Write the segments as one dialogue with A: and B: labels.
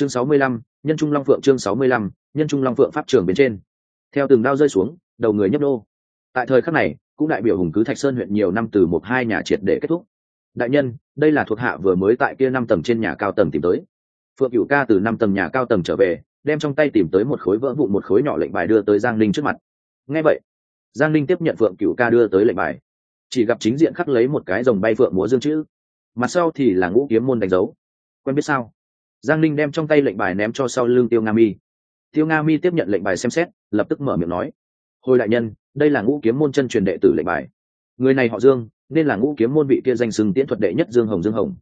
A: chương sáu mươi lăm, nhân trung long phượng chương sáu mươi lăm, nhân trung long phượng pháp trường bên trên. Theo từng đao rơi xuống, đầu người nhấp đô tại thời khắc này, cũng đại biểu hùng cứ thạch sơn huyện nhiều năm từ một hai nhà triệt để kết thúc. Đại nhân, đây là thuộc hạ vừa mới tại kia năm tầng trên nhà cao tầng tìm tới. Phượng cựu ca từ năm tầng nhà cao tầng trở về, đem trong tay tìm tới một khối vỡ vụn một khối nhỏ lệnh bài đưa tới giang Linh trước mặt. Ngay vậy, giang Linh tiếp nhận phượng cựu ca đưa tới lệnh bài. Chỉ gặp chính diện khắc lấy một cái dòng bay phượng múa dương chữ. Mặt sau thì là ngũ kiếm môn đánh dấu. Quen biết sao? Giang ninh đem trong tay lệnh bài ném cho sau lưng tiêu nga mi. Tiêu nga mi tiếp nhận lệnh bài xem xét, lập tức mở miệng nói, hồi đại nhân, đây là ngũ kiếm môn chân truyền đệ tử lệnh bài. Người này họ dương, nên là ngũ kiếm môn vị kia danh sừng tiễn thuật đệ nhất dương hồng dương hồng.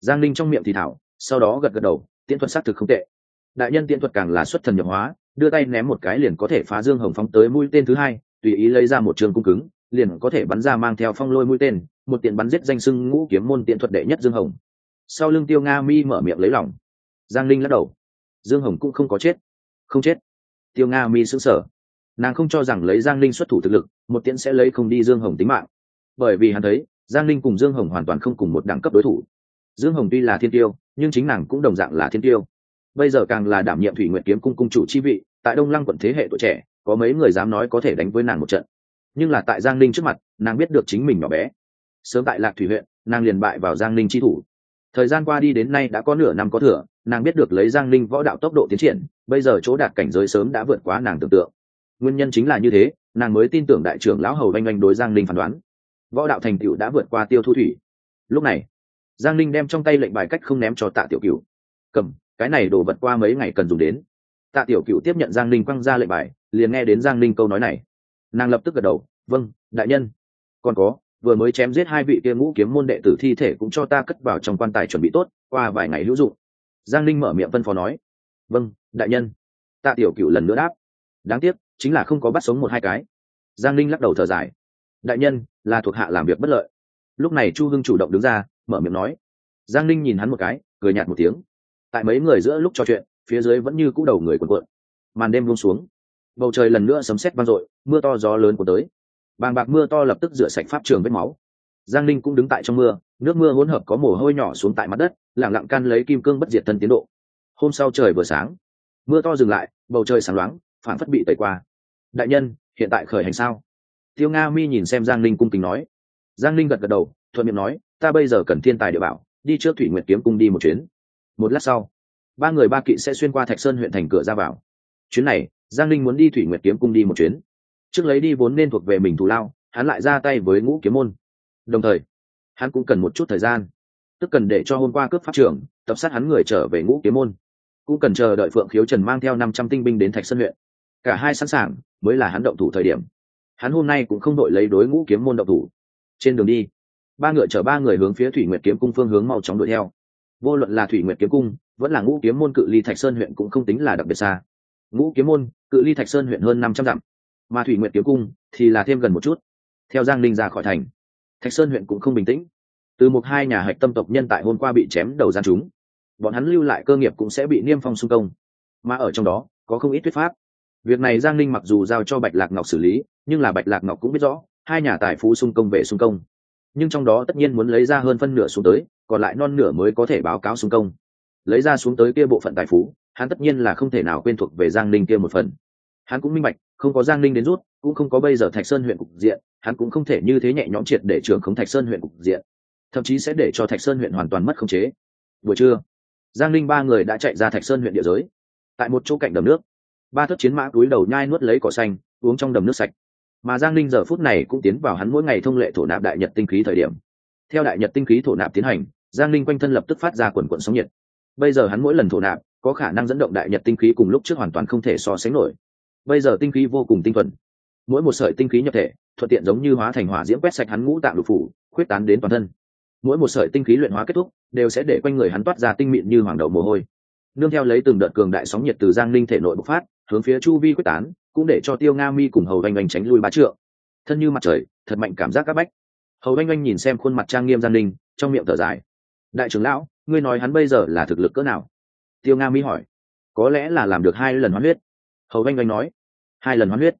A: Giang ninh trong miệng thì thảo, sau đó gật gật đầu, tiễn thuật xác thực không tệ. Đại nhân tiễn thuật càng là xuất thần nhập hóa, đưa tay ném một cái liền có thể phá dương hồng phóng tới mũi tên thứ hai, tùy ý lấy ra một trường cung cứng, liền có thể bắn ra mang theo phong lôi mũi tên, một tiện bắn giết danh sưng ngũ kiếm môn tiện thuật đệ nhất dương hồng. Sau lưng tiêu nga mi mở miệng lấy lòng giang linh lắc đầu. Dương hồng cũng không có chết. Không chết. Tiêu nga mi sững sở nàng không cho rằng lấy giang linh xuất thủ thực lực, một tiễn sẽ lấy không đi dương hồng tính mạng. Bởi vì hắn thấy, giang linh cùng dương hồng hoàn toàn không cùng một đẳng cấp đối thủ. Dương hồng tuy là thiên tiêu, nhưng chính nàng cũng đồng dạng là thiên tiêu. Bây giờ càng là đảm nhiệm thủy nguyện kiếm cung cung chủ chi vị, tại đông lăng quận thế hệ tuổi trẻ, có mấy người dám nói có thể đánh với nàng một trận. Nhưng là tại giang Linh trước mặt, nàng biết được chính mình nhỏ bé. Sớm tại lạc thủy huyện, nàng liền bại vào giang Linh chi thủ. Thời gian qua đi đến nay đã có nửa năm có thừa nàng biết được lấy giang ninh võ đạo tốc độ tiến triển, bây giờ chỗ đạt cảnh giới sớm đã vượt quá nàng tưởng tượng. Nguyên nhân chính là như thế, nàng mới tin tưởng đại trưởng lão hầu oanh oanh đối giang ninh phán đoán. Võ đạo thành tựu đã vượt qua tiêu thu thủy. Lúc này, giang ninh đem trong tay lệnh bài cách không ném cho tạ tiểu cựu cầm, cái này đổ vật qua mấy ngày cần dùng đến. Tạ tiểu cựu tiếp nhận giang ninh quăng ra lệnh bài, liền nghe đến giang ninh câu nói này. Nàng lập tức gật đầu vâng đại nhân. Còn có, vừa mới chém giết hai vị kia ngũ kiếm môn đệ tử thi thể cũng cho ta cất vào trong quan tài chuẩn bị tốt, qua vài ngày hữu dụng giang Linh mở miệng phân phó nói. Vâng đại nhân. Tạ tiểu cựu lần nữa đáp. Đáng tiếc, chính là không có bắt sống một hai cái. Giang Linh lắc đầu thở dài. Đại nhân, là thuộc hạ làm việc bất lợi. Lúc này chu hưng chủ động đứng ra, mở miệng nói. Giang Linh nhìn hắn một cái, cười nhạt một tiếng. Tại mấy người giữa lúc trò chuyện, phía dưới vẫn như cũ đầu người quần quận màn đêm buông xuống. Bầu trời lần nữa sấm sét vang dội, mưa to gió lớn của tới. Bàng bạc mưa to lập tức rửa sạch pháp trường vết máu giang ninh cũng đứng tại trong mưa, nước mưa hỗn hợp có mồ hôi nhỏ xuống tại mặt đất, lẳng lặng can lấy kim cương bất diệt thân tiến độ. Hôm sau trời vừa sáng, mưa to dừng lại, bầu trời sáng loáng phản phất bị tẩy qua. Đại nhân, hiện tại khởi hành sao? Tiêu nga mi nhìn xem giang ninh cung kính nói. Giang ninh gật gật đầu, thuận miệng nói, ta bây giờ cần thiên tài địa bảo, đi trước thủy nguyệt kiếm cung đi một chuyến. Một lát sau, ba người ba kỵ sẽ xuyên qua thạch sơn huyện thành cửa ra vào. Chuyến này, giang linh muốn đi thủy nguyệt kiếm cung đi một chuyến. Trước lấy đi vốn nên thuộc về mình thù lao, hắn lại ra tay với ngũ kiếm môn đồng thời, hắn cũng cần một chút thời gian, tức cần để cho hôm qua cướp pháp trưởng tập sát hắn người trở về ngũ kiếm môn. Cũng cần chờ đợi phượng khiếu trần mang theo năm trăm tinh binh đến thạch sơn huyện. Cả hai sẵn sàng mới là hắn động thủ thời điểm. Hắn hôm nay cũng không đội lấy đối ngũ kiếm môn động thủ. Trên đường đi, ba ngựa chở ba người hướng phía thủy nguyệt kiếm cung phương hướng mau chóng đuổi theo. Vô luận là thủy nguyệt kiếm cung, vẫn là ngũ kiếm môn cự ly thạch sơn huyện cũng không tính là đặc biệt xa. Ngũ kiếm môn cự ly thạch sơn huyện hơn năm trăm dặm, mà thủy nguyệt kiếm cung thì là thêm gần một chút. Theo giang linh ra khỏi thành thạch sơn huyện cũng không bình tĩnh. Từ một hai nhà hạch tâm tộc nhân tại hôm qua bị chém đầu gian chúng, bọn hắn lưu lại cơ nghiệp cũng sẽ bị niêm phong xung công. Mà ở trong đó, có không ít thuyết pháp. Việc này giang linh mặc dù giao cho bạch lạc ngọc xử lý, nhưng là bạch lạc ngọc cũng biết rõ, hai nhà tài phú xung công về xung công. Nhưng trong đó tất nhiên muốn lấy ra hơn phân nửa xuống tới, còn lại non nửa mới có thể báo cáo xung công. Lấy ra xuống tới kia bộ phận tài phú, hắn tất nhiên là không thể nào quên thuộc về giang ninh kia một phần hắn cũng minh bạch, không có giang ninh đến rút, cũng không có bây giờ thạch sơn huyện cục diện, hắn cũng không thể như thế nhẹ nhõm triệt để trưởng khống thạch sơn huyện cục diện. Thậm chí sẽ để cho thạch sơn huyện hoàn toàn mất khống chế. Buổi trưa, giang ninh ba người đã chạy ra thạch sơn huyện địa giới. Tại một chỗ cạnh đầm nước, ba thất chiến mã túi đầu nhai nuốt lấy cỏ xanh, uống trong đầm nước sạch. Mà giang ninh giờ phút này cũng tiến vào hắn mỗi ngày thông lệ thổ nạp đại nhật tinh khí thời điểm. Theo đại nhật tinh khí thổ nạp tiến hành, giang ninh quanh thân lập tức phát ra quần quận sóng nhiệt. Bây giờ hắn mỗi lần thổ nạp, có khả năng dẫn động đại nhật tinh khí cùng lúc trước hoàn toàn không thể so sánh nổi bây giờ tinh khí vô cùng tinh thuần. Mỗi một sợi tinh khí nhập thể, thuận tiện giống như hóa thành hỏa diễm quét sạch hắn ngũ tạng lục phủ, khuyết tán đến toàn thân. Mỗi một sợi tinh khí luyện hóa kết thúc, đều sẽ để quanh người hắn toát ra tinh mịn như hoàng đầu mồ hôi. Nương theo lấy từng đợt cường đại sóng nhiệt từ giang linh thể nội bộc phát, hướng phía chu vi quyết tán, cũng để cho tiêu nga mi cùng hầu oanh oanh tránh lui bá trượng. Thân như mặt trời, thật mạnh cảm giác c áp bách. Hầu oanh oanh nhìn xem khuôn mặt trang nghiêm giang linh trong miệng thở dài. Đại trưởng lão, ngươi nói hắn bây giờ là thực lực cỡ nào? Tiêu nga mi hỏi. Có lẽ là làm được hai lần hoán huyết hầu oanh oanh nói, hai lần hoán huyết.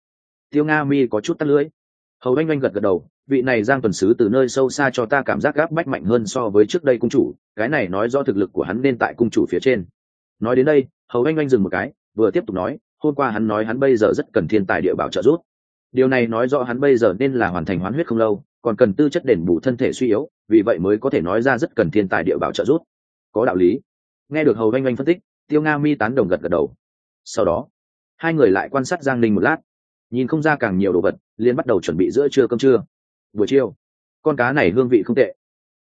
A: Tiêu nga mi có chút tắt lưỡi. Hầu oanh oanh gật gật đầu, vị này giang tuần sứ từ nơi sâu xa cho ta cảm giác gáp bách mạnh hơn so với trước đây cung chủ, cái này nói do thực lực của hắn nên tại cung chủ phía trên. Nói đến đây, hầu anh anh dừng một cái, vừa tiếp tục nói, hôm qua hắn nói hắn bây giờ rất cần thiên tài địa bảo trợ giúp. Điều này nói rõ hắn bây giờ nên là hoàn thành hoán huyết không lâu, còn cần tư chất đền bù thân thể suy yếu, vì vậy mới có thể nói ra rất cần thiên tài địa bảo trợ giúp. Có đạo lý. Nghe được hầu anh anh phân tích, tiêu nga mi tán đồng gật gật đầu. Sau đó hai người lại quan sát giang ninh một lát. Nhìn không ra càng nhiều đồ vật liên bắt đầu chuẩn bị giữa trưa cơm trưa. Buổi chiều, con cá này hương vị không tệ.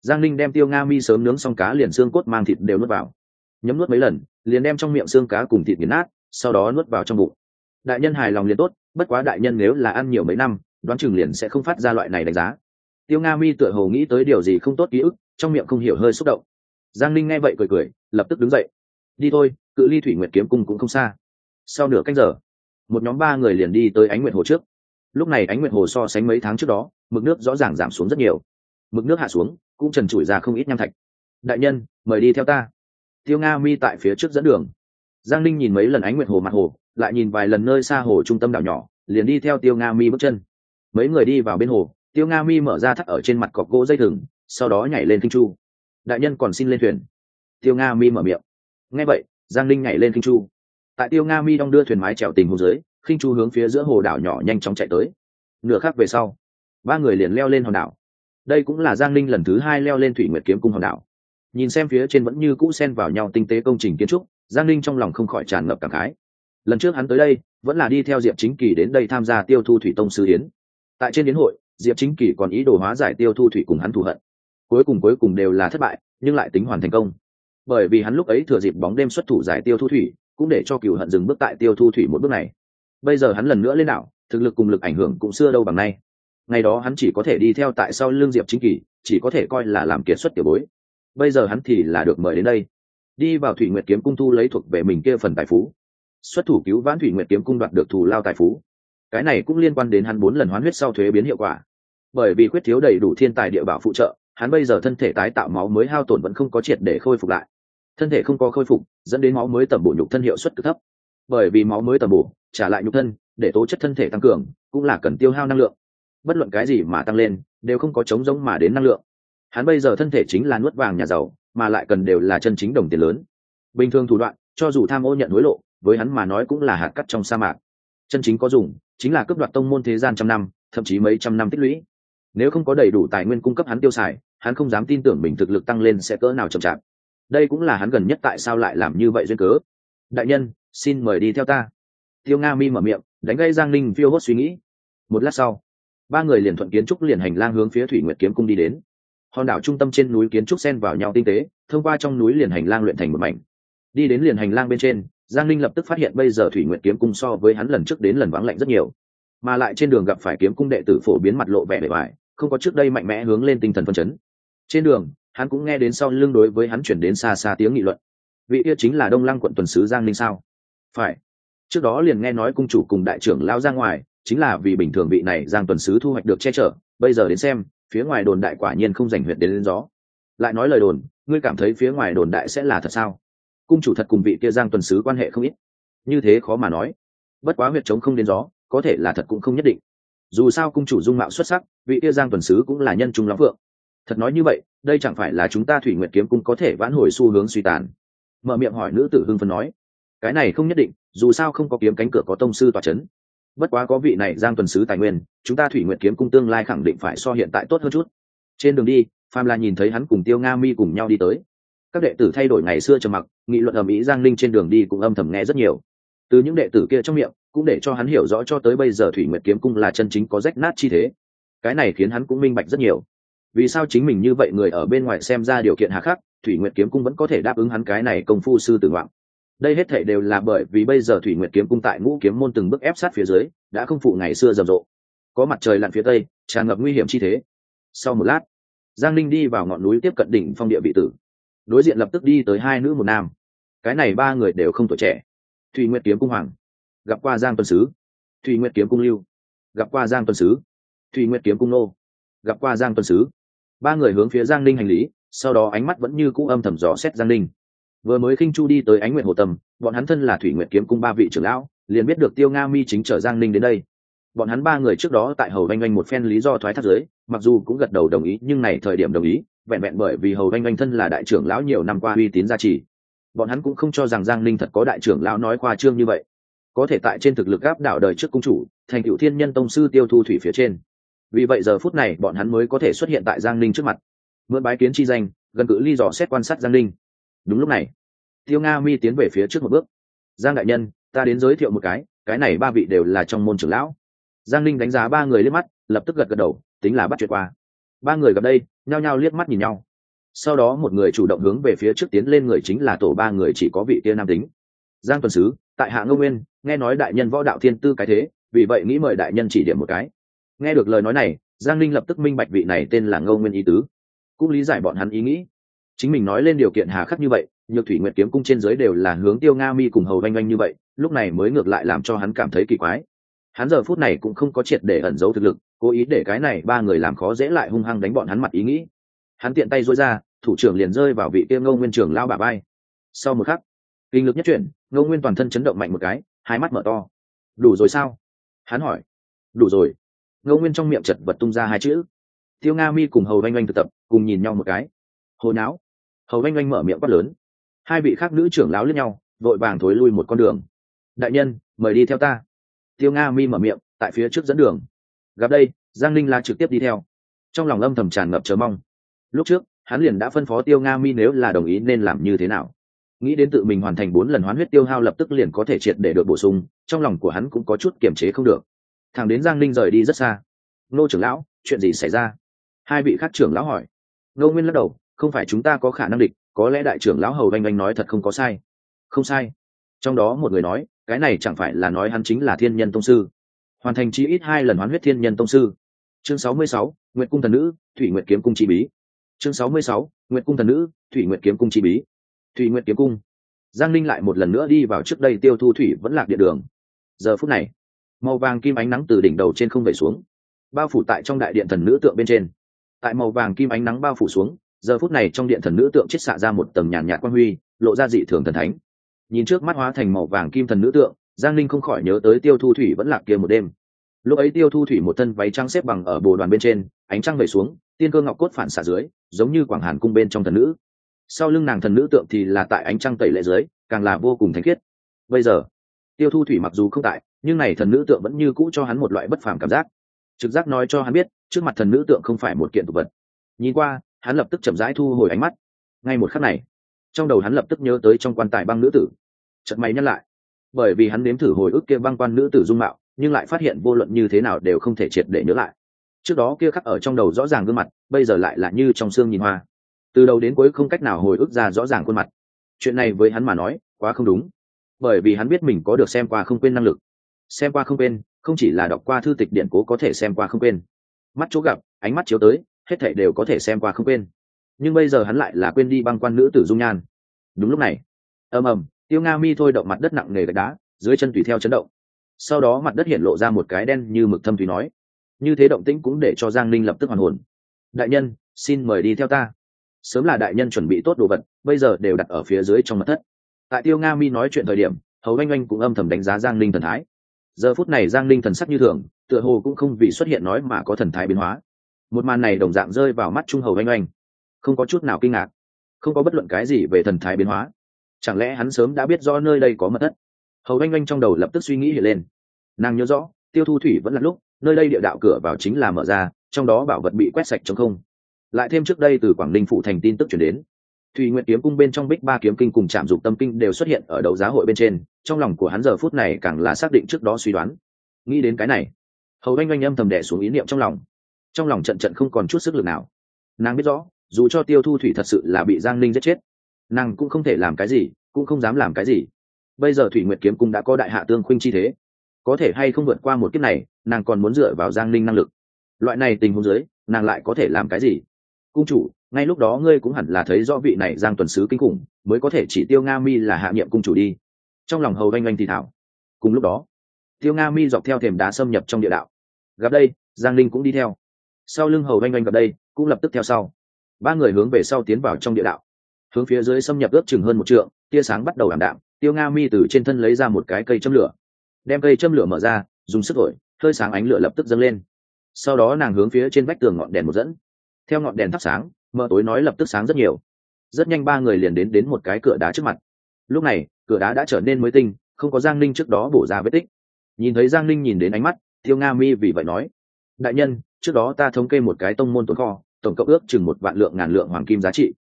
A: Giang ninh đem tiêu nga mi sớm nướng xong cá liền xương cốt mang thịt đều nuốt vào. Nhấm nuốt mấy lần, liền đem trong miệng xương cá cùng thịt nghiền nát, sau đó nuốt vào trong bụng. Đại nhân hài lòng liền tốt, bất quá đại nhân nếu là ăn nhiều mấy năm, đoán chừng liền sẽ không phát ra loại này đánh giá. Tiêu nga mi tựa hồ nghĩ tới điều gì không tốt ký ức, trong miệng không hiểu hơi xúc động. Giang ninh nghe vậy cười cười, lập tức đứng dậy. Đi thôi, cự ly thủy nguyệt kiếm cung cũng không xa sau nửa canh giờ, một nhóm ba người liền đi tới ánh nguyệt hồ trước. Lúc này ánh nguyệt hồ so sánh mấy tháng trước đó, mực nước rõ ràng giảm xuống rất nhiều. Mực nước hạ xuống, cũng trần trụi ra không ít nham thạch. Đại nhân, mời đi theo ta. Tiêu nga mi tại phía trước dẫn đường. Giang ninh nhìn mấy lần ánh nguyệt hồ mặt hồ, lại nhìn vài lần nơi xa hồ trung tâm đảo nhỏ, liền đi theo tiêu nga mi bước chân. Mấy người đi vào bên hồ, tiêu nga mi mở ra thắt ở trên mặt cọc gỗ dây thừng, sau đó nhảy lên kinh chu. Đại nhân còn xin lên thuyền. Tiêu nga mi mở miệng. Ngay vậy, giang ninh nhảy lên kinh chu tại tiêu nga mi đong đưa thuyền mái trèo tình hồ dưới, khinh chu hướng phía giữa hồ đảo nhỏ nhanh chóng chạy tới. Nửa khác về sau, ba người liền leo lên hòn đảo. Đây cũng là giang ninh lần thứ hai leo lên thủy nguyệt kiếm cung hòn đảo. Nhìn xem phía trên vẫn như cũ sen vào nhau tinh tế công trình kiến trúc, giang ninh trong lòng không khỏi tràn ngập cảm khái. Lần trước hắn tới đây, vẫn là đi theo diệp chính kỳ đến đây tham gia tiêu thu thủy tông sư yến. Tại trên đến hội, diệp chính kỳ còn ý đồ hóa giải tiêu thu thủy cùng hắn thù hận. Cuối cùng cuối cùng đều là thất bại, nhưng lại tính hoàn thành công. Bởi vì hắn lúc ấy thừa dịp bóng đêm xuất thủ giải tiêu thu thủy cũng để cho cựu hận dừng bước tại tiêu thu thủy một bước này. Bây giờ hắn lần nữa lên đảo, thực lực cùng lực ảnh hưởng cũng xưa đâu bằng nay. Ngày đó hắn chỉ có thể đi theo tại sau lương diệp chính kỳ, chỉ có thể coi là làm kiệt xuất tiểu bối. Bây giờ hắn thì là được mời đến đây. Đi vào thủy nguyệt kiếm cung thu lấy thuộc về mình kia phần tài phú. Xuất thủ cứu vãn thủy nguyệt kiếm cung đoạt được thù lao tài phú. Cái này cũng liên quan đến hắn bốn lần hoán huyết sau thuế biến hiệu quả. Bởi vì quyết thiếu đầy đủ thiên tài địa bảo phụ trợ, hắn bây giờ thân thể tái tạo máu mới hao tổn vẫn không có triệt để khôi phục lại thân thể không có khôi phục, dẫn đến máu mới tẩm bổ nhục thân hiệu suất cực thấp. Bởi vì máu mới tẩm bổ, trả lại nhục thân, để tố chất thân thể tăng cường, cũng là cần tiêu hao năng lượng. Bất luận cái gì mà tăng lên, đều không có chống giống mà đến năng lượng. Hắn bây giờ thân thể chính là nuốt vàng nhà giàu, mà lại cần đều là chân chính đồng tiền lớn. Bình thường thủ đoạn, cho dù tham ô nhận hối lộ, với hắn mà nói cũng là hạt cắt trong sa mạc. Chân chính có dùng, chính là cướp đoạt tông môn thế gian trăm năm, thậm chí mấy trăm năm tích lũy. Nếu không có đầy đủ tài nguyên cung cấp hắn tiêu xài, hắn không dám tin tưởng mình thực lực tăng lên sẽ cỡ nào chậm chạp đây cũng là hắn gần nhất tại sao lại làm như vậy duyên cớ. Đại nhân, xin mời đi theo ta. Tiêu nga mi mở miệng, đánh gây giang ninh phiêu hốt suy nghĩ. Một lát sau, ba người liền thuận kiến trúc liền hành lang hướng phía thủy nguyệt kiếm cung đi đến. Hòn đảo trung tâm trên núi kiến trúc sen vào nhau tinh tế, thông qua trong núi liền hành lang luyện thành một mảnh. Đi đến liền hành lang bên trên, giang linh lập tức phát hiện bây giờ thủy nguyệt kiếm cung so với hắn lần trước đến lần vắng lạnh rất nhiều. Mà lại trên đường gặp phải kiếm cung đệ tử phổ biến mặt lộ vẻ bề bài không có trước đây mạnh mẽ hướng lên tinh thần phân chấn. Trên đường hắn cũng nghe đến sau lưng đối với hắn chuyển đến xa xa tiếng nghị luận. Vị kia chính là đông lăng quận tuần sứ giang ninh sao? Phải. Trước đó liền nghe nói cung chủ cùng đại trưởng lao ra ngoài, chính là vì bình thường vị này giang tuần sứ thu hoạch được che chở, bây giờ đến xem, phía ngoài đồn đại quả nhiên không giành huyện đến lên gió. Lại nói lời đồn, ngươi cảm thấy phía ngoài đồn đại sẽ là thật sao? Cung chủ thật cùng vị kia giang tuần sứ quan hệ không ít. Như thế khó mà nói. Bất quá huyệt chống không đến gió, có thể là thật cũng không nhất định. Dù sao cung chủ dung mạo xuất sắc, vị kia giang tuần sứ cũng là nhân trung lắm vượng thật nói như vậy, đây chẳng phải là chúng ta thủy nguyệt kiếm cung có thể vãn hồi xu hướng suy tàn? Mở miệng hỏi nữ tử hưng phân nói. Cái này không nhất định, dù sao không có kiếm cánh cửa có tông sư tòa c h ấ n bất quá có vị này giang tuần sứ tài nguyên, chúng ta thủy nguyệt kiếm cung tương lai khẳng định phải so hiện tại tốt hơn chút. Trên đường đi phàm là nhìn thấy hắn cùng tiêu nga mi cùng nhau đi tới. Các đệ tử thay đổi ngày xưa trầm mặc, nghị luận ầm ĩ giang linh trên đường đi cũng âm thầm nghe rất nhiều. Từ những đệ tử kia trong miệng, cũng để cho hắn hiểu rõ cho tới bây giờ thủy nguyệt kiếm cung là chân chính có rách nát chi thế. Cái này khiến hắn cũng minh bạch rất nhiều vì sao chính mình như vậy người ở bên ngoài xem ra điều kiện hà khắc, thủy nguyệt kiếm cung vẫn có thể đáp ứng hắn cái này công phu sư tử ngoạn. Đây hết thể đều là bởi vì bây giờ thủy nguyệt kiếm cung tại ngũ kiếm môn từng bước ép sát phía dưới, đã không phụ ngày xưa rầm rộ. Có mặt trời lặn phía tây, tràn ngập nguy hiểm chi thế. Sau một lát, giang linh đi vào ngọn núi tiếp cận đỉnh phong địa vị tử. Đối diện lập tức đi tới hai nữ một nam. Cái này ba người đều không tuổi trẻ. Thủy nguyệt kiếm cung hoàng, gặp qua giang tuần sứ. Thủy nguyệt kiếm cung lưu, gặp qua giang tuần sứ. Thủy nguyệt kiếm cung nô, gặp qua giang tuần sứ ba người hướng phía giang linh hành lý, sau đó ánh mắt vẫn như cũ âm thầm dò xét giang linh vừa mới khinh chu đi tới ánh nguyện hồ tâm bọn hắn thân là thủy nguyện kiếm cung ba vị trưởng lão, liền biết được tiêu nga mi chính chở giang ninh đến đây. Bọn hắn ba người trước đó tại hầu oanh oanh một phen lý do thoái thác giới, mặc dù cũng gật đầu đồng ý, nhưng này thời điểm đồng ý, vẹn vẹn bởi vì hầu oanh oanh thân là đại trưởng lão nhiều năm qua uy tín gia trì. Bọn hắn cũng không cho rằng giang ninh thật có đại trưởng lão nói khoa trương như vậy. Có thể tại trên thực lực gáp đảo đời trước cung chủ, thành cựu thiên nhân tông sư tiêu thu thủy phía trên vì vậy giờ phút này bọn hắn mới có thể xuất hiện tại giang ninh trước mặt. Mượn bái kiến chi danh, gần cự ly dò xét quan sát giang ninh. Đúng lúc này, tiêu nga mi tiến về phía trước một bước. Giang đại nhân, ta đến giới thiệu một cái cái này ba vị đều là trong môn trưởng lão. Giang ninh đánh giá ba người liếc mắt, lập tức gật gật đầu, tính là bắt chuyện qua. Ba người gặp đây, nhao nhao liếc mắt nhìn nhau. Sau đó một người chủ động hướng về phía trước tiến lên người chính là tổ ba người chỉ có vị kia nam tính. Giang tuần sứ, tại hạ ngô nguyên, nghe nói đại nhân võ đạo thiên tư cái thế, vì vậy nghĩ mời đại nhân chỉ điểm một cái nghe được lời nói này, giang linh lập tức minh bạch vị này tên là ngô nguyên ý tứ. Cũng lý giải bọn hắn ý nghĩ. Chính mình nói lên điều kiện hà khắc như vậy, nhược thủy nguyệt kiếm cung trên dưới đều là hướng tiêu nga mi cùng hầu oanh oanh như vậy, lúc này mới ngược lại làm cho hắn cảm thấy kỳ quái. Hắn giờ phút này cũng không có triệt để ẩn giấu thực lực, cố ý để cái này ba người làm khó dễ lại hung hăng đánh bọn hắn mặt ý nghĩ. Hắn tiện tay dối ra, thủ trưởng liền rơi vào vị kia ngô nguyên trưởng lao bà bay sau một khắc, kinh lực nhất chuyển, ngô nguyên toàn thân chấn động mạnh một cái, hai mắt mở to. Đủ rồi sao? Hắn hỏi. Đủ rồi ngô nguyên trong miệng chật vật tung ra hai chữ. Tiêu nga mi cùng hầu oanh oanh thực tập, cùng nhìn nhau một cái. Hồi não hầu oanh oanh mở miệng quát lớn. Hai vị khác nữ trưởng láo lẫn nhau, vội vàng thối lui một con đường. Đại nhân, mời đi theo ta. Tiêu nga mi mở miệng, tại phía trước dẫn đường. Gặp đây, giang linh la trực tiếp đi theo. Trong lòng âm thầm tràn ngập chờ mong. Lúc trước, hắn liền đã phân phó tiêu nga mi nếu là đồng ý nên làm như thế nào. Nghĩ đến tự mình hoàn thành bốn lần hoán huyết tiêu hao lập tức liền có thể triệt để được bổ sung, trong lòng của hắn cũng có chút kiềm chế không được thằng đến giang ninh rời đi rất xa. Nô trưởng lão, chuyện gì xảy ra? Hai vị khác trưởng lão hỏi. Ngô nguyên lắc đầu, không phải chúng ta có khả năng địch, có lẽ đại trưởng lão hầu vanh vanh nói thật không có sai. Không sai. Trong đó một người nói, cái này chẳng phải là nói hắn chính là thiên nhân tông sư. Hoàn thành chí ít hai lần hoán huyết thiên nhân tông sư. Chương sáu mươi sáu nguyện cung thần nữ, thủy nguyện kiếm cung chi bí. Chương sáu mươi sáu nguyện cung thần nữ, thủy nguyện kiếm cung chi bí. Thủy nguyện kiếm cung. Giang linh lại một lần nữa đi vào trước đây tiêu thu thủy vẫn lạc địa đường. Giờ phút này màu vàng kim ánh nắng từ đỉnh đầu trên không về xuống, bao phủ tại trong đại điện thần nữ tượng bên trên. Tại màu vàng kim ánh nắng bao phủ xuống, giờ phút này trong điện thần nữ tượng chết xạ ra một tầng nhàn nhạt quan huy, lộ ra dị thường thần thánh. Nhìn trước mắt hóa thành màu vàng kim thần nữ tượng, giang linh không khỏi nhớ tới tiêu thu thủy vẫn lạc kia một đêm. Lúc ấy tiêu thu thủy một thân váy trắng xếp bằng ở bồ đoàn bên trên, ánh trăng về xuống, tiên cơ ngọc cốt phản xạ dưới, giống như quảng hàn cung bên trong thần nữ. Sau lưng nàng thần nữ tượng thì là tại ánh trăng tẩy lệ dưới, càng là vô cùng thánh khiết. Bây giờ, tiêu thu thủy mặc dù không tại nhưng này thần nữ tượng vẫn như cũ cho hắn một loại bất phàm cảm giác. Trực giác nói cho hắn biết, trước mặt thần nữ tượng không phải một kiện tục vật. Nhìn qua, hắn lập tức chậm rãi thu hồi ánh mắt. Ngay một khắc này, trong đầu hắn lập tức nhớ tới trong quan tài băng nữ tử. Chật mày nhắc lại. Bởi vì hắn nếm thử hồi ức kia băng quan nữ tử dung mạo, nhưng lại phát hiện vô luận như thế nào đều không thể triệt để nhớ lại. Trước đó kia khắc ở trong đầu rõ ràng gương mặt, bây giờ lại là như trong xương nhìn hoa. Từ đầu đến cuối không cách nào hồi ức ra rõ ràng khuôn mặt. Chuyện này với hắn mà nói, quá không đúng. Bởi vì hắn biết mình có được xem qua không quên năng lực xem qua không quên, không chỉ là đọc qua thư tịch điện cố có thể xem qua không quên. Mắt chỗ gặp, ánh mắt chiếu tới, hết thảy đều có thể xem qua không quên. Nhưng bây giờ hắn lại là quên đi băng quan nữ tử dung nhan. Đúng lúc này, ầm ầm, tiêu nga mi thôi động mặt đất nặng nề gạch đá, dưới chân tùy theo chấn động. Sau đó mặt đất hiện lộ ra một cái đen như mực thâm thủy nói, như thế động tĩnh cũng để cho giang ninh lập tức hoàn hồn. Đại nhân, xin mời đi theo ta. Sớm là đại nhân chuẩn bị tốt đồ vật, bây giờ đều đặt ở phía dưới trong mặt thất. Tại tiêu nga mi nói chuyện thời điểm, hầu anh anh cũng âm thầm đánh giá giang ninh thần thái giờ phút này giang linh thần sắc như thường, tựa hồ cũng không vì xuất hiện nói mà có thần thái biến hóa. Một màn này đồng dạng rơi vào mắt trung hầu anh anh không có chút nào kinh ngạc, không có bất luận cái gì về thần thái biến hóa. Chẳng lẽ hắn sớm đã biết rõ nơi đây có mật thất? Hầu anh anh trong đầu lập tức suy nghĩ hiện lên. Nàng nhớ rõ, tiêu thu thủy vẫn là lúc, nơi đây địa đạo cửa vào chính là mở ra, trong đó bảo vật bị quét sạch trong không. Lại thêm trước đây từ quảng ninh phụ thành tin tức chuyển đến. Thủy Nguyệt kiếm cung bên trong bích ba kiếm kinh cùng trạm dục tâm kinh đều xuất hiện ở đấu giá hội bên trên, trong lòng của hắn giờ phút này càng là xác định trước đó suy đoán. Nghĩ đến cái này, hầu anh anh âm thầm đè xuống ý niệm trong lòng. Trong lòng trận trận không còn chút sức lực nào. Nàng biết rõ, dù cho tiêu thu thủy thật sự là bị giang Linh giết chết, nàng cũng không thể làm cái gì, cũng không dám làm cái gì. Bây giờ thủy nguyệt kiếm cung đã có đại hạ tương khuynh chi thế. Có thể hay không vượt qua một kiếp này, nàng còn muốn dựa vào giang Linh năng lực. Loại này tình huống dưới, nàng lại có thể làm cái gì? Cung chủ ngay lúc đó ngươi cũng hẳn là thấy rõ vị này giang tuần sứ kinh khủng, mới có thể chỉ tiêu nga mi là hạ nhiệm cung chủ đi. Trong lòng hầu oanh oanh thì thảo. Cùng lúc đó, tiêu nga mi dọc theo thềm đá xâm nhập trong địa đạo. Gặp đây, giang linh cũng đi theo. Sau lưng hầu oanh oanh gặp đây, cũng lập tức theo sau. Ba người hướng về sau tiến vào trong địa đạo. Hướng phía dưới xâm nhập ước chừng hơn một trượng, tia sáng bắt đầu ảm đạm, tiêu nga mi từ trên thân lấy ra một cái cây châm lửa. Đem cây châm lửa mở ra, dùng sức thổi, hơi sáng ánh lửa lập tức dâng lên. Sau đó nàng hướng phía trên vách tường ngọn đèn một dẫn. Theo ngọn đèn thắp sáng mờ tối nói lập tức sáng rất nhiều. Rất nhanh ba người liền đến đến một cái cửa đá trước mặt. Lúc này, cửa đá đã trở nên mới tinh, không có giang ninh trước đó bổ ra vết tích. Nhìn thấy giang ninh nhìn đến ánh mắt, tiêu nga mi vì vậy nói, đại nhân, trước đó ta thống kê một cái tông môn tồn kho, tổng cộng ước chừng một vạn lượng ngàn lượng hoàng kim giá trị.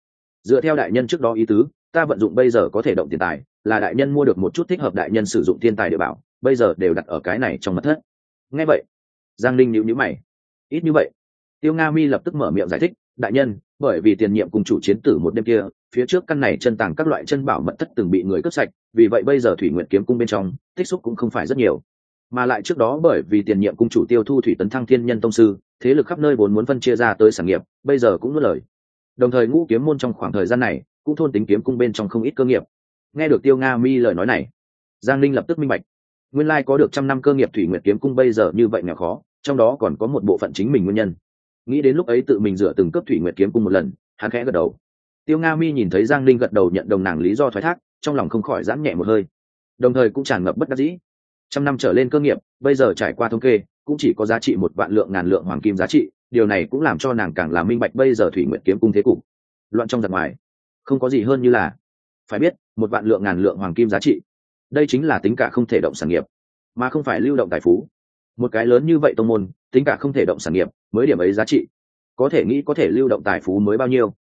A: Dựa theo đại nhân trước đó ý tứ, ta vận dụng bây giờ có thể động tiền tài, là đại nhân mua được một chút thích hợp đại nhân sử dụng thiên tài địa bảo, bây giờ đều đặt ở cái này trong mặt thất. Nghe vậy, giang linh nhíu nhíu mày. Ít như vậy. Tiêu nga mi lập tức mở miệng giải thích đại nhân, bởi vì tiền nhiệm cùng chủ chiến tử một đêm kia, phía trước căn này chân tàng các loại chân bảo mật thất từng bị người cướp sạch, vì vậy bây giờ thủy nguyện kiếm cung bên trong, tích xúc cũng không phải rất nhiều. Mà lại trước đó bởi vì tiền nhiệm cung chủ tiêu thu thủy tấn thăng thiên nhân tông sư, thế lực khắp nơi vốn muốn phân chia ra tới sản nghiệp, bây giờ cũng nuốt lời. Đồng thời ngũ kiếm môn trong khoảng thời gian này, cũng thôn tính kiếm cung bên trong không ít cơ nghiệp. Nghe được tiêu nga mi lời nói này, giang linh lập tức minh bạch. Nguyên lai có được trăm năm cơ nghiệp thủy nguyệt kiếm cung bây giờ như vậy nghèo khó, trong đó còn có một bộ phận chính mình nguyên nhân nghĩ đến lúc ấy tự mình dựa từng cấp thủy nguyệt kiếm cung một lần, hắn khẽ gật đầu. Tiêu nga mi nhìn thấy giang linh gật đầu nhận đồng nàng lý do thoái thác, trong lòng không khỏi giãn nhẹ một hơi. Đồng thời cũng tràn ngập bất đắc dĩ. Trăm năm trở lên cơ nghiệp, bây giờ trải qua thống kê, cũng chỉ có giá trị một vạn lượng ngàn lượng hoàng kim giá trị, điều này cũng làm cho nàng càng là minh bạch bây giờ thủy nguyện kiếm cung thế cục. Loạn trong giặc ngoài, không có gì hơn như là, phải biết, một vạn lượng ngàn lượng hoàng kim giá trị, đây chính là tính cả không thể động sản nghiệp, mà không phải lưu động tài phú. Một cái lớn như vậy tông môn tính cả không thể động sản nghiệp, mới điểm ấy giá trị. Có thể nghĩ có thể lưu động tài phú mới bao nhiêu.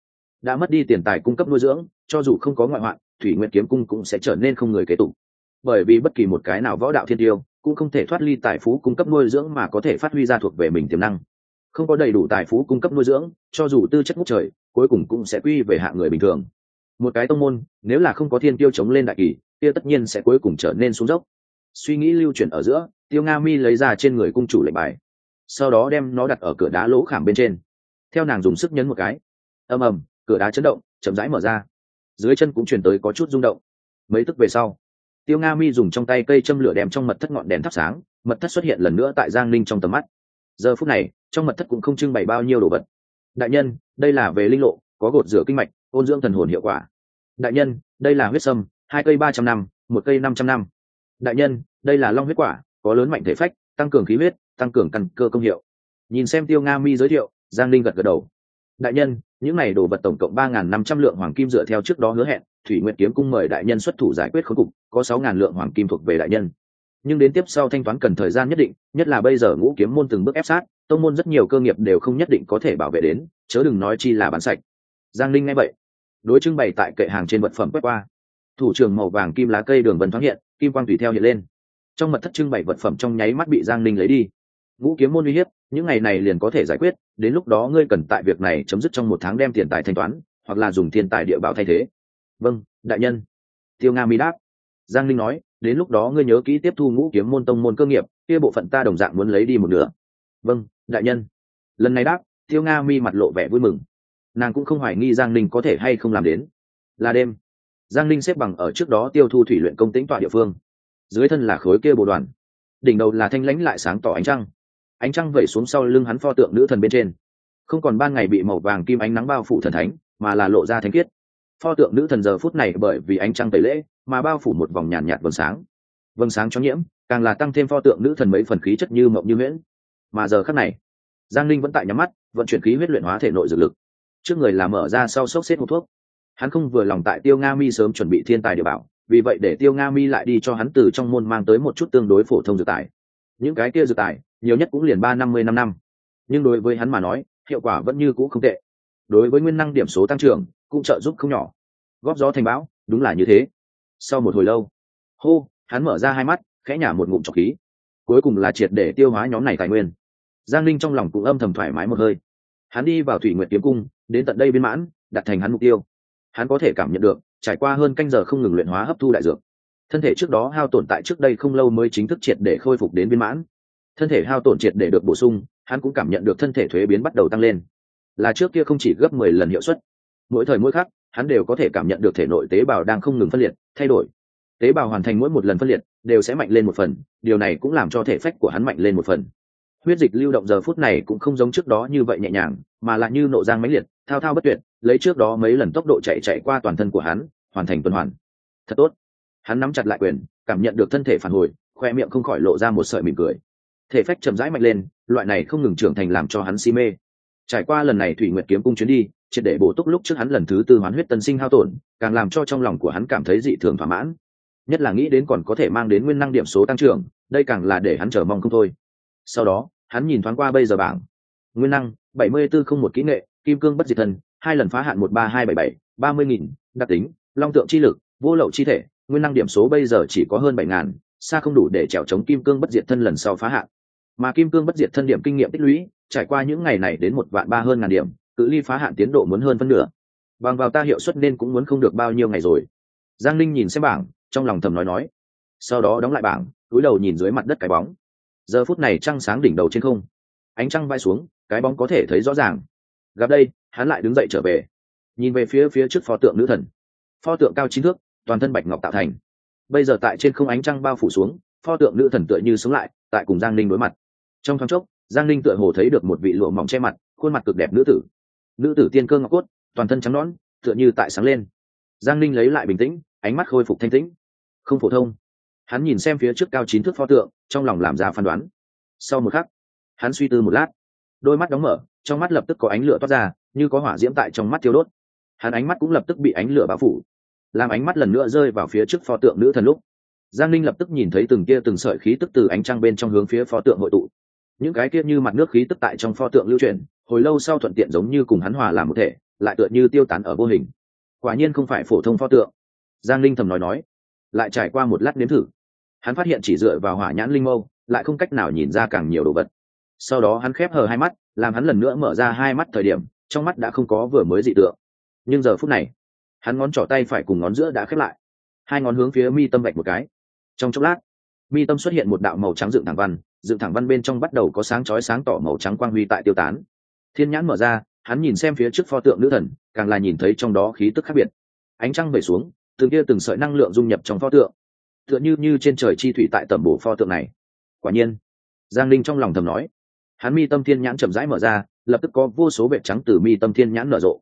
A: Đã mất đi tiền tài cung cấp nuôi dưỡng, cho dù không có ngoại hoạn, thủy nguyện kiếm cung cũng sẽ trở nên không người kế tục. Bởi vì bất kỳ một cái nào võ đạo thiên tiêu, cũng không thể thoát ly tài phú cung cấp nuôi dưỡng mà có thể phát huy ra thuộc về mình tiềm năng. Không có đầy đủ tài phú cung cấp nuôi dưỡng, cho dù tư chất ngút trời, cuối cùng cũng sẽ quy về hạng người bình thường. Một cái tông môn, nếu là không có thiên tiêu chống lên đại kỳ, kia tất nhiên sẽ cuối cùng trở nên xuống dốc. Suy nghĩ lưu chuyển ở giữa, tiêu nga mi lấy ra trên người cung chủ lệnh bài sau đó đem nó đặt ở cửa đá lỗ khảm bên trên. Theo nàng dùng sức nhấn một cái. Ầm ầm, cửa đá chấn động, chậm rãi mở ra. Dưới chân cũng chuyển tới có chút rung động. Mấy tức về sau, tiêu nga mi dùng trong tay cây châm lửa đem trong mật thất ngọn đèn thắp sáng, mật thất xuất hiện lần nữa tại giang ninh trong tầm mắt. Giờ phút này, trong mật thất cũng không trưng bày bao nhiêu đồ vật. Đại nhân, đây là về linh lộ, có gột rửa kinh mạch, ôn dưỡng thần hồn hiệu quả. Đại nhân, đây là huyết sâm, hai cây ba trăm năm, một cây năm trăm năm. Đại nhân, đây là long huyết quả, có lớn mạnh thể phách, tăng cường khí huyết tăng cường căn cơ công hiệu. Nhìn xem tiêu nga mi giới thiệu, giang linh gật gật đầu. Đại nhân, những này đồ vật tổng cộng ba n g h n năm trăm lượng hoàng kim dựa theo trước đó hứa hẹn, thủy nguyện kiếm cung mời đại nhân xuất thủ giải quyết khối cục, có sáu ngàn lượng hoàng kim thuộc về đại nhân. Nhưng đến tiếp sau thanh toán cần thời gian nhất định, nhất là bây giờ ngũ kiếm môn từng bước ép sát, tông môn rất nhiều cơ nghiệp đều không nhất định có thể bảo vệ đến, chớ đừng nói chi là bán sạch. Giang linh nghe vậy, đối trưng bày tại kệ hàng trên vật phẩm quét qua. Thủ trưởng màu vàng kim lá cây đường vân thoáng hiện, kim quang tùy theo hiện lên. Trong mật thất trưng bày vật phẩm trong nháy mắt bị giang linh lấy đi ngũ kiếm môn uy hiếp, những ngày này liền có thể giải quyết, đến lúc đó ngươi cần tại việc này chấm dứt trong một tháng đem tiền tài thanh toán, hoặc là dùng tiền tài địa bảo thay thế. Vâng đại nhân. Tiêu nga mi đáp. Giang linh nói, đến lúc đó ngươi nhớ kỹ tiếp thu ngũ kiếm môn tông môn cơ nghiệp, kia bộ phận ta đồng dạng muốn lấy đi một nửa. Vâng đại nhân. Lần này đáp, tiêu nga mi mặt lộ vẻ vui mừng. Nàng cũng không hoài nghi giang linh có thể hay không làm đến. Là đêm. Giang linh xếp bằng ở trước đó tiêu thu thủy luyện công tĩnh tọa địa phương. Dưới thân là khối kia bộ đoàn. Đỉnh đầu là thanh lãnh lại sáng tỏ ánh trăng ánh trăng vẩy xuống sau lưng hắn pho tượng nữ thần bên trên. Không còn ban ngày bị màu vàng kim ánh nắng bao phủ thần thánh mà là lộ ra thánh khiết. Pho tượng nữ thần giờ phút này bởi vì ánh trăng tẩy lễ mà bao phủ một vòng nhàn nhạt, nhạt vầng sáng. Vầng sáng cho nhiễm càng là tăng thêm pho tượng nữ thần mấy phần khí chất như mộng như nguyễn mà giờ khắc này giang linh vẫn tại nhắm mắt vận chuyển khí huyết luyện hóa thể nội dược lực. Trước người là mở ra sau sốc xếp hộp thuốc. Hắn không vừa lòng tại tiêu nga mi sớm chuẩn bị thiên tài địa bảo vì vậy để tiêu nga mi lại đi cho hắn từ trong môn mang tới một chút tương đối phổ thông dược tài những cái kia dược tài, nhiều nhất cũng liền ba năm mươi năm năm. Nhưng đối với hắn mà nói, hiệu quả vẫn như cũ không tệ. Đối với nguyên năng điểm số tăng trưởng, cũng trợ giúp không nhỏ. Góp gió thành bão, đúng là như thế. Sau một hồi lâu, hô, hắn mở ra hai mắt, khẽ nhả một ngụm trọc khí. Cuối cùng là triệt để tiêu hóa nhóm này tài nguyên. Giang linh trong lòng cũng âm thầm thoải mái một hơi. Hắn đi vào thủy nguyện kiếm cung, đến tận đây viên mãn, đặt thành hắn mục tiêu. Hắn có thể cảm nhận được, trải qua hơn canh giờ không ngừng luyện hóa hấp thu đại dược thân thể trước đó hao tổn tại trước đây không lâu mới chính thức triệt để khôi phục đến viên mãn. Thân thể hao tổn triệt để được bổ sung, hắn cũng cảm nhận được thân thể thuế biến bắt đầu tăng lên. Là trước kia không chỉ gấp mười lần hiệu suất, mỗi thời mỗi khắc, hắn đều có thể cảm nhận được thể nội tế bào đang không ngừng phân liệt, thay đổi. Tế bào hoàn thành mỗi một lần phân liệt, đều sẽ mạnh lên một phần, điều này cũng làm cho thể phách của hắn mạnh lên một phần. Huyết dịch lưu động giờ phút này cũng không giống trước đó như vậy nhẹ nhàng, mà lại như nộ giang mãnh liệt, thao thao bất tuyệt, lấy trước đó mấy lần tốc độ chạy chạy qua toàn thân của hắn, hoàn thành tuần hoàn. Thật tốt hắn nắm chặt lại quyền, cảm nhận được thân thể phản hồi, khoe miệng không khỏi lộ ra một sợi mỉm cười. Thể phách chậm rãi mạnh lên, loại này không ngừng trưởng thành làm cho hắn si mê. Trải qua lần này thủy nguyệt kiếm cung chuyến đi, triệt để bổ túc lúc trước hắn lần thứ tư hoán huyết tân sinh hao tổn, càng làm cho trong lòng của hắn cảm thấy dị thường thỏa mãn. Nhất là nghĩ đến còn có thể mang đến nguyên năng điểm số tăng trưởng, đây càng là để hắn chờ mong không thôi. Sau đó, hắn nhìn thoáng qua bây giờ bảng. Nguyên năng, bảy mươi bốn không một kỹ nghệ, kim cương bất diệt thân hai lần phá hạn một ba hai bảy bảy, ba mươi nghìn, đặc tính, long tượng chi lực, vô lậu chi thể nguyên năng điểm số bây giờ chỉ có hơn bảy ngàn, xa không đủ để trèo chống kim cương bất diệt thân lần sau phá hạn. Mà kim cương bất diệt thân điểm kinh nghiệm tích lũy, trải qua những ngày này đến một vạn ba hơn ngàn điểm, cự ly phá hạn tiến độ muốn hơn phân nửa. Bằng vào ta hiệu suất nên cũng muốn không được bao nhiêu ngày rồi. Giang linh nhìn xem bảng, trong lòng thầm nói nói. Sau đó đóng lại bảng cúi đầu nhìn dưới mặt đất cái bóng. Giờ phút này trăng sáng đỉnh đầu trên không. Ánh trăng vai xuống, cái bóng có thể thấy rõ ràng. Gặp đây, hắn lại đứng dậy trở về. Nhìn về phía phía trước pho tượng nữ thần. Pho tượng cao chín thước toàn thân bạch ngọc tạo thành. Bây giờ tại trên không ánh trăng bao phủ xuống, pho tượng nữ thần tựa như sống lại, tại cùng giang ninh đối mặt. Trong thoáng chốc, giang ninh tựa hồ thấy được một vị lụa mỏng che mặt, khuôn mặt cực đẹp nữ tử. Nữ tử tiên cơ ngọc cốt, toàn thân trắng nón tựa như tại sáng lên. Giang ninh lấy lại bình tĩnh, ánh mắt khôi phục thanh tĩnh. Không phổ thông. Hắn nhìn xem phía trước cao chín thước pho tượng, trong lòng làm ra phán đoán. Sau một khắc, hắn suy tư một lát. Đôi mắt đóng mở, trong mắt lập tức có ánh lửa toát ra, như có hỏa diễm tại trong mắt thiêu đốt. Hắn ánh mắt cũng lập tức bị ánh lửa bao phủ làm ánh mắt lần nữa rơi vào phía trước pho tượng nữ thần lúc, giang linh lập tức nhìn thấy từng kia từng sợi khí tức từ ánh trăng bên trong hướng phía pho tượng hội tụ. Những cái kia như mặt nước khí tức tại trong pho tượng lưu truyền hồi lâu sau thuận tiện giống như cùng hắn hòa làm một thể, lại tựa như tiêu tán ở vô hình. Quả nhiên không phải phổ thông pho tượng. Giang linh thầm nói nói, lại trải qua một lát nếm thử. Hắn phát hiện chỉ dựa vào hỏa nhãn linh mâu, lại không cách nào nhìn ra càng nhiều đồ vật. Sau đó hắn khép hờ hai mắt, làm hắn lần nữa mở ra hai mắt thời điểm, trong mắt đã không có vừa mới dị tượng. Nhưng giờ phút này hắn ngón trỏ tay phải cùng ngón giữa đã khép lại. Hai ngón hướng phía mi tâm vạch một cái. Trong chốc lát, mi tâm xuất hiện một đạo màu trắng dựng thẳng văn, dựng thẳng văn bên trong bắt đầu có sáng chói sáng tỏ màu trắng quang huy tại tiêu tán. Thiên nhãn mở ra, hắn nhìn xem phía trước pho tượng nữ thần, càng là nhìn thấy trong đó khí tức khác biệt. Ánh trăng về xuống từng kia từng sợi năng lượng dung nhập trong pho tượng. Tựa như như trên trời chi thủy tại tầm bổ pho tượng này. Quả nhiên, giang linh trong lòng thầm nói, hắn mi tâm thiên nhãn chậm rãi mở ra, lập tức có vô số vệ trắng từ mi tâm thiên nhãn nở rộ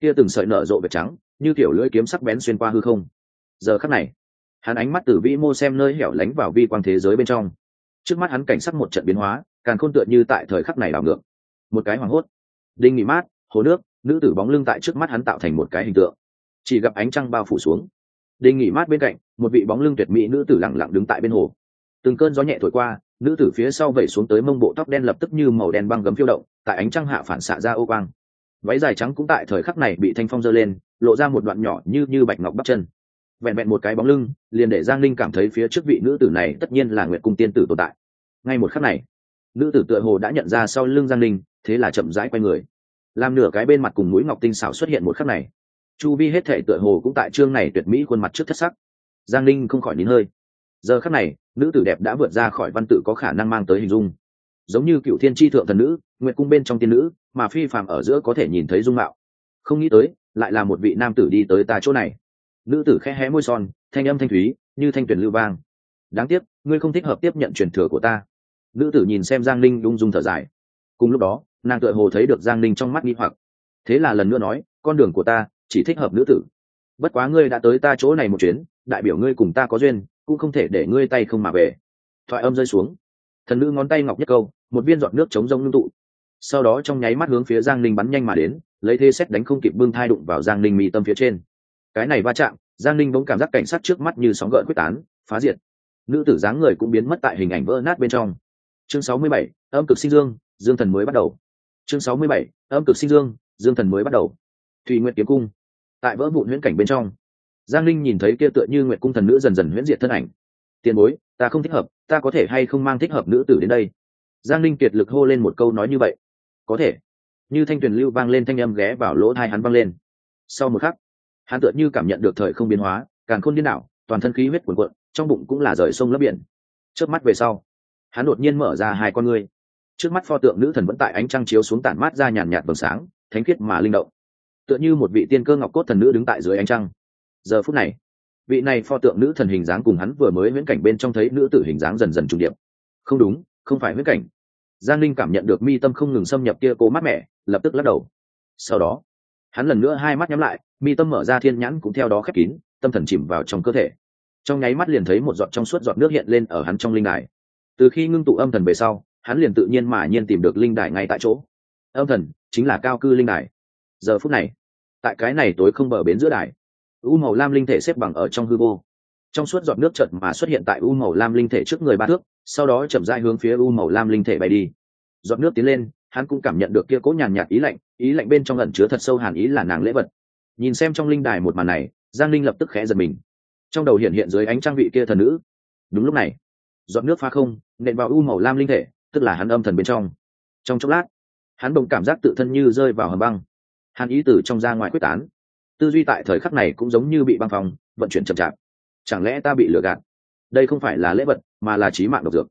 A: kia từng sợi nở rộ vệt trắng, như kiểu lưỡi kiếm sắc bén xuyên qua hư không. Giờ khắc này, hắn ánh mắt từ vĩ mô xem nơi hẻo lánh vào vi quang thế giới bên trong. Trước mắt hắn cảnh sắc một trận biến hóa, càng khôn tựa như tại thời khắc này đảo ngược. Một cái hoảng hốt. Đinh nghỉ mát, hồ nước, nữ tử bóng lưng tại trước mắt hắn tạo thành một cái hình tượng. Chỉ gặp ánh trăng bao phủ xuống. Đinh nghỉ mát bên cạnh, một vị bóng lưng tuyệt mỹ nữ tử lặng lặng đứng tại bên hồ. Từng cơn gió nhẹ thổi qua, nữ tử phía sau vẩy xuống tới mông bộ tóc đen lập tức như màu đen băng gấm phiêu động, tại ánh trăng hạ phản xạ ra ô quang váy dài trắng cũng tại thời khắc này bị thanh phong giơ lên, lộ ra một đoạn nhỏ như như bạch ngọc bắp chân. Vẹn vẹn một cái bóng lưng, liền để giang linh cảm thấy phía trước vị nữ tử này tất nhiên là nguyệt cung tiên tử tồn tại. Ngay một khắc này, nữ tử tựa hồ đã nhận ra sau lưng giang linh thế là chậm rãi quay người. Làm nửa cái bên mặt cùng núi ngọc tinh xảo xuất hiện một khắc này. Chu vi hết thể tựa hồ cũng tại chương này tuyệt mỹ khuôn mặt trước thất sắc. Giang linh không khỏi nín hơi. Giờ khắc này, nữ tử đẹp đã vượt ra khỏi văn tự có khả năng mang tới hình dung. Giống như cựu thiên tri thượng thần nữ, Nguyệt cung bên trong tiên nữ mà phi phàm ở giữa có thể nhìn thấy dung mạo. Không nghĩ tới, lại là một vị nam tử đi tới ta chỗ này. Nữ tử khẽ hé môi son, thanh âm thanh thúy, như thanh tuyển lưu vang. Đáng tiếc, ngươi không thích hợp tiếp nhận truyền thừa của ta. Nữ tử nhìn xem giang linh đung dung thở dài. Cùng lúc đó, nàng tựa hồ thấy được giang linh trong mắt nghi hoặc. Thế là lần nữa nói, con đường của ta, chỉ thích hợp nữ tử. Bất quá ngươi đã tới ta chỗ này một chuyến, đại biểu ngươi cùng ta có duyên, cũng không thể để ngươi tay không mà về. Thoại âm rơi xuống. Thần nữ ngón tay ngọc nhất câu, một viên giọt nước chống rông ngưng tụ sau đó trong nháy mắt hướng phía giang ninh bắn nhanh mà đến, lấy thế xét đánh không kịp bưng thai đụng vào giang ninh mi tâm phía trên. Cái này va chạm, giang ninh bỗng cảm giác cảnh sát trước mắt như sóng gợn quyết tán, phá diệt. Nữ tử dáng người cũng biến mất tại hình ảnh vỡ nát bên trong. Chương sáu mươi bảy, âm cực sinh dương dương thần mới bắt đầu. Chương sáu mươi bảy, âm cực sinh dương dương thần mới bắt đầu. Thùy nguyện kiếm cung. Tại vỡ vụn huyễn cảnh bên trong, giang linh nhìn thấy kia tựa như nguyện cung thần nữ dần dần huyễn diệt thân ảnh. Tiền bối, ta không thích hợp, ta có thể hay không mang thích hợp nữ tử đến đây? Giang linh kiệt lực hô lên một câu nói như vậy có thể. Như thanh tuyền lưu vang lên thanh âm ghé vào lỗ thai hắn vang lên. Sau một khắc, hắn tựa như cảm nhận được thời không biến hóa, càng khôn điên đảo, toàn thân khí huyết cuồn cuộn, trong bụng cũng là rời sông lấp biển. Trước mắt về sau, hắn đột nhiên mở ra hai con ngươi. Trước mắt pho tượng nữ thần vẫn tại ánh trăng chiếu xuống tản mát ra nhàn nhạt vầng sáng, thánh khiết mà linh động. Tựa như một vị tiên cơ ngọc cốt thần nữ đứng tại dưới ánh trăng. Giờ phút này, vị này pho tượng nữ thần hình dáng cùng hắn vừa mới viễn cảnh bên trong thấy nữ tử hình dáng dần dần trùng điệp. Không đúng, không phải viễn cảnh giang linh cảm nhận được mi tâm không ngừng xâm nhập kia cố mắt mẻ, lập tức lắc đầu. Sau đó hắn lần nữa hai mắt nhắm lại mi tâm mở ra thiên nhãn cũng theo đó khép kín tâm thần chìm vào trong cơ thể. Trong nháy mắt liền thấy một giọt trong suốt giọt nước hiện lên ở hắn trong linh đài. Từ khi ngưng tụ âm thần về sau hắn liền tự nhiên mà nhiên tìm được linh đài ngay tại chỗ. Âm thần chính là cao cư linh đài. Giờ phút này tại cái này tối không bờ bến giữa đài u màu lam linh thể xếp bằng ở trong hư vô trong suốt giọt nước chợt mà xuất hiện tại u màu lam linh thể trước người ba thước, sau đó chậm rãi hướng phía u màu lam linh thể bay đi. Giọt nước tiến lên, hắn cũng cảm nhận được kia cố nhàn nhạt ý lạnh ý lạnh bên trong ẩn chứa thật sâu hàn ý là nàng lễ vật. Nhìn xem trong linh đài một màn này, giang linh lập tức khẽ giật mình. Trong đầu hiện hiện dưới ánh trang vị kia thần nữ. Đúng lúc này, giọt nước pha không, nện vào u màu lam linh thể, tức là hắn âm thần bên trong. Trong chốc lát, hắn bỗng cảm giác tự thân như rơi vào hầm băng. Hắn ý từ trong ra ngoài quyết tán. Tư duy tại thời khắc này cũng giống như bị băng phòng vận chuyển chậm chạp chẳng lẽ ta bị lừa gạt? Đây không phải là lễ vật, mà là trí mạng độc dược.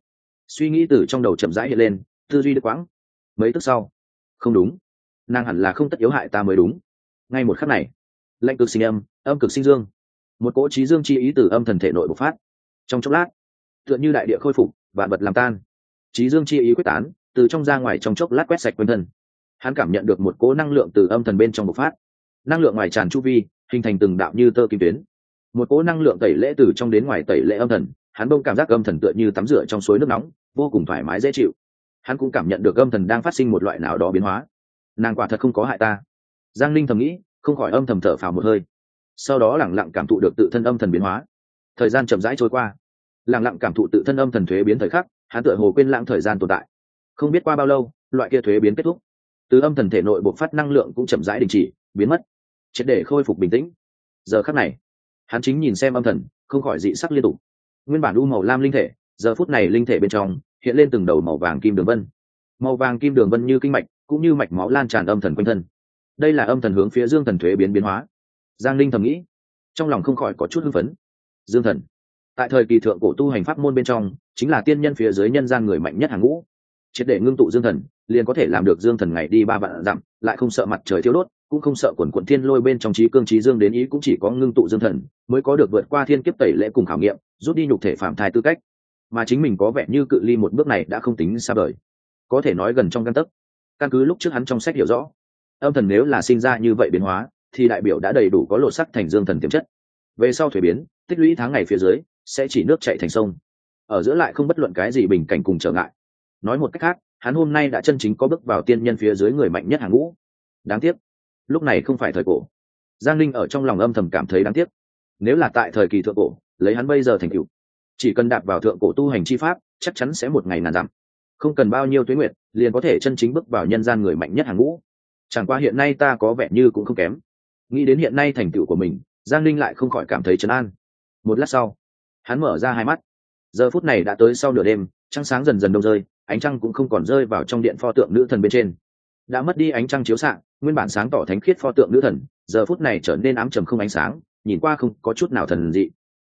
A: Suy nghĩ từ trong đầu chậm rãi hiện lên, tư duy đứt quãng. Mấy tức sau. Không đúng. Nàng hẳn là không tất yếu hại ta mới đúng. Ngay một khắc này lệnh cực sinh âm âm cực sinh dương. Một cỗ trí dương chi ý từ âm thần thể nội bộc phát. Trong chốc lát, tựa như đại địa khôi phục, vạn vật làm tan. Trí dương chi ý quyết tán, từ trong ra ngoài trong chốc lát quét sạch quanh thân. Hắn cảm nhận được một cỗ năng lượng từ âm thần bên trong bộc phát. Năng lượng ngoài tràn chu vi, hình thành từng đạo như tơ kim tuyến một cỗ năng lượng tẩy lễ từ trong đến ngoài tẩy lễ âm thần, hắn bông cảm giác âm thần tựa như tắm rửa trong suối nước nóng, vô cùng thoải mái dễ chịu. Hắn cũng cảm nhận được âm thần đang phát sinh một loại nào đó biến hóa. Nàng quả thật không có hại ta. Giang linh thầm nghĩ, không khỏi âm thầm thở phào một hơi. Sau đó lẳng lặng cảm thụ được tự thân âm thần biến hóa. Thời gian chậm rãi trôi qua. Lẳng lặng cảm thụ tự thân âm thần thuế biến thời khắc, hắn tựa hồ quên lãng thời gian tồn tại. Không biết qua bao lâu, loại kia thuế biến kết thúc. Từ âm thần thể nội bộc phát năng lượng cũng chậm rãi đình chỉ, biến mất. Triệt để khôi phục bình tĩnh. Giờ khắc này hắn chính nhìn xem âm thần, không khỏi dị sắc liên tục. Nguyên bản u màu lam linh thể, giờ phút này linh thể bên trong, hiện lên từng đầu màu vàng kim đường vân. Màu vàng kim đường vân như kinh mạch, cũng như mạch máu lan tràn âm thần quanh thân. Đây là âm thần hướng phía dương thần thuế biến biến hóa. Giang linh thầm nghĩ, trong lòng không khỏi có chút hưng phấn. Dương thần, tại thời kỳ thượng cổ tu hành pháp môn bên trong, chính là tiên nhân phía dưới nhân gian người mạnh nhất hàng ngũ triệt để ngưng tụ dương thần, liền có thể làm được dương thần ngày đi ba vạn dặm, lại không sợ mặt trời thiếu đốt, cũng không sợ quần quận thiên lôi bên trong trí cương trí dương đến ý cũng chỉ có ngưng tụ dương thần, mới có được vượt qua thiên kiếp tẩy lễ cùng khảo nghiệm, rút đi nhục thể phạm thai tư cách. Mà chính mình có vẻ như cự ly một bước này đã không tính xa vời. Có thể nói gần trong căn tấc. Căn cứ lúc trước hắn trong sách hiểu rõ, âm thần nếu là sinh ra như vậy biến hóa, thì đại biểu đã đầy đủ có lộ sắc thành dương thần tiềm chất. Về sau thuế biến, tích lũy tháng ngày phía dưới, sẽ chỉ nước chạy thành sông. Ở giữa lại không bất luận cái gì bình cảnh cùng trở ngại nói một cách khác, hắn hôm nay đã chân chính có bước vào tiên nhân phía dưới người mạnh nhất hàng ngũ. Đáng tiếc, lúc này không phải thời cổ. Giang linh ở trong lòng âm thầm cảm thấy đáng tiếc. Nếu là tại thời kỳ thượng cổ, lấy hắn bây giờ thành cựu chỉ cần đạp vào thượng cổ tu hành chi pháp, chắc chắn sẽ một ngày nàn dặm. Không cần bao nhiêu tuế nguyệt, liền có thể chân chính bước vào nhân gian người mạnh nhất hàng ngũ. Chẳng qua hiện nay ta có vẻ như cũng không kém. Nghĩ đến hiện nay thành tựu của mình, giang linh lại không khỏi cảm thấy chấn an. Một lát sau, hắn mở ra hai mắt. Giờ phút này đã tới sau nửa đêm, trăng sáng dần dần đông rơi ánh trăng cũng không còn rơi vào trong điện pho tượng nữ thần bên trên. Đã mất đi ánh trăng chiếu xạ, nguyên bản sáng tỏ thánh khiết pho tượng nữ thần, giờ phút này trở nên ám trầm không ánh sáng, nhìn qua không có chút nào thần dị.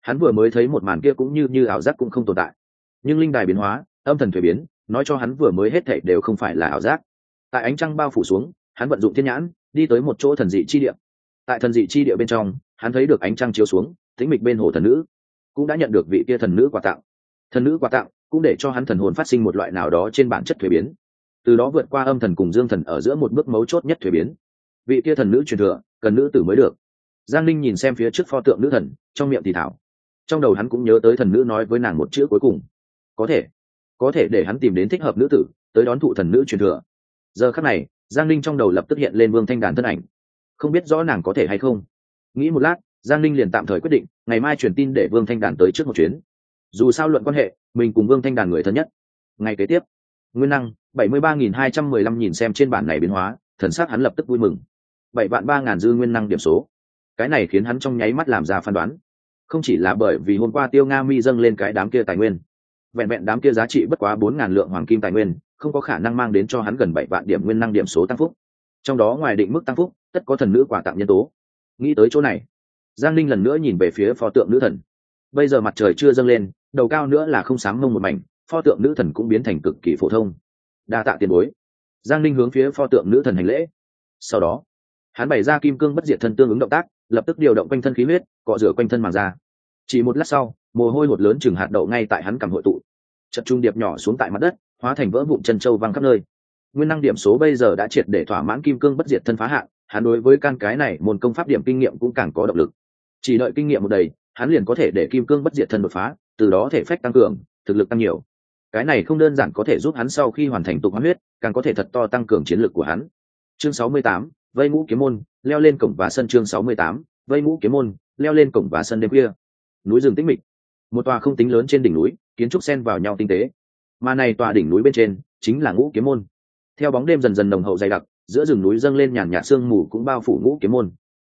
A: Hắn vừa mới thấy một màn kia cũng như như ảo giác cũng không tồn tại. Nhưng linh đài biến hóa, âm thần thuế biến, nói cho hắn vừa mới hết thảy đều không phải là ảo giác. Tại ánh trăng bao phủ xuống, hắn vận dụng thiên nhãn, đi tới một chỗ thần dị chi địa. Tại thần dị chi địa bên trong, hắn thấy được ánh trăng chiếu xuống, tĩnh mịch bên hồ thần nữ, cũng đã nhận được vị kia thần nữ quà tặng. Thần nữ quà tặng cũng để cho hắn thần hồn phát sinh một loại nào đó trên bản chất thuế biến. Từ đó vượt qua âm thần cùng dương thần ở giữa một bước mấu chốt nhất thuế biến. Vị kia thần nữ truyền thừa, cần nữ tử mới được. Giang linh nhìn xem phía trước pho tượng nữ thần, trong miệng thì thảo. Trong đầu hắn cũng nhớ tới thần nữ nói với nàng một chữ cuối cùng. Có thể có thể để hắn tìm đến thích hợp nữ tử, tới đón thụ thần nữ truyền thừa. Giờ khắc này, giang linh trong đầu lập tức hiện lên vương thanh đàn thân ảnh. Không biết rõ nàng có thể hay không. Nghĩ một lát, giang linh liền tạm thời quyết định, ngày mai truyền tin để vương thanh đàn tới trước một chuyến dù sao luận quan hệ, mình cùng vương thanh đàn người thân nhất. Ngày kế tiếp, nguyên năng, bảy mươi ba nghìn hai trăm mười lăm nhìn xem trên bản này biến hóa, thần sắc hắn lập tức vui mừng. Bảy vạn ba ngàn dư nguyên năng điểm số. Cái này khiến hắn trong nháy mắt làm ra phán đoán. Không chỉ là bởi vì hôm qua tiêu nga mi dâng lên cái đám kia tài nguyên, vẹn vẹn đám kia giá trị bất quá bốn ngàn lượng hoàng kim tài nguyên, không có khả năng mang đến cho hắn gần bảy vạn điểm nguyên năng điểm số tăng phúc. Trong đó ngoài định mức tăng phúc, tất có thần nữ quà tặng nhân tố. Nghĩ tới chỗ này, giang linh lần nữa nhìn về phía pho tượng nữ thần. Bây giờ mặt trời chưa dâng lên đầu cao nữa là không sáng mông một mảnh, pho tượng nữ thần cũng biến thành cực kỳ phổ thông. Đa tạ tiền bối. Giang linh hướng phía pho tượng nữ thần hành lễ. Sau đó, hắn bày ra kim cương bất diệt thân tương ứng động tác, lập tức điều động quanh thân khí huyết, cọ rửa quanh thân màng ra chỉ một lát sau, mồ hôi hột lớn chừng hạt đậu ngay tại hắn cầm hội tụ. Trận trung điệp nhỏ xuống tại mặt đất, hóa thành vỡ vụn chân châu văng khắp nơi. Nguyên năng điểm số bây giờ đã triệt để thỏa mãn kim cương bất diệt thân phá hạn, hắn đối với căn cái này môn công pháp điểm kinh nghiệm cũng càng có động lực. Chỉ đợi kinh nghiệm một đầy, hắn liền có thể để kim cương bất diệt thân đột phá từ đó thể phách tăng cường, thực lực tăng nhiều. Cái này không đơn giản có thể giúp hắn sau khi hoàn thành tục hóa huyết, càng có thể thật to tăng cường chiến lược của hắn. Chương sáu mươi tám, vây ngũ kiếm môn, leo lên cổng và sân chương sáu mươi tám, vây ngũ kiếm môn, leo lên cổng và sân đêm khuya. Núi rừng tĩnh mịch. Một tòa không tính lớn trên đỉnh núi, kiến trúc xen vào nhau tinh tế. Mà này tòa đỉnh núi bên trên, chính là ngũ kiếm môn. Theo bóng đêm dần dần nồng hậu dày đặc, giữa rừng núi dâng lên nhàn nhạt sương mù cũng bao phủ ngũ kiếm môn.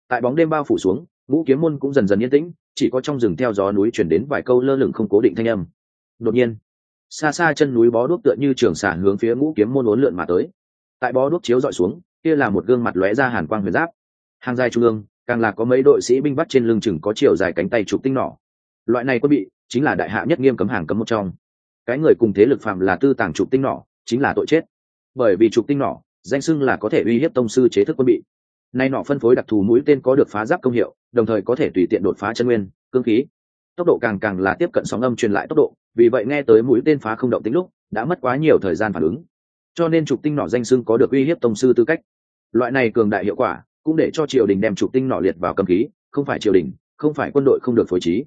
A: Tại bóng đêm bao phủ xuống, ngũ kiếm môn cũng dần dần yên tĩnh chỉ có trong rừng theo gió núi chuyển đến vài câu lơ lửng không cố định thanh âm. Đột nhiên, xa xa chân núi bó đuốc tựa như trường xả hướng phía ngũ kiếm môn uốn lượn mà tới. Tại bó đuốc chiếu dọi xuống, kia là một gương mặt lóe ra hàn quang huyền giáp. Hàng dài trung ương, càng là có mấy đội sĩ binh bắt trên lưng chừng có chiều dài cánh tay trục tinh nỏ. Loại này quân bị, chính là đại hạ nhất nghiêm cấm hàng cấm một trong. Cái người cùng thế lực phạm là tư tàng trục tinh nỏ, chính là tội chết. Bởi vì trục tinh nỏ, danh xưng là có thể uy hiếp tông sư chế thức quân bị. Nay nọ phân phối đặc thù mũi tên có được phá giáp công hiệu đồng thời có thể tùy tiện đột phá chân nguyên, cương khí. Tốc độ càng càng là tiếp cận sóng âm truyền lại tốc độ, vì vậy nghe tới mũi tên phá không động tính lúc, đã mất quá nhiều thời gian phản ứng. Cho nên trục tinh nỏ danh xưng có được uy hiếp tông sư tư cách. Loại này cường đại hiệu quả, cũng để cho triều đình đem trục tinh nỏ liệt vào cầm khí, không phải triều đình, không phải quân đội không được phối trí.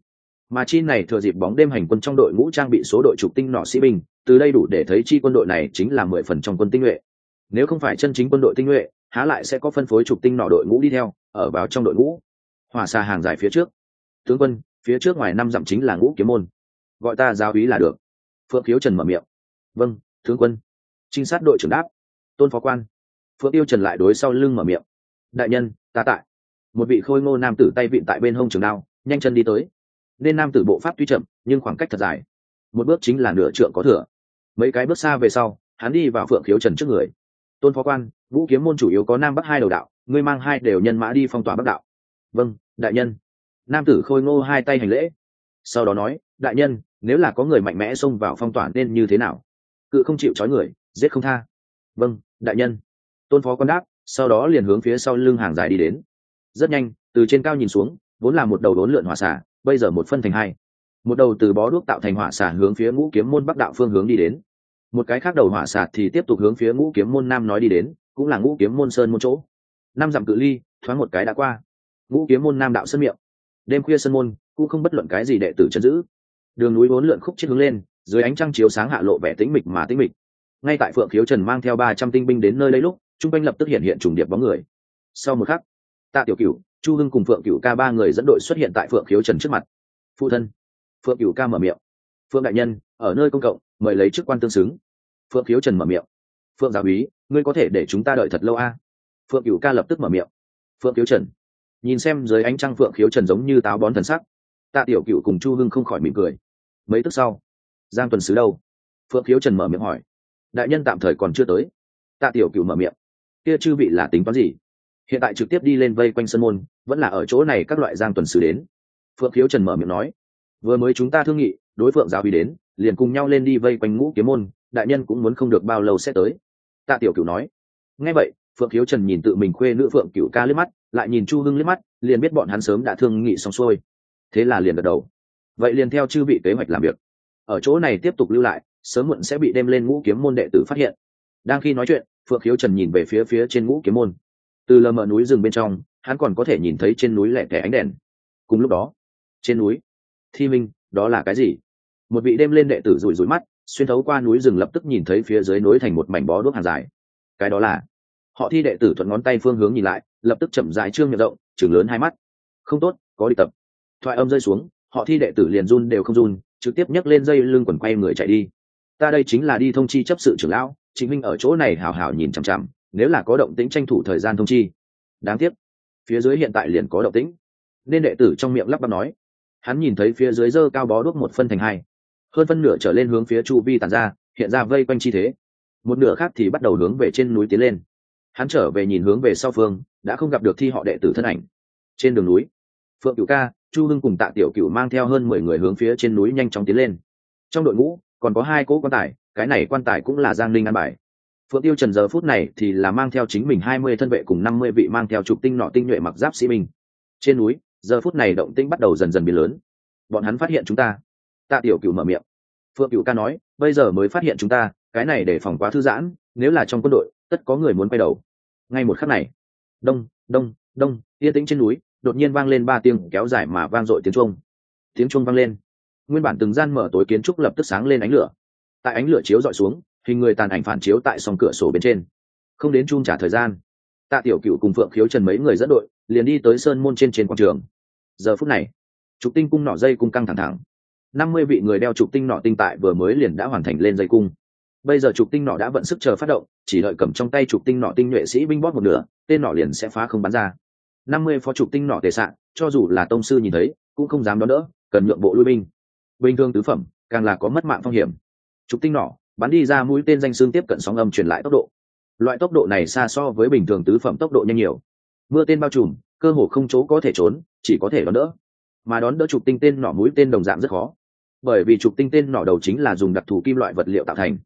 A: Mà chi này thừa dịp bóng đêm hành quân trong đội ngũ trang bị số đội trục tinh nỏ sĩ binh, từ đây đủ để thấy chi quân đội này chính là mười phần trong quân tinh nhuệ. Nếu không phải chân chính quân đội tinh nhuệ, há lại sẽ có phân phối trục tinh nỏ đội ngũ đi theo, ở vào trong đội ngũ hỏa xa hàng dài phía trước. Tướng quân, phía trước ngoài năm dặm chính là ngũ kiếm môn. Gọi ta giáo úy là được. Phượng khiếu trần mở miệng. Vâng tướng quân. Trinh sát đội trưởng đáp. Tôn phó quan. Phượng tiêu trần lại đối sau lưng mở miệng. Đại nhân, ta tại. Một vị khôi ngô nam tử tay vịn tại bên hông trường đao, nhanh chân đi tới. Nên nam tử bộ pháp tuy chậm, nhưng khoảng cách thật dài. Một bước chính là nửa trượng có thừa. Mấy cái bước xa về sau, hắn đi vào phượng khiếu trần trước người. Tôn phó quan vũ kiếm môn chủ yếu có nam bắc hai đầu đạo, ngươi mang hai đều nhân mã đi phong tỏa bắc đạo vâng đại nhân. Nam tử khôi ngô hai tay hành lễ. Sau đó nói, đại nhân, nếu là có người mạnh mẽ xông vào phong tỏa nên như thế nào? Cự không chịu trói người, giết không tha. Vâng đại nhân. Tôn phó quan đáp, sau đó liền hướng phía sau lưng hàng dài đi đến. Rất nhanh, từ trên cao nhìn xuống, vốn là một đầu đốn lượn hỏa xả, bây giờ một phân thành hai. Một đầu từ bó đuốc tạo thành hỏa xả hướng phía ngũ kiếm môn bắc đạo phương hướng đi đến. Một cái khác đầu hỏa xả thì tiếp tục hướng phía ngũ kiếm môn nam nói đi đến, cũng là ngũ kiếm môn sơn một chỗ. Năm dặm cự ly, thoáng một cái đã qua ngũ kiếm môn nam đạo sân miệng. Đêm khuya sân môn, cũng không bất luận cái gì đệ tử chân giữ. Đường núi bốn lượn khúc chết hướng lên, dưới ánh trăng chiếu sáng hạ lộ vẻ tĩnh mịch mà tĩnh mịch. Ngay tại phượng khiếu trần mang theo ba trăm tinh binh đến nơi lấy lúc, trung quanh lập tức hiện hiện trùng điệp bóng người. Sau một khắc, tạ tiểu cửu, chu hưng cùng phượng cửu ca ba người dẫn đội xuất hiện tại phượng khiếu trần trước mặt. Phụ thân. Phượng cửu ca mở miệng. Phượng đại nhân, ở nơi công cộng, mời lấy chức quan tương xứng. Phượng khiếu trần mở miệng. Phượng giáo úy, ngươi có thể để chúng ta đợi thật lâu a? À? phượng cửu ca lập tức mở miệng. Phượng khiếu trần nhìn xem dưới ánh trăng phượng khiếu trần giống như táo bón thần sắc. Tạ tiểu cựu cùng chu hưng không khỏi mỉm cười. Mấy tức sau, giang tuần sứ đâu? Phượng khiếu trần mở miệng hỏi. Đại nhân tạm thời còn chưa tới. Tạ tiểu cựu mở miệng. Kia chư vị là tính toán gì? Hiện tại trực tiếp đi lên vây quanh sân môn, vẫn là ở chỗ này các loại giang tuần sứ đến. Phượng khiếu trần mở miệng nói. Vừa mới chúng ta thương nghị, đối phượng giáo uy đến, liền cùng nhau lên đi vây quanh ngũ kiếm môn, đại nhân cũng muốn không được bao lâu sẽ tới. Tạ tiểu cửu nói. Nghe vậy, phượng khiếu trần nhìn tự mình khuê nữ phượng cửu ca lướt mắt lại nhìn chu hưng liếc mắt, liền biết bọn hắn sớm đã thương nghị xong xuôi. Thế là liền gật đầu. Vậy liền theo chư vị kế hoạch làm việc. Ở chỗ này tiếp tục lưu lại, sớm muộn sẽ bị đem lên ngũ kiếm môn đệ tử phát hiện. Đang khi nói chuyện, phượng khiếu trần nhìn về phía phía trên ngũ kiếm môn. Từ lờ mờ núi rừng bên trong, hắn còn có thể nhìn thấy trên núi lẻ tẻ ánh đèn. Cùng lúc đó, trên núi, thi minh, đó là cái gì? Một vị đêm lên đệ tử rủi rủi mắt, xuyên thấu qua núi rừng lập tức nhìn thấy phía dưới núi thành một mảnh bó đuốc hàng dài. Cái đó là, họ thi đệ tử thuận ngón tay phương hướng nhìn lại lập tức chậm dài trương miệng rộng chừng lớn hai mắt. Không tốt, có đi tập. Thoại âm rơi xuống, họ thi đệ tử liền run đều không run, trực tiếp nhấc lên dây lưng quần quay người chạy đi. Ta đây chính là đi thông chi chấp sự trưởng lão chính minh ở chỗ này hào hào nhìn chằm chằm, nếu là có động tĩnh tranh thủ thời gian thông chi. Đáng tiếc, phía dưới hiện tại liền có động tĩnh. Nên đệ tử trong miệng lắp bắp nói. Hắn nhìn thấy phía dưới dơ cao bó đuốc một phân thành hai. Hơn phân nửa trở lên hướng phía chu vi tàn ra, hiện ra vây quanh chi thế. Một nửa khác thì bắt đầu hướng về trên núi tiến lên hắn trở về nhìn hướng về sau phương, đã không gặp được thi họ đệ tử thân ảnh. Trên đường núi, phượng cửu ca, chu hưng cùng tạ tiểu cửu mang theo hơn mười người hướng phía trên núi nhanh chóng tiến lên. Trong đội ngũ, còn có hai cỗ quan tài, cái này quan tài cũng là giang linh an bài. Phượng tiêu trần giờ phút này thì là mang theo chính mình hai mươi thân vệ cùng năm mươi vị mang theo trục tinh nọ tinh nhuệ mặc giáp sĩ binh. Trên núi, giờ phút này động tinh bắt đầu dần dần biến lớn. Bọn hắn phát hiện chúng ta. Tạ tiểu cửu mở miệng. Phượng cửu ca nói, bây giờ mới phát hiện chúng ta, cái này để phòng quá thư giãn, nếu là trong quân đội, tất có người muốn quay đầu ngay một khắc này, đông đông đông, yên tĩnh trên núi, đột nhiên vang lên ba tiếng kéo dài mà vang dội tiếng chuông. Tiếng chuông vang lên. Nguyên bản từng gian mở tối kiến trúc lập tức sáng lên ánh lửa. Tại ánh lửa chiếu dọi xuống, hình người tàn ảnh phản chiếu tại sòng cửa sổ bên trên. Không đến chung trả thời gian, tạ tiểu cựu cùng phượng khiếu trần mấy người dẫn đội, liền đi tới sơn môn trên trên quảng trường. Giờ phút này, trục tinh cung nọ dây cung căng thẳng thẳng. Năm mươi vị người đeo trục tinh nọ tinh tại vừa mới liền đã hoàn thành lên dây cung bây giờ trục tinh nọ đã vận sức chờ phát động, chỉ đợi cầm trong tay trục tinh nọ tinh nhuệ sĩ binh bóp một nửa, tên nọ liền sẽ phá không bắn ra. Năm mươi phó trục tinh nọ tề sạn cho dù là tông sư nhìn thấy, cũng không dám đón đỡ, cần nhượng bộ lui binh. Bình thường tứ phẩm, càng là có mất mạng phong hiểm. Trục tinh nọ bắn đi ra mũi tên danh xương tiếp cận sóng âm truyền lại tốc độ. Loại tốc độ này xa so với bình thường tứ phẩm tốc độ nhanh nhiều. Mưa tên bao trùm, cơ hồ không chỗ có thể trốn, chỉ có thể đón đỡ. Mà đón đỡ trục tinh tên nỏ mũi tên đồng dạng rất khó. Bởi vì trục tinh tên nỏ đầu chính là dùng đặc thù kim loại vật liệu tạo thành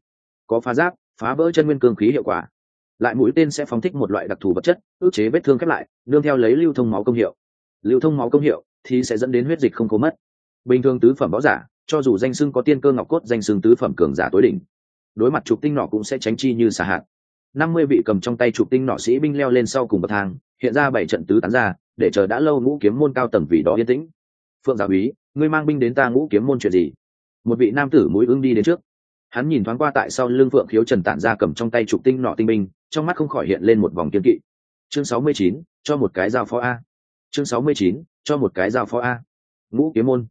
A: có phá giáp, phá vỡ chân nguyên cương khí hiệu quả. Lại mũi tên sẽ phóng thích một loại đặc thù vật chất ước chế vết thương khép lại, nương theo lấy lưu thông máu công hiệu. Lưu thông máu công hiệu thì sẽ dẫn đến huyết dịch không cố mất. Bình thường tứ phẩm võ giả, cho dù danh sưng có tiên cơ ngọc cốt, danh sưng tứ phẩm cường giả tối đỉnh, đối mặt trục tinh nọ cũng sẽ tránh chi như xà hạt. Năm mươi vị cầm trong tay trục tinh nọ sĩ binh leo lên sau cùng bậc thang, hiện ra bảy trận tứ tán ra, để chờ đã lâu ngũ kiếm môn cao tầng vì đó yên tĩnh. Phượng giáo úy, ngươi mang binh đến ta ngũ kiếm môn chuyện gì? Một vị nam tử mũi ưng đi đến trước hắn nhìn thoáng qua tại sau lưng phượng khiếu trần tản ra cầm trong tay trục tinh nọ tinh binh, trong mắt không khỏi hiện lên một vòng kiên kỵ. Chương sáu mươi chín, cho một cái dao phó a. Chương sáu mươi chín, cho một cái dao phó a. Ngũ kiếm môn.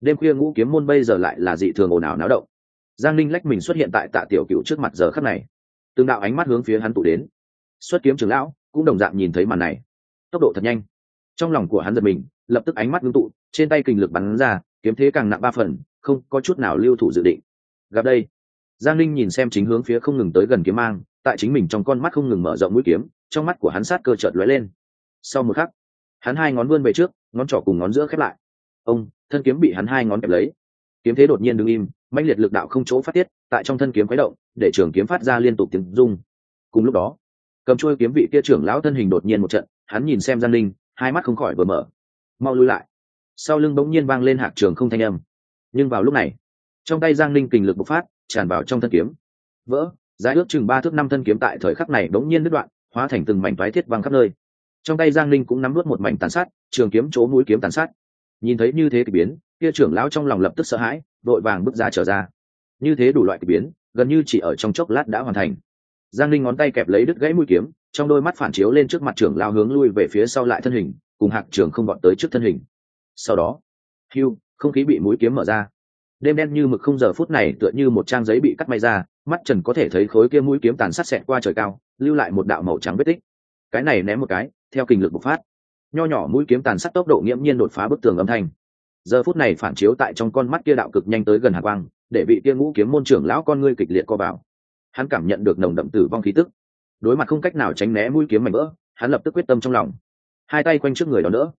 A: Đêm khuya ngũ kiếm môn bây giờ lại là dị thường ồn ào náo động. Giang linh lách mình xuất hiện tại tạ tiểu cựu trước mặt giờ khắc này. Từng đạo ánh mắt hướng phía hắn tụ đến. Xuất kiếm trường lão cũng đồng dạng nhìn thấy màn này. Tốc độ thật nhanh. Trong lòng của hắn giật mình, lập tức ánh mắt ngưng tụ, trên tay kình lực bắn ra, kiếm thế càng nặng ba phần, không có chút nào lưu thủ dự định. Gặp đây giang linh nhìn xem chính hướng phía không ngừng tới gần kiếm mang, tại chính mình trong con mắt không ngừng mở rộng mũi kiếm, trong mắt của hắn sát cơ chợt lóe lên. Sau một khắc, hắn hai ngón vươn về trước, ngón trỏ cùng ngón giữa khép lại. Ông, thân kiếm bị hắn hai ngón kẹp lấy. Kiếm thế đột nhiên đứng im, mãnh liệt lực đạo không chỗ phát tiết, tại trong thân kiếm khuấy động, để trường kiếm phát ra liên tục tiếng rung. Cùng lúc đó, cầm chuôi kiếm vị kia trưởng lão thân hình đột nhiên một trận, hắn nhìn xem giang linh hai mắt không khỏi vừa mở. Mau lui lại. Sau lưng bỗng nhiên vang lên hạc trường không thanh âm. Nhưng vào lúc này trong tay giang linh kình lực bộc phát, tràn vào trong thân kiếm. Vỡ dài ước chừng ba thước năm thân kiếm tại thời khắc này đống nhiên đứt đoạn, hóa thành từng mảnh toái thiết văng khắp nơi. Trong tay giang linh cũng nắm vớt một mảnh tàn sát, trường kiếm chỗ mũi kiếm tàn sát. Nhìn thấy như thế k ỳ biến, kia trưởng lão trong lòng lập tức sợ hãi, đội vàng bước ra trở ra. Như thế đủ loại k ỳ biến, gần như chỉ ở trong chốc lát đã hoàn thành. Giang linh ngón tay kẹp lấy đứt gãy mũi kiếm, trong đôi mắt phản chiếu lên trước mặt trưởng lao hướng lui về phía sau lại thân hình, cùng hạc trưởng không gọn tới trước thân hình. Sau đó, hiu, không khí bị mũi kiếm mở ra đêm đen như mực không giờ phút này tựa như một trang giấy bị cắt may ra, mắt trần có thể thấy khối kia mũi kiếm tàn sát xẹt qua trời cao, lưu lại một đạo màu trắng vết tích. Cái này ném một cái, theo kình lực bộc phát. Nho nhỏ mũi kiếm tàn sát tốc độ nghiễm nhiên đột phá bức tường âm thanh. Giờ phút này phản chiếu tại trong con mắt kia đạo cực nhanh tới gần hạ quang, để vị kia ngũ kiếm môn trưởng lão con ngươi kịch liệt co vào. Hắn cảm nhận được nồng đậm tử vong khí tức. Đối mặt không cách nào tránh né mũi kiếm mảnh vỡ, hắn lập tức quyết tâm trong lòng. Hai tay quanh trước người đó nữa.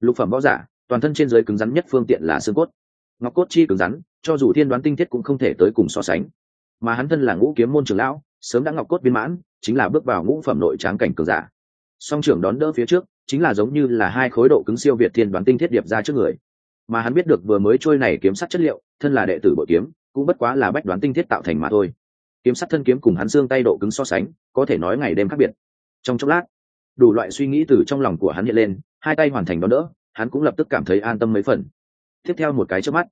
A: Lục phẩm võ giả, toàn thân trên dưới cứng rắn nhất phương tiện là xương cốt ngọc cốt chi cứng rắn, cho dù thiên đoán tinh thiết cũng không thể tới cùng so sánh. Mà hắn thân là ngũ kiếm môn trưởng lão, sớm đã ngọc cốt viên mãn, chính là bước vào ngũ phẩm nội tráng cảnh cường giả. Song trưởng đón đỡ phía trước, chính là giống như là hai khối độ cứng siêu việt thiên đoán tinh thiết điệp ra trước người. Mà hắn biết được vừa mới trôi này kiếm sắt chất liệu, thân là đệ tử bội kiếm, cũng bất quá là bách đoán tinh thiết tạo thành mà thôi. Kiếm sắt thân kiếm cùng hắn xương tay độ cứng so sánh, có thể nói ngày đêm khác biệt. Trong chốc lát, đủ loại suy nghĩ từ trong lòng của hắn hiện lên, hai tay hoàn thành đón đỡ, hắn cũng lập tức cảm thấy an tâm mấy phần tiếp theo một cái trước mắt.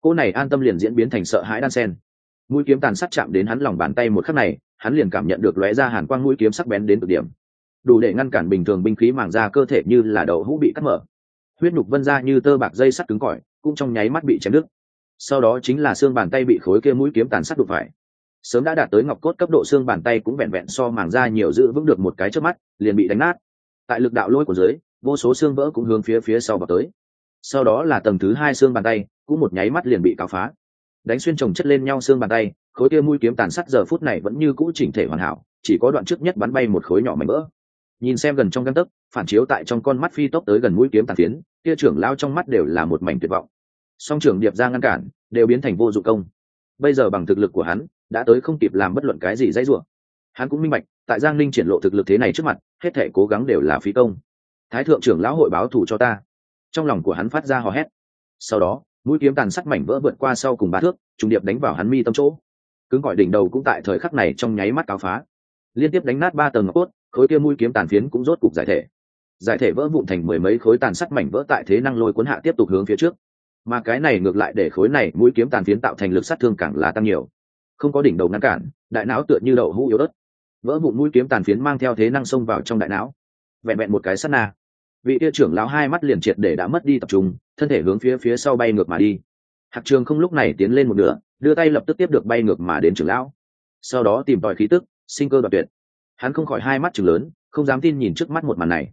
A: Cô này an tâm liền diễn biến thành sợ hãi đan sen. Mũi kiếm tàn sắt chạm đến hắn lòng bàn tay một khắc này, hắn liền cảm nhận được lóe ra hàn quang mũi kiếm sắc bén đến cực điểm. Đủ để ngăn cản bình thường binh khí màng ra cơ thể như là đầu hũ bị cắt mở. Huyết nhục vân ra như tơ bạc dây sắt cứng cỏi, cũng trong nháy mắt bị chém đứt. Sau đó chính là xương bàn tay bị khối kia mũi kiếm tàn sắt đục phải. Sớm đã đạt tới ngọc cốt cấp độ xương bàn tay cũng vẹn vẹn so màng ra nhiều giữ vững được một cái trước mắt, liền bị đánh nát. Tại lực đạo lôi của dưới, vô số xương vỡ cũng hướng phía phía sau vào tới sau đó là tầng thứ hai xương bàn tay, cũng một nháy mắt liền bị cáo phá. Đánh xuyên chồng chất lên nhau xương bàn tay, khối kia mũi kiếm tàn sắt giờ phút này vẫn như cũ chỉnh thể hoàn hảo, chỉ có đoạn trước nhất bắn bay một khối nhỏ mảnh vỡ. Nhìn xem gần trong găng tấc, phản chiếu tại trong con mắt phi tốc tới gần mũi kiếm tàn phiến, kia trưởng lao trong mắt đều là một mảnh tuyệt vọng. Song trưởng điệp ra ngăn cản, đều biến thành vô dụng công. Bây giờ bằng thực lực của hắn, đã tới không kịp làm bất luận cái gì dãy rủa. Hắn cũng minh bạch, tại giang ninh triển lộ thực lực thế này trước mặt, hết thể cố gắng đều là phí công. Thái thượng trưởng lão hội báo thù cho ta trong lòng của hắn phát ra hò hét. Sau đó, mũi kiếm tàn sắc mảnh vỡ vượt qua sau cùng ba thước, trùng điệp đánh vào hắn mi tâm chỗ. Cứng gọi đỉnh đầu cũng tại thời khắc này trong nháy mắt cáo phá. Liên tiếp đánh nát ba tầng ngọc cốt, khối kia mũi kiếm tàn phiến cũng rốt cục giải thể. Giải thể vỡ vụn thành mười mấy khối tàn sắt mảnh vỡ tại thế năng lôi cuốn hạ tiếp tục hướng phía trước. Mà cái này ngược lại để khối này mũi kiếm tàn phiến tạo thành lực sát thương càng là tăng nhiều. Không có đỉnh đầu ngăn cản, đại não tựa như đậu hũ yếu đất vỡ vụn mũi kiếm tàn phiến mang theo thế năng xông vào trong đại não. Vẹn vẹn một cái sắt na vị tia trưởng lão hai mắt liền triệt để đã mất đi tập trung, thân thể hướng phía phía sau bay ngược mà đi. Hạc trường không lúc này tiến lên một nửa, đưa tay lập tức tiếp được bay ngược mà đến trưởng lão. Sau đó tìm tòi khí tức, sinh cơ đoạt tuyệt. Hắn không khỏi hai mắt chừng lớn, không dám tin nhìn trước mắt một màn này.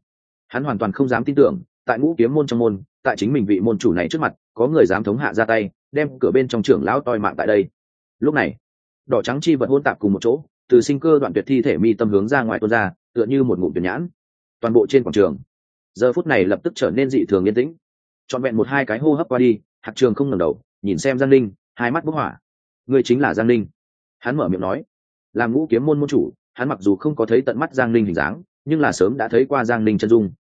A: Hắn hoàn toàn không dám tin tưởng, tại ngũ kiếm môn trong môn, tại chính mình vị môn chủ này trước mặt, có người dám thống hạ ra tay, đem cửa bên trong trưởng lão toi mạng tại đây. Lúc này, đỏ trắng chi vật hôn tạp cùng một chỗ, từ sinh cơ đoạn tuyệt thi thể mi tâm hướng ra ngoài tuôn ra, tựa như một ngụm tuyển nhãn. Toàn bộ trên quảng trường giờ phút này lập tức trở nên dị thường yên tĩnh. Trọn vẹn một hai cái hô hấp qua đi, hạc trường không ngẩng đầu, nhìn xem giang linh hai mắt bốc hỏa. Người chính là giang linh hắn mở miệng nói. Làm ngũ kiếm môn môn chủ, hắn mặc dù không có thấy tận mắt giang linh hình dáng, nhưng là sớm đã thấy qua giang linh chân dung.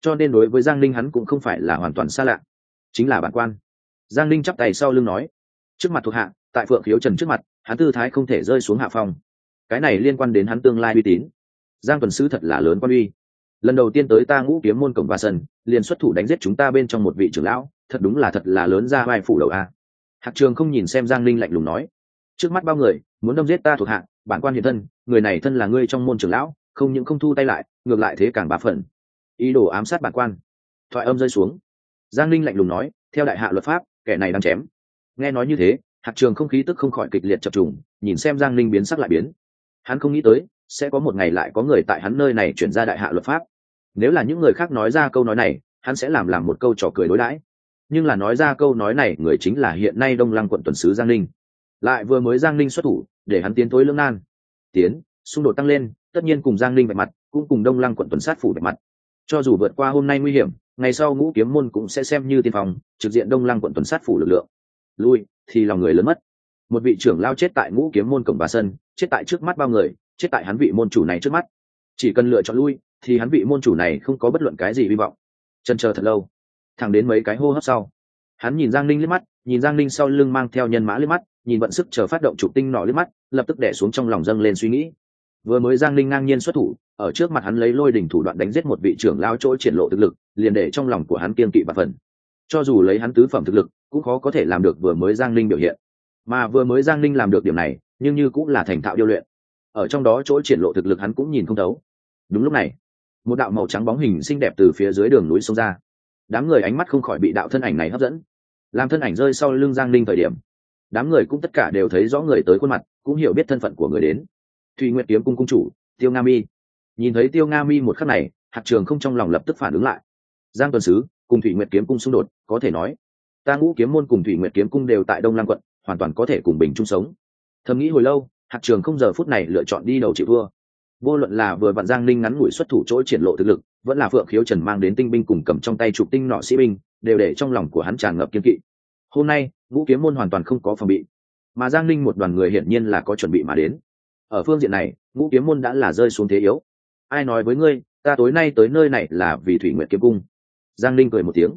A: Cho nên đối với giang linh hắn cũng không phải là hoàn toàn xa lạ. Chính là bản quan. Giang linh chắp tay sau lưng nói. Trước mặt thuộc hạ, tại phượng khiếu trần trước mặt, hắn tư thái không thể rơi xuống hạ phong. Cái này liên quan đến hắn tương lai uy tín. Giang tuần sứ thật là lớn quan uy lần đầu tiên tới ta ngũ kiếm môn cổng và sân, liền xuất thủ đánh giết chúng ta bên trong một vị trưởng lão, thật đúng là thật là lớn ra vai phủ đầu a. Hạc trường không nhìn xem giang linh lạnh lùng nói, trước mắt bao người, muốn đâm giết ta thuộc hạ, bản quan hiện thân, người này thân là ngươi trong môn trưởng lão, không những không thu tay lại, ngược lại thế càng bá phần. Ý đồ ám sát bản quan. Thoại âm rơi xuống. Giang linh lạnh lùng nói, theo đại hạ luật pháp, kẻ này đang chém. Nghe nói như thế, hạc trường không khí tức không khỏi kịch liệt chập trùng, nhìn xem giang linh biến sắc lại biến. Hắn không nghĩ tới sẽ có một ngày lại có người tại hắn nơi này chuyển ra đại hạ luật pháp. Nếu là những người khác nói ra câu nói này hắn sẽ làm làm một câu trò cười đối đãi. Nhưng là nói ra câu nói này người chính là hiện nay đông lăng quận tuần sứ giang ninh, lại vừa mới giang ninh xuất thủ để hắn tiến thối lưỡng nan. Tiến xung đột tăng lên tất nhiên cùng giang ninh vạch mặt cũng cùng đông lăng quận tuần sát phủ vạch mặt. Cho dù vượt qua hôm nay nguy hiểm ngày sau ngũ kiếm môn cũng sẽ xem như tiên phòng trực diện đông lăng quận tuần sát phủ lực lượng. Lui thì lòng người lớn mất. Một vị trưởng lao chết tại ngũ kiếm môn cổng bà sân chết tại trước mắt bao người chết tại hắn vị môn chủ này trước mắt. Chỉ cần lựa chọn lui, thì hắn vị môn chủ này không có bất luận cái gì hy vọng. Chân chờ thật lâu, thẳng đến mấy cái hô hấp sau, hắn nhìn giang Linh liếc mắt, nhìn giang Linh sau lưng mang theo nhân mã liếc mắt, nhìn vận sức chờ phát động trục tinh nọ liếc mắt, lập tức đẻ xuống trong lòng dâng lên suy nghĩ. Vừa mới giang Linh ngang nhiên xuất thủ, ở trước mặt hắn lấy lôi đỉnh thủ đoạn đánh giết một vị trưởng lao chỗ triển lộ thực lực, liền để trong lòng của hắn kiên kỵ và phần. Cho dù lấy hắn tứ phẩm thực lực, cũng khó có thể làm được vừa mới giang Linh biểu hiện. Mà vừa mới giang Linh làm được điểm này, nhưng như cũng là thành thạo điêu luyện ở trong đó chỗ triển lộ thực lực hắn cũng nhìn không thấu. Đúng lúc này, một đạo màu trắng bóng hình xinh đẹp từ phía dưới đường núi sông ra. Đám người ánh mắt không khỏi bị đạo thân ảnh này hấp dẫn. Làm thân ảnh rơi sau lưng giang ninh thời điểm, đám người cũng tất cả đều thấy rõ người tới khuôn mặt, cũng hiểu biết thân phận của người đến. Thùy nguyện kiếm cung cung chủ, tiêu nga mi. Nhìn thấy tiêu nga mi một khắc này hạt trường không trong lòng lập tức phản ứng lại. Giang tuần sứ, cùng thủy nguyện kiếm cung xung đột, có thể nói, ta ngũ kiếm môn cùng thủy nguyện kiếm cung đều tại đông Lang quận, hoàn toàn có thể cùng bình chung sống. Thầm nghĩ hồi lâu hạt trường không giờ phút này lựa chọn đi đầu chịu vua, vô luận là vừa vặn giang ninh ngắn ngủi xuất thủ chỗ triển lộ thực lực vẫn là phượng khiếu trần mang đến tinh binh cùng cầm trong tay chụp tinh nọ sĩ binh đều để trong lòng của hắn tràn ngập kiên kỵ. Hôm nay ngũ kiếm môn hoàn toàn không có phòng bị mà giang ninh một đoàn người hiển nhiên là có chuẩn bị mà đến. Ở phương diện này ngũ kiếm môn đã là rơi xuống thế yếu. Ai nói với ngươi ta tối nay tới nơi này là vì thủy nguyện kiếm cung? Giang ninh cười một tiếng.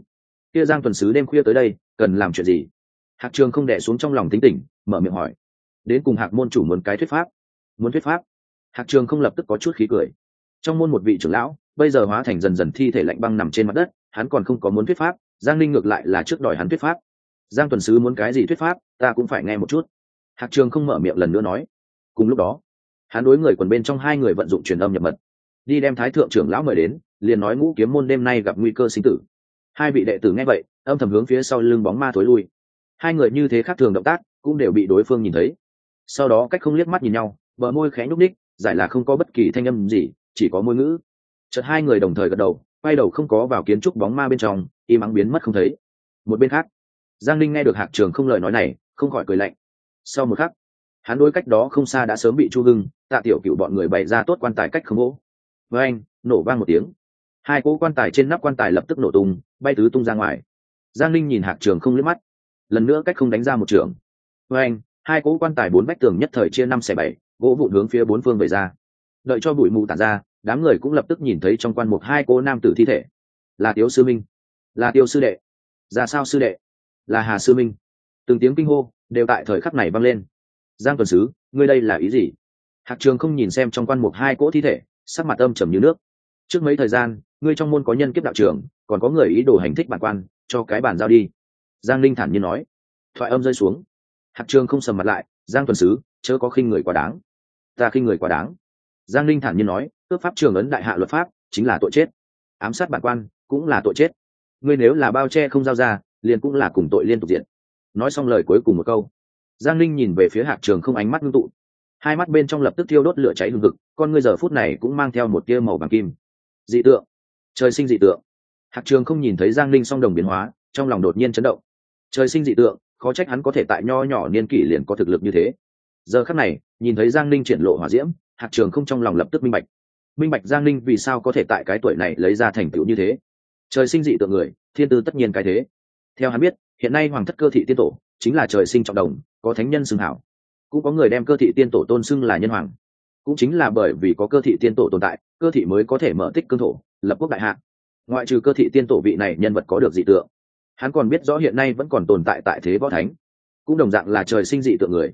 A: Kia giang tuần sứ đêm khuya tới đây cần làm chuyện gì? Hạc trường không đẻ xuống trong lòng tính tỉnh mở miệng hỏi đến cùng hạc môn chủ muốn cái thuyết pháp. Muốn thuyết pháp? Hạc trường không lập tức có chút khí cười. Trong môn một vị trưởng lão, bây giờ hóa thành dần dần thi thể lạnh băng nằm trên mặt đất, hắn còn không có muốn thuyết pháp, giang ninh ngược lại là trước đòi hắn thuyết pháp. Giang tuần sứ muốn cái gì thuyết pháp, ta cũng phải nghe một chút. Hạc trường không mở miệng lần nữa nói. Cùng lúc đó, hắn đối người quần bên trong hai người vận dụng truyền âm nhập mật. Đi đem thái thượng trưởng lão mời đến, liền nói ngũ kiếm môn đêm nay gặp nguy cơ sinh tử. Hai vị đệ tử nghe vậy, âm thầm hướng phía sau lưng bóng ma thối lui. Hai người như thế khác thường động tác, cũng đều bị đối phương nhìn thấy sau đó cách không liếc mắt nhìn nhau, bờ môi khẽ nhúc ních giải là không có bất kỳ thanh âm gì, chỉ có môi ngữ. Chợt hai người đồng thời gật đầu, quay đầu không có vào kiến trúc bóng ma bên trong, im ắng biến mất không thấy. Một bên khác, giang linh nghe được hạc trường không lời nói này, không khỏi cười lạnh. Sau một khắc, hắn đối cách đó không xa đã sớm bị chu hưng, tạ tiểu cựu bọn người bày ra tốt quan tài cách không gỗ. Với anh, nổ vang một tiếng. Hai cỗ quan tài trên nắp quan tài lập tức nổ tung, bay tứ tung ra ngoài. Giang linh nhìn hạc trường không liếc mắt. Lần nữa cách không đánh ra một trường. Với anh hai cỗ quan tài bốn vách tường nhất thời chia năm xẻ bảy, gỗ vụn hướng phía bốn phương về ra. Đợi cho bụi mù tản ra, đám người cũng lập tức nhìn thấy trong quan một hai cô nam tử thi thể. Là tiếu sư minh. Là tiêu sư đệ. Ra sao sư đệ? Là hà sư minh. Từng tiếng kinh hô đều tại thời khắc này vang lên. Giang tuần sứ, ngươi đây là ý gì? Hạc trường không nhìn xem trong quan một hai cỗ thi thể, sắc mặt âm trầm như nước. Trước mấy thời gian, ngươi trong môn có nhân kiếp đạo trường còn có người ý đồ hành thích bản quan, cho cái bản giao đi. Giang linh thản nhiên nói. Thoại âm rơi xuống hạc trường không sầm mặt lại, giang tuần sứ, chớ có khinh người quá đáng. Ta khinh người quá đáng. Giang linh thản nhiên nói ước pháp trường ấn đại hạ luật pháp, chính là tội chết. Ám sát bản quan, cũng là tội chết. Ngươi nếu là bao che không giao ra, liền cũng là cùng tội liên tục diện. Nói xong lời cuối cùng một câu, giang linh nhìn về phía hạc trường không ánh mắt ngưng tụ. Hai mắt bên trong lập tức thiêu đốt lửa cháy hừng hực, con ngươi giờ phút này cũng mang theo một tia màu vàng kim. Dị tượng, trời sinh dị tượng. Hạc trường không nhìn thấy giang linh song đồng biến hóa, trong lòng đột nhiên chấn động. Trời sinh dị tượng khó trách hắn có thể tại nho nhỏ niên kỷ liền có thực lực như thế. Giờ khắc này, nhìn thấy giang Ninh triển lộ hỏa diễm, hạc trường không trong lòng lập tức minh bạch. Minh bạch giang Ninh vì sao có thể tại cái tuổi này lấy ra thành tựu như thế. Trời sinh dị tượng người, thiên tư tất nhiên cái thế. Theo hắn biết, hiện nay hoàng thất cơ thị tiên tổ chính là trời sinh trọng đồng, có thánh nhân xưng hảo. Cũng có người đem cơ thị tiên tổ tôn xưng là nhân hoàng. Cũng chính là bởi vì có cơ thị tiên tổ tồn tại, cơ thị mới có thể mở tích cương thổ, lập quốc đại hạ. Ngoại trừ cơ thị tiên tổ vị này nhân vật có được dị tượng hắn còn biết rõ hiện nay vẫn còn tồn tại tại thế võ thánh, cũng đồng dạng là trời sinh dị tượng người.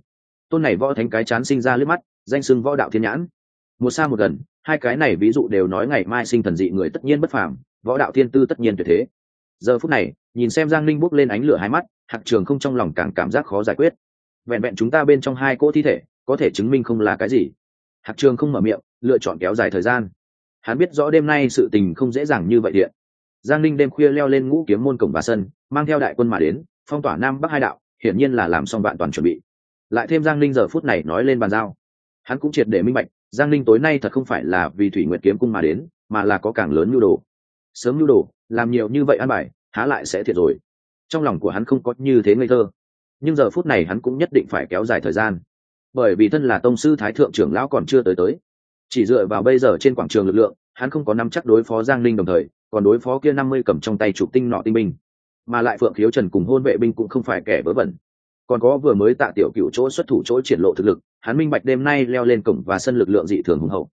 A: Tôn này võ thánh cái chán sinh ra lướt mắt, danh sưng võ đạo thiên nhãn. Một xa một gần, hai cái này ví dụ đều nói ngày mai sinh thần dị người tất nhiên bất phàm, võ đạo thiên tư tất nhiên tuyệt thế. Giờ phút này, nhìn xem giang linh bốc lên ánh lửa hai mắt, hạc trường không trong lòng càng cảm giác khó giải quyết. Vẹn vẹn chúng ta bên trong hai cỗ thi thể, có thể chứng minh không là cái gì. Hạc trường không mở miệng, lựa chọn kéo dài thời gian. Hắn biết rõ đêm nay sự tình không dễ dàng như vậy điện giang linh đêm khuya leo lên ngũ kiếm môn cổng và sân, mang theo đại quân mà đến, phong tỏa nam bắc hai đạo, hiển nhiên là làm xong vạn toàn chuẩn bị. Lại thêm giang linh giờ phút này nói lên bàn giao. Hắn cũng triệt để minh bạch, giang linh tối nay thật không phải là vì thủy nguyệt kiếm cung mà đến, mà là có càng lớn nhu đồ. Sớm nhu đồ, làm nhiều như vậy ăn bài, há lại sẽ thiệt rồi. Trong lòng của hắn không có như thế ngây thơ. Nhưng giờ phút này hắn cũng nhất định phải kéo dài thời gian. Bởi vì thân là tông sư thái thượng trưởng lão còn chưa tới tới. Chỉ dựa vào bây giờ trên quảng trường lực lượng, hắn không có nắm chắc đối phó giang linh đồng thời còn đối phó kia năm mươi cầm trong tay chụp tinh nọ tinh binh. Mà lại phượng khiếu trần cùng hôn vệ binh cũng không phải kẻ vớ vẩn. Còn có vừa mới tạ tiểu cựu chỗ xuất thủ chỗ triển lộ thực lực, hắn minh bạch đêm nay leo lên cổng và sân lực lượng dị thường hùng hậu.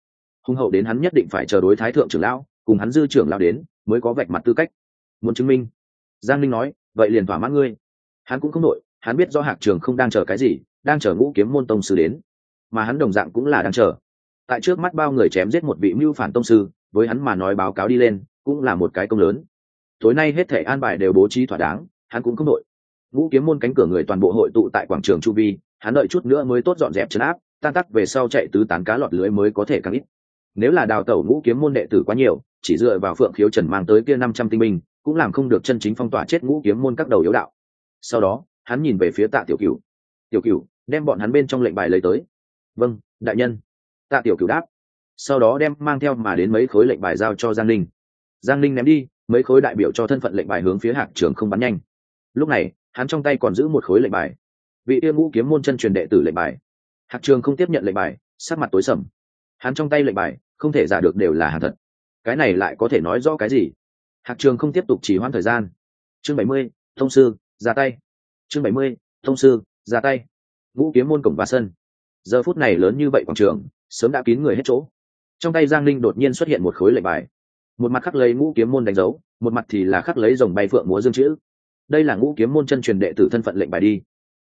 A: Hùng hậu đến hắn nhất định phải chờ đối thái thượng trưởng lão, cùng hắn dư trưởng lão đến, mới có vạch mặt tư cách. Muốn chứng minh. Giang linh nói, vậy liền thỏa mãn ngươi. Hắn cũng không nội hắn biết do hạc trường không đang chờ cái gì, đang chờ ngũ kiếm môn tông sư đến. Mà hắn đồng dạng cũng là đang chờ. Tại trước mắt bao người chém giết một vị mưu phản tông sư, với hắn mà nói báo cáo đi lên cũng là một cái công lớn. Tối nay hết thể an bài đều bố trí thỏa đáng, hắn cũng không nội ngũ kiếm môn cánh cửa người toàn bộ hội tụ tại quảng trường chu vi, hắn đợi chút nữa mới tốt dọn dẹp chấn áp, tan tắc về sau chạy tứ tán cá lọt lưới mới có thể càng ít. Nếu là đào tẩu ngũ kiếm môn đệ tử quá nhiều, chỉ dựa vào phượng khiếu trần mang tới kia năm trăm tinh binh, cũng làm không được chân chính phong tỏa chết ngũ kiếm môn các đầu yếu đạo. Sau đó, hắn nhìn về phía tạ tiểu cửu. Tiểu cửu, đem bọn hắn bên trong lệnh bài lấy tới. Vâng đại nhân. Tạ tiểu cửu đáp. Sau đó đem mang theo mà đến mấy khối lệnh bài giao cho giang linh giang linh ném đi, mấy khối đại biểu cho thân phận lệnh bài hướng phía hạc trường không bắn nhanh. Lúc này, hắn trong tay còn giữ một khối lệnh bài. Vị tiên ngũ kiếm môn chân truyền đệ tử lệnh bài. Hạc trường không tiếp nhận lệnh bài, sắc mặt tối sầm. Hắn trong tay lệnh bài, không thể giả được đều là hàng thật. Cái này lại có thể nói rõ cái gì? Hạc trường không tiếp tục chỉ hoãn thời gian. Chương bảy mươi, thông sư, ra tay. Chương bảy mươi, thông sư, ra tay. Ngũ kiếm môn cổng và sân. Giờ phút này lớn như vậy quảng trường, sớm đã kín người hết chỗ. Trong tay giang linh đột nhiên xuất hiện một khối lệnh bài một mặt khắc lấy ngũ kiếm môn đánh dấu, một mặt thì là khắc lấy dòng bay phượng múa dương chữ. Đây là ngũ kiếm môn chân truyền đệ tử thân phận lệnh bài đi.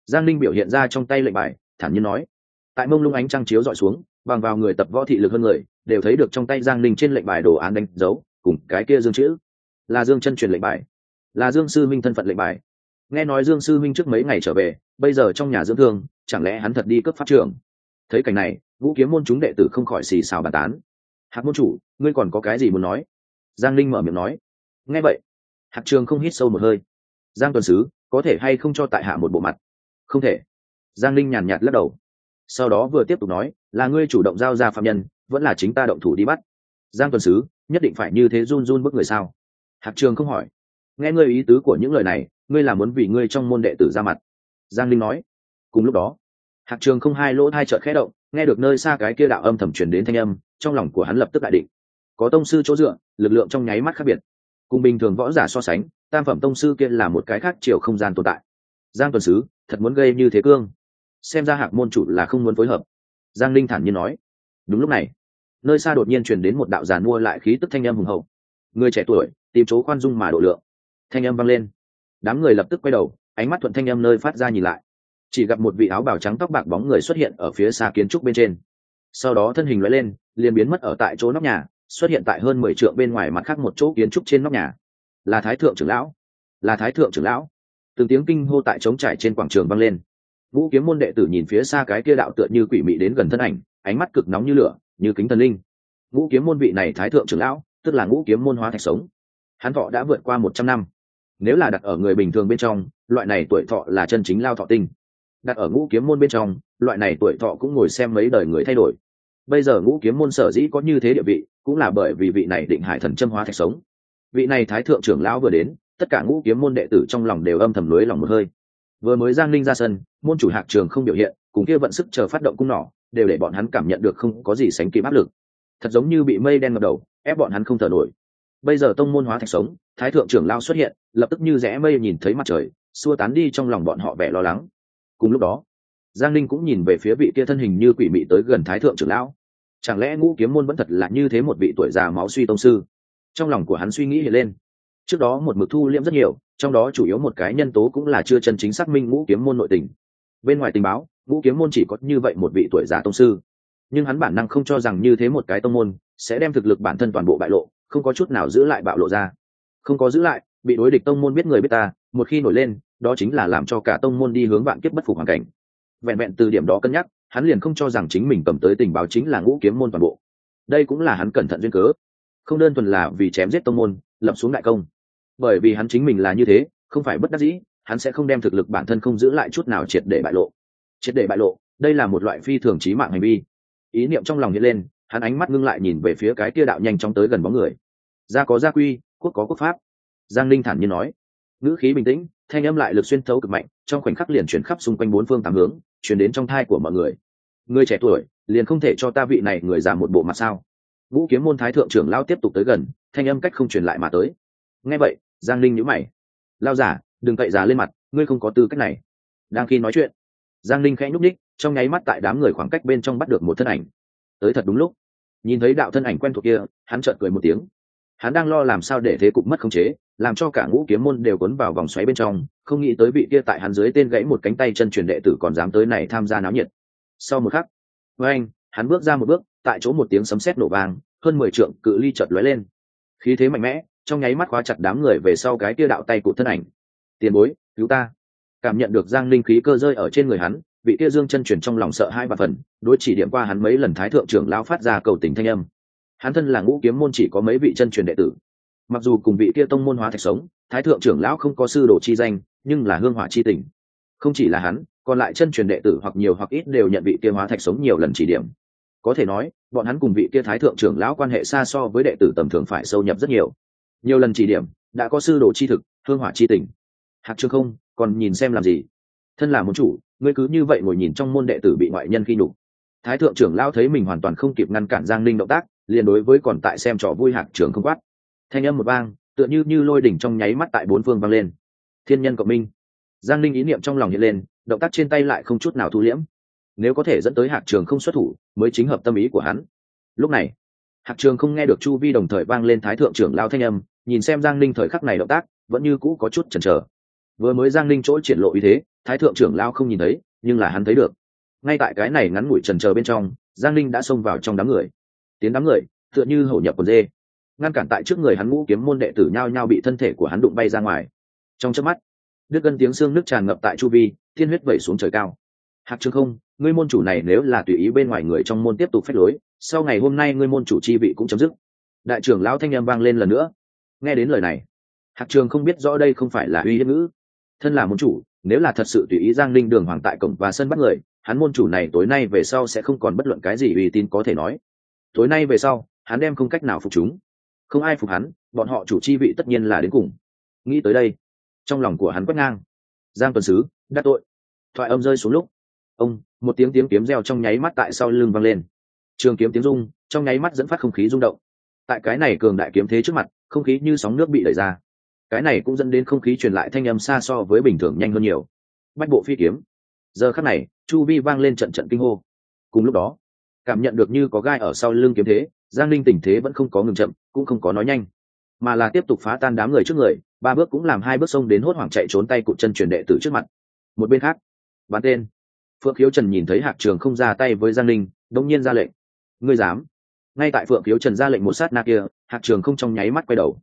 A: Giang linh biểu hiện ra trong tay lệnh bài, thản nhiên nói. Tại mông lung ánh trăng chiếu dọi xuống, bằng vào người tập võ thị lực hơn người, đều thấy được trong tay giang linh trên lệnh bài đồ án đánh dấu, cùng cái kia dương chữ. Là dương chân truyền lệnh bài. Là dương sư minh thân phận lệnh bài. Nghe nói dương sư minh trước mấy ngày trở về, bây giờ trong nhà dưỡng thương, chẳng lẽ hắn thật đi cấp pháp trường? Thấy cảnh này vũ kiếm môn chúng đệ tử không khỏi xì xào bàn tán. Hạc môn chủ, ngươi còn có cái gì muốn nói? Giang linh mở miệng nói. Nghe vậy, hạc trường không hít sâu một hơi. Giang tuần sứ, có thể hay không cho tại hạ một bộ mặt? Không thể. Giang linh nhàn nhạt lắc đầu. Sau đó vừa tiếp tục nói, là ngươi chủ động giao ra phạm nhân, vẫn là chính ta động thủ đi bắt. Giang tuần sứ, nhất định phải như thế run run bức người sao? Hạc trường không hỏi. Nghe ngươi ý tứ của những lời này, ngươi là muốn vì ngươi trong môn đệ tử ra mặt. Giang linh nói. Cùng lúc đó, hạc trường không hai lỗ hai trợt khẽ động, nghe được nơi xa cái kia đạo âm thầm truyền đến thanh âm, trong lòng của hắn lập tức đại định có tông sư chỗ dựa, lực lượng trong nháy mắt khác biệt. Cùng bình thường võ giả so sánh, tam phẩm tông sư kia là một cái khác chiều không gian tồn tại. Giang tuần sứ, thật muốn gây như thế cương. Xem ra hạc môn chủ là không muốn phối hợp. Giang linh thản nhiên nói. Đúng lúc này, nơi xa đột nhiên truyền đến một đạo giàn mua lại khí tức thanh âm hùng hậu. Người trẻ tuổi, tìm chỗ khoan dung mà độ lượng. Thanh âm vang lên. Đám người lập tức quay đầu, ánh mắt thuận thanh âm nơi phát ra nhìn lại. Chỉ gặp một vị áo bào trắng tóc bạc bóng người xuất hiện ở phía xa kiến trúc bên trên. Sau đó thân hình loại lên, liền biến mất ở tại chỗ nóc nhà xuất hiện tại hơn mười trượng bên ngoài mặt khác một chỗ kiến trúc trên nóc nhà. Là thái thượng trưởng lão. Là thái thượng trưởng lão. Từng tiếng kinh hô tại trống trải trên quảng trường vang lên. Vũ kiếm môn đệ tử nhìn phía xa cái kia đạo tựa như quỷ mị đến gần thân ảnh, ánh mắt cực nóng như lửa, như kính thần linh. Ngũ kiếm môn vị này thái thượng trưởng lão, tức là ngũ kiếm môn hóa thạch sống. Hắn thọ đã vượt qua một trăm năm. Nếu là đặt ở người bình thường bên trong, loại này tuổi thọ là chân chính lao thọ tinh. Đặt ở ngũ kiếm môn bên trong, loại này tuổi thọ cũng ngồi xem mấy đời người thay đổi bây giờ ngũ kiếm môn sở dĩ có như thế địa vị, cũng là bởi vì vị này định hải thần châm hóa thạch sống. Vị này thái thượng trưởng lão vừa đến, tất cả ngũ kiếm môn đệ tử trong lòng đều âm thầm lưới lòng một hơi. Vừa mới giang linh ra sân, môn chủ hạc trường không biểu hiện, cùng kia vận sức chờ phát động cung nỏ, đều để bọn hắn cảm nhận được không có gì sánh kịp áp lực. Thật giống như bị mây đen ngập đầu, ép bọn hắn không thở nổi. Bây giờ tông môn hóa thạch sống, thái thượng trưởng lao xuất hiện, lập tức như rẽ mây nhìn thấy mặt trời, xua tán đi trong lòng bọn họ vẻ lo lắng. Cùng lúc đó giang linh cũng nhìn về phía vị kia thân hình như quỷ mị tới gần thái thượng trưởng lão. Chẳng lẽ ngũ kiếm môn vẫn thật là như thế một vị tuổi già máu suy tông sư? Trong lòng của hắn suy nghĩ hiện lên. Trước đó một mực thu liễm rất nhiều, trong đó chủ yếu một cái nhân tố cũng là chưa chân chính xác minh ngũ kiếm môn nội tình. Bên ngoài tình báo, ngũ kiếm môn chỉ có như vậy một vị tuổi già tông sư. Nhưng hắn bản năng không cho rằng như thế một cái tông môn sẽ đem thực lực bản thân toàn bộ bại lộ, không có chút nào giữ lại bạo lộ ra. Không có giữ lại, bị đối địch tông môn biết người biết ta, một khi nổi lên, đó chính là làm cho cả tông môn đi hướng vạn kiếp bất phục hoàn cảnh vẹn vẹn từ điểm đó cân nhắc, hắn liền không cho rằng chính mình cầm tới tình báo chính là ngũ kiếm môn toàn bộ. Đây cũng là hắn cẩn thận duyên cớ. Không đơn thuần là vì chém giết tông môn, lập xuống đại công. Bởi vì hắn chính mình là như thế, không phải bất đắc dĩ, hắn sẽ không đem thực lực bản thân không giữ lại chút nào triệt để bại lộ. Triệt để bại lộ, đây là một loại phi thường trí mạng hành vi. Ý niệm trong lòng hiện lên, hắn ánh mắt ngưng lại nhìn về phía cái kia đạo nhanh chóng tới gần bóng người. Gia có gia quy, quốc có quốc pháp. Giang linh thản nhiên nói. Ngữ khí bình tĩnh, thanh âm lại lực xuyên thấu cực mạnh, trong khoảnh khắc liền chuyển khắp xung quanh bốn phương tám hướng chuyển đến trong thai của mọi người. Người trẻ tuổi, liền không thể cho ta vị này người già một bộ mặt sao? Vũ kiếm môn thái thượng trưởng lao tiếp tục tới gần, thanh âm cách không truyền lại mà tới. Nghe vậy, giang linh nhíu mày. Lao giả đừng cậy già lên mặt, ngươi không có tư cách này. Đang khi nói chuyện, giang linh khẽ nhúc ních trong nháy mắt tại đám người khoảng cách bên trong bắt được một thân ảnh. Tới thật đúng lúc. Nhìn thấy đạo thân ảnh quen thuộc kia, hắn chợt cười một tiếng. Hắn đang lo làm sao để thế cục mất khống chế làm cho cả ngũ kiếm môn đều cuốn vào vòng xoáy bên trong, không nghĩ tới vị kia tại hắn dưới tên gãy một cánh tay chân truyền đệ tử còn dám tới này tham gia náo nhiệt. Sau một khắc, với anh, hắn bước ra một bước, tại chỗ một tiếng sấm sét nổ vang, hơn mười trượng cự ly chợt lóe lên. Khí thế mạnh mẽ, trong nháy mắt khóa chặt đám người về sau cái kia đạo tay của thân ảnh. Tiền bối, cứu ta. Cảm nhận được giang linh khí cơ rơi ở trên người hắn, vị kia dương chân truyền trong lòng sợ hai ba phần, đối chỉ điểm qua hắn mấy lần thái thượng trưởng lão phát ra cầu tình thanh âm. Hắn thân là ngũ kiếm môn chỉ có mấy vị chân truyền đệ tử mặc dù cùng vị kia tông môn hóa thạch sống, thái thượng trưởng lão không có sư đồ chi danh, nhưng là hương hỏa chi tình. Không chỉ là hắn, còn lại chân truyền đệ tử hoặc nhiều hoặc ít đều nhận vị kia hóa thạch sống nhiều lần chỉ điểm. Có thể nói, bọn hắn cùng vị kia thái thượng trưởng lão quan hệ xa so với đệ tử tầm thường phải sâu nhập rất nhiều. Nhiều lần chỉ điểm, đã có sư đồ chi thực, hương hỏa chi tình. Hạc trường không, còn nhìn xem làm gì? Thân là môn chủ, ngươi cứ như vậy ngồi nhìn trong môn đệ tử bị ngoại nhân khi nhục. Thái thượng trưởng lão thấy mình hoàn toàn không kịp ngăn cản giang linh động tác, liền đối với còn tại xem trò vui hạc trưởng không quát thanh âm một vang, tựa như như lôi đỉnh trong nháy mắt tại bốn phương vang lên. Thiên nhân cộng minh. Giang linh ý niệm trong lòng hiện lên, động tác trên tay lại không chút nào thu liễm. Nếu có thể dẫn tới hạc trường không xuất thủ, mới chính hợp tâm ý của hắn. Lúc này, hạc trường không nghe được chu vi đồng thời vang lên thái thượng trưởng lao thanh âm, nhìn xem giang linh thời khắc này động tác, vẫn như cũ có chút chần chờ. Vừa mới giang linh chỗ triển lộ ý thế, thái thượng trưởng lao không nhìn thấy, nhưng là hắn thấy được. Ngay tại cái này ngắn ngủi trần chờ bên trong, giang linh đã xông vào trong đám người. Tiến đám người, tựa như hổ nhập quần dê ngăn cản tại trước người hắn ngũ kiếm môn đệ tử nhao nhao bị thân thể của hắn đụng bay ra ngoài. Trong chớp mắt, đứt gân tiếng xương nước tràn ngập tại chu vi, thiên huyết vẩy xuống trời cao. Hạc trường không, ngươi môn chủ này nếu là tùy ý bên ngoài người trong môn tiếp tục phép lối, sau ngày hôm nay ngươi môn chủ chi vị cũng chấm dứt. Đại trưởng lão thanh em vang lên lần nữa. Nghe đến lời này, hạc trường không biết rõ đây không phải là uy hiếp ngữ. Thân là môn chủ, nếu là thật sự tùy ý giang linh đường hoàng tại cổng và sân bắt người, hắn môn chủ này tối nay về sau sẽ không còn bất luận cái gì uy tín có thể nói. Tối nay về sau, hắn đem không cách nào phục chúng không ai phục hắn, bọn họ chủ chi vị tất nhiên là đến cùng. Nghĩ tới đây, trong lòng của hắn quét ngang. Giang tuần sứ, đắc tội. Thoại âm rơi xuống lúc, ông, một tiếng tiếng kiếm reo trong nháy mắt tại sau lưng vang lên. Trường kiếm tiếng rung, trong nháy mắt dẫn phát không khí rung động. Tại cái này cường đại kiếm thế trước mặt, không khí như sóng nước bị đẩy ra. Cái này cũng dẫn đến không khí truyền lại thanh âm xa so với bình thường nhanh hơn nhiều. Bách bộ phi kiếm. Giờ khắc này, chu vi vang lên trận trận kinh hô. Cùng lúc đó cảm nhận được như có gai ở sau lưng kiếm thế, giang linh tình thế vẫn không có ngừng chậm, cũng không có nói nhanh. Mà là tiếp tục phá tan đám người trước người, ba bước cũng làm hai bước sông đến hốt hoảng chạy trốn tay cụt chân truyền đệ tử trước mặt. Một bên khác, bán tên. Phượng khiếu trần nhìn thấy hạc trường không ra tay với giang linh đông nhiên ra lệnh. Ngươi dám? Ngay tại phượng khiếu trần ra lệnh một sát na kia, hạc trường không trong nháy mắt quay đầu.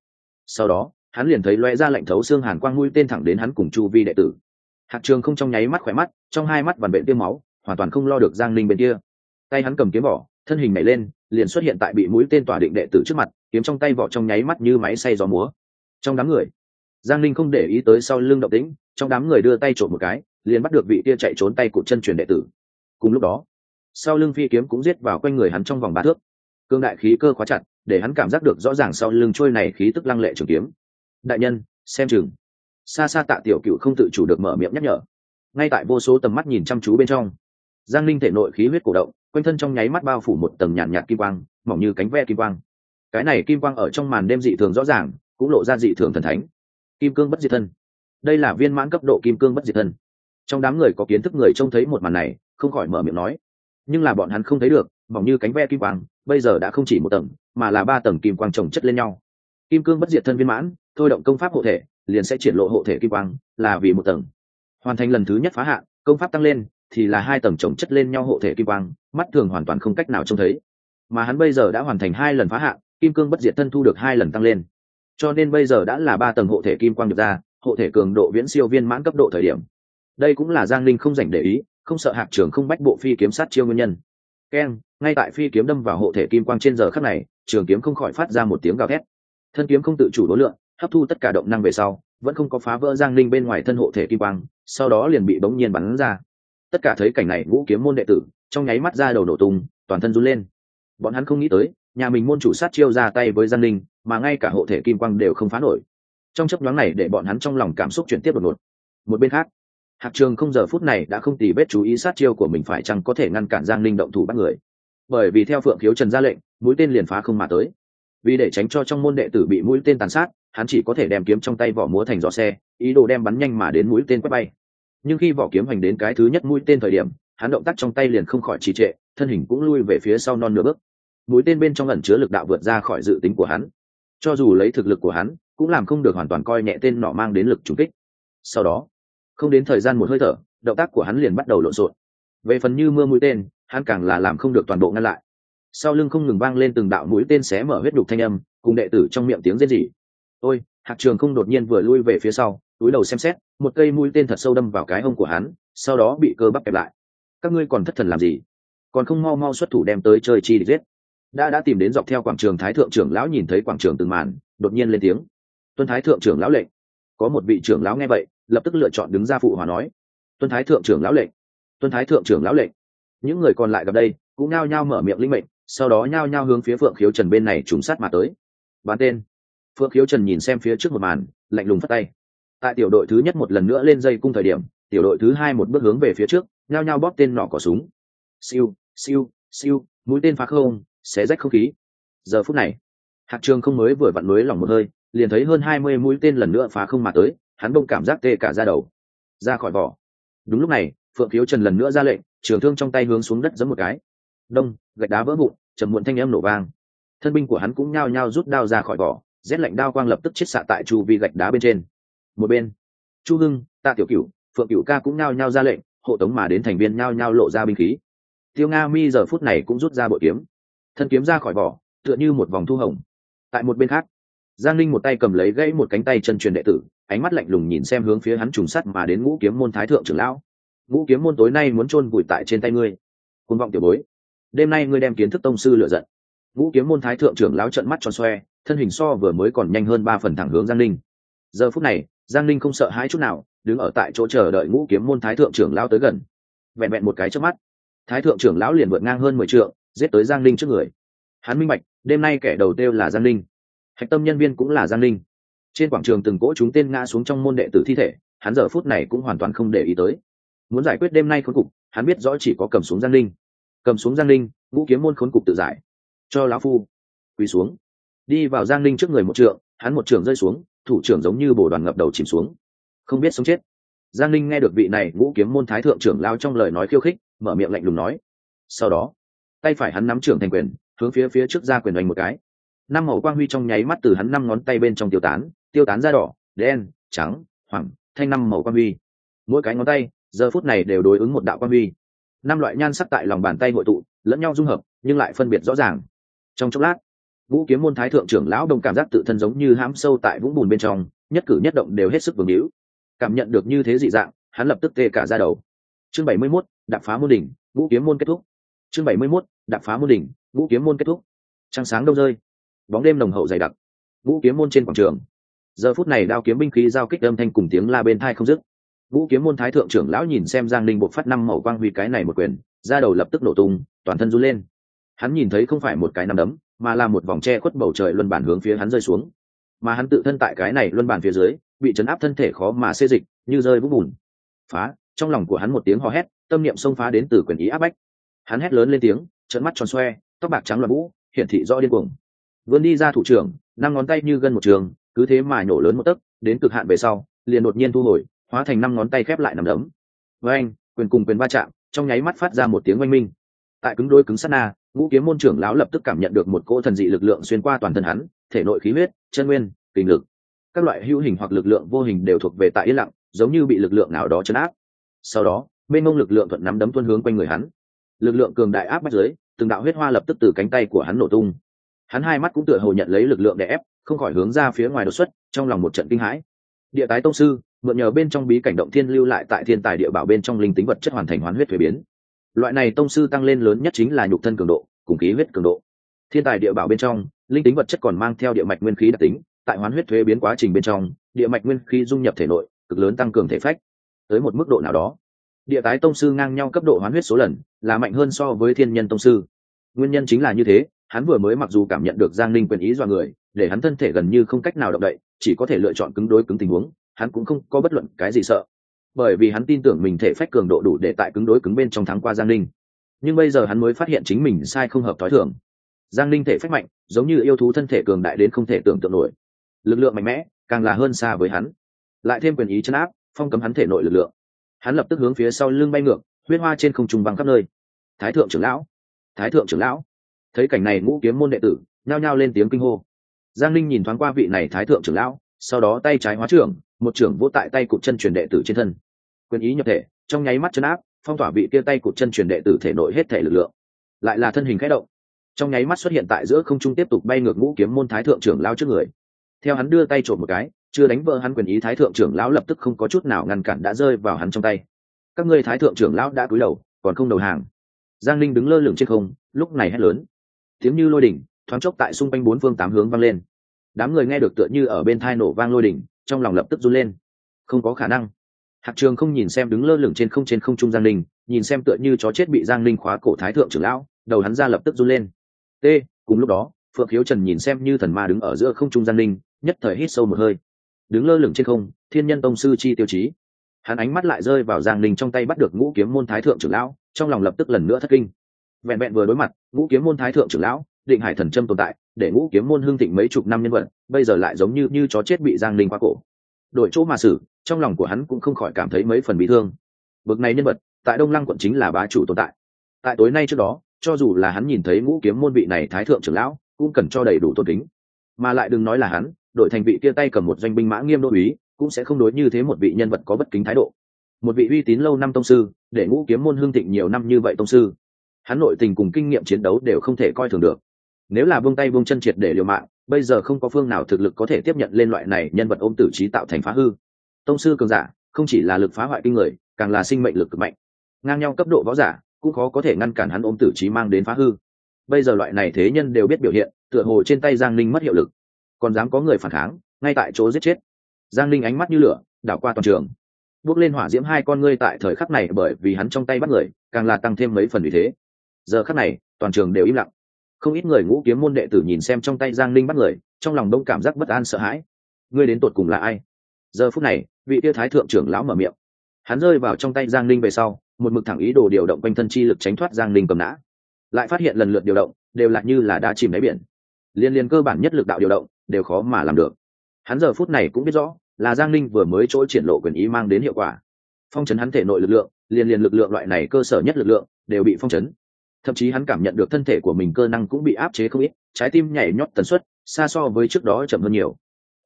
A: Sau đó, hắn liền thấy loe ra lệnh thấu xương hàn quang mũi tên thẳng đến hắn cùng chu vi đệ tử. Hạc trường không trong nháy mắt khỏe mắt, trong hai mắt vằn bệnh tiêm máu, hoàn toàn không lo được giang linh bên kia tay hắn cầm kiếm vỏ, thân hình nhảy lên, liền xuất hiện tại bị mũi tên tỏa định đệ tử trước mặt, kiếm trong tay vỏ trong nháy mắt như máy xay gió múa. Trong đám người, giang linh không để ý tới sau lưng động tĩnh, trong đám người đưa tay trộm một cái, liền bắt được vị kia chạy trốn tay cụt chân truyền đệ tử. Cùng lúc đó, sau lưng phi kiếm cũng giết vào quanh người hắn trong vòng ba thước. Cương đại khí cơ khóa chặt, để hắn cảm giác được rõ ràng sau lưng trôi này khí tức lăng lệ trường kiếm. Đại nhân, xem chừng. Xa xa tạ tiểu cựu không tự chủ được mở miệng nhắc nhở. Ngay tại vô số tầm mắt nhìn chăm chú bên trong, giang linh thể nội khí huyết cổ động quanh thân trong nháy mắt bao phủ một tầng nhàn nhạt kim quang, mỏng như cánh ve kim quang. Cái này kim quang ở trong màn đêm dị thường rõ ràng, cũng lộ ra dị thường thần thánh. Kim cương bất diệt thân. Đây là viên mãn cấp độ kim cương bất diệt thân. Trong đám người có kiến thức người trông thấy một màn này, không khỏi mở miệng nói. Nhưng là bọn hắn không thấy được, mỏng như cánh ve kim quang, bây giờ đã không chỉ một tầng, mà là ba tầng kim quang trồng chất lên nhau. Kim cương bất diệt thân viên mãn, thôi động công pháp hộ thể, liền sẽ triển lộ hộ thể kim quang, là vì một tầng. Hoàn thành lần thứ nhất phá hạn, công pháp tăng lên thì là hai tầng chồng chất lên nhau hộ thể kim quang, mắt thường hoàn toàn không cách nào trông thấy. Mà hắn bây giờ đã hoàn thành hai lần phá hạn kim cương bất diệt thân thu được hai lần tăng lên. Cho nên bây giờ đã là ba tầng hộ thể kim quang được ra, hộ thể cường độ viễn siêu viên mãn cấp độ thời điểm. Đây cũng là giang linh không dành để ý, không sợ hạc trường không bách bộ phi kiếm sát chiêu nguyên nhân. Keng ngay tại phi kiếm đâm vào hộ thể kim quang trên giờ khắc này, trường kiếm không khỏi phát ra một tiếng gào thét. Thân kiếm không tự chủ đối lượng, hấp thu tất cả động năng về sau, vẫn không có phá vỡ giang linh bên ngoài thân hộ thể kim quang, sau đó liền bị bỗng nhiên bắn ra tất cả thấy cảnh này ngũ kiếm môn đệ tử, trong nháy mắt ra đầu nổ tung, toàn thân run lên. Bọn hắn không nghĩ tới, nhà mình môn chủ sát chiêu ra tay với giang linh, mà ngay cả hộ thể kim quang đều không phá nổi. Trong chấp nhoáng này để bọn hắn trong lòng cảm xúc chuyển tiếp đột ngột. Một bên khác, hạc trường không giờ phút này đã không tì vết chú ý sát chiêu của mình phải chăng có thể ngăn cản giang linh động thủ bắt người. Bởi vì theo phượng khiếu trần ra lệnh, mũi tên liền phá không mà tới. Vì để tránh cho trong môn đệ tử bị mũi tên tàn sát, hắn chỉ có thể đem kiếm trong tay vỏ múa thành giò xe, ý đồ đem bắn nhanh mà đến mũi tên quét bay nhưng khi vỏ kiếm hành đến cái thứ nhất mũi tên thời điểm, hắn động tác trong tay liền không khỏi trì trệ, thân hình cũng lui về phía sau non nửa bước. Mũi tên bên trong ẩn chứa lực đạo vượt ra khỏi dự tính của hắn. Cho dù lấy thực lực của hắn, cũng làm không được hoàn toàn coi nhẹ tên nọ mang đến lực trùng kích. Sau đó, không đến thời gian một hơi thở, động tác của hắn liền bắt đầu lộn xộn. Về phần như mưa mũi tên, hắn càng là làm không được toàn bộ ngăn lại. Sau lưng không ngừng vang lên từng đạo mũi tên xé mở huyết đục thanh âm, cùng đệ tử trong miệng tiếng rên rỉ. Ôi hạc trường không đột nhiên vừa lui về phía sau, túi đầu xem xét, một cây mũi tên thật sâu đâm vào cái ông của hắn, sau đó bị cơ bắp kẹp lại. Các ngươi còn thất thần làm gì? Còn không mau mau xuất thủ đem tới chơi chi để giết. Đã đã tìm đến dọc theo quảng trường thái thượng trưởng lão nhìn thấy quảng trường từng màn, đột nhiên lên tiếng. Tuân thái thượng trưởng lão lệnh. Có một vị trưởng lão nghe vậy, lập tức lựa chọn đứng ra phụ hòa nói. Tuân thái thượng trưởng lão lệnh. Tuân thái thượng trưởng lão lệnh. Những người còn lại gặp đây, cũng nhao nhao mở miệng linh mệnh, sau đó nhao nhao hướng phía phượng khiếu trần bên này trúng sát mà tới. Bán tên phượng khiếu trần nhìn xem phía trước một màn, lạnh lùng phát tay. Tại tiểu đội thứ nhất một lần nữa lên dây cung thời điểm, tiểu đội thứ hai một bước hướng về phía trước, nhao nhao bóp tên nỏ cỏ súng. Siêu siêu siêu, mũi tên phá không, xé rách không khí. Giờ phút này hạt trường không mới vừa vặn núi lỏng một hơi, liền thấy hơn hai mươi mũi tên lần nữa phá không mà tới, hắn bông cảm giác tê cả ra đầu. Ra khỏi vỏ. Đúng lúc này, phượng khiếu trần lần nữa ra lệnh, trường thương trong tay hướng xuống đất giấm một cái. Đông, gạch đá vỡ vụn trầm muộn thanh âm nổ vang. Thân binh của hắn cũng nhao nhao rút đao ra khỏi vỏ rét lạnh đao quang lập tức chết xạ tại chu vi gạch đá bên trên. Một bên, chu hưng, tạ tiểu cửu, phượng cửu ca cũng nao nhao ra lệnh, hộ tống mà đến thành viên nao nhao lộ ra binh khí. Tiêu nga mi giờ phút này cũng rút ra bội kiếm. Thân kiếm ra khỏi vỏ, tựa như một vòng thu hồng. Tại một bên khác, giang linh một tay cầm lấy gãy một cánh tay chân truyền đệ tử, ánh mắt lạnh lùng nhìn xem hướng phía hắn trùng sắt mà đến ngũ kiếm môn thái thượng trưởng lão. Ngũ kiếm môn tối nay muốn chôn vùi tại trên tay ngươi. Côn vọng tiểu bối, đêm nay ngươi đem kiến thức tông sư lựa giận ngũ kiếm môn thái thượng trưởng lão trận mắt tròn xoe, thân hình so vừa mới còn nhanh hơn ba phần thẳng hướng giang linh giờ phút này, giang linh không sợ hãi chút nào, đứng ở tại chỗ chờ đợi ngũ kiếm môn thái thượng trưởng lão tới gần. Vẹn vẹn một cái trước mắt, thái thượng trưởng lão liền vượt ngang hơn mười trượng, giết tới giang linh trước người. Hắn minh bạch, đêm nay kẻ đầu tiêu là giang linh hạch tâm nhân viên cũng là giang linh trên quảng trường từng cỗ chúng tên ngã xuống trong môn đệ tử thi thể, hắn giờ phút này cũng hoàn toàn không để ý tới. Muốn giải quyết đêm nay khốn cục, hắn biết rõ chỉ có cầm xuống giang linh cầm xuống giang linh ngũ kiếm môn khốn cục tự giải cho lão phu. Quỳ xuống. Đi vào giang linh trước người một trượng, hắn một trường rơi xuống, thủ trưởng giống như bồ đoàn ngập đầu chìm xuống. Không biết sống chết. Giang linh nghe được vị này, ngũ kiếm môn thái thượng trưởng lao trong lời nói khiêu khích, mở miệng lạnh lùng nói. Sau đó, tay phải hắn nắm trưởng thành quyền, hướng phía phía trước ra quyền đánh một cái. Năm màu quang huy trong nháy mắt từ hắn năm ngón tay bên trong tiêu tán tiêu tán ra đỏ, đen, trắng hoàng thanh năm màu quang huy. Mỗi cái ngón tay, giờ phút này đều đối ứng một đạo quang huy. Năm loại nhan sắc tại lòng bàn tay hội tụ, lẫn nhau dung hợp, nhưng lại phân biệt rõ ràng trong chốc lát vũ kiếm môn thái thượng trưởng lão đồng cảm giác tự thân giống như hãm sâu tại vũng bùn bên trong nhất cử nhất động đều hết sức vương hữu cảm nhận được như thế dị dạng hắn lập tức tê cả ra đầu. Chương bảy mươi 71, đạp phá môn đỉnh vũ kiếm môn kết thúc. Chương bảy mươi 71, đạp phá môn đỉnh vũ kiếm môn kết thúc. Trăng sáng đông rơi bóng đêm nồng hậu dày đặc. Vũ kiếm môn trên quảng trường. Giờ phút này đao kiếm binh khí giao kích âm thanh cùng tiếng la bên thai không dứt. Vũ kiếm môn thái thượng trưởng lão nhìn xem giang linh bộ phát năm màu quang huy cái này một quyền ra đầu lập tức nổ tung toàn thân run lên hắn nhìn thấy không phải một cái nằm đấm, mà là một vòng tre khuất bầu trời luân bản hướng phía hắn rơi xuống. Mà hắn tự thân tại cái này luân bản phía dưới, bị chấn áp thân thể khó mà xê dịch, như rơi vũng bùn. Phá! Trong lòng của hắn một tiếng hò hét, tâm niệm xông phá đến từ quyền ý áp bách. Hắn hét lớn lên tiếng trận mắt tròn xoe, tóc bạc trắng loạn vũ, hiển thị rõ điên cuồng. Vươn đi ra thủ trưởng, năm ngón tay như gân một trường, cứ thế mà nổ lớn một tấc, đến cực hạn về sau, liền đột nhiên thu hồi, hóa thành năm ngón tay khép lại nằm đấm. Với anh quyền cùng quyền va chạm, trong nháy mắt phát ra một tiếng oanh minh tại cứng đôi cứng sát na, ngũ kiếm môn trưởng lão lập tức cảm nhận được một cỗ thần dị lực lượng xuyên qua toàn thân hắn, thể nội khí huyết, chân nguyên, kinh lực. Các loại hữu hình hoặc lực lượng vô hình đều thuộc về tại yên lặng, giống như bị lực lượng nào đó chấn áp. Sau đó bên mông lực lượng thuận nắm đấm tuân hướng quanh người hắn. Lực lượng cường đại áp bắt dưới, từng đạo huyết hoa lập tức từ cánh tay của hắn nổ tung. Hắn hai mắt cũng tựa hồ nhận lấy lực lượng để ép, không khỏi hướng ra phía ngoài đột xuất, trong lòng một trận kinh hãi. Địa tái tông sư, mượn nhờ bên trong bí cảnh động thiên lưu lại tại thiên tài địa bảo bên trong linh tính vật chất hoàn thành hoán huyết thuế biến loại này tông sư tăng lên lớn nhất chính là nhục thân cường độ, cùng khí huyết cường độ. Thiên tài địa bảo bên trong, linh tính vật chất còn mang theo địa mạch nguyên khí đặc tính, tại hoán huyết thuế biến quá trình bên trong, địa mạch nguyên khí dung nhập thể nội, cực lớn tăng cường thể phách. Tới một mức độ nào đó, địa tái tông sư ngang nhau cấp độ hoán huyết số lần, là mạnh hơn so với thiên nhân tông sư. Nguyên nhân chính là như thế, hắn vừa mới mặc dù cảm nhận được giang ninh quyền ý do người, để hắn thân thể gần như không cách nào động đậy, chỉ có thể lựa chọn cứng đối cứng tình huống, hắn cũng không có bất luận cái gì sợ bởi vì hắn tin tưởng mình thể phách cường độ đủ để tại cứng đối cứng bên trong thắng qua giang ninh. Nhưng bây giờ hắn mới phát hiện chính mình sai không hợp t h i thường. Giang ninh thể phách mạnh, giống như yêu thú thân thể cường đại đến không thể tưởng tượng nổi. Lực lượng mạnh mẽ, càng là hơn xa với hắn. Lại thêm quyền ý chấn áp, phong cấm hắn thể nội lực lượng. Hắn lập tức hướng phía sau lưng bay ngược, huyết hoa trên không trung băng khắp nơi. Thái thượng trưởng lão, thái thượng trưởng lão. Thấy cảnh này ngũ kiếm môn đệ tử, nhao nhao lên tiếng kinh hô. Giang ninh nhìn thoáng qua vị này thái thượng trưởng lão, sau đó tay trái hóa trưởng một trưởng vỗ tại tay cụt chân truyền đệ tử trên thân. Quyền ý nhập thể, trong nháy mắt chân áp, phong tỏa vị kia tay cụt chân truyền đệ tử thể nội hết thể lực lượng. Lại là thân hình khẽ động. Trong nháy mắt xuất hiện tại giữa không trung tiếp tục bay ngược ngũ kiếm môn thái thượng trưởng lao trước người. Theo hắn đưa tay trộm một cái, chưa đánh vỡ hắn quyền ý thái thượng trưởng lão lập tức không có chút nào ngăn cản đã rơi vào hắn trong tay. Các ngươi thái thượng trưởng lão đã cúi đầu, còn không đầu hàng. Giang linh đứng lơ lửng trên không, lúc này hét lớn. Tiếng như lôi đỉnh, thoáng chốc tại xung quanh bốn phương tám hướng vang lên. Đám người nghe được tựa như ở bên thai nổ vang lôi đỉnh trong lòng lập tức run lên. Không có khả năng. Hạc trường không nhìn xem đứng lơ lửng trên không trên không trung giang linh nhìn xem tựa như chó chết bị giang linh khóa cổ thái thượng trưởng lão, đầu hắn ra lập tức run lên. T, cùng lúc đó, phượng khiếu trần nhìn xem như thần ma đứng ở giữa không trung giang linh nhất thời hít sâu một hơi. Đứng lơ lửng trên không, thiên nhân tông sư chi tiêu chí. Hắn ánh mắt lại rơi vào giang linh trong tay bắt được ngũ kiếm môn thái thượng trưởng lão, trong lòng lập tức lần nữa thất kinh. Vẹn vẹn vừa đối mặt, ngũ kiếm môn thái thượng trưởng lão, định hải thần trâm tồn tại, để ngũ kiếm môn hương thịnh mấy chục năm nhân vật bây giờ lại giống như như chó chết bị giang linh qua cổ. Đổi chỗ mà xử, trong lòng của hắn cũng không khỏi cảm thấy mấy phần bị thương. Bực này nhân vật, tại đông lăng quận chính là bá chủ tồn tại. Tại tối nay trước đó, cho dù là hắn nhìn thấy ngũ kiếm môn vị này thái thượng trưởng lão, cũng cần cho đầy đủ tôn kính. Mà lại đừng nói là hắn đội thành vị kia tay cầm một doanh binh mã nghiêm đô uý, cũng sẽ không đối như thế một vị nhân vật có bất kính thái độ. Một vị uy tín lâu năm tông sư, để ngũ kiếm môn hương thịnh nhiều năm như vậy tông sư, hắn nội tình cùng kinh nghiệm chiến đấu đều không thể coi thường được. Nếu là buông tay buông chân triệt để liều mạng bây giờ không có phương nào thực lực có thể tiếp nhận lên loại này nhân vật ôm tử trí tạo thành phá hư. Tông sư cường giả, không chỉ là lực phá hoại kinh người, càng là sinh mệnh lực cực mạnh. Ngang nhau cấp độ võ giả, cũng khó có thể ngăn cản hắn ôm tử trí mang đến phá hư. Bây giờ loại này thế nhân đều biết biểu hiện, tựa hồ trên tay giang linh mất hiệu lực. Còn dám có người phản kháng, ngay tại chỗ giết chết. Giang linh ánh mắt như lửa, đảo qua toàn trường. Bước lên hỏa diễm hai con ngươi tại thời khắc này bởi vì hắn trong tay bắt người, càng là tăng thêm mấy phần vì thế. Giờ khắc này, toàn trường đều im lặng không ít người ngũ kiếm môn đệ tử nhìn xem trong tay giang linh bắt người, trong lòng đông cảm giác bất an sợ hãi. Ngươi đến tột cùng là ai? Giờ phút này, vị Tiêu thái thượng trưởng lão mở miệng. Hắn rơi vào trong tay giang linh về sau, một mực thẳng ý đồ điều động quanh thân chi lực tránh thoát giang linh cầm nã. Lại phát hiện lần lượt điều động, đều là như là đã chìm đáy biển. Liên liên cơ bản nhất lực đạo điều động, đều khó mà làm được. Hắn giờ phút này cũng biết rõ, là giang linh vừa mới chỗ triển lộ quyền ý mang đến hiệu quả. Phong trấn hắn thể nội lực lượng, liên liên lực lượng loại này cơ sở nhất lực lượng, đều bị phong trấn thậm chí hắn cảm nhận được thân thể của mình cơ năng cũng bị áp chế không ít, trái tim nhảy nhót tần suất, xa so với trước đó chậm hơn nhiều.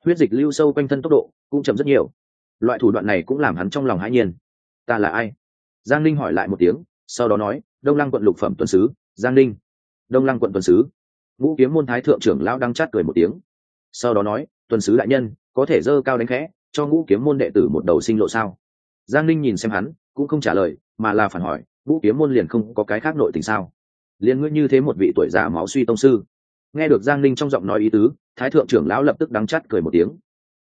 A: Huyết dịch lưu sâu quanh thân tốc độ cũng chậm rất nhiều. Loại thủ đoạn này cũng làm hắn trong lòng hãi nhiên. Ta là ai? Giang linh hỏi lại một tiếng, sau đó nói, đông lăng quận lục phẩm tuần sứ, giang linh đông lăng quận tuần sứ? Ngũ kiếm môn thái thượng trưởng lão đang chát cười một tiếng. Sau đó nói, tuần sứ đại nhân, có thể dơ cao đánh khẽ, cho ngũ kiếm môn đệ tử một đầu sinh lộ sao? Giang Ninh nhìn xem hắn, cũng không trả lời, mà là phản hỏi ngũ kiếm môn liền không có cái khác nội tình sao? Liền ngươi như thế một vị tuổi già máu suy tông sư? Nghe được giang Ninh trong giọng nói ý tứ, thái thượng trưởng lão lập tức đắng chắt cười một tiếng.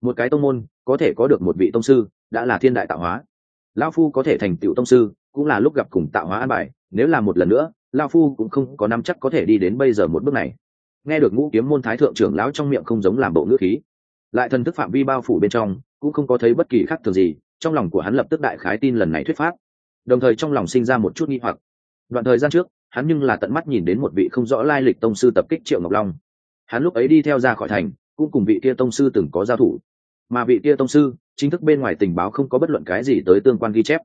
A: Một cái tông môn, có thể có được một vị tông sư, đã là thiên đại tạo hóa. Lão phu có thể thành tựu tông sư, cũng là lúc gặp cùng tạo hóa an bài, nếu là một lần nữa, lão phu cũng không có năm chắc có thể đi đến bây giờ một bước này. Nghe được ngũ kiếm môn thái thượng trưởng lão trong miệng không giống làm bộ ngữ khí, lại thần thức phạm vi bao phủ bên trong, cũng không có thấy bất kỳ khác thường gì trong lòng của hắn lập tức đại khái tin lần này thuyết pháp. Đồng thời trong lòng sinh ra một chút nghi hoặc. Đoạn thời gian trước, hắn nhưng là tận mắt nhìn đến một vị không rõ lai lịch tông sư tập kích triệu ngọc long. Hắn lúc ấy đi theo ra khỏi thành, cũng cùng vị kia tông sư từng có giao thủ. Mà vị kia tông sư, chính thức bên ngoài tình báo không có bất luận cái gì tới tương quan ghi chép.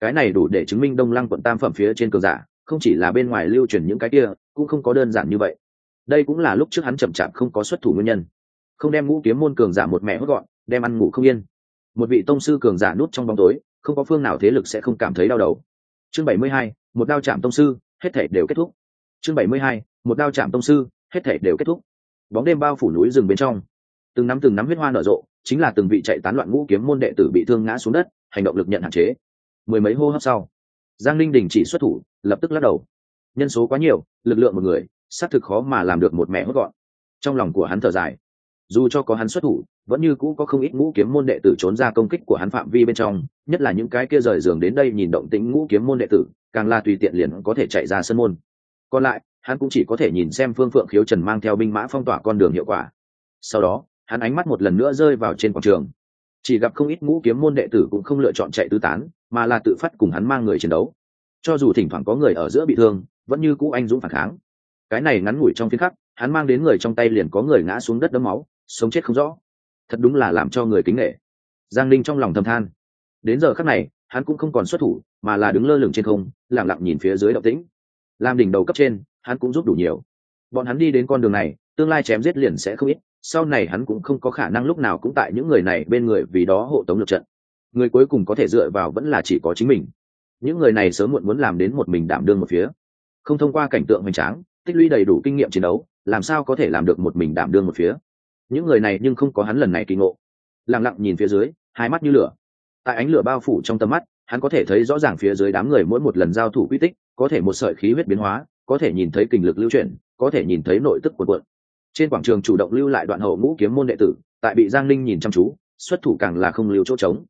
A: Cái này đủ để chứng minh đông lăng quận tam phẩm phía trên cường giả, không chỉ là bên ngoài lưu truyền những cái kia, cũng không có đơn giản như vậy. Đây cũng là lúc trước hắn chậm chạp không có xuất thủ nguyên nhân. Không đem ngũ kiếm môn cường giả một mẹ hốt gọn, đem ăn ngủ không yên một vị tông sư cường giả nút trong bóng tối, không có phương nào thế lực sẽ không cảm thấy đau đầu. Chương bảy mươi hai, một đao chạm tông sư, hết thể đều kết thúc. Chương bảy mươi hai, một đao chạm tông sư, hết thể đều kết thúc. Bóng đêm bao phủ núi rừng bên trong. Từng nắm từng nắm huyết hoa nở rộ, chính là từng vị chạy tán loạn ngũ kiếm môn đệ tử bị thương ngã xuống đất, hành động lực nhận hạn chế. Mười mấy hô hấp sau, giang linh đình chỉ xuất thủ, lập tức lắc đầu. Nhân số quá nhiều, lực lượng một người, xác thực khó mà làm được một mẹ hốt gọn. Trong lòng của hắn thở dài dù cho có hắn xuất thủ, vẫn như cũ có không ít ngũ kiếm môn đệ tử trốn ra công kích của hắn phạm vi bên trong, nhất là những cái kia rời giường đến đây nhìn động tĩnh ngũ kiếm môn đệ tử, càng là tùy tiện liền có thể chạy ra sân môn. Còn lại, hắn cũng chỉ có thể nhìn xem phương phượng khiếu trần mang theo binh mã phong tỏa con đường hiệu quả. Sau đó, hắn ánh mắt một lần nữa rơi vào trên quảng trường. Chỉ gặp không ít ngũ kiếm môn đệ tử cũng không lựa chọn chạy tứ tán, mà là tự phát cùng hắn mang người chiến đấu. Cho dù thỉnh thoảng có người ở giữa bị thương, vẫn như cũ anh dũng phản kháng. Cái này ngắn ngủi trong phiên khắc, hắn mang đến người trong tay liền có người ngã xuống đất đấm máu sống chết không rõ. Thật đúng là làm cho người kính nghệ giang linh trong lòng thầm than. Đến giờ khắc này, hắn cũng không còn xuất thủ, mà là đứng lơ lửng trên không lẳng lặng nhìn phía dưới động tĩnh. Làm đỉnh đầu cấp trên, hắn cũng giúp đủ nhiều. Bọn hắn đi đến con đường này, tương lai chém giết liền sẽ không ít, sau này hắn cũng không có khả năng lúc nào cũng tại những người này bên người vì đó hộ tống lượt trận. Người cuối cùng có thể dựa vào vẫn là chỉ có chính mình. Những người này sớm muộn muốn làm đến một mình đảm đương một phía. Không thông qua cảnh tượng hoành tráng, tích lũy đầy đủ kinh nghiệm chiến đấu, làm sao có thể làm được một mình đảm đương một phía? Những người này nhưng không có hắn lần này kỳ ngộ. Lẳng lặng nhìn phía dưới, hai mắt như lửa. Tại ánh lửa bao phủ trong tầm mắt, hắn có thể thấy rõ ràng phía dưới đám người mỗi một lần giao thủ quy tích, có thể một sợi khí huyết biến hóa, có thể nhìn thấy kình lực lưu chuyển, có thể nhìn thấy nội tức cuộn cuộn. Trên quảng trường chủ động lưu lại đoạn hậu ngũ kiếm môn đệ tử, tại bị giang linh nhìn chăm chú, xuất thủ càng là không lưu chỗ trống.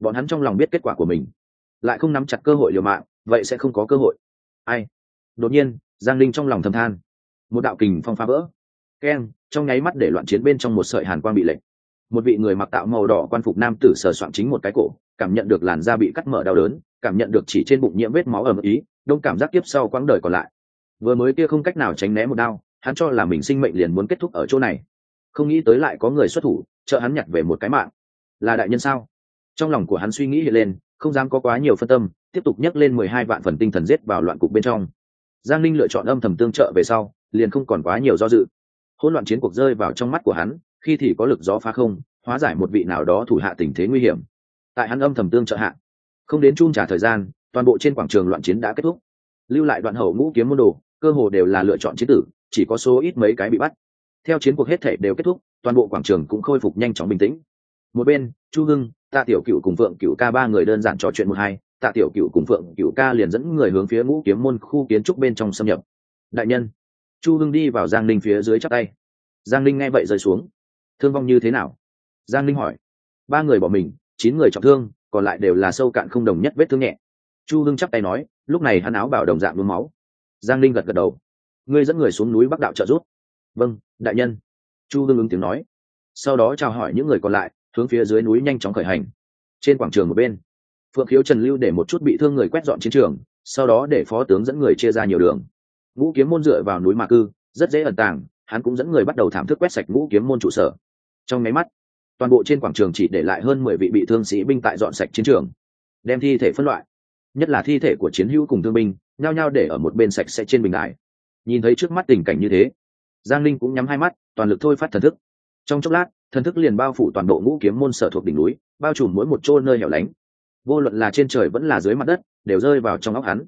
A: Bọn hắn trong lòng biết kết quả của mình. Lại không nắm chặt cơ hội liều mạng, vậy sẽ không có cơ hội. Ai? Đột nhiên, giang linh trong lòng thầm than. Một đạo kình phong phá vỡ keng trong nháy mắt để loạn chiến bên trong một sợi hàn quang bị lệnh một vị người mặc tạo màu đỏ quan phục nam tử sờ soạn chính một cái cổ, cảm nhận được làn da bị cắt mở đau đớn, cảm nhận được chỉ trên bụng nhiễm vết máu ẩm ý, đông cảm giác tiếp sau quãng đời còn lại. Vừa mới kia không cách nào tránh né một đau, hắn cho là mình sinh mệnh liền muốn kết thúc ở chỗ này. Không nghĩ tới lại có người xuất thủ trợ hắn nhặt về một cái mạng. Là đại nhân sao? Trong lòng của hắn suy nghĩ hiện lên, không dám có quá nhiều phân tâm, tiếp tục nhấc lên mười hai vạn phần tinh thần giết vào loạn cục bên trong. Giang linh lựa chọn âm thầm tương trợ về sau, liền không còn quá nhiều do dự hỗn loạn chiến cuộc rơi vào trong mắt của hắn, khi thì có lực gió phá không, hóa giải một vị nào đó thủ hạ tình thế nguy hiểm. Tại hắn âm thầm tương trợ hạ, không đến chung trả thời gian, toàn bộ trên quảng trường loạn chiến đã kết thúc. Lưu lại đoạn hậu ngũ kiếm môn đồ, cơ hồ đều là lựa chọn chiến tử, chỉ có số ít mấy cái bị bắt. Theo chiến cuộc hết thể đều kết thúc, toàn bộ quảng trường cũng khôi phục nhanh chóng bình tĩnh. Một bên, chu hưng, tạ tiểu cựu cùng phượng cựu ca ba người đơn giản trò chuyện một hai, tạ tiểu cựu cùng phượng cựu ca liền dẫn người hướng phía ngũ kiếm môn khu kiến trúc bên trong xâm nhập. Đại nhân, chu hưng đi vào giang ninh phía dưới chắc tay giang linh nghe vậy rơi xuống. Thương vong như thế nào? Giang linh hỏi. Ba người bỏ mình, chín người trọng thương, còn lại đều là sâu cạn không đồng nhất vết thương nhẹ. Chu hưng chắp tay nói, lúc này hắn áo bảo đồng dạng mướm máu. Giang linh gật gật đầu. Ngươi dẫn người xuống núi bắc đạo trợ giúp. Vâng đại nhân. Chu hưng ứng tiếng nói. Sau đó chào hỏi những người còn lại, hướng phía dưới núi nhanh chóng khởi hành. Trên quảng trường một bên, phượng khiếu trần lưu để một chút bị thương người quét dọn chiến trường, sau đó để phó tướng dẫn người chia ra nhiều đường. Ngũ kiếm môn dựa vào núi mạc cư, rất dễ ẩn tàng hắn cũng dẫn người bắt đầu thảm thức quét sạch ngũ kiếm môn trụ sở. Trong máy mắt, toàn bộ trên quảng trường chỉ để lại hơn mười vị bị thương sĩ binh tại dọn sạch chiến trường, đem thi thể phân loại. Nhất là thi thể của chiến hữu cùng thương binh, nhao nhao để ở một bên sạch sẽ trên bình đài. Nhìn thấy trước mắt tình cảnh như thế, giang linh cũng nhắm hai mắt, toàn lực thôi phát thần thức. Trong chốc lát, thần thức liền bao phủ toàn bộ ngũ kiếm môn sở thuộc đỉnh núi, bao trùm mỗi một chỗ nơi hẻo lánh. Vô luận là trên trời vẫn là dưới mặt đất, đều rơi vào trong óc hắn.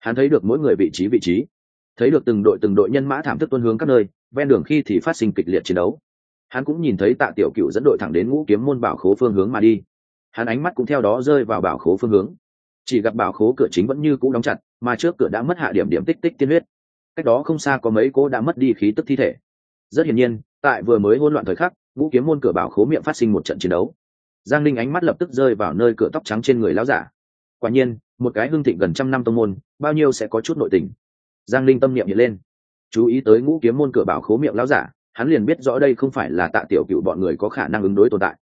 A: Hắn thấy được mỗi người vị trí vị trí, thấy được từng đội từng đội nhân mã thảm thức tuân hướng các nơi ven đường khi thì phát sinh kịch liệt chiến đấu. Hắn cũng nhìn thấy tạ tiểu cựu dẫn đội thẳng đến ngũ kiếm môn bảo khố phương hướng mà đi. Hắn ánh mắt cũng theo đó rơi vào bảo khố phương hướng. Chỉ gặp bảo khố cửa chính vẫn như cũ đóng chặt, mà trước cửa đã mất hạ điểm điểm tích tích tiên huyết. Cách đó không xa có mấy cô đã mất đi khí tức thi thể. Rất hiển nhiên, tại vừa mới hỗn loạn thời khắc, ngũ kiếm môn cửa bảo khố miệng phát sinh một trận chiến đấu. Giang linh ánh mắt lập tức rơi vào nơi cửa tóc trắng trên người lão giả. Quả nhiên, một cái hương thịnh gần trăm năm tông môn, bao nhiêu sẽ có chút nội tình. Giang linh tâm niệm hiện lên chú ý tới ngũ kiếm môn cửa bảo khố miệng lão giả, hắn liền biết rõ đây không phải là tạ tiểu cựu bọn người có khả năng ứng đối tồn tại.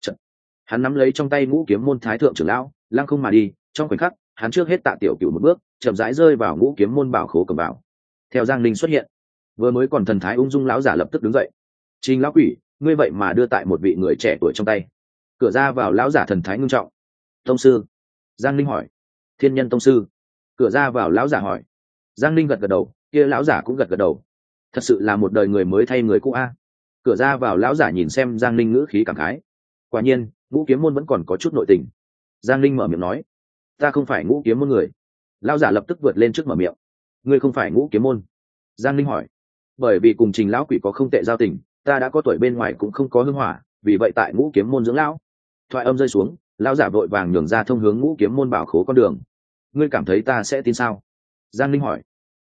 A: Chật. hắn nắm lấy trong tay ngũ kiếm môn thái thượng trưởng lão, lăng không mà đi, trong khoảnh khắc, hắn trước hết tạ tiểu cựu một bước, chậm rãi rơi vào ngũ kiếm môn bảo khố cầm bảo. Theo giang linh xuất hiện, vừa mới còn thần thái ung dung lão giả lập tức đứng dậy. Trình lão quỷ, ngươi vậy mà đưa tại một vị người trẻ tuổi trong tay. Cửa ra vào lão giả thần thái ngưng trọng. Tông sư? Giang linh hỏi. Thiên nhân tông sư. Cửa ra vào lão giả hỏi. Giang linh gật gật đầu kia lão giả cũng gật gật đầu. Thật sự là một đời người mới thay người cũ a. Cửa ra vào lão giả nhìn xem giang linh ngữ khí cảm khái. Quả nhiên, ngũ kiếm môn vẫn còn có chút nội tình. Giang linh mở miệng nói, ta không phải ngũ kiếm môn người. Lão giả lập tức vượt lên trước mở miệng, ngươi không phải ngũ kiếm môn? Giang linh hỏi, bởi vì cùng trình lão quỷ có không tệ giao tình, ta đã có tuổi bên ngoài cũng không có hưng hỏa, vì vậy tại ngũ kiếm môn dưỡng lão. Thoại âm rơi xuống, lão giả vội vàng nhường ra thông hướng ngũ kiếm môn bảo khố con đường. Ngươi cảm thấy ta sẽ tin sao? Giang linh hỏi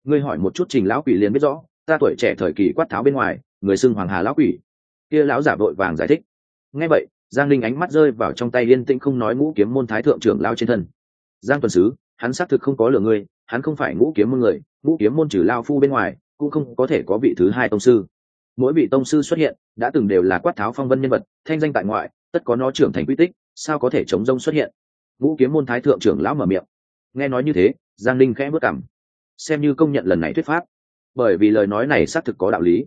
A: ngươi hỏi một chút trình lão quỷ liền biết rõ, ta tuổi trẻ thời kỳ quát tháo bên ngoài, người xưng hoàng hà lão quỷ. Kia lão giả vội vàng giải thích. Ngay vậy, giang linh ánh mắt rơi vào trong tay yên tĩnh không nói ngũ kiếm môn thái thượng trưởng lao trên thân. Giang tuần sứ, hắn xác thực không có lừa ngươi, hắn không phải ngũ kiếm môn người, ngũ kiếm môn trừ lao phu bên ngoài, cũng không có thể có vị thứ hai tông sư. Mỗi vị tông sư xuất hiện, đã từng đều là quát tháo phong vân nhân vật, thanh danh tại ngoại, tất có nó trưởng thành quy tích, sao có thể chống rông xuất hiện? Ngũ kiếm môn thái thượng trưởng lão mở miệng. Nghe nói như thế, giang linh khẽ bước cảm xem như công nhận lần này thuyết pháp. Bởi vì lời nói này xác thực có đạo lý.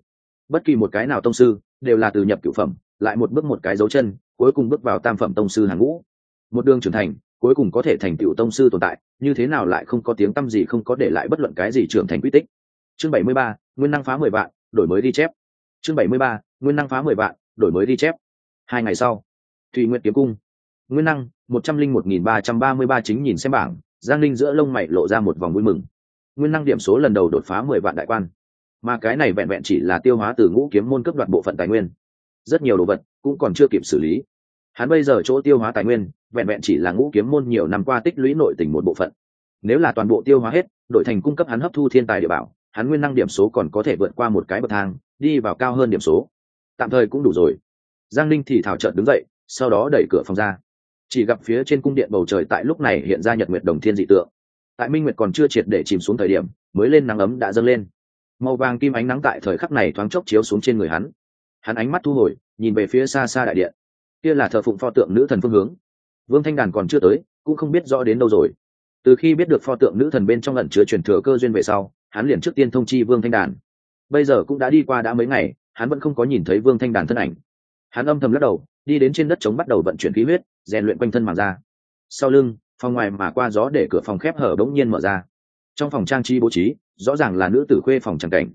A: Bất kỳ một cái nào tông sư, đều là từ nhập cửu phẩm, lại một bước một cái dấu chân, cuối cùng bước vào tam phẩm tông sư hàng ngũ. Một đường trưởng thành, cuối cùng có thể thành tựu tông sư tồn tại, như thế nào lại không có tiếng tăm gì, không có để lại bất luận cái gì trưởng thành quy tích. Chương bảy mươi ba, nguyên năng phá mười vạn, đổi mới đi chép. Chương bảy mươi ba, nguyên năng phá mười vạn, đổi mới đi chép. Hai ngày sau thùy nguyện kiếm cung. Nguyên năng, một trăm linh một nghìn ba trăm ba mươi ba chính nhìn xem bảng, giang linh giữa lông mày lộ ra một vòng vui mừng nguyên năng điểm số lần đầu đột phá mười vạn đại quan. Mà cái này vẹn vẹn chỉ là tiêu hóa từ ngũ kiếm môn cấp đoạt bộ phận tài nguyên. Rất nhiều đồ vật cũng còn chưa kịp xử lý. Hắn bây giờ chỗ tiêu hóa tài nguyên, vẹn vẹn chỉ là ngũ kiếm môn nhiều năm qua tích lũy nội tình một bộ phận. Nếu là toàn bộ tiêu hóa hết, đội thành cung cấp hắn hấp thu thiên tài địa bảo, hắn nguyên năng điểm số còn có thể vượt qua một cái bậc thang, đi vào cao hơn điểm số. Tạm thời cũng đủ rồi. Giang linh thì thảo trợn đứng dậy, sau đó đẩy cửa phòng ra. Chỉ gặp phía trên cung điện bầu trời tại lúc này hiện ra nhật nguyệt đồng thiên dị tượng tại minh nguyệt còn chưa triệt để chìm xuống thời điểm, mới lên nắng ấm đã dâng lên. Màu vàng kim ánh nắng tại thời khắc này thoáng chốc chiếu xuống trên người hắn. Hắn ánh mắt thu hồi, nhìn về phía xa xa đại điện. Kia là thờ phụng pho tượng nữ thần phương hướng. Vương thanh đàn còn chưa tới, cũng không biết rõ đến đâu rồi. Từ khi biết được pho tượng nữ thần bên trong lận chứa truyền thừa cơ duyên về sau, hắn liền trước tiên thông chi vương thanh đàn. Bây giờ cũng đã đi qua đã mấy ngày, hắn vẫn không có nhìn thấy vương thanh đàn thân ảnh. Hắn âm thầm lắc đầu, đi đến trên đất trống bắt đầu vận chuyển khí huyết, rèn luyện quanh thân màng ra. Sau lưng phòng ngoài mà qua gió để cửa phòng khép hở bỗng nhiên mở ra. Trong phòng trang trí bố trí, rõ ràng là nữ tử khuê phòng tràng cảnh.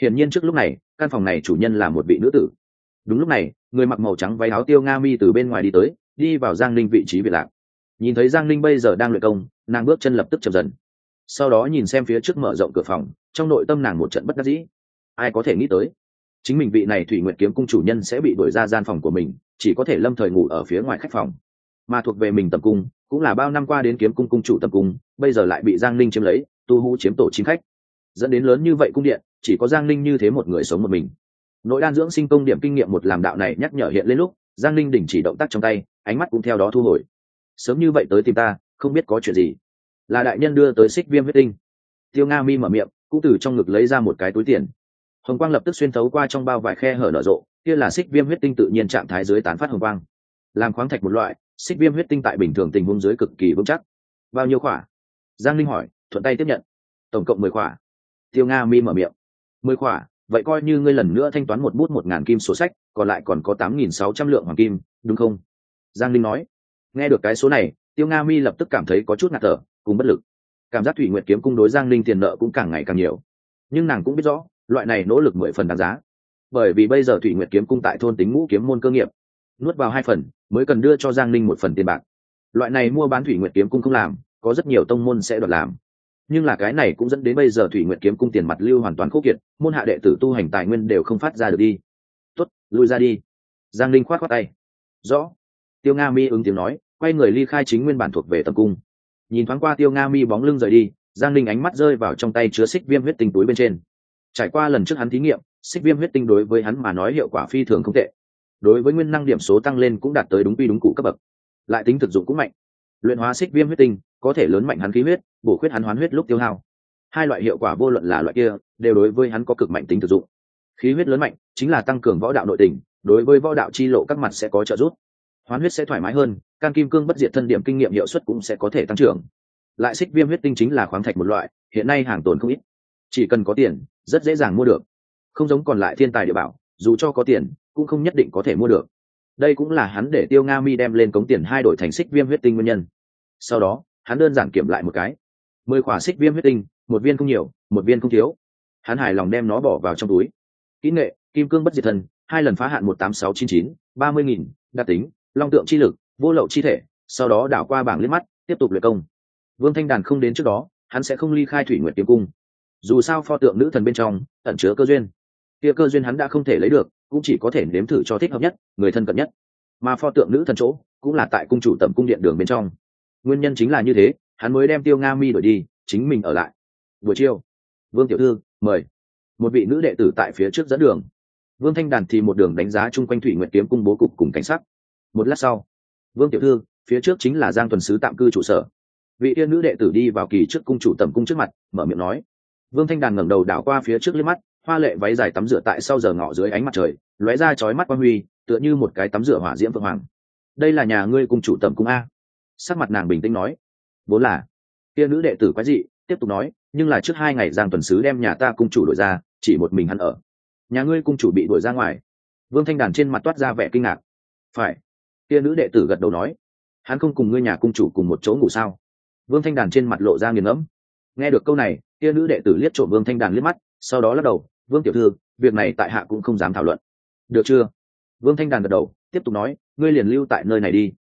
A: Hiển nhiên trước lúc này, căn phòng này chủ nhân là một vị nữ tử. Đúng lúc này, người mặc màu trắng váy áo tiêu nga mi từ bên ngoài đi tới, đi vào giang linh vị trí việc lạc. Nhìn thấy giang linh bây giờ đang luyện công, nàng bước chân lập tức chậm dần. Sau đó nhìn xem phía trước mở rộng cửa phòng, trong nội tâm nàng một trận bất đắc dĩ. Ai có thể nghĩ tới? Chính mình vị này thủy nguyện kiếm cung chủ nhân sẽ bị đuổi ra gian phòng của mình, chỉ có thể lâm thời ngủ ở phía ngoài khách phòng mà thuộc về mình tập cung, cũng là bao năm qua đến kiếm cung cung chủ tập cung, bây giờ lại bị giang Ninh chiếm lấy, tu hú chiếm tổ chính khách. Dẫn đến lớn như vậy cung điện, chỉ có giang Ninh như thế một người sống một mình. Nội đan dưỡng sinh công điểm kinh nghiệm một làm đạo này nhắc nhở hiện lên lúc, giang Ninh đình chỉ động tác trong tay, ánh mắt cũng theo đó thu hồi. Sớm như vậy tới tìm ta, không biết có chuyện gì. Là đại nhân đưa tới xích viêm huyết tinh. Tiêu nga mi mở miệng, cũng từ trong ngực lấy ra một cái túi tiền. Hồng quang lập tức xuyên thấu qua trong bao vải khe hở nở rộ, kia là xích viêm huyết tinh tự nhiên trạng thái dưới tán phát hồng quang làm khoáng thạch một loại, xích viêm huyết tinh tại bình thường tình huống dưới cực kỳ vững chắc. Bao nhiêu khỏa? Giang linh hỏi, thuận tay tiếp nhận. Tổng cộng mười khỏa. Tiêu nga mi mở miệng. Mười khỏa, vậy coi như ngươi lần nữa thanh toán một bút một ngàn kim sổ sách, còn lại còn có tám nghìn sáu trăm lượng hoàng kim, đúng không? Giang linh nói. Nghe được cái số này, tiêu nga mi lập tức cảm thấy có chút ngạt thở, cùng bất lực. Cảm giác thủy nguyệt kiếm cung đối giang linh tiền nợ cũng càng ngày càng nhiều. Nhưng nàng cũng biết rõ, loại này nỗ lực mười phần đáng giá. Bởi vì bây giờ thủy nguyệt kiếm cung tại thôn tính ngũ kiếm môn cơ nghiệp nuốt vào hai phần, mới cần đưa cho giang linh một phần tiền bạc. Loại này mua bán thủy nguyệt kiếm cung không làm, có rất nhiều tông môn sẽ đoạt làm. Nhưng là cái này cũng dẫn đến bây giờ thủy nguyệt kiếm cung tiền mặt lưu hoàn toàn khúc kiệt, môn hạ đệ tử tu hành tài nguyên đều không phát ra được đi. Tuất lui ra đi. Giang linh khoát khoát tay. Rõ. Tiêu nga mi ứng tiếng nói, quay người ly khai chính nguyên bản thuộc về tâm cung. Nhìn thoáng qua tiêu nga mi bóng lưng rời đi, giang linh ánh mắt rơi vào trong tay chứa xích viêm huyết tinh túi bên trên. Trải qua lần trước hắn thí nghiệm, xích viêm huyết tinh đối với hắn mà nói hiệu quả phi thường không tệ đối với nguyên năng điểm số tăng lên cũng đạt tới đúng quy đúng cụ cấp bậc. Lại tính thực dụng cũng mạnh. Luyện hóa xích viêm huyết tinh, có thể lớn mạnh hắn khí huyết, bổ khuyết hắn hoán huyết lúc tiêu hao. Hai loại hiệu quả vô luận là loại kia, đều đối với hắn có cực mạnh tính thực dụng. Khí huyết lớn mạnh, chính là tăng cường võ đạo nội tình, đối với võ đạo chi lộ các mặt sẽ có trợ giúp. Hoán huyết sẽ thoải mái hơn, can kim cương bất diệt thân điểm kinh nghiệm hiệu suất cũng sẽ có thể tăng trưởng. Lại xích viêm huyết tinh chính là khoáng thạch một loại, hiện nay hàng tồn không ít. Chỉ cần có tiền, rất dễ dàng mua được. Không giống còn lại thiên tài địa bảo, dù cho có tiền cũng không nhất định có thể mua được. Đây cũng là hắn để tiêu nga mi đem lên cống tiền hai đổi thành xích viêm huyết tinh nguyên nhân. Sau đó hắn đơn giản kiểm lại một cái. Mười khỏa xích viêm huyết tinh một viên không nhiều một viên không thiếu. Hắn hài lòng đem nó bỏ vào trong túi. Kỹ nghệ kim cương bất diệt thần, hai lần phá hạn một tám sáu chín chín ba mươi nghìn đặc tính long tượng chi lực vô lậu chi thể sau đó đảo qua bảng liếc mắt tiếp tục luyện công. Vương thanh đàn không đến trước đó hắn sẽ không ly khai thủy nguyện kiếm cung. Dù sao pho tượng nữ thần bên trong ẩn chứa cơ duyên kia cơ duyên hắn đã không thể lấy được, cũng chỉ có thể nếm thử cho thích hợp nhất, người thân cận nhất. Mà pho tượng nữ thần chỗ, cũng là tại cung chủ tầm cung điện đường bên trong. Nguyên nhân chính là như thế, hắn mới đem tiêu nga mi đổi đi, chính mình ở lại. Buổi chiều, vương tiểu thư, mời. Một vị nữ đệ tử tại phía trước dẫn đường. Vương thanh đàn thì một đường đánh giá chung quanh thủy nguyện kiếm cung bố cục cùng cảnh sắc. Một lát sau, vương tiểu thư, phía trước chính là giang tuần sứ tạm cư trụ sở. Vị yên nữ đệ tử đi vào kỳ trước cung chủ tầm cung trước mặt, mở miệng nói. Vương thanh đàn ngẩng đầu đảo qua phía trước liếc mắt hoa lệ váy dài tắm rửa tại sau giờ ngọ dưới ánh mặt trời, lóe ra chói mắt quang huy, tựa như một cái tắm rửa hỏa diễm vượng hoàng. Đây là nhà ngươi cung chủ tầm cung a. Sắc mặt nàng bình tĩnh nói. Vốn là, kia nữ đệ tử quái dị, tiếp tục nói, nhưng là trước hai ngày giang tuần sứ đem nhà ta cung chủ đổi ra, chỉ một mình hắn ở. Nhà ngươi cung chủ bị đuổi ra ngoài. Vương thanh đàn trên mặt toát ra vẻ kinh ngạc. Phải. Kia nữ đệ tử gật đầu nói. Hắn không cùng ngươi nhà cung chủ cùng một chỗ ngủ sao? Vương thanh đàn trên mặt lộ ra nghiền ngẫm. Nghe được câu này, kia nữ đệ tử liếc trộm vương thanh đàn liếc mắt, sau đó lắc đầu vương tiểu thư, việc này tại hạ cũng không dám thảo luận. Được chưa? Vương thanh đàn gật đầu, tiếp tục nói, ngươi liền lưu tại nơi này đi.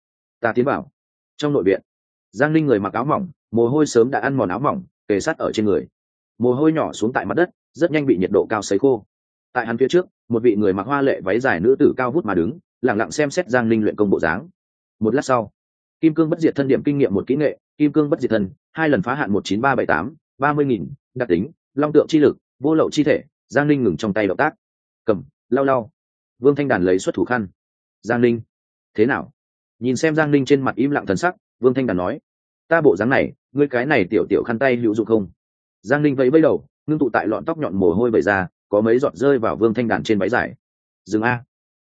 A: Ta tiến bảo trong nội viện, giang linh người mặc áo mỏng, mồ hôi sớm đã ăn mòn áo mỏng, kề sát ở trên người. Mồ hôi nhỏ xuống tại mặt đất, rất nhanh bị nhiệt độ cao sấy khô. Tại hắn phía trước, một vị người mặc hoa lệ váy dài nữ tử cao vút mà đứng lẳng lặng xem xét giang linh luyện công bộ dáng. Một lát sau, kim cương bất diệt thân điểm kinh nghiệm một kỹ nghệ, kim cương bất diệt thân, hai lần phá hạn một chín ba bảy tám, ba mươi nghìn, đặc tính, long tượng chi lực, vô lậu chi thể giang linh ngừng trong tay động tác. Cầm, lau lau. Vương thanh đàn lấy xuất thủ khăn. Giang linh thế nào? Nhìn xem giang linh trên mặt im lặng thần sắc, vương thanh đàn nói, ta bộ dáng này, ngươi cái này tiểu tiểu khăn tay hữu dụng không? Giang linh vẫy vẫy đầu, ngưng tụ tại lọn tóc nhọn mồ hôi bầy ra, có mấy giọt rơi vào vương thanh đàn trên váy dài. Dừng a.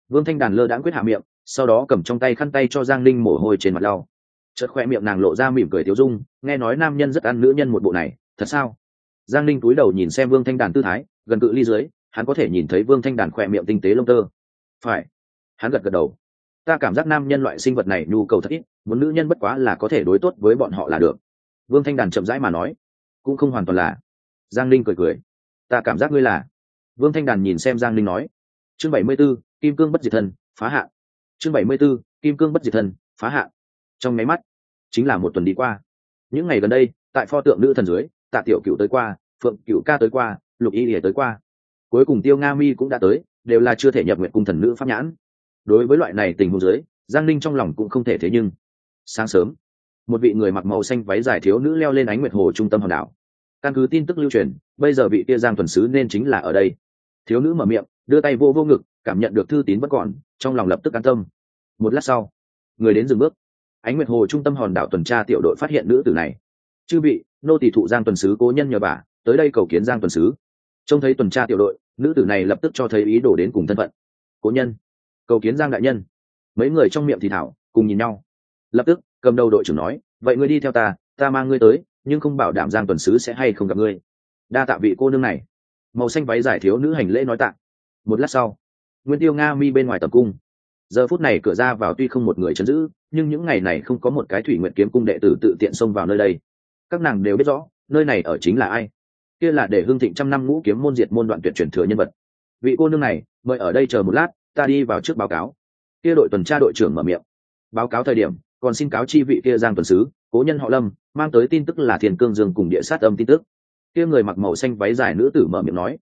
A: Vương thanh đàn lơ đãng quyết hạ miệng, sau đó cầm trong tay khăn tay cho giang linh mồ hôi trên mặt lau. Chợt khoe miệng nàng lộ ra mỉm cười tiếu dung, nghe nói nam nhân rất ăn nữ nhân một bộ này, thật sao? Giang linh cúi đầu nhìn xem vương thanh đàn tư thái gần cự ly dưới, hắn có thể nhìn thấy vương thanh đàn khỏe miệng tinh tế lông tơ. Phải. Hắn gật gật đầu. Ta cảm giác nam nhân loại sinh vật này nhu cầu thật ít, muốn nữ nhân bất quá là có thể đối tốt với bọn họ là được. Vương thanh đàn chậm rãi mà nói. Cũng không hoàn toàn là. Giang linh cười cười. Ta cảm giác ngươi là. Vương thanh đàn nhìn xem giang linh nói. Chương bảy mươi b ố kim cương bất diệt thân, phá h ạ chương bảy mươi b ố kim cương bất diệt thân, phá h ạ trong máy mắt, chính là một tuần đi qua. Những ngày gần đây, tại pho tượng nữ thần dưới, tạ tiểu cựu tới qua, phượng cựu ca tới qua lục y lìa tới qua. Cuối cùng tiêu nga mi cũng đã tới, đều là chưa thể nhập nguyện cung thần nữ pháp nhãn. Đối với loại này tình huống dưới, giang ninh trong lòng cũng không thể thế nhưng. Sáng sớm, một vị người mặc màu xanh váy dài thiếu nữ leo lên ánh nguyệt hồ trung tâm hòn đảo. Căn cứ tin tức lưu truyền, bây giờ vị kia giang tuần sứ nên chính là ở đây. Thiếu nữ mở miệng, đưa tay vô vô ngực, cảm nhận được thư tín vẫn còn, trong lòng lập tức an tâm. Một lát sau, người đến dừng bước. Ánh nguyệt hồ trung tâm hòn đảo tuần tra tiểu đội phát hiện nữ tử này. Chư vị, nô tỷ thụ giang tuần sứ cố nhân nhờ bà, tới đây cầu kiến giang tuần sứ trông thấy tuần tra tiểu đội, nữ tử này lập tức cho thấy ý đồ đến cùng thân phận. Cố nhân, cầu kiến giang đại nhân. Mấy người trong miệng thì thảo, cùng nhìn nhau. Lập tức, cầm đầu đội trưởng nói, vậy ngươi đi theo ta ta mang ngươi tới, nhưng không bảo đảm giang tuần sứ sẽ hay không gặp ngươi. Đa tạ vị cô nương này. Màu xanh váy giải thiếu nữ hành lễ nói tạ. Một lát sau, nguyên tiêu nga mi bên ngoài tập cung. Giờ phút này cửa ra vào tuy không một người chấn giữ, nhưng những ngày này không có một cái thủy nguyện kiếm cung đệ tử tự tiện xông vào nơi đây. Các nàng đều biết rõ, nơi này ở chính là ai kia là để hương thịnh trăm năm ngũ kiếm môn diệt môn đoạn tuyệt truyền thừa nhân vật. Vị cô nương này, mời ở đây chờ một lát, ta đi vào trước báo cáo. Kia đội tuần tra đội trưởng mở miệng. Báo cáo thời điểm, còn xin cáo chi vị kia giang tuần sứ, cố nhân họ lâm, mang tới tin tức là thiền cương dương cùng địa sát âm tin tức. Kia người mặc màu xanh váy dài nữ tử mở miệng nói.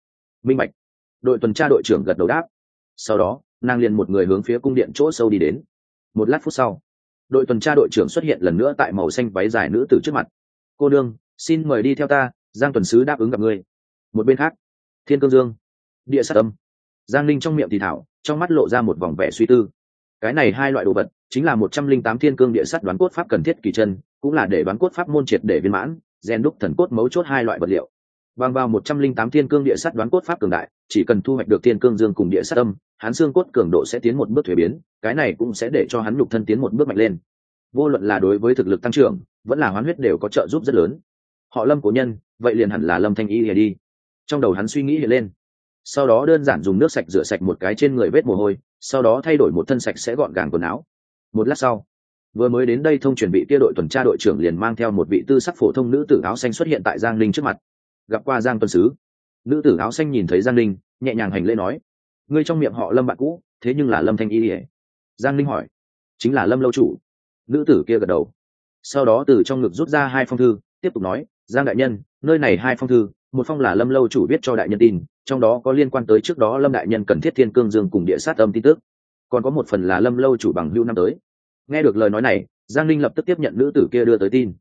A: Minh bạch. Đội tuần tra đội trưởng gật đầu đáp. Sau đó, nàng liền một người hướng phía cung điện chỗ sâu đi đến. Một lát phút sau, đội tuần tra đội trưởng xuất hiện lần nữa tại màu xanh váy dài nữ tử trước mặt. Cô đương xin mời đi theo ta giang tuần sứ đáp ứng gặp ngươi. Một bên khác thiên cương dương địa sát Âm, giang linh trong miệng thì thảo trong mắt lộ ra một vòng vẻ suy tư. Cái này hai loại đồ vật chính là một trăm linh tám thiên cương địa sắt đoán cốt pháp cần thiết kỳ chân cũng là để đoán cốt pháp môn triệt để viên mãn rèn đúc thần cốt mấu chốt hai loại vật liệu. Bằng vào một trăm linh tám thiên cương địa sắt đoán cốt pháp cường đại chỉ cần thu hoạch được thiên cương dương cùng địa sắt âm hắn xương cốt cường độ sẽ tiến một bước thuế biến cái này cũng sẽ để cho hắn lục thân tiến một bước mạnh lên. Vô luận là đối với thực lực tăng trưởng vẫn là hoán huyết đều có trợ giúp rất lớn. Họ lâm cố nhân vậy liền hẳn là lâm thanh y đi. Trong đầu hắn suy nghĩ hiện lên. Sau đó đơn giản dùng nước sạch rửa sạch một cái trên người vết mồ hôi, sau đó thay đổi một thân sạch sẽ gọn gàng quần áo. Một lát sau, vừa mới đến đây thông truyền bị kia đội tuần tra đội trưởng liền mang theo một vị tư sắc phổ thông nữ tử áo xanh xuất hiện tại giang linh trước mặt. Gặp qua giang tuần sứ. Nữ tử áo xanh nhìn thấy giang linh nhẹ nhàng hành lễ nói, ngươi trong miệng họ lâm bạn cũ, thế nhưng là lâm thanh y ỉa giang linh hỏi, chính là lâm lâu chủ. Nữ tử kia gật đầu. Sau đó từ trong ngực rút ra hai phong thư, tiếp tục nói giang đại nhân, nơi này hai phong thư, một phong là lâm lâu chủ viết cho đại nhân tin, trong đó có liên quan tới trước đó lâm đại nhân cần thiết thiên cương dương cùng địa sát âm tin tức. Còn có một phần là lâm lâu chủ bằng hưu năm tới. Nghe được lời nói này, giang linh lập tức tiếp nhận nữ tử kia đưa tới tin.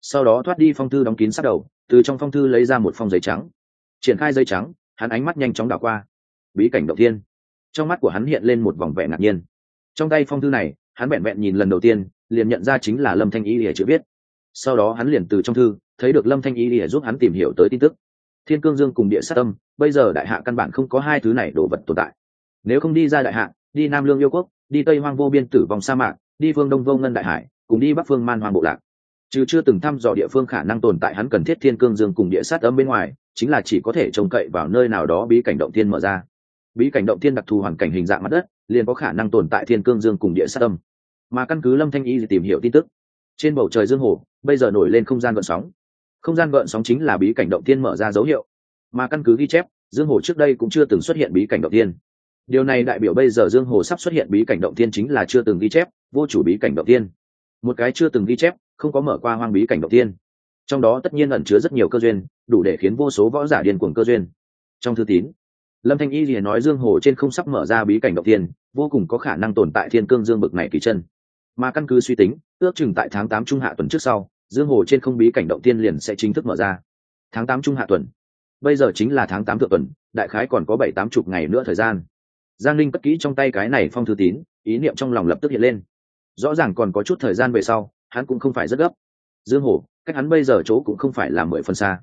A: Sau đó thoát đi phong thư đóng kín sát đầu, từ trong phong thư lấy ra một phong giấy trắng. Triển khai giấy trắng, hắn ánh mắt nhanh chóng đảo qua. Bí cảnh đầu tiên trong mắt của hắn hiện lên một vòng vẻ ngạc nhiên. Trong tay phong thư này, hắn vẹn vẹn nhìn lần đầu tiên, liền nhận ra chính là lâm thanh ý để chữ viết. Sau đó hắn liền từ trong thư thấy được lâm thanh Y để giúp hắn tìm hiểu tới tin tức. Thiên cương dương cùng địa sát tâm bây giờ đại hạ căn bản không có hai thứ này đồ vật tồn tại. Nếu không đi ra đại hạ, đi nam lương yêu quốc, đi tây hoang vô biên tử vong sa mạc, đi phương đông vô ngân đại hải, cùng đi bắc phương man hoang bộ lạc. Chứ chưa từng thăm dò địa phương khả năng tồn tại hắn cần thiết thiên cương dương cùng địa sát âm bên ngoài, chính là chỉ có thể trông cậy vào nơi nào đó bí cảnh động thiên mở ra. Bí cảnh động thiên đặc thù hoàn cảnh hình dạng mặt đất, liền có khả năng tồn tại thiên cương dương cùng địa sát âm. Mà căn cứ lâm thanh y tìm hiểu tin tức, trên bầu trời dương hồ, bây giờ nổi lên không gian gợn sóng không gian gợn sóng chính là bí cảnh động thiên mở ra dấu hiệu. Mà căn cứ ghi chép, dương hồ trước đây cũng chưa từng xuất hiện bí cảnh động thiên. Điều này đại biểu bây giờ dương hồ sắp xuất hiện bí cảnh động thiên chính là chưa từng ghi chép, vô chủ bí cảnh động thiên. Một cái chưa từng ghi chép, không có mở qua hoang bí cảnh động thiên. Trong đó tất nhiên ẩn chứa rất nhiều cơ duyên, đủ để khiến vô số võ giả điên cuồng cơ duyên. Trong thư tín, lâm thanh y liền nói dương hồ trên không sắp mở ra bí cảnh động thiên, vô cùng có khả năng tồn tại thiên cương dương bực này kỳ chân. Mà căn cứ suy tính, ước chừng tại tháng tám trung hạ tuần trước sau dương hồ trên không bí cảnh động tiên liền sẽ chính thức mở ra. Tháng tám trung hạ tuần. Bây giờ chính là tháng tám thượng tuần, đại khái còn có bảy tám chục ngày nữa thời gian. Giang linh cất kỹ trong tay cái này phong thư tín, ý niệm trong lòng lập tức hiện lên. Rõ ràng còn có chút thời gian về sau, hắn cũng không phải rất gấp. Dương hồ, cách hắn bây giờ chỗ cũng không phải là mười phần xa.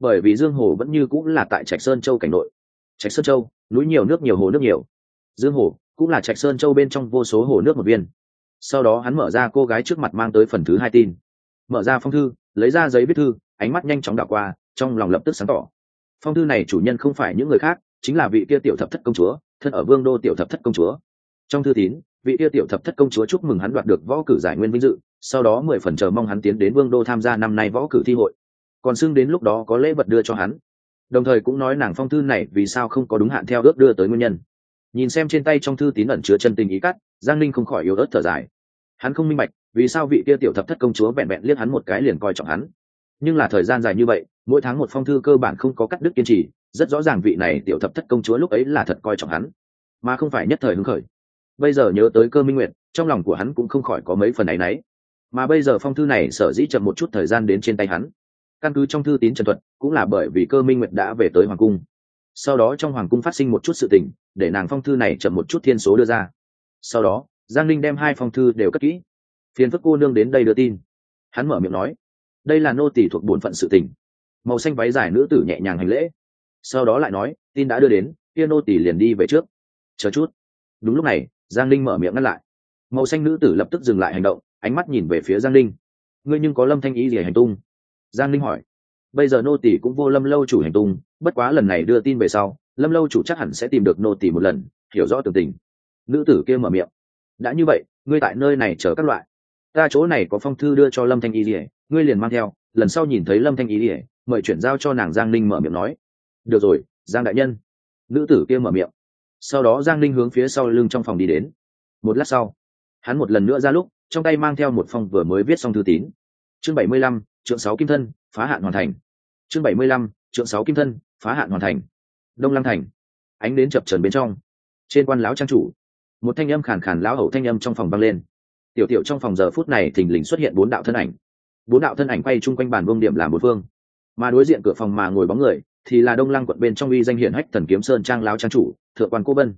A: Bởi vì dương hồ vẫn như cũng là tại trạch sơn châu cảnh nội. Trạch sơn châu, núi nhiều nước nhiều hồ nước nhiều. Dương hồ, cũng là trạch sơn châu bên trong vô số hồ nước một viên. Sau đó hắn mở ra cô gái trước mặt mang tới phần thứ hai tin mở ra phong thư, lấy ra giấy viết thư, ánh mắt nhanh chóng đảo qua, trong lòng lập tức sáng tỏ. Phong thư này chủ nhân không phải những người khác, chính là vị kia tiểu thập thất công chúa, thân ở vương đô tiểu thập thất công chúa. Trong thư tín, vị kia tiểu thập thất công chúa chúc mừng hắn đoạt được võ cử giải nguyên vinh dự, sau đó mười phần chờ mong hắn tiến đến vương đô tham gia năm nay võ cử thi hội. Còn xưng đến lúc đó có lễ vật đưa cho hắn. Đồng thời cũng nói nàng phong thư này vì sao không có đúng hạn theo ước đưa tới nguyên nhân. Nhìn xem trên tay trong thư tín ẩn chứa chân tình ý cắt, giang linh không khỏi yếu ớt thở dài hắn không minh bạch, vì sao vị kia tiểu thập thất công chúa vẹn vẹn liếc hắn một cái liền coi trọng hắn. Nhưng là thời gian dài như vậy, mỗi tháng một phong thư cơ bản không có cắt đứt kiên trì, rất rõ ràng vị này tiểu thập thất công chúa lúc ấy là thật coi trọng hắn, mà không phải nhất thời hứng khởi. Bây giờ nhớ tới cơ minh nguyệt, trong lòng của hắn cũng không khỏi có mấy phần áy náy. Mà bây giờ phong thư này sở dĩ chậm một chút thời gian đến trên tay hắn. Căn cứ trong thư tín trần thuật, cũng là bởi vì cơ minh nguyệt đã về tới hoàng cung. Sau đó trong hoàng cung phát sinh một chút sự tình, để nàng phong thư này chậm một chút thiên số đưa ra. Sau đó giang linh đem hai phong thư đều cất kỹ. Phiền phức cô nương đến đây đưa tin. Hắn mở miệng nói, đây là nô tỷ thuộc bổn phận sự tình. Màu xanh váy dài nữ tử nhẹ nhàng hành lễ. Sau đó lại nói, tin đã đưa đến, kia nô tỷ liền đi về trước. Chờ chút. Đúng lúc này, giang linh mở miệng ngăn lại. Màu xanh nữ tử lập tức dừng lại hành động, ánh mắt nhìn về phía giang linh ngươi nhưng có lâm thanh ý gì hành tung? Giang linh hỏi. Bây giờ nô tỷ cũng vô lâm lâu chủ hành tung, bất quá lần này đưa tin về sau, lâm lâu chủ chắc hẳn sẽ tìm được nô tỷ một lần, hiểu rõ tường tình. Nữ tử kia mở miệng đã như vậy, ngươi tại nơi này chờ các loại. Ta chỗ này có phong thư đưa cho lâm thanh y ỉa ngươi liền mang theo, lần sau nhìn thấy lâm thanh y ỉa mời chuyển giao cho nàng giang ninh mở miệng nói. Được rồi, giang đại nhân. Nữ tử kia mở miệng. Sau đó giang ninh hướng phía sau lưng trong phòng đi đến. Một lát sau, hắn một lần nữa ra lúc, trong tay mang theo một phong vừa mới viết xong thư tín. Chương bảy mươi lăm, trượng sáu kim thân, phá hạn hoàn thành. Chương bảy mươi lăm, trượng sáu kim thân, phá hạn hoàn thành. Đông lăng thành. Ánh đến chập trần bên trong. Trên quan lão trang chủ một thanh âm khàn khàn lão hậu thanh âm trong phòng vang lên. Tiểu tiểu trong phòng giờ phút này thình lình xuất hiện bốn đạo thân ảnh. Bốn đạo thân ảnh quay chung quanh bàn vương điểm làm một phương mà đối diện cửa phòng mà ngồi bóng người thì là đông lăng quận bên trong uy danh hiển hách thần kiếm sơn trang láo trang chủ, thượng quan cô vân.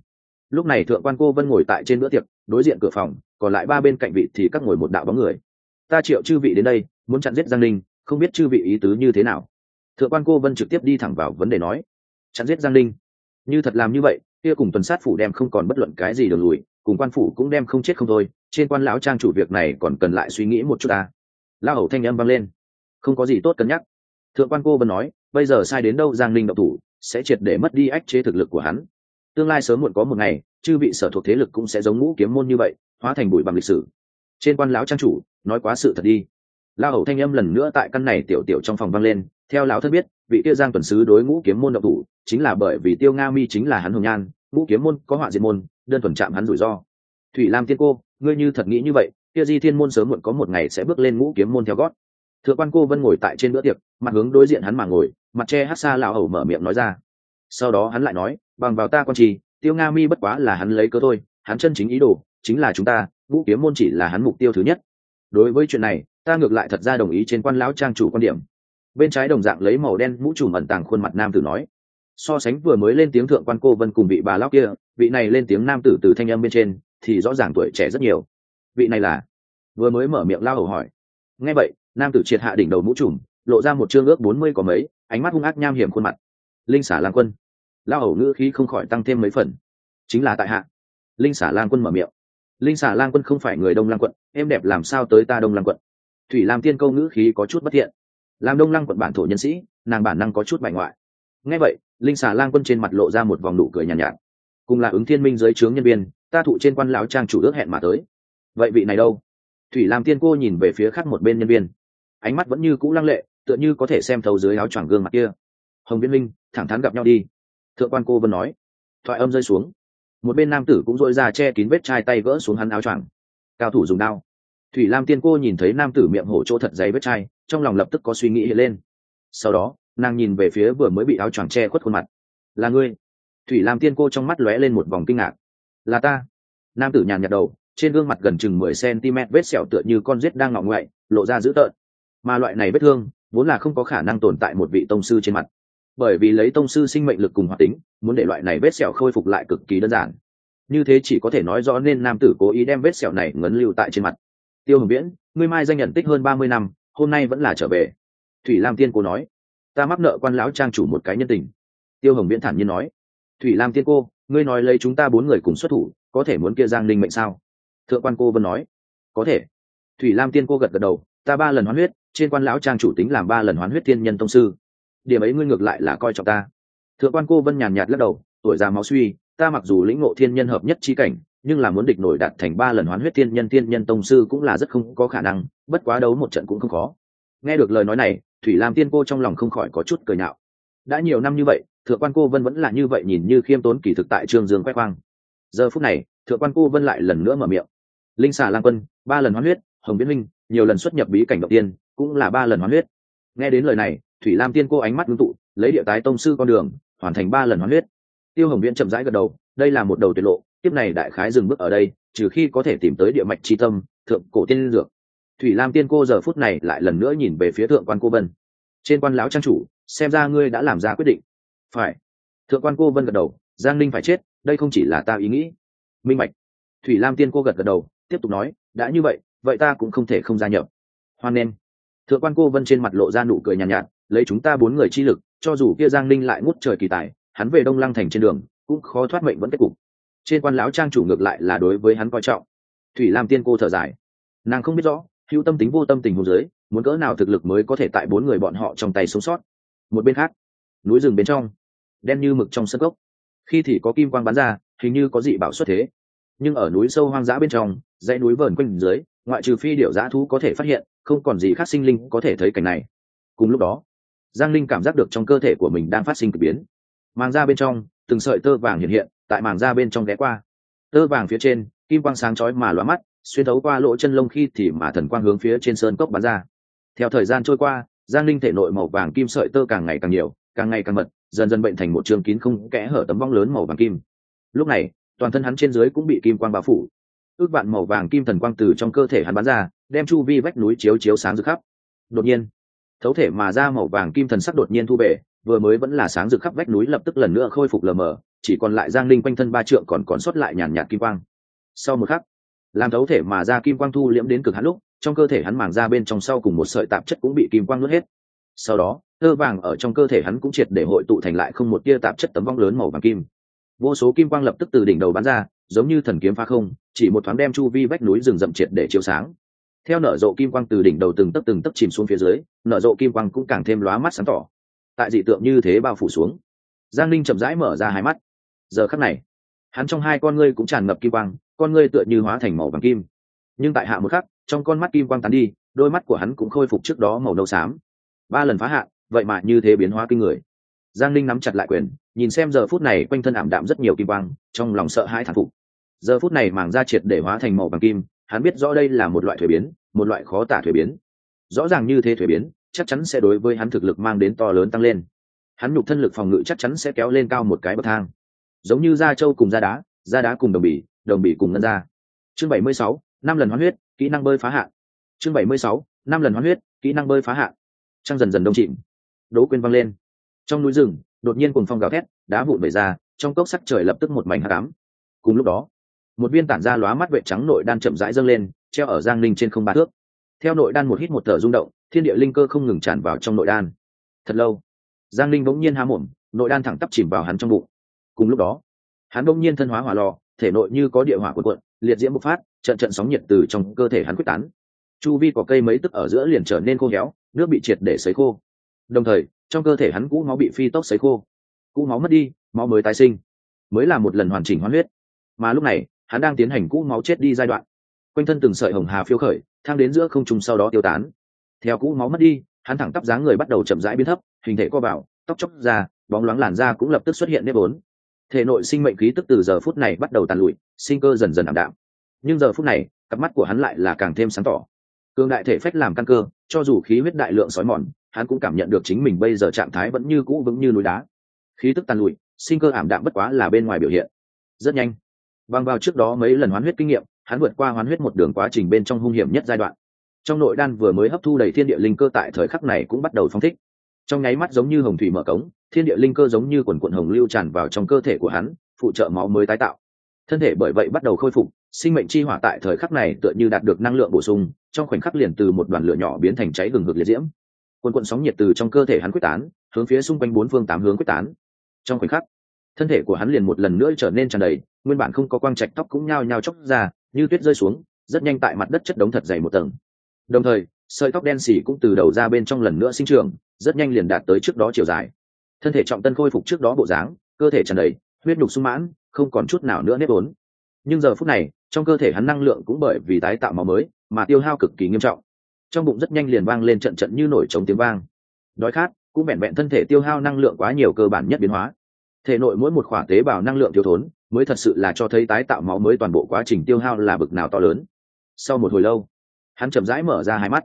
A: Lúc này thượng quan cô vân ngồi tại trên bữa tiệc, đối diện cửa phòng, còn lại ba bên cạnh vị thì các ngồi một đạo bóng người. Ta triệu chư vị đến đây, muốn chặn giết giang linh không biết chư vị ý tứ như thế nào? Thượng quan cô vân trực tiếp đi thẳng vào vấn đề nói. Chặn giết giang linh như thật làm như vậy kia cùng tuần sát phủ đem không còn bất luận cái gì đường lùi, cùng quan phủ cũng đem không chết không thôi, trên quan lão trang chủ việc này còn cần lại suy nghĩ một chút ta. La hầu thanh âm vang lên. Không có gì tốt cân nhắc. Thượng quan cô vẫn nói, bây giờ sai đến đâu giang linh độc thủ, sẽ triệt để mất đi ách chế thực lực của hắn. Tương lai sớm muộn có một ngày, chư vị sở thuộc thế lực cũng sẽ giống ngũ kiếm môn như vậy, hóa thành bụi bằng lịch sử. Trên quan lão trang chủ, nói quá sự thật đi. La hầu thanh âm lần nữa tại căn này tiểu tiểu trong phòng vang lên, theo lão thân biết, vị tiêu giang tuần sứ đối ngũ kiếm môn độc thủ, chính là bởi vì tiêu nga mi chính là hắn hồng nhan ngũ kiếm môn, có họa diệt môn, đơn thuần chạm hắn rủi ro. Thủy lam tiên cô, ngươi như thật nghĩ như vậy, kia di thiên môn sớm muộn có một ngày sẽ bước lên ngũ kiếm môn theo gót. Thượng quan cô vân ngồi tại trên bữa tiệc, mặt hướng đối diện hắn mà ngồi, mặt che hát xa lão hầu mở miệng nói ra. Sau đó hắn lại nói, bằng vào ta quan trì, tiêu nga mi bất quá là hắn lấy cơ thôi, hắn chân chính ý đồ, chính là chúng ta, ngũ kiếm môn chỉ là hắn mục tiêu thứ nhất. Đối với chuyện này, ta ngược lại thật ra đồng ý trên quan lão trang chủ quan điểm. Bên trái đồng dạng lấy màu đen mũ trùm ẩn tàng khuôn mặt nam tử nói so sánh vừa mới lên tiếng thượng quan cô vân cùng vị bà lao kia, vị này lên tiếng nam tử từ thanh âm bên trên, thì rõ ràng tuổi trẻ rất nhiều. Vị này là? Vừa mới mở miệng lao hầu hỏi. Nghe vậy, nam tử triệt hạ đỉnh đầu mũ trùm, lộ ra một chương ước bốn mươi có mấy, ánh mắt hung ác nham hiểm khuôn mặt. Linh xả lang quân. Lao hầu ngữ khí không khỏi tăng thêm mấy phần. Chính là tại hạ. Linh xả lang quân mở miệng. Linh xả lang quân không phải người đông lang quận, em đẹp làm sao tới ta đông lang quận? Thủy lam tiên câu ngữ khí có chút bất thiện. Làm đông lang quận bản thổ nhân sĩ, nàng bản năng có chút bài ngoại. Ngay vậy linh xà lang quân trên mặt lộ ra một vòng nụ cười nhàn nhạt, nhạt. Cùng là ứng thiên minh dưới trướng nhân viên ta thụ trên quan lão trang chủ ước hẹn mà tới. Vậy vị này đâu? Thủy lam tiên cô nhìn về phía khác một bên nhân viên. Ánh mắt vẫn như cũ lăng lệ tựa như có thể xem thấu dưới áo choàng gương mặt kia. Hồng viễn minh thẳng thắn gặp nhau đi. Thượng quan cô vân nói. Thoại âm rơi xuống. Một bên nam tử cũng dội ra che kín vết chai tay vỡ xuống hắn áo choàng. Cao thủ dùng đao. Thủy lam tiên cô nhìn thấy nam tử miệng hổ chỗ thật dày vết chai trong lòng lập tức có suy nghĩ hiện lên. Sau đó nàng nhìn về phía vừa mới bị áo choàng che khuất khuôn mặt. Là ngươi? Thủy lam tiên cô trong mắt lóe lên một vòng kinh ngạc. Là ta. Nam tử nhàn nhạt đầu, trên gương mặt gần chừng mười cm vết sẹo tựa như con rết đang ngọ ngoại, lộ ra dữ tợn. Mà loại này vết thương, vốn là không có khả năng tồn tại một vị tông sư trên mặt. Bởi vì lấy tông sư sinh mệnh lực cùng hoạt tính, muốn để loại này vết sẹo khôi phục lại cực kỳ đơn giản. Như thế chỉ có thể nói rõ nên nam tử cố ý đem vết sẹo này ngấn lưu tại trên mặt. Tiêu hồng viễn, ngươi mai danh nhận tích hơn ba mươi năm, hôm nay vẫn là trở về. Thủy lam tiên cô nói ta mắc nợ quan lão trang chủ một cái nhân tình. Tiêu hồng viễn thản nhiên nói. Thủy lam tiên cô, ngươi nói lấy chúng ta bốn người cùng xuất thủ, có thể muốn kia giang linh mệnh sao? Thượng quan cô vân nói. Có thể. Thủy lam tiên cô gật gật đầu, ta ba lần hoán huyết, trên quan lão trang chủ tính làm ba lần hoán huyết thiên nhân tông sư. Điểm ấy ngươi ngược lại là coi trọng ta. Thượng quan cô vân nhàn nhạt lắc đầu, tuổi già máu suy, ta mặc dù lĩnh ngộ thiên nhân hợp nhất chi cảnh, nhưng là muốn địch nổi đạt thành ba lần hoán huyết thiên nhân thiên nhân tông sư cũng là rất không có khả năng, bất quá đấu một trận cũng không khó nghe được lời nói này, thủy lam tiên cô trong lòng không khỏi có chút cười nhạo. Đã nhiều năm như vậy, thượng quan cô vân vẫn là như vậy nhìn như khiêm tốn kỳ thực tại trương dương quét khoang giờ phút này, thượng quan cô vân lại lần nữa mở miệng. Linh xà lang quân, ba lần hoán huyết, hồng viễn minh nhiều lần xuất nhập bí cảnh đầu tiên, cũng là ba lần hoán huyết. Nghe đến lời này, thủy lam tiên cô ánh mắt ngưng tụ, lấy địa tái tông sư con đường, hoàn thành ba lần hoán huyết. Tiêu hồng viễn chậm rãi gật đầu, đây là một đầu tuyệt lộ tiếp này đại khái dừng bước ở đây, trừ khi có thể tìm tới địa mạch tri tâm, thượng cổ tiên dược thủy lam tiên cô giờ phút này lại lần nữa nhìn về phía thượng quan cô vân. Trên quan lão trang chủ xem ra ngươi đã làm ra quyết định. Phải. Thượng quan cô vân gật đầu giang ninh phải chết đây không chỉ là ta ý nghĩ. Minh mạch thủy lam tiên cô gật gật đầu tiếp tục nói đã như vậy vậy ta cũng không thể không gia nhập. Hoan nghênh. Thượng quan cô vân trên mặt lộ ra nụ cười nhàn nhạt, nhạt lấy chúng ta bốn người chi lực cho dù kia giang ninh lại ngút trời kỳ tài hắn về đông lăng thành trên đường cũng khó thoát mệnh vẫn kết cục. Trên quan lão trang chủ ngược lại là đối với hắn coi trọng. Thủy lam tiên cô thở dài. Nàng không biết rõ hữu tâm tính vô tâm tình hồ giới muốn cỡ nào thực lực mới có thể tại bốn người bọn họ trong tay sống sót? Một bên khác, núi rừng bên trong, đen như mực trong sân gốc khi thì có kim quang bắn ra, hình như có dị bảo xuất thế. Nhưng ở núi sâu hoang dã bên trong, dãy núi vờn quanh dưới, ngoại trừ phi điệu dã thú có thể phát hiện, không còn gì khác sinh linh có thể thấy cảnh này. Cùng lúc đó, giang linh cảm giác được trong cơ thể của mình đang phát sinh k ỳ biến. Màng da bên trong, từng sợi tơ vàng hiện hiện, tại màng da bên trong ghé qua. Tơ vàng phía trên, kim quang sáng chói mà lóa mắt xuyên thấu qua lỗ chân lông khi thì mà thần quang hướng phía trên sơn cốc bắn ra. Theo thời gian trôi qua giang linh thể nội màu vàng kim sợi tơ càng ngày càng nhiều càng ngày càng mật dần dần bệnh thành một trường kín không kẽ hở tấm vong lớn màu vàng kim. Lúc này toàn thân hắn trên dưới cũng bị kim quang bao phủ. Ước vạn màu vàng kim thần quang từ trong cơ thể hắn bắn ra đem chu vi vách núi chiếu chiếu sáng rực khắp. Đột nhiên thấu thể mà ra màu vàng kim thần sắc đột nhiên thu bể, vừa mới vẫn là sáng rực khắp vách núi lập tức lần nữa khôi phục lờ mờ chỉ còn lại giang linh quanh thân ba trượng còn còn sót lại nhàn nhạt kim quang. Sau một khắc làm thấu thể mà ra kim quang thu liễm đến cực hạn lúc, trong cơ thể hắn màng ra bên trong sau cùng một sợi tạp chất cũng bị kim quang nuốt hết. Sau đó, tơ vàng ở trong cơ thể hắn cũng triệt để hội tụ thành lại không một tia tạp chất tấm vong lớn màu vàng kim. Vô số kim quang lập tức từ đỉnh đầu bắn ra, giống như thần kiếm phá không, chỉ một thoáng đem chu vi vách núi rừng rậm triệt để chiếu sáng. Theo nở rộ kim quang từ đỉnh đầu từng tấc từng tấc chìm xuống phía dưới, nở rộ kim quang cũng càng thêm lóa mắt sáng tỏ. Tại dị tượng như thế bao phủ xuống, giang linh chậm rãi mở ra hai mắt. Giờ khắc này hắn trong hai con ngươi cũng tràn ngập kim quang con ngươi tựa như hóa thành màu vàng kim. Nhưng tại hạ một khắc trong con mắt kim quang tán đi đôi mắt của hắn cũng khôi phục trước đó màu nâu xám. Ba lần phá hạ, vậy mà như thế biến hóa kinh người. Giang linh nắm chặt lại quyền nhìn xem giờ phút này quanh thân ảm đạm rất nhiều kim quang trong lòng sợ hãi thản phục. Giờ phút này màng da triệt để hóa thành màu vàng kim hắn biết rõ đây là một loại thuế biến một loại khó tả thuế biến. Rõ ràng như thế thuế biến chắc chắn sẽ đối với hắn thực lực mang đến to lớn tăng lên. Hắn nhục thân lực phòng ngự chắc chắn sẽ kéo lên cao một cái bậc thang giống như da trâu cùng da đá da đá cùng đồng bì đồng bì cùng ngân da. Chương bảy mươi sáu, năm lần hoán huyết, kỹ năng bơi phá hạ. chương bảy mươi sáu, năm lần hoán huyết, kỹ năng bơi phá hạ. trăng dần dần đông chìm. Đố quên văng lên. Trong núi rừng, đột nhiên cùng phong gào thét, đá vụn vẩy ra, trong cốc sắc trời lập tức một mảnh hát cám cùng lúc đó, một viên tản ra lóa mắt vệ trắng nội đan chậm rãi dâng lên, treo ở giang linh trên không ba thước. Theo nội đan một hít một thở rung động, thiên địa linh cơ không ngừng tràn vào trong nội đan. Thật lâu, giang linh bỗng nhiên há mồm, nội đan thẳng tắp chìm vào hắn trong bụng cùng lúc đó, hắn đông nhiên thân hóa hỏa lò, thể nội như có địa hỏa cuộn cuộn, liệt diễm bộc phát, trận trận sóng nhiệt từ trong cơ thể hắn quyết tán. Chu vi có cây mấy tức ở giữa liền trở nên khô héo, nước bị triệt để sấy khô. Đồng thời, trong cơ thể hắn cũ máu bị phi tốc sấy khô. Cũ máu mất đi, máu mới tái sinh, mới là một lần hoàn chỉnh hoán huyết. Mà lúc này, hắn đang tiến hành cũ máu chết đi giai đoạn. Quanh thân từng sợi hồng hà phiêu khởi, thang đến giữa không trung sau đó tiêu tán. Theo cũ máu mất đi, hắn thẳng tắp dáng người bắt đầu chậm rãi biến thấp, hình thể co vào, tóc chóc ra, bóng loáng làn da cũng lập tức xuất hiện nếp vốn thể nội sinh mệnh khí tức từ giờ phút này bắt đầu tàn lụi, sinh cơ dần dần ảm đạm. Nhưng giờ phút này, cặp mắt của hắn lại là càng thêm sáng tỏ. Cường đại thể phách làm căn cơ, cho dù khí huyết đại lượng sói mòn, hắn cũng cảm nhận được chính mình bây giờ trạng thái vẫn như cũ vững như núi đá. Khí tức tàn lụi, sinh cơ ảm đạm bất quá là bên ngoài biểu hiện. Rất nhanh, bằng vào trước đó mấy lần hoán huyết kinh nghiệm, hắn vượt qua hoán huyết một đường quá trình bên trong hung hiểm nhất giai đoạn. Trong nội đan vừa mới hấp thu đầy thiên địa linh cơ tại thời khắc này cũng bắt đầu phong thích. Trong nháy mắt giống như hồng thủy mở cống thiên địa linh cơ giống như quần quận hồng lưu tràn vào trong cơ thể của hắn, phụ trợ máu mới tái tạo. Thân thể bởi vậy bắt đầu khôi phục, sinh mệnh chi hỏa tại thời khắc này tựa như đạt được năng lượng bổ sung, trong khoảnh khắc liền từ một đoàn lửa nhỏ biến thành cháy gừng hực liệt diễm. Quần quận sóng nhiệt từ trong cơ thể hắn quyết tán, hướng phía xung quanh bốn phương tám hướng quyết tán. Trong khoảnh khắc, thân thể của hắn liền một lần nữa trở nên tràn đầy, nguyên bản không có quang trạch tóc cũng nhao nhao chóc ra, như tuyết rơi xuống, rất nhanh tại mặt đất chất đống thật dày một tầng. Đồng thời, sợi tóc đen xỉ cũng từ đầu ra bên trong lần nữa sinh trưởng, rất nhanh liền đạt tới trước đó chiều dài thân thể trọng tân khôi phục trước đó bộ dáng, cơ thể tràn đầy, huyết nhục sung mãn, không còn chút nào nữa nếp ốn. Nhưng giờ phút này, trong cơ thể hắn năng lượng cũng bởi vì tái tạo máu mới, mà tiêu hao cực kỳ nghiêm trọng. Trong bụng rất nhanh liền vang lên trận trận như nổi trống tiếng vang. Đói khát, cũng vẹn vẹn thân thể tiêu hao năng lượng quá nhiều cơ bản nhất biến hóa. Thể nội mỗi một khoả tế bào năng lượng thiếu thốn, mới thật sự là cho thấy tái tạo máu mới toàn bộ quá trình tiêu hao là bực nào to lớn. Sau một hồi lâu, hắn chậm rãi mở ra hai mắt,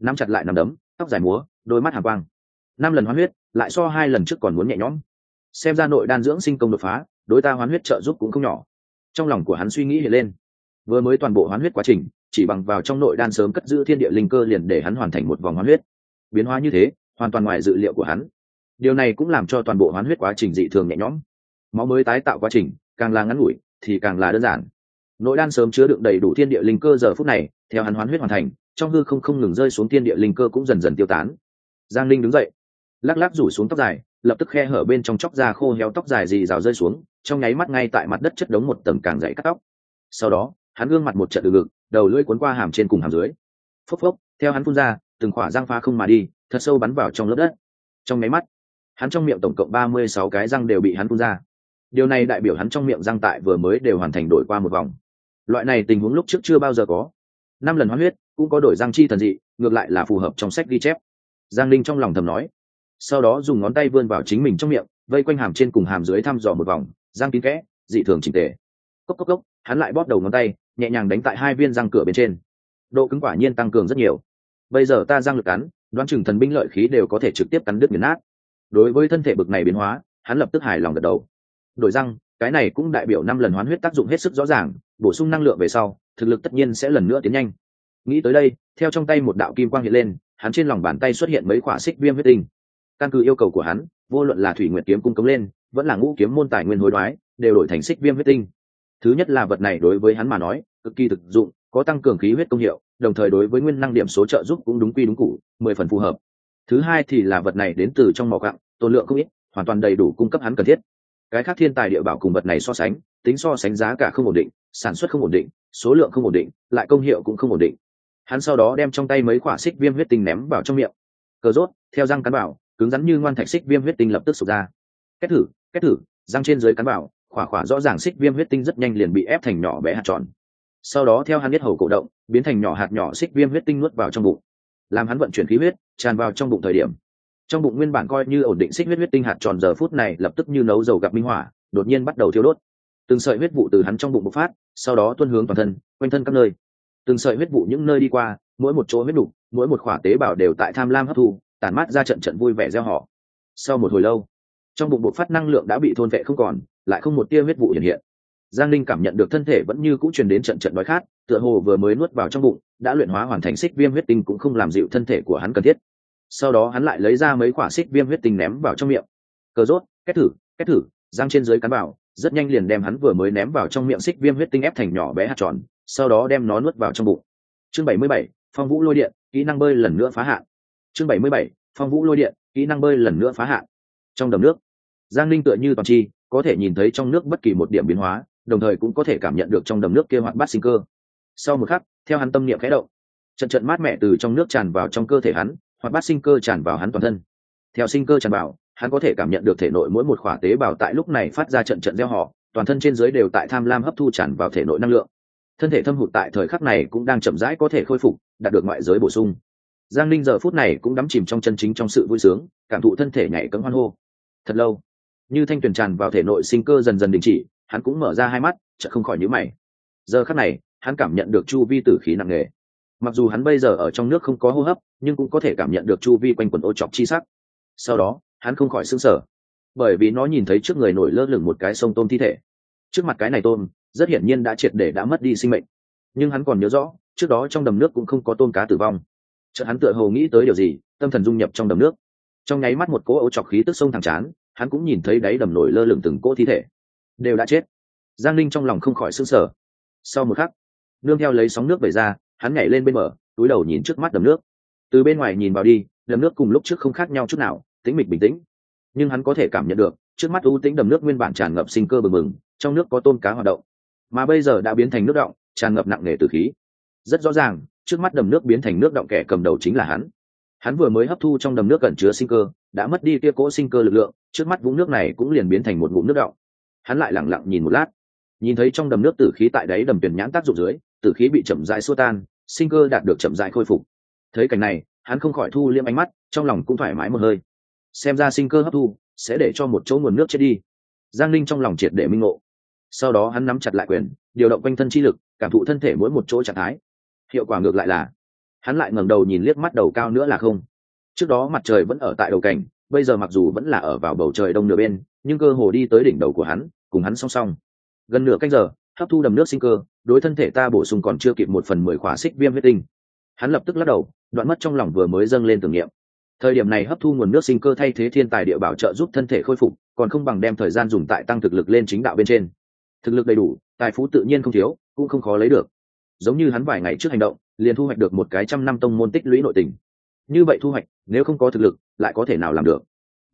A: nắm chặt lại nằm đấm, tóc dài múa, đôi mắt hàm quang. Năm lần hoa huyết lại so hai lần trước còn muốn nhẹ nhõm. Xem ra nội đan dưỡng sinh công đột phá, đối ta hoán huyết trợ giúp cũng không nhỏ. Trong lòng của hắn suy nghĩ hiện lên. Vừa mới toàn bộ hoán huyết quá trình, chỉ bằng vào trong nội đan sớm cất giữ thiên địa linh cơ liền để hắn hoàn thành một vòng hoán huyết. Biến hóa như thế, hoàn toàn ngoài dự liệu của hắn. Điều này cũng làm cho toàn bộ hoán huyết quá trình dị thường nhẹ nhõm. Máu mới tái tạo quá trình, càng là ngắn ngủi, thì càng là đơn giản. Nội đan sớm chứa đựng đầy đủ thiên địa linh cơ giờ phút này, theo hắn hoán huyết hoàn thành, trong hư không không ngừng rơi xuống thiên địa linh cơ cũng dần dần tiêu tán. Giang linh đứng dậy lắc lắc rủ xuống tóc dài, lập tức khe hở bên trong chóc da khô héo tóc dài dì rào rơi xuống, trong nháy mắt ngay tại mặt đất chất đống một tầng càng dậy cắt tóc. Sau đó, hắn gương mặt một trận từ ngực, đầu lưỡi cuốn qua hàm trên cùng hàm dưới. Phốc phốc, theo hắn phun ra, từng khỏa răng phá không mà đi, thật sâu bắn vào trong lớp đất. Trong nháy mắt, hắn trong miệng tổng cộng ba mươi sáu cái răng đều bị hắn phun ra. Điều này đại biểu hắn trong miệng răng tại vừa mới đều hoàn thành đổi qua một vòng. Loại này tình huống lúc trước chưa bao giờ có. Năm lần hoán huyết, cũng có đổi răng chi thần dị, ngược lại là phù hợp trong sách ghi chép. Giang linh trong lòng thầm nói sau đó dùng ngón tay vươn vào chính mình trong miệng, vây quanh hàm trên cùng hàm dưới thăm dò một vòng, răng kín kẽ, dị thường chỉnh tề. Cốc cốc cốc, hắn lại bóp đầu ngón tay, nhẹ nhàng đánh tại hai viên răng cửa bên trên. Độ cứng quả nhiên tăng cường rất nhiều. Bây giờ ta răng lực cắn, đoán chừng thần binh lợi khí đều có thể trực tiếp cắn đứt nghiền nát. Đối với thân thể bực này biến hóa, hắn lập tức hài lòng gật đầu. Đổi răng, cái này cũng đại biểu năm lần hoán huyết tác dụng hết sức rõ ràng, bổ sung năng lượng về sau, thực lực tất nhiên sẽ lần nữa tiến nhanh. Nghĩ tới đây, theo trong tay một đạo kim quang hiện lên, hắn trên lòng bàn tay xuất hiện mấy quả xích viêm huyết tinh căn cứ yêu cầu của hắn, vô luận là thủy nguyệt kiếm cung cống lên, vẫn là ngũ kiếm môn tài nguyên hối đoái, đều đổi thành xích viêm huyết tinh. Thứ nhất là vật này đối với hắn mà nói, cực kỳ thực dụng, có tăng cường khí huyết công hiệu, đồng thời đối với nguyên năng điểm số trợ giúp cũng đúng quy đúng cụ mười phần phù hợp. Thứ hai thì là vật này đến từ trong mỏ cặng tồn lượng không ít, hoàn toàn đầy đủ cung cấp hắn cần thiết. Cái khác thiên tài địa bảo cùng vật này so sánh, tính so sánh giá cả không ổn định, sản xuất không ổn định, số lượng không ổn định, lại công hiệu cũng không ổn định. Hắn sau đó đem trong tay mấy quả xích viêm huyết tinh ném vào trong miệng. Cờ rốt, theo răng cắn bảo cứng rắn như ngoan thạch xích viêm huyết tinh lập tức sụp ra. Kết thử kết thử răng trên dưới cắn bảo khỏa khỏa rõ ràng xích viêm huyết tinh rất nhanh liền bị ép thành nhỏ bé hạt tròn. Sau đó theo hắn biết hầu cổ động biến thành nhỏ hạt nhỏ xích viêm huyết tinh nuốt vào trong bụng. Làm hắn vận chuyển khí huyết tràn vào trong bụng thời điểm. Trong bụng nguyên bản coi như ổn định xích huyết huyết tinh hạt tròn giờ phút này lập tức như nấu dầu gặp minh hỏa đột nhiên bắt đầu thiêu đốt. Từng sợi huyết vụ từ hắn trong bụng bộc phát sau đó tuân hướng toàn thân quanh thân các nơi. Từng sợi huyết vụ những nơi đi qua mỗi một chỗ huyết đủ, mỗi một khỏa tế bào đều tại tham lam hấp thu tản mát ra trận trận vui vẻ gieo họ. Sau một hồi lâu, trong bụng bộc phát năng lượng đã bị thôn vệ không còn, lại không một tia huyết vụ hiện hiện. Giang linh cảm nhận được thân thể vẫn như cũ truyền đến trận trận đói khát, tựa hồ vừa mới nuốt vào trong bụng, đã luyện hóa hoàn thành xích viêm huyết tinh cũng không làm dịu thân thể của hắn cần thiết. Sau đó hắn lại lấy ra mấy quả xích viêm huyết tinh ném vào trong miệng. Cờ rốt, kết thử kết thử, giang trên dưới cắn vào, rất nhanh liền đem hắn vừa mới ném vào trong miệng xích viêm huyết tinh ép thành nhỏ bé hạt tròn, sau đó đem nó nuốt vào trong bụng. Chương bảy mươi bảy, phong vũ lôi điện, kỹ năng bơi lần nữa phá hạn chương bảy mươi bảy, phong vũ lôi điện, kỹ năng bơi lần nữa phá hạn. Trong đầm nước, giang linh tựa như toàn chi, có thể nhìn thấy trong nước bất kỳ một điểm biến hóa, đồng thời cũng có thể cảm nhận được trong đầm nước kia hoạt bát sinh cơ. Sau một khắc, theo hắn tâm niệm khẽ động, trận trận mát mẻ từ trong nước tràn vào trong cơ thể hắn, hoạt bát sinh cơ tràn vào hắn toàn thân. Theo sinh cơ tràn vào, hắn có thể cảm nhận được thể nội mỗi một khỏa tế bào tại lúc này phát ra trận trận gieo họ, toàn thân trên dưới đều tại tham lam hấp thu tràn vào thể nội năng lượng. Thân thể thâm hụt tại thời khắc này cũng đang chậm rãi có thể khôi phục, đạt được ngoại giới bổ sung giang linh giờ phút này cũng đắm chìm trong chân chính trong sự vui sướng, cảm thụ thân thể nhảy cấm hoan hô. Thật lâu, như thanh tuyền tràn vào thể nội sinh cơ dần dần đình chỉ, hắn cũng mở ra hai mắt, chợt không khỏi nhữ mày. Giờ khắc này, hắn cảm nhận được chu vi tử khí nặng nề. Mặc dù hắn bây giờ ở trong nước không có hô hấp, nhưng cũng có thể cảm nhận được chu vi quanh quần ô chọc chi sắc. Sau đó, hắn không khỏi sững sờ, bởi vì nó nhìn thấy trước người nổi lơ lửng một cái sông tôm thi thể. Trước mặt cái này tôm, rất hiển nhiên đã triệt để đã mất đi sinh mệnh. Nhưng hắn còn nhớ rõ, trước đó trong đầm nước cũng không có tôm cá tử vong chợt hắn tựa hồ nghĩ tới điều gì, tâm thần dung nhập trong đầm nước. Trong nháy mắt một cỗ ấu chọc khí tức sông thẳng chán, hắn cũng nhìn thấy đáy đầm nổi lơ lửng từng cỗ thi thể. Đều đã chết. Giang linh trong lòng không khỏi s ư n g sở sau một khắc, nương theo lấy sóng nước về ra, hắn nhảy lên bên bờ, túi đầu nhìn trước mắt đầm nước. Từ bên ngoài nhìn vào đi, đầm nước cùng lúc trước không khác nhau chút nào, tĩnh mịch bình tĩnh. Nhưng hắn có thể cảm nhận được, trước mắt ưu tĩnh đầm nước nguyên bản tràn ngập sinh cơ bừng bừng, trong nước có tôm cá hoạt động. Mà bây giờ đã biến thành nước động, tràn ngập nặng nề từ khí. Rất rõ ràng trước mắt đầm nước biến thành nước động kẻ cầm đầu chính là hắn. Hắn vừa mới hấp thu trong đầm nước cẩn chứa sinh cơ, đã mất đi kia cỗ sinh cơ lực lượng, trước mắt vũng nước này cũng liền biến thành một ngụm nước động. Hắn lại lẳng lặng nhìn một lát. Nhìn thấy trong đầm nước tử khí tại đáy đầm tuyển nhãn tác dụng dưới, tử khí bị chậm rãi xua tan, sinh cơ đạt được chậm rãi khôi phục. Thấy cảnh này, hắn không khỏi thu liêm ánh mắt, trong lòng cũng thoải mái một hơi. Xem ra sinh cơ hấp thu sẽ để cho một chỗ nguồn nước chết đi. Giang linh trong lòng triệt để minh ngộ. Sau đó hắn nắm chặt lại quyền, điều động quanh thân chi lực, cảm thụ thân thể mỗi một chỗ trạng thái hiệu quả ngược lại là, hắn lại ngẩng đầu nhìn liếc mắt đầu cao nữa là không. Trước đó mặt trời vẫn ở tại đầu cảnh, bây giờ mặc dù vẫn là ở vào bầu trời đông nửa bên, nhưng cơ hồ đi tới đỉnh đầu của hắn, cùng hắn song song. Gần nửa canh giờ, hấp thu đầm nước sinh cơ, đối thân thể ta bổ sung còn chưa kịp một phần mười khỏa xích viêm huyết tinh. Hắn lập tức lắc đầu, đoạn mất trong lòng vừa mới dâng lên tưởng niệm. Thời điểm này hấp thu nguồn nước sinh cơ thay thế thiên tài địa bảo trợ giúp thân thể khôi phục, còn không bằng đem thời gian dùng tại tăng thực lực lên chính đạo bên trên. Thực lực đầy đủ, tài phú tự nhiên không thiếu, cũng không khó lấy được giống như hắn vài ngày trước hành động, liền thu hoạch được một cái trăm năm tông môn tích lũy nội tình. Như vậy thu hoạch, nếu không có thực lực, lại có thể nào làm được?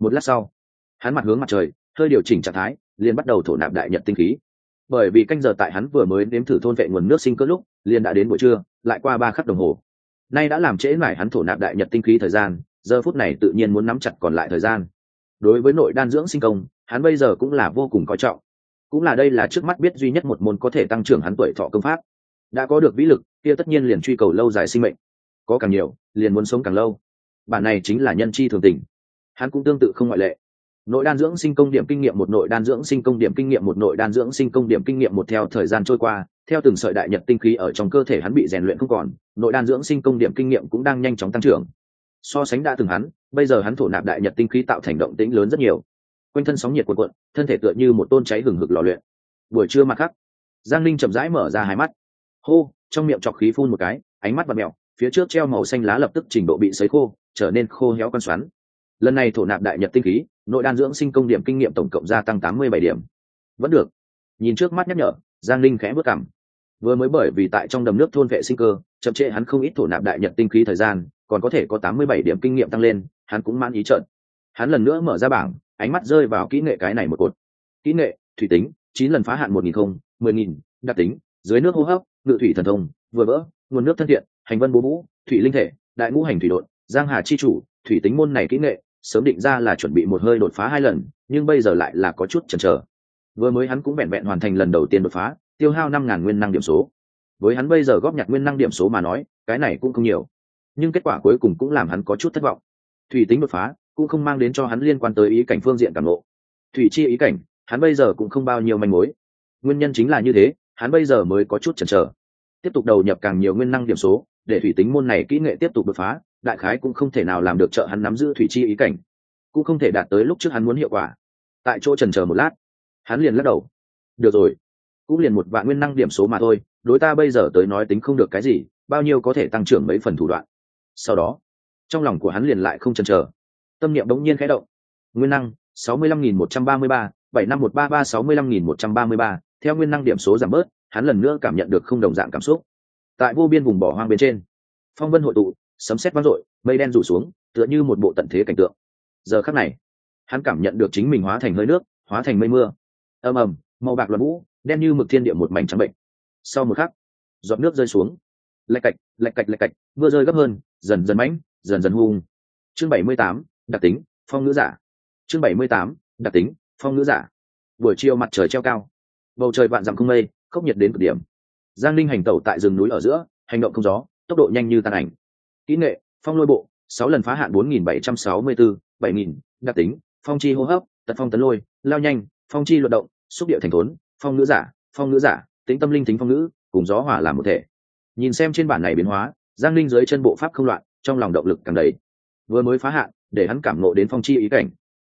A: Một lát sau, hắn mặt hướng mặt trời, hơi điều chỉnh trạng thái, liền bắt đầu thổ nạp đại nhật tinh khí. Bởi vì canh giờ tại hắn vừa mới nếm thử thôn vệ nguồn nước sinh cơ lúc, liền đã đến buổi trưa, lại qua ba khắc đồng hồ. Nay đã làm trễ mải hắn thổ nạp đại nhật tinh khí thời gian, giờ phút này tự nhiên muốn nắm chặt còn lại thời gian. Đối với nội đan dưỡng sinh công, hắn bây giờ cũng là vô cùng coi trọng. Cũng là đây là trước mắt biết duy nhất một môn có thể tăng trưởng hắn tuổi thọ công pháp đã có được vĩ lực, kia tất nhiên liền truy cầu lâu dài sinh mệnh. Có càng nhiều, liền muốn sống càng lâu. Bản này chính là nhân chi thường tình. Hắn cũng tương tự không ngoại lệ. Nội đan dưỡng sinh công điểm kinh nghiệm một, nội đan dưỡng sinh công điểm kinh nghiệm một, nội đan dưỡng sinh công điểm kinh nghiệm một theo thời gian trôi qua, theo từng sợi đại nhật tinh khí ở trong cơ thể hắn bị rèn luyện không còn, nội đan dưỡng sinh công điểm kinh nghiệm cũng đang nhanh chóng tăng trưởng. So sánh đã từng hắn, bây giờ hắn thổ nạp đại nhật tinh khí tạo thành động tĩnh lớn rất nhiều. Quanh thân sóng nhiệt cuộn cuộn, thân thể tựa như một tôn cháy hừng hực lò luyện. Buổi trưa mặt khắc giang linh chậm rãi mở ra hai mắt hô, trong miệng chọc khí phun một cái, ánh mắt và mèo, phía trước treo màu xanh lá lập tức trình độ bị sấy khô, trở nên khô héo con xoắn. Lần này thổ nạp đại nhật tinh khí, nội đan dưỡng sinh công điểm kinh nghiệm tổng cộng gia tăng tám mươi bảy điểm. Vẫn được. Nhìn trước mắt nhắc nhở, giang linh khẽ bước cảm vừa mới bởi vì tại trong đầm nước thôn vệ sinh cơ, chậm trễ hắn không ít thổ nạp đại nhật tinh khí thời gian, còn có thể có tám mươi bảy điểm kinh nghiệm tăng lên, hắn cũng mãn ý trợn. Hắn lần nữa mở ra bảng, ánh mắt rơi vào kỹ nghệ cái này một cột. Kỹ nghệ, thủy tính, chín lần phá hạn một nghìn không, mười nghìn, đặc tính, dưới nước hô hấp ngự thủy thần thông, vừa vỡ, nguồn nước thân thiện, hành vân bố vũ, thủy linh thể, đại ngũ hành thủy đội giang hà chi chủ, thủy tính môn này kỹ nghệ, sớm định ra là chuẩn bị một hơi đột phá hai lần, nhưng bây giờ lại là có chút chần chờ. Vừa mới hắn cũng vẹn vẹn hoàn thành lần đầu tiên đột phá, tiêu hao năm ngàn nguyên năng điểm số. Với hắn bây giờ góp nhặt nguyên năng điểm số mà nói, cái này cũng không nhiều. Nhưng kết quả cuối cùng cũng làm hắn có chút thất vọng. Thủy tính đột phá, cũng không mang đến cho hắn liên quan tới ý cảnh phương diện cảm lộ thủy chi ý cảnh, hắn bây giờ cũng không bao nhiêu manh mối. Nguyên nhân chính là như thế hắn bây giờ mới có chút chần chờ. Tiếp tục đầu nhập càng nhiều nguyên năng điểm số, để thủy tính môn này kỹ nghệ tiếp tục đột phá, đại khái cũng không thể nào làm được trợ hắn nắm giữ thủy chi ý cảnh. Cũng không thể đạt tới lúc trước hắn muốn hiệu quả. Tại chỗ trần chờ một lát, hắn liền lắc đầu. Được rồi, cũng liền một vạn nguyên năng điểm số mà thôi, đối ta bây giờ tới nói tính không được cái gì, bao nhiêu có thể tăng trưởng mấy phần thủ đoạn. Sau đó, trong lòng của hắn liền lại không chần chờ. Tâm niệm đống nhiên khẽ động. Nguyên năng, sáu mươi lăm nghìn một trăm ba mươi ba, bảy năm một ba ba, sáu mươi lăm nghìn một trăm ba mươi ba theo nguyên năng điểm số giảm bớt, hắn lần nữa cảm nhận được không đồng dạng cảm xúc. Tại vô biên vùng bỏ hoang bên trên, phong vân hội tụ, sấm sét vang dội, mây đen rủ xuống, tựa như một bộ tận thế cảnh tượng. Giờ khắc này, hắn cảm nhận được chính mình hóa thành hơi nước, hóa thành mây mưa. Ầm ầm, màu bạc loạn vũ, đen như mực thiên địa một mảnh trắng bệnh. Sau một khắc, giọt nước rơi xuống. Lạch cạch lạch cạch lạch cạch, mưa rơi gấp hơn, dần dần mãnh, dần dần hung. Chương bảy mươi tám, đặc tính, phong ngữ giả. Chương bảy mươi tám, đặc tính, phong ngữ giả. Buổi chiều mặt trời treo cao bầu trời vạn dặm không mây khốc nhiệt đến cực điểm. Giang linh hành tẩu tại rừng núi ở giữa hành động không gió tốc độ nhanh như tàn ảnh. Kỹ nghệ phong lôi bộ sáu lần phá hạn bốn nghìn bảy trăm sáu mươi bốn bảy nghìn đặc tính phong chi hô hấp tật phong tấn lôi lao nhanh phong chi luận động xúc điệu thành thốn phong nữ giả phong nữ giả tính tâm linh tính phong nữ, cùng gió hỏa làm một thể. Nhìn xem trên bản này biến hóa giang linh dưới chân bộ pháp không loạn trong lòng động lực càng đầy. Vừa mới phá hạn để hắn cảm nộ đến phong chi ý cảnh.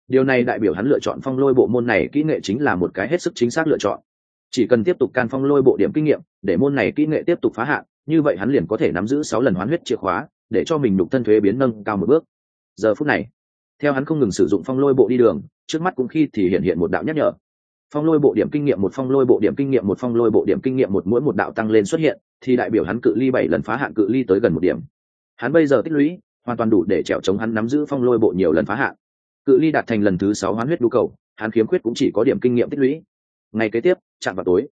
A: Điều này đại biểu hắn lựa chọn phong lôi bộ môn này kỹ nghệ chính là một cái hết sức chính xác lựa chọn chỉ cần tiếp tục can phong lôi bộ điểm kinh nghiệm, để môn này kỹ nghệ tiếp tục phá hạn, như vậy hắn liền có thể nắm giữ sáu lần hoán huyết chìa khóa, để cho mình đục thân thuế biến nâng cao một bước. Giờ phút này, theo hắn không ngừng sử dụng phong lôi bộ đi đường, trước mắt cũng khi thì hiện hiện một đạo nhắc nhở. Phong lôi bộ điểm kinh nghiệm một phong lôi bộ điểm kinh nghiệm một phong lôi bộ điểm kinh nghiệm một mỗi một đạo tăng lên xuất hiện, thì đại biểu hắn cự ly bảy lần phá hạn cự ly tới gần một điểm. Hắn bây giờ tích lũy, hoàn toàn đủ để trèo chống hắn nắm giữ phong lôi bộ nhiều lần phá hạn. Cự ly đạt thành lần thứ sáu hoán huyết nhu cầu, hắn khiếm khuyết cũng chỉ có điểm kinh nghiệm tích lũy ngày kế tiếp, chạm vào tối.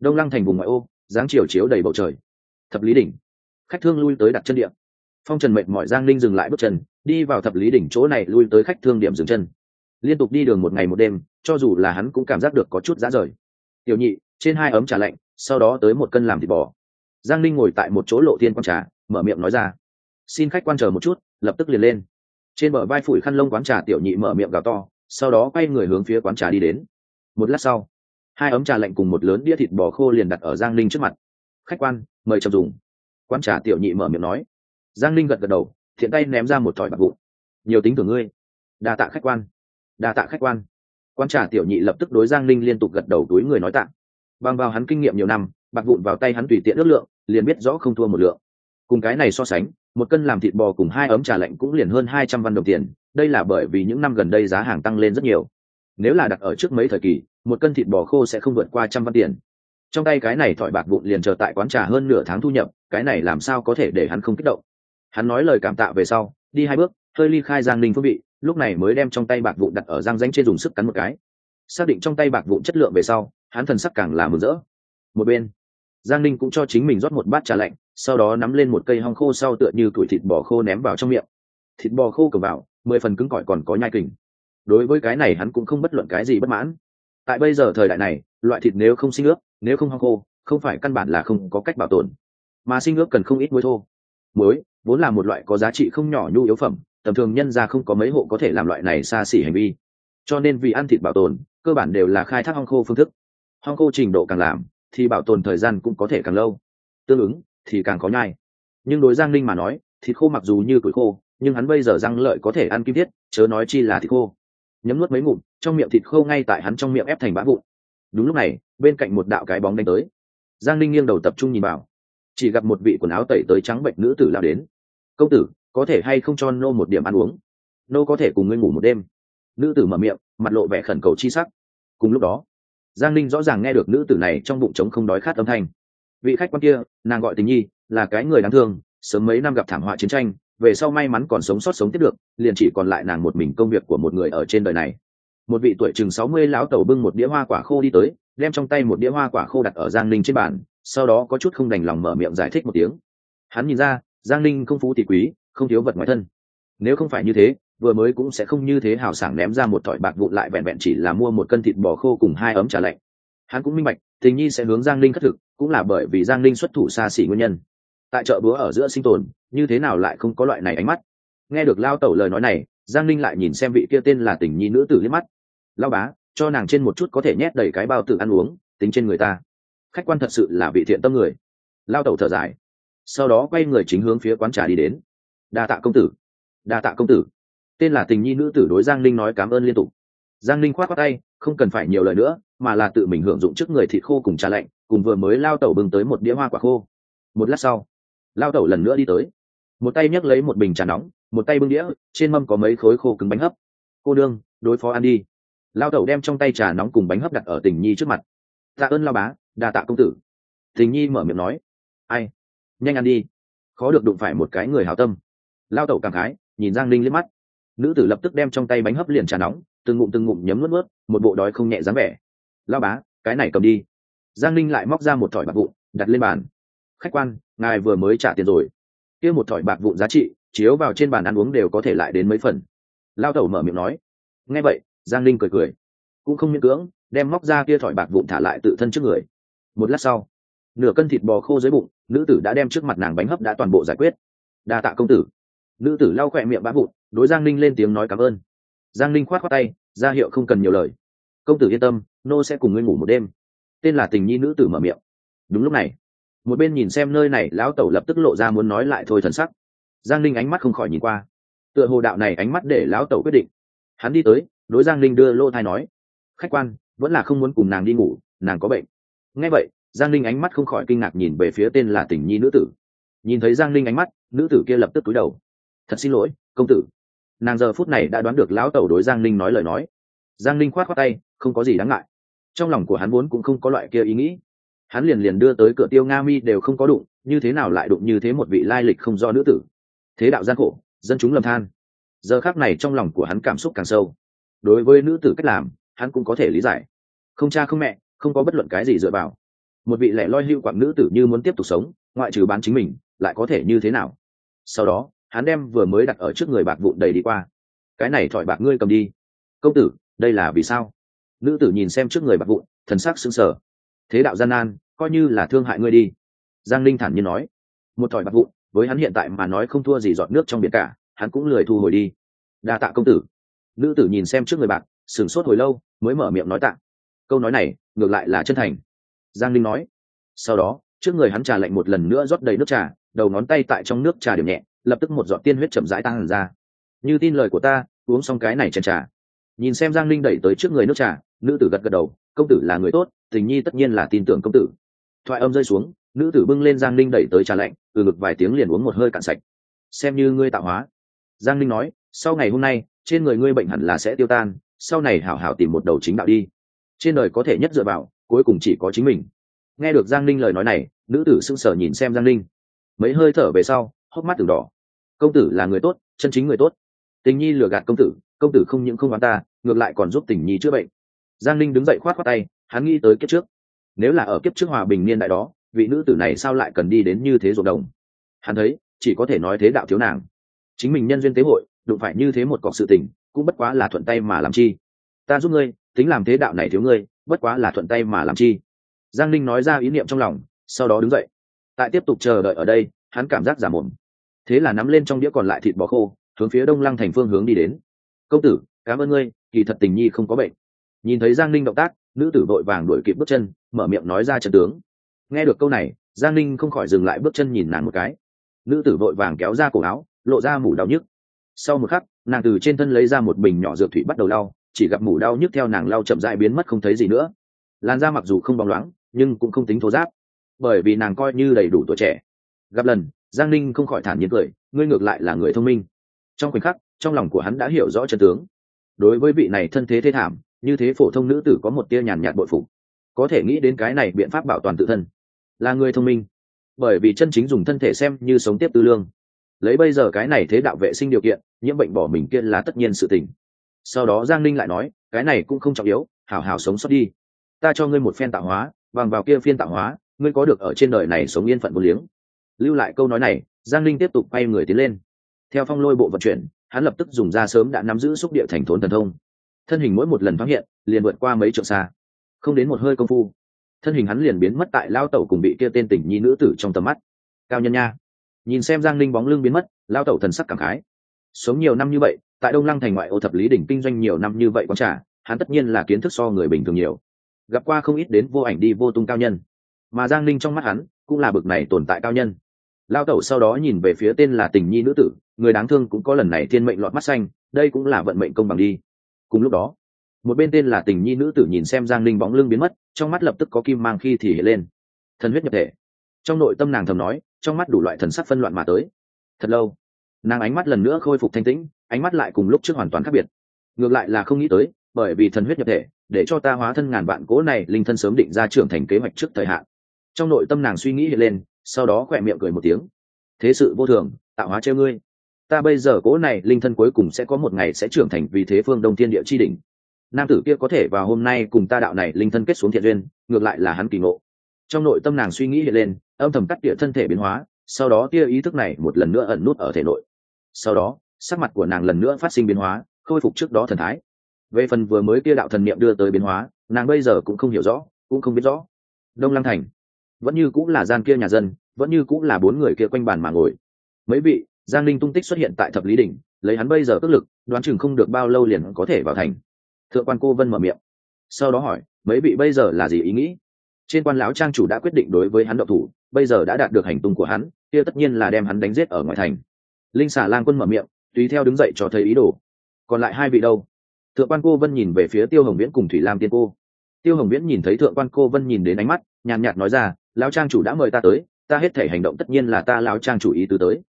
A: Đông lăng thành vùng ngoại ô, dáng chiều chiếu đầy bầu trời. Thập lý đỉnh. Khách thương lui tới đặt chân điện phong trần mệt mỏi giang linh dừng lại bước chân, đi vào thập lý đỉnh chỗ này lui tới khách thương điểm dừng chân. Liên tục đi đường một ngày một đêm, cho dù là hắn cũng cảm giác được có chút dã rời. Tiểu nhị, trên hai ấm trà lạnh, sau đó tới một cân làm thịt bò. Giang linh ngồi tại một chỗ lộ thiên q trà, mở miệng nói ra. Xin khách quan chờ một chút, lập tức liền lên. Trên bờ vai phủi khăn lông quán trà tiểu nhị mở miệng gào to, sau đó quay người hướng phía quán trà đi đến. Một lát sau hai ấm trà lạnh cùng một lớn đĩa thịt bò khô liền đặt ở giang linh trước mặt. Khách quan, mời chậm dùng. Quán trà tiểu nhị mở miệng nói. Giang linh gật gật đầu, thiện tay ném ra một thỏi bạc vụn. Nhiều tính của ngươi. Đa tạ khách quan. Đa tạ khách quan. Quan trà tiểu nhị lập tức đối giang linh liên tục gật đầu túi người nói tạ. Bằng vào hắn kinh nghiệm nhiều năm, bạc vụn vào tay hắn tùy tiện ước lượng, liền biết rõ không thua một lượng. Cùng cái này so sánh, một cân làm thịt bò cùng hai ấm trà lạnh cũng liền hơn hai trăm văn đồng tiền, đây là bởi vì những năm gần đây giá hàng tăng lên rất nhiều. Nếu là đặt ở trước mấy thời kỳ một cân thịt bò khô sẽ không vượt qua trăm văn tiền. Trong tay cái này thỏi bạc vụn liền chờ tại quán trà hơn nửa tháng thu nhập, cái này làm sao có thể để hắn không kích động? Hắn nói lời cảm tạ về sau, đi hai bước, hơi ly khai giang Ninh phương vị, lúc này mới đem trong tay bạc vụn đặt ở giang danh trên dùng sức cắn một cái. Xác định trong tay bạc vụn chất lượng về sau, hắn thần sắc càng là mừng rỡ. Một bên, giang Ninh cũng cho chính mình rót một bát trà lạnh, sau đó nắm lên một cây hong khô sau tựa như tuổi thịt bò khô ném vào trong miệng. Thịt bò khô cầm vào, mười phần cứng cỏi còn có nhai kình. Đối với cái này hắn cũng không bất luận cái gì bất mãn tại bây giờ thời đại này, loại thịt nếu không sinh ướp, nếu không hoang khô, không phải căn bản là không có cách bảo tồn. Mà sinh ướp cần không ít muối thô. Muối vốn là một loại có giá trị không nhỏ nhu yếu phẩm, tầm thường nhân ra không có mấy hộ có thể làm loại này xa xỉ hành vi. Cho nên vì ăn thịt bảo tồn, cơ bản đều là khai thác hong khô phương thức. Hong khô trình độ càng làm, thì bảo tồn thời gian cũng có thể càng lâu. Tương ứng, thì càng có nhai. Nhưng đối giang linh mà nói, thịt khô mặc dù như củi khô, nhưng hắn bây giờ răng lợi có thể ăn kim thiết, chớ nói chi là thịt khô nhấm nuốt mấy ngụm, trong miệng thịt khô ngay tại hắn trong miệng ép thành bã vụn. Đúng lúc này, bên cạnh một đạo cái bóng đánh tới. Giang linh nghiêng đầu tập trung nhìn vào. Chỉ gặp một vị quần áo tẩy tới trắng bệnh nữ tử lao đến. Công tử, có thể hay không cho nô một điểm ăn uống? Nô có thể cùng ngươi ngủ một đêm. Nữ tử mở miệng, mặt lộ vẻ khẩn cầu chi sắc. Cùng lúc đó, giang linh rõ ràng nghe được nữ tử này trong bụng trống không đói khát âm thanh. Vị khách quan kia, nàng gọi tình nhi, là cái người đáng thương, sớm mấy năm gặp thảm họa chiến tranh về sau may mắn còn sống sót sống tiếp được, liền chỉ còn lại nàng một mình công việc của một người ở trên đời này. Một vị tuổi chừng sáu mươi lão tẩu bưng một đĩa hoa quả khô đi tới, đem trong tay một đĩa hoa quả khô đặt ở giang ninh trên bàn, sau đó có chút không đành lòng mở miệng giải thích một tiếng. Hắn nhìn ra, giang ninh không phú tỷ quý, không thiếu vật ngoài thân. Nếu không phải như thế, vừa mới cũng sẽ không như thế hào sảng ném ra một thỏi bạc vụn lại vẹn vẹn chỉ là mua một cân thịt bò khô cùng hai ấm trà lạnh. Hắn cũng minh bạch, tình nhi sẽ hướng giang ninh khất thực, cũng là bởi vì giang ninh xuất thủ xa xỉ nguyên nhân tại chợ búa ở giữa sinh tồn, như thế nào lại không có loại này ánh mắt? Nghe được lao tẩu lời nói này, giang ninh lại nhìn xem vị kia tên là tình nhi nữ tử liếc mắt. Lao bá, cho nàng trên một chút có thể nhét đầy cái bao tử ăn uống, tính trên người ta. Khách quan thật sự là vị thiện tâm người. Lao tẩu thở dài. Sau đó quay người chính hướng phía quán trà đi đến. Đa tạ công tử, đa tạ công tử. Tên là tình nhi nữ tử đối giang ninh nói cảm ơn liên tục. Giang ninh khoát khoát tay, không cần phải nhiều lời nữa, mà là tự mình hưởng dụng trước người thịt khô cùng trà lạnh, cùng vừa mới lao tẩu bưng tới một đĩa hoa quả khô. Một lát sau lao tẩu lần nữa đi tới. Một tay nhấc lấy một bình trà nóng, một tay bưng đĩa, trên mâm có mấy khối khô cứng bánh hấp. Cô đương đối phó ăn đi. Lao tẩu đem trong tay trà nóng cùng bánh hấp đặt ở tình nhi trước mặt. Tạ ơn lao bá đà tạ công tử. Tình nhi mở miệng nói. Ai? Nhanh ăn đi. Khó được đụng phải một cái người hào tâm. Lao tẩu cảm khái, nhìn giang linh liếc mắt. Nữ tử lập tức đem trong tay bánh hấp liền trà nóng, từng ngụm từng ngụm nhấm nuốt nuốt, một bộ đói không nhẹ dáng vẻ. Lao bá, cái này cầm đi. Giang linh lại móc ra một thỏi bạc vụn, đặt lên bàn. Khách quan ngài vừa mới trả tiền rồi. Kia một thỏi bạc vụn giá trị, chiếu vào trên bàn ăn uống đều có thể lại đến mấy phần. Lao tẩu mở miệng nói. Nghe vậy, giang linh cười cười. Cũng không miễn cưỡng, đem móc ra kia thỏi bạc vụn thả lại tự thân trước người. Một lát sau, nửa cân thịt bò khô dưới bụng, nữ tử đã đem trước mặt nàng bánh hấp đã toàn bộ giải quyết. Đa tạ công tử. Nữ tử lau khỏe miệng bã vụn, đối giang Linh lên tiếng nói cảm ơn. Giang Linh khoát khoát tay, ra hiệu không cần nhiều lời. Công tử yên tâm, nô sẽ cùng ngươi ngủ một đêm. Tên là tình nhi nữ tử mở miệng. Đúng lúc này một bên nhìn xem nơi này, lão tẩu lập tức lộ ra muốn nói lại thôi thần sắc. Giang Linh ánh mắt không khỏi nhìn qua. Tựa hồ đạo này ánh mắt để lão tẩu quyết định. Hắn đi tới, đối giang Linh đưa lô thai nói. Khách quan, vẫn là không muốn cùng nàng đi ngủ, nàng có bệnh. Nghe vậy, giang Linh ánh mắt không khỏi kinh ngạc nhìn về phía tên là tình nhi nữ tử. Nhìn thấy giang Linh ánh mắt, nữ tử kia lập tức cúi đầu. Thật xin lỗi, công tử. Nàng giờ phút này đã đoán được lão tẩu đối giang Linh nói lời nói. Giang Linh khoát khoát tay, không có gì đáng ngại. Trong lòng của hắn vốn cũng không có loại kia ý nghĩ hắn liền liền đưa tới cửa tiêu nga mi đều không có đụng, như thế nào lại đụng như thế một vị lai lịch không do nữ tử. Thế đạo gian khổ, dân chúng lầm than. Giờ khác này trong lòng của hắn cảm xúc càng sâu. Đối với nữ tử cách làm, hắn cũng có thể lý giải. Không cha không mẹ, không có bất luận cái gì dựa vào. Một vị lẻ loi hữu quặng nữ tử như muốn tiếp tục sống, ngoại trừ bán chính mình, lại có thể như thế nào? Sau đó, hắn đem vừa mới đặt ở trước người bạc vụn đầy đi qua. Cái này thỏi bạc ngươi cầm đi. Công tử, đây là vì sao? Nữ tử nhìn xem trước người bạc vụn, thần sắc sững sờ thế đạo gian nan, coi như là thương hại ngươi đi. Giang linh thản nhiên nói. Một thỏi bạc vụn, với hắn hiện tại mà nói không thua gì giọt nước trong biển cả, hắn cũng lười thu hồi đi. Đa tạ công tử. Nữ tử nhìn xem trước người bạc, sửng sốt hồi lâu, mới mở miệng nói tạ. Câu nói này, ngược lại là chân thành. Giang linh nói. Sau đó, trước người hắn trà lạnh một lần nữa rót đầy nước trà, đầu ngón tay tại trong nước trà điểm nhẹ, lập tức một giọt tiên huyết chậm rãi tăng ra. Như tin lời của ta, uống xong cái này chèn trà. Nhìn xem giang linh đẩy tới trước người nước trà nữ tử gật gật đầu, công tử là người tốt, tình nhi tất nhiên là tin tưởng công tử. Thoại âm rơi xuống, nữ tử bưng lên giang linh đẩy tới trà lạnh, từ ngực vài tiếng liền uống một hơi cạn sạch. Xem như ngươi tạo hóa. Giang linh nói, sau ngày hôm nay, trên người ngươi bệnh hẳn là sẽ tiêu tan, sau này hảo hảo tìm một đầu chính đạo đi. Trên đời có thể nhất dựa vào, cuối cùng chỉ có chính mình. Nghe được giang linh lời nói này, nữ tử sững sờ nhìn xem giang linh mấy hơi thở về sau, hốc mắt từng đỏ. Công tử là người tốt, chân chính người tốt. Tình nhi lừa gạt công tử công tử không những không đoán ta, ngược lại còn giúp tình nhi chữa bệnh giang linh đứng dậy khoát khoát tay, hắn nghĩ tới kiếp trước. Nếu là ở kiếp trước hòa bình niên đại đó, vị nữ tử này sao lại cần đi đến như thế ruộng đồng? Hắn thấy, chỉ có thể nói thế đạo thiếu nàng. Chính mình nhân duyên tế hội, đụng phải như thế một cọc sự tình, cũng bất quá là thuận tay mà làm chi. Ta giúp ngươi, tính làm thế đạo này thiếu ngươi, bất quá là thuận tay mà làm chi. Giang linh nói ra ý niệm trong lòng, sau đó đứng dậy. Tại tiếp tục chờ đợi ở đây, hắn cảm giác giả mồm. Thế là nắm lên trong đĩa còn lại thịt bò khô, hướng phía đông lăng thành phương hướng đi đến. Công tử, cảm ơn ngươi, kỳ thật tình nhi không có bệnh nhìn thấy giang Ninh động tác, nữ tử vội vàng đuổi kịp bước chân, mở miệng nói ra trận tướng. Nghe được câu này, giang Ninh không khỏi dừng lại bước chân nhìn nàng một cái. Nữ tử vội vàng kéo ra cổ áo, lộ ra mủ đau nhức. Sau một khắc, nàng từ trên thân lấy ra một bình nhỏ dược thủy bắt đầu lau, chỉ gặp mủ đau nhức theo nàng lau chậm dại biến mất không thấy gì nữa. Làn da mặc dù không bóng loáng, nhưng cũng không tính thô giáp bởi vì nàng coi như đầy đủ tuổi trẻ. Gặp lần, giang ninh không khỏi thản nhiên cười, ngươi ngược lại là người thông minh. Trong khoảnh khắc, trong lòng của hắn đã hiểu rõ chân tướng. Đối với vị này thân thế thế thảm như thế phổ thông nữ tử có một tia nhàn nhạt bội phục. Có thể nghĩ đến cái này biện pháp bảo toàn tự thân. Là người thông minh. Bởi vì chân chính dùng thân thể xem như sống tiếp tư lương. Lấy bây giờ cái này thế đạo vệ sinh điều kiện, nhiễm bệnh bỏ mình kia là tất nhiên sự tình. Sau đó giang ninh lại nói, cái này cũng không trọng yếu, hảo hảo sống sót đi. Ta cho ngươi một phen tạo hóa, bằng vào kia phiên tạo hóa, ngươi có được ở trên đời này sống yên phận một liếng. Lưu lại câu nói này, giang ninh tiếp tục quay người tiến lên. Theo phong lôi bộ vận chuyển, hắn lập tức dùng ra sớm đã nắm giữ xúc địa thành thốn thần thông thân hình mỗi một lần thoáng hiện, liền vượt qua mấy trượng xa. Không đến một hơi công phu, thân hình hắn liền biến mất tại lao tẩu cùng bị kia tên tỉnh nhi nữ tử trong tầm mắt. Cao nhân nha. Nhìn xem giang linh bóng lưng biến mất lao tẩu thần sắc cảm khái. Sống nhiều năm như vậy, tại đông lăng thành ngoại ô thập lý đỉnh kinh doanh nhiều năm như vậy quán trả hắn tất nhiên là kiến thức so người bình thường nhiều. Gặp qua không ít đến vô ảnh đi vô tung cao nhân. Mà giang linh trong mắt hắn, cũng là bực này tồn tại cao nhân. Lao tẩu sau đó nhìn về phía tên là tình nhi nữ tử, người đáng thương cũng có lần này thiên mệnh lọt mắt xanh, đây cũng là vận mệnh công bằng đi cùng lúc đó, một bên tên là tình nhi nữ tử nhìn xem giang linh bóng lưng biến mất, trong mắt lập tức có kim mang khi thì hiện lên. Thần huyết nhập thể. Trong nội tâm nàng thầm nói, trong mắt đủ loại thần sắc phân loạn mà tới. Thật lâu, nàng ánh mắt lần nữa khôi phục thanh tĩnh, ánh mắt lại cùng lúc trước hoàn toàn khác biệt. Ngược lại là không nghĩ tới, bởi vì thần huyết nhập thể, để cho ta hóa thân ngàn vạn cố này linh thân sớm định ra trưởng thành kế hoạch trước thời hạn. Trong nội tâm nàng suy nghĩ hiện lên, sau đó khỏe miệng cười một tiếng. Thế sự vô thường, tạo hóa treo ngươi ta bây giờ cố này linh thân cuối cùng sẽ có một ngày sẽ trưởng thành vì thế phương đông thiên địa chi đỉnh. Nam tử kia có thể vào hôm nay cùng ta đạo này linh thân kết xuống thiện duyên, ngược lại là hắn kỳ ngộ. Trong nội tâm nàng suy nghĩ hiện lên, âm thầm cắt địa thân thể biến hóa, sau đó tia ý thức này một lần nữa ẩn nút ở thể nội. Sau đó, sắc mặt của nàng lần nữa phát sinh biến hóa, khôi phục trước đó thần thái. Về phần vừa mới tia đạo thần niệm đưa tới biến hóa, nàng bây giờ cũng không hiểu rõ, cũng không biết rõ. Đông lăng thành, vẫn như cũng là gian kia nhà dân, vẫn như cũng là bốn người kia quanh bàn mà ngồi. Mấy vị giang linh tung tích xuất hiện tại thập lý đỉnh, lấy hắn bây giờ tức lực, đoán chừng không được bao lâu liền có thể vào thành. Thượng quan cô vân mở miệng. Sau đó hỏi, mấy vị bây giờ là gì ý nghĩ? Trên quan lão trang chủ đã quyết định đối với hắn độc thủ, bây giờ đã đạt được hành tung của hắn, kia tất nhiên là đem hắn đánh giết ở ngoài thành. Linh xả lang quân mở miệng, tùy theo đứng dậy cho thấy ý đồ. Còn lại hai vị đâu? Thượng quan cô vân nhìn về phía tiêu hồng viễn cùng thủy lam tiên cô. Tiêu hồng viễn nhìn thấy thượng quan cô vân nhìn đến ánh mắt, nhàn nhạt nói ra, lão trang chủ đã mời ta tới, ta hết thể hành động tất nhiên là ta lão trang chủ ý tứ tới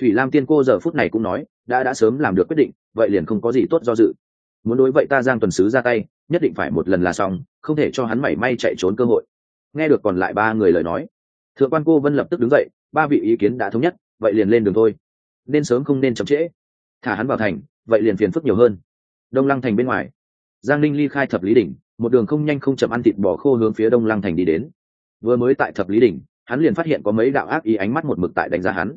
A: thủy lam tiên cô giờ phút này cũng nói, đã đã sớm làm được quyết định, vậy liền không có gì tốt do dự. Muốn đối vậy ta giang tuần sứ ra tay, nhất định phải một lần là xong, không thể cho hắn mảy may chạy trốn cơ hội. Nghe được còn lại ba người lời nói, thượng quan cô vân lập tức đứng dậy, ba vị ý kiến đã thống nhất, vậy liền lên đường thôi. Nên sớm không nên chậm trễ. Thả hắn vào thành, vậy liền phiền phức nhiều hơn. Đông lăng thành bên ngoài, giang linh ly khai thập lý đỉnh, một đường không nhanh không chậm ăn thịt bò khô hướng phía đông lăng thành đi đến. Vừa mới tại thập lý đỉnh, hắn liền phát hiện có mấy đạo ác ý ánh mắt một mực tại đánh giá hắn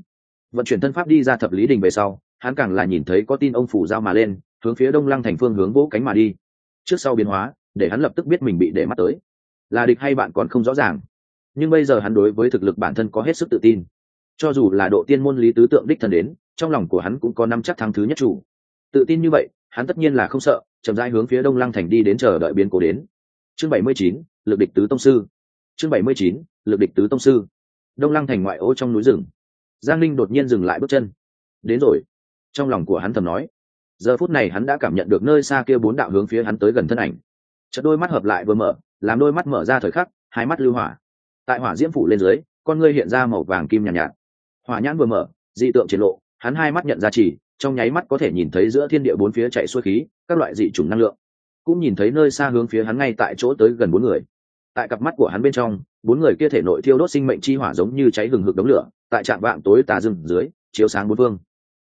A: vận chuyển thân pháp đi ra thập lý đình về sau, hắn càng là nhìn thấy có tin ông phủ giao mà lên, hướng phía đông lăng thành phương hướng vỗ cánh mà đi. Trước sau biến hóa, để hắn lập tức biết mình bị để mắt tới. Là địch hay bạn còn không rõ ràng. Nhưng bây giờ hắn đối với thực lực bản thân có hết sức tự tin. Cho dù là độ tiên môn lý tứ tượng đích thần đến, trong lòng của hắn cũng có năm chắc thắng thứ nhất chủ. Tự tin như vậy, hắn tất nhiên là không sợ, chậm rãi hướng phía đông lăng thành đi đến chờ đợi biến cố đến. Chương bảy mươi chín, lực địch tứ tông sư. Chương bảy mươi chín, lực địch tứ tông sư. Đông lăng thành ngoại ô trong núi rừng giang linh đột nhiên dừng lại bước chân. Đến rồi. Trong lòng của hắn thầm nói. Giờ phút này hắn đã cảm nhận được nơi xa kia bốn đạo hướng phía hắn tới gần thân ảnh. Chợt đôi mắt hợp lại vừa mở làm đôi mắt mở ra thời khắc hai mắt lưu hỏa. Tại hỏa diễm phủ lên dưới con ngươi hiện ra màu vàng kim nhàn nhạt, nhạt. Hỏa nhãn vừa mở dị tượng triển lộ hắn hai mắt nhận ra chỉ trong nháy mắt có thể nhìn thấy giữa thiên địa bốn phía chạy xuôi khí các loại dị chủng năng lượng. Cũng nhìn thấy nơi xa hướng phía hắn ngay tại chỗ tới gần bốn người. Tại cặp mắt của hắn bên trong bốn người kia thể nội thiêu đốt sinh mệnh chi hỏa giống như cháy hừng hực đống lửa tại trạm vạng tối tà rừng dưới, chiếu sáng bốn phương.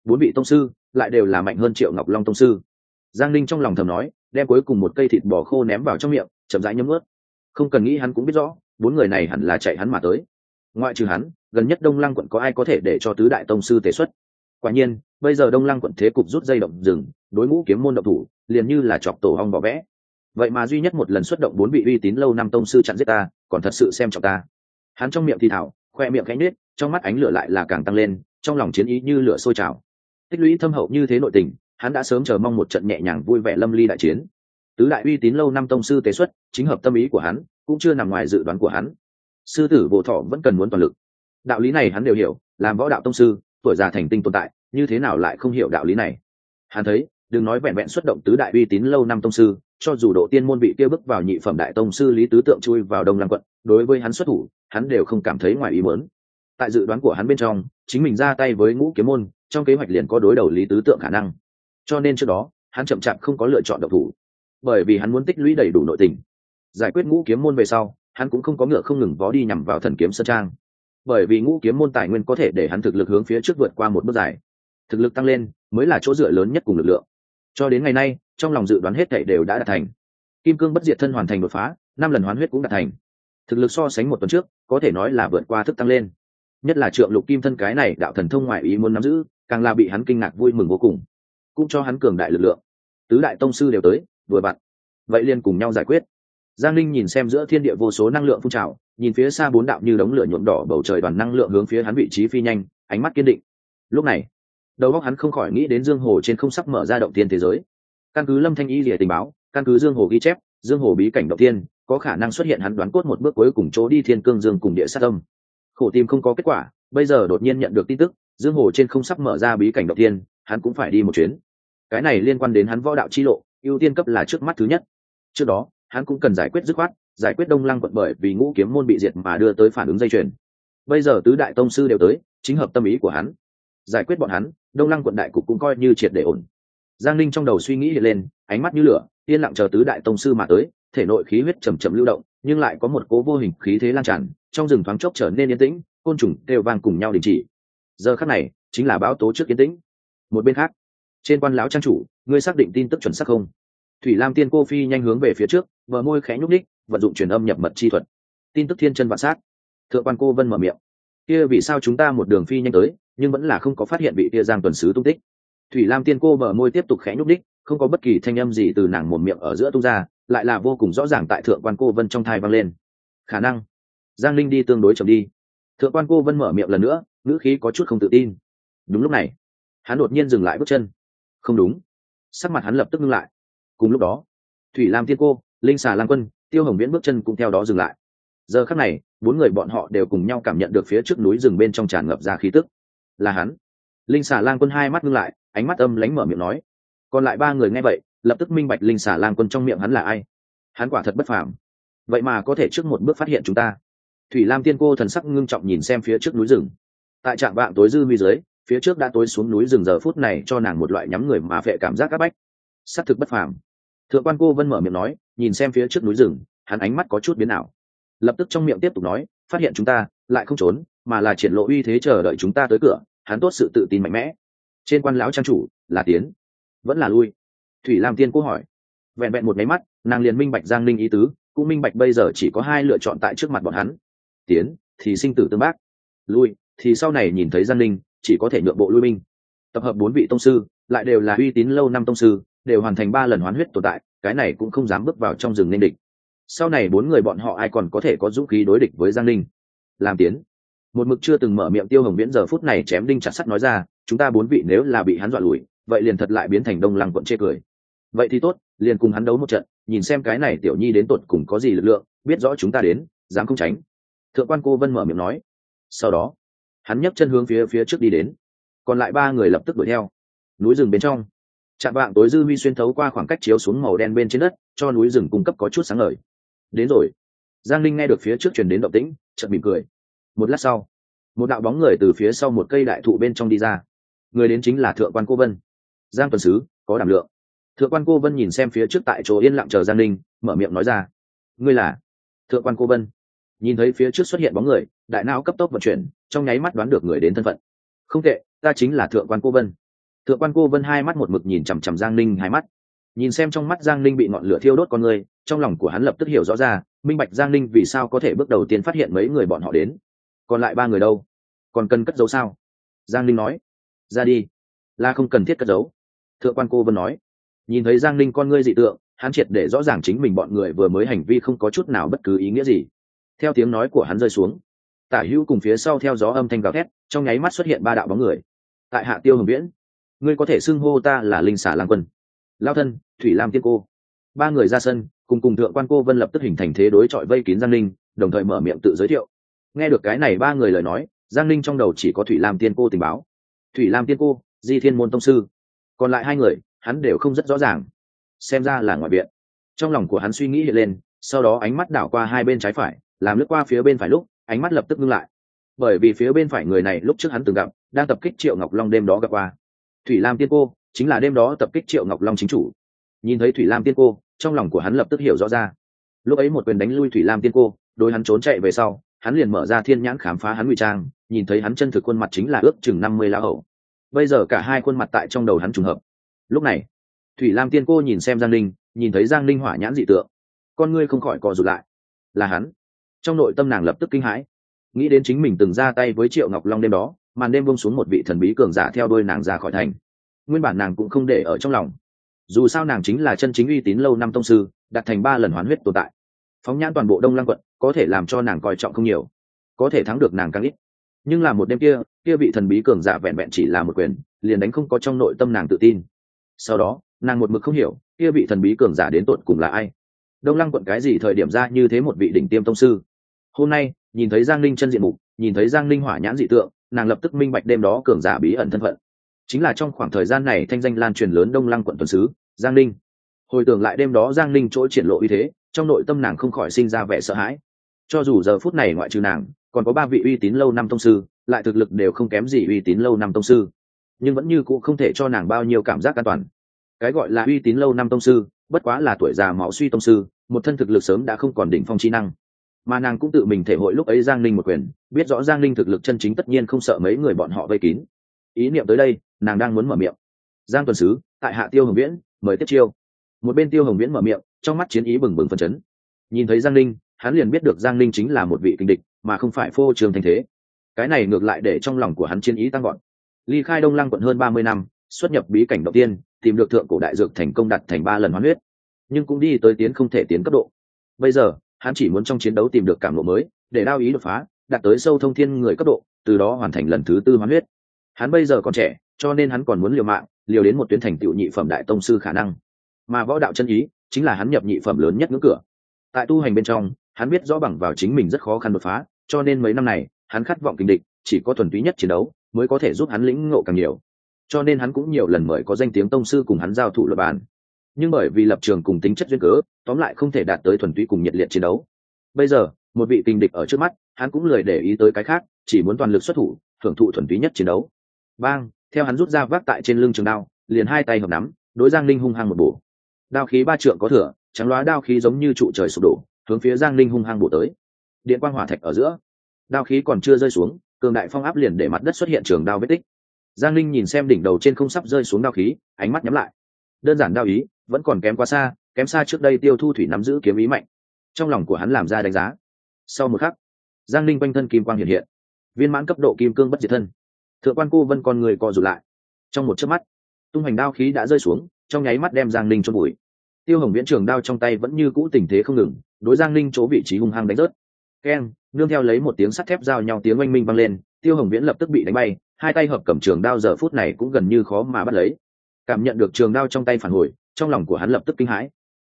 A: Bốn vị tông sư lại đều là mạnh hơn triệu ngọc long tông sư. Giang linh trong lòng thầm nói, đem cuối cùng một cây thịt bò khô ném vào trong miệng, chậm rãi nhấm ướt không cần nghĩ hắn cũng biết rõ, bốn người này hẳn là chạy hắn mà tới. Ngoại trừ hắn, gần nhất đông lăng quận có ai có thể để cho tứ đại tông sư tế xuất? Quả nhiên, bây giờ đông lăng quận thế cục rút dây động rừng, đối ngũ kiếm môn động thủ, liền như là chọc tổ hong bỏ vẽ. Vậy mà duy nhất một lần xuất động bốn vị uy tín lâu năm tông sư chặn giết ta, còn thật sự xem trọng ta. Hắn trong miệng thì thảo khoe miệng cánh nết trong mắt ánh lửa lại là càng tăng lên, trong lòng chiến ý như lửa sôi trào. Tích lũy thâm hậu như thế nội tình, hắn đã sớm chờ mong một trận nhẹ nhàng vui vẻ lâm ly đại chiến. Tứ đại uy tín lâu năm tông sư tế xuất, chính hợp tâm ý của hắn, cũng chưa nằm ngoài dự đoán của hắn. Sư tử bộ thọ vẫn cần muốn toàn lực. Đạo lý này hắn đều hiểu, làm võ đạo tông sư, tuổi già thành tinh tồn tại, như thế nào lại không hiểu đạo lý này? Hắn thấy, đừng nói vẹn vẹn xuất động tứ đại uy tín lâu năm tông sư cho dù độ tiên môn bị kia bước vào nhị phẩm đại tông sư lý tứ tượng chui vào đông lăng quận, đối với hắn xuất thủ, hắn đều không cảm thấy ngoài ý muốn. Tại dự đoán của hắn bên trong, chính mình ra tay với ngũ kiếm môn, trong kế hoạch liền có đối đầu lý tứ tượng khả năng. Cho nên trước đó, hắn chậm chạp không có lựa chọn độc thủ. Bởi vì hắn muốn tích lũy đầy đủ nội tình. Giải quyết ngũ kiếm môn về sau, hắn cũng không có ngựa không ngừng vó đi nhằm vào thần kiếm sơn trang. Bởi vì ngũ kiếm môn tài nguyên có thể để hắn thực lực hướng phía trước vượt qua một bước dài. Thực lực tăng lên, mới là chỗ dựa lớn nhất cùng lực lượng. Cho đến ngày nay trong lòng dự đoán hết thảy đều đã đạt thành. Kim cương bất diệt thân hoàn thành đột phá, năm lần hoán huyết cũng đạt thành. Thực lực so sánh một tuần trước, có thể nói là vượt qua thức tăng lên. Nhất là trượng lục kim thân cái này đạo thần thông ngoại ý muốn nắm giữ, càng là bị hắn kinh ngạc vui mừng vô cùng. Cũng cho hắn cường đại lực lượng. Tứ đại tông sư đều tới, vừa vặn. Vậy liền cùng nhau giải quyết. Giang linh nhìn xem giữa thiên địa vô số năng lượng phun trào, nhìn phía xa bốn đạo như đống lửa nhuộm đỏ bầu trời đoàn năng lượng hướng phía hắn vị trí phi nhanh, ánh mắt kiên định. Lúc này, đầu óc hắn không khỏi nghĩ đến dương hồ trên không sắp mở ra động tiên thế giới căn cứ lâm thanh y lìa tình báo căn cứ dương hồ ghi chép dương hồ bí cảnh đầu tiên có khả năng xuất hiện hắn đoán cốt một bước cuối cùng chỗ đi thiên cương dương cùng địa sát tâm, khổ tìm không có kết quả bây giờ đột nhiên nhận được tin tức dương hồ trên không sắp mở ra bí cảnh đầu tiên hắn cũng phải đi một chuyến. Cái này liên quan đến hắn võ đạo chi lộ ưu tiên cấp là trước mắt thứ nhất. Trước đó hắn cũng cần giải quyết dứt khoát giải quyết đông lăng quận bởi vì ngũ kiếm môn bị diệt mà đưa tới phản ứng dây chuyền. Bây giờ tứ đại tông sư đều tới chính hợp tâm ý của hắn. Giải quyết bọn hắn đông lăng quận đại cục cũng coi như triệt để ổn giang linh trong đầu suy nghĩ hiện lên, ánh mắt như lửa, yên lặng chờ tứ đại tông sư mà tới, thể nội khí huyết chầm chậm lưu động, nhưng lại có một cố vô hình khí thế lan tràn, trong rừng thoáng chốc trở nên yên tĩnh, côn trùng đều vang cùng nhau đình chỉ. Giờ khắc này, chính là báo tố trước yên tĩnh. Một bên khác, trên quan lão trang chủ, ngươi xác định tin tức chuẩn xác không? Thủy lam tiên cô phi nhanh hướng về phía trước vợ môi khẽ nhúc ních vận dụng truyền âm nhập mật chi thuật. Tin tức thiên chân vạn sát. Thượng quan cô vân mở miệng. Kia vì sao chúng ta một đường phi nhanh tới, nhưng vẫn là không có phát hiện bị tia giang tuần sứ tung tích? Thủy lam tiên cô bờ môi tiếp tục khẽ nhúc đích, không có bất kỳ thanh âm gì từ nàng một miệng ở giữa tung ra lại là vô cùng rõ ràng tại thượng quan cô vân trong thai vang lên. Khả năng giang linh đi tương đối chậm đi. Thượng quan cô vân mở miệng lần nữa ngữ khí có chút không tự tin. Đúng lúc này hắn đột nhiên dừng lại bước chân. Không đúng. Sắc mặt hắn lập tức ngưng lại. Cùng lúc đó thủy lam tiên cô linh xà lan quân tiêu hồng viễn bước chân cũng theo đó dừng lại. Giờ khắc này bốn người bọn họ đều cùng nhau cảm nhận được phía trước núi rừng bên trong tràn ngập ra khí tức. Là hắn linh xà lan quân hai mắt ngưng lại, ánh mắt âm lánh mở miệng nói. Còn lại ba người nghe vậy, lập tức minh bạch linh xà lan quân trong miệng hắn là ai. Hắn quả thật bất phàm. Vậy mà có thể trước một bước phát hiện chúng ta. Thủy lam tiên cô thần sắc ngưng trọng nhìn xem phía trước núi rừng. Tại trạm vạng tối dư mi dưới, phía trước đã tối xuống núi rừng giờ phút này cho nàng một loại nhắm người mà phệ cảm giác áp bách. S á c thực bất phàm. Thượng quan cô vân mở miệng nói, nhìn xem phía trước núi rừng, hắn ánh mắt có chút biến ảo. Lập tức trong miệng tiếp tục nói, phát hiện chúng ta, lại không trốn, mà là triển lộ uy thế chờ đợi chúng ta tới cửa hắn tốt sự tự tin mạnh mẽ. Trên quan lão trang chủ, là tiến. Vẫn là lui. Thủy lam tiên cô hỏi. Vẹn vẹn một máy mắt, nàng liền minh bạch giang ninh ý tứ, cũng minh bạch bây giờ chỉ có hai lựa chọn tại trước mặt bọn hắn. Tiến, thì sinh tử tương bác. Lui, thì sau này nhìn thấy giang ninh, chỉ có thể nhượng bộ lui binh. Tập hợp bốn vị tông sư, lại đều là uy tín lâu năm tông sư, đều hoàn thành ba lần hoán huyết tồn tại, cái này cũng không dám bước vào trong rừng nên địch. Sau này bốn người bọn họ ai còn có thể có dũng khí đối địch với giang ninh? Làm tiến một mực chưa từng mở miệng tiêu hồng viễn giờ phút này chém đinh chặt sắt nói ra, chúng ta bốn vị nếu là bị hắn dọa lùi, vậy liền thật lại biến thành đông lăng quận chê cười. Vậy thì tốt, liền cùng hắn đấu một trận, nhìn xem cái này tiểu nhi đến tột cùng có gì lực lượng, biết rõ chúng ta đến, dám không tránh. Thượng quan cô vân mở miệng nói. Sau đó, hắn nhấc chân hướng phía phía trước đi đến. Còn lại ba người lập tức đuổi theo. Núi rừng bên trong chạm vạng tối dư huy xuyên thấu qua khoảng cách chiếu xuống màu đen bên trên đất, cho núi rừng cung cấp có chút sáng ngời. Đến rồi. Giang linh nghe được phía trước chuyển đến động tĩnh, chợt mỉm cười một lát sau, một đạo bóng người từ phía sau một cây đại thụ bên trong đi ra. Người đến chính là thượng quan cô vân. Giang tuần sứ, có đảm lượng. Thượng quan cô vân nhìn xem phía trước tại chỗ yên lặng chờ giang linh mở miệng nói ra. Ngươi là thượng quan cô vân. Nhìn thấy phía trước xuất hiện bóng người, đại não cấp tốc vận chuyển, trong nháy mắt đoán được người đến thân phận. Không tệ, ta chính là thượng quan cô vân. Thượng quan cô vân hai mắt một mực nhìn chằm chằm giang ninh hai mắt. Nhìn xem trong mắt giang ninh bị ngọn lửa thiêu đốt con người, trong lòng của hắn lập tức hiểu rõ ra, minh bạch giang ninh vì sao có thể bước đầu tiên phát hiện mấy người bọn họ đến còn lại ba người đâu? Còn cần cất giấu sao? Giang Linh nói. Ra đi. Là không cần thiết cất giấu. Thượng quan cô vân nói. Nhìn thấy giang Linh con ngươi dị tượng, hắn triệt để rõ ràng chính mình bọn người vừa mới hành vi không có chút nào bất cứ ý nghĩa gì. Theo tiếng nói của hắn rơi xuống, tả hữu cùng phía sau theo gió âm thanh gào thét, trong nháy mắt xuất hiện ba đạo bóng người. Tại hạ tiêu hồng viễn, ngươi có thể xưng hô ta là linh xả lang quân. Lao thân, thủy lam tiên cô. Ba người ra sân, cùng cùng thượng quan cô vân lập tức hình thành thế đối chọi vây kín giang linh đồng thời mở miệng tự giới thiệu nghe được cái này ba người lời nói, giang linh trong đầu chỉ có thủy lam tiên cô tình báo. Thủy lam tiên cô, di thiên môn tông sư. Còn lại hai người, hắn đều không rất rõ ràng. Xem ra là ngoại viện. Trong lòng của hắn suy nghĩ hiện lên, sau đó ánh mắt đảo qua hai bên trái phải, làm lướt qua phía bên phải lúc, ánh mắt lập tức ngưng lại. Bởi vì phía bên phải người này lúc trước hắn từng gặp, đang tập kích triệu ngọc long đêm đó gặp qua. Thủy lam tiên cô, chính là đêm đó tập kích triệu ngọc long chính chủ. Nhìn thấy thủy lam tiên cô, trong lòng của hắn lập tức hiểu rõ ra. Lúc ấy một quyền đánh lui thủy lam tiên cô đôi hắn trốn chạy về sau hắn liền mở ra thiên nhãn khám phá hắn ngụy trang, nhìn thấy hắn chân thực khuôn mặt chính là ước chừng năm mươi lá hậu bây giờ cả hai khuôn mặt tại trong đầu hắn trùng hợp. Lúc này, thủy lam tiên cô nhìn xem giang linh nhìn thấy giang linh hỏa nhãn dị tượng. Con ngươi không khỏi cò rụt lại. Là hắn. Trong nội tâm nàng lập tức kinh hãi. Nghĩ đến chính mình từng ra tay với triệu ngọc long đêm đó, màn đêm bông xuống một vị thần bí cường giả theo đôi nàng ra khỏi thành. Nguyên bản nàng cũng không để ở trong lòng. Dù sao nàng chính là chân chính uy tín lâu năm tông sư đặt thành ba lần hoán huyết tồn tại phóng nhãn toàn bộ đông lăng quận, có thể làm cho nàng coi trọng không nhiều. Có thể thắng được nàng càng ít. Nhưng là một đêm kia kia vị thần bí cường giả vẹn vẹn chỉ là một quyền, liền đánh không có trong nội tâm nàng tự tin. Sau đó, nàng một mực không hiểu, kia vị thần bí cường giả đến tột cùng là ai. Đông lăng quận cái gì thời điểm ra như thế một vị đỉnh tiêm tông sư? Hôm nay, nhìn thấy giang linh chân diện mục, nhìn thấy giang linh hỏa nhãn dị tượng, nàng lập tức minh bạch đêm đó cường giả bí ẩn thân phận. Chính là trong khoảng thời gian này thanh danh lan truyền lớn đông lăng quận tuần sứ, giang linh hồi tưởng lại đêm đó giang linh chỗ triển lộ uy thế trong nội tâm nàng không khỏi sinh ra vẻ sợ hãi. Cho dù giờ phút này ngoại trừ nàng, còn có ba vị uy tín lâu năm tông sư, lại thực lực đều không kém gì uy tín lâu năm tông sư. Nhưng vẫn như cũ không thể cho nàng bao nhiêu cảm giác an toàn. Cái gọi là uy tín lâu năm tông sư, bất quá là tuổi già máu suy tông sư, một thân thực lực sớm đã không còn đỉnh phong chi năng. Mà nàng cũng tự mình thể hội lúc ấy giang linh một quyền, biết rõ giang linh thực lực chân chính tất nhiên không sợ mấy người bọn họ vây kín. Ý niệm tới đây, nàng đang muốn mở miệng. Giang tuần sứ, tại hạ tiêu hồng viễn, mời tiếp chiêu. Một bên tiêu hồng viễn mở miệng trong mắt chiến ý bừng bừng phân chấn. Nhìn thấy giang linh hắn liền biết được giang linh chính là một vị kinh địch, mà không phải phô trường thành thế. Cái này ngược lại để trong lòng của hắn chiến ý tăng gọn ly khai đông lăng quận hơn ba mươi năm, xuất nhập bí cảnh đầu tiên, tìm được thượng cổ đại dược thành công đặt thành ba lần hoán huyết. Nhưng cũng đi tới tiến không thể tiến cấp độ. Bây giờ, hắn chỉ muốn trong chiến đấu tìm được cảm lộ mới, để đao ý đột phá, đạt tới sâu thông thiên người cấp độ, từ đó hoàn thành lần thứ tư hoán huyết. Hắn bây giờ còn trẻ, cho nên hắn còn muốn liều mạng, liều đến một tuyến thành tựu nhị phẩm đại tông sư khả năng. Mà võ đạo chân ý chính là hắn nhập nhị phẩm lớn nhất ngưỡng cửa. Tại tu hành bên trong, hắn biết rõ bằng vào chính mình rất khó khăn đột phá, cho nên mấy năm này, hắn khát vọng kinh địch, chỉ có thuần túy nhất chiến đấu mới có thể giúp hắn lĩnh ngộ càng nhiều. Cho nên hắn cũng nhiều lần mời có danh tiếng tông sư cùng hắn giao thủ luật bàn. Nhưng bởi vì lập trường cùng tính chất duyên cớ, tóm lại không thể đạt tới thuần túy cùng nhiệt liệt chiến đấu. Bây giờ, một vị kinh địch ở trước mắt, hắn cũng lười để ý tới cái khác, chỉ muốn toàn lực xuất thủ, thưởng thụ thuần túy nhất chiến đấu. Bang, theo hắn rút ra vác tại trên lưng trường đao, liền hai tay hợp nắm, đối giang linh hung hăng một bổ đao khí ba trượng có thừa, trắng loá đao khí giống như trụ trời sụp đổ, hướng phía giang linh hung hăng bổ tới. Điện quang hỏa thạch ở giữa, đao khí còn chưa rơi xuống, cường đại phong áp liền để mặt đất xuất hiện trường đao vết tích. Giang linh nhìn xem đỉnh đầu trên không sắp rơi xuống đao khí, ánh mắt nhắm lại. Đơn giản đao ý, vẫn còn kém quá xa, kém xa trước đây tiêu thu thủy nắm giữ kiếm ý mạnh. Trong lòng của hắn làm ra đánh giá. Sau một khắc, giang linh quanh thân kim quang hiện hiện. Viên mãn cấp độ kim cương bất diệt thân. Thượng quan cô vân con người co rụt lại. Trong một chớp mắt, tung hành đao khí đã rơi xuống trong nháy mắt đem giang linh cho bụi tiêu hồng viễn trường đao trong tay vẫn như cũ tình thế không ngừng, đối giang linh chỗ vị trí hung hăng đánh rớt. Keng, nương theo lấy một tiếng sắt thép giao nhau tiếng oanh minh vang lên, tiêu hồng viễn lập tức bị đánh bay, hai tay hợp cầm trường đao giờ phút này cũng gần như khó mà bắt lấy. Cảm nhận được trường đao trong tay phản hồi, trong lòng của hắn lập tức kinh hãi.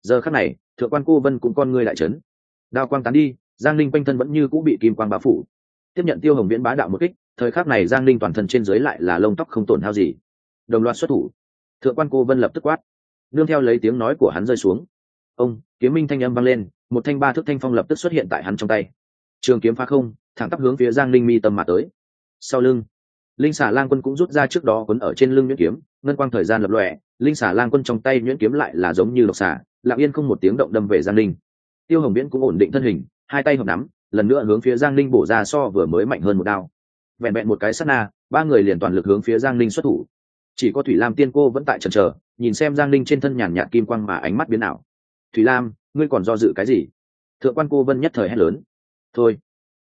A: Giờ khắc này, thượng quan cô vân cũng con ngươi lại trấn đao quang tán đi, giang linh quanh thân vẫn như cũng bị kim quang bá phủ. Tiếp nhận tiêu hồng viễn bá đạo một kích, thời khắc này giang linh toàn thân trên dưới lại là lông tóc không tổn hao gì. Đồng loạt xuất thủ thượng quan cô vân lập tức quát. Nương theo lấy tiếng nói của hắn rơi xuống. Ông, kiếm minh thanh âm vang lên, một thanh ba thước thanh phong lập tức xuất hiện tại hắn trong tay. Trường kiếm phá không, thẳng tắp hướng phía giang linh mi tâm mà tới. Sau lưng, linh xà lang quân cũng rút ra trước đó quấn ở trên lưng nhuyễn kiếm, ngân quang thời gian lập lọe linh xà lang quân trong tay nhuyễn kiếm lại là giống như độc xà, lặng yên không một tiếng động đâm về giang linh tiêu hồng viễn cũng ổn định thân hình, hai tay hợp nắm, lần nữa hướng phía giang linh bổ ra so vừa mới mạnh hơn một đao. Vẹn vẹn một cái sát na, ba người liền toàn lực hướng phía giang linh xuất thủ chỉ có thủy lam tiên cô vẫn tại trần trờ nhìn xem giang linh trên thân nhàn nhạt kim quang mà ánh mắt biến ảo. Thủy lam, ngươi còn do dự cái gì? Thượng quan cô vân nhất thời hét lớn. Thôi.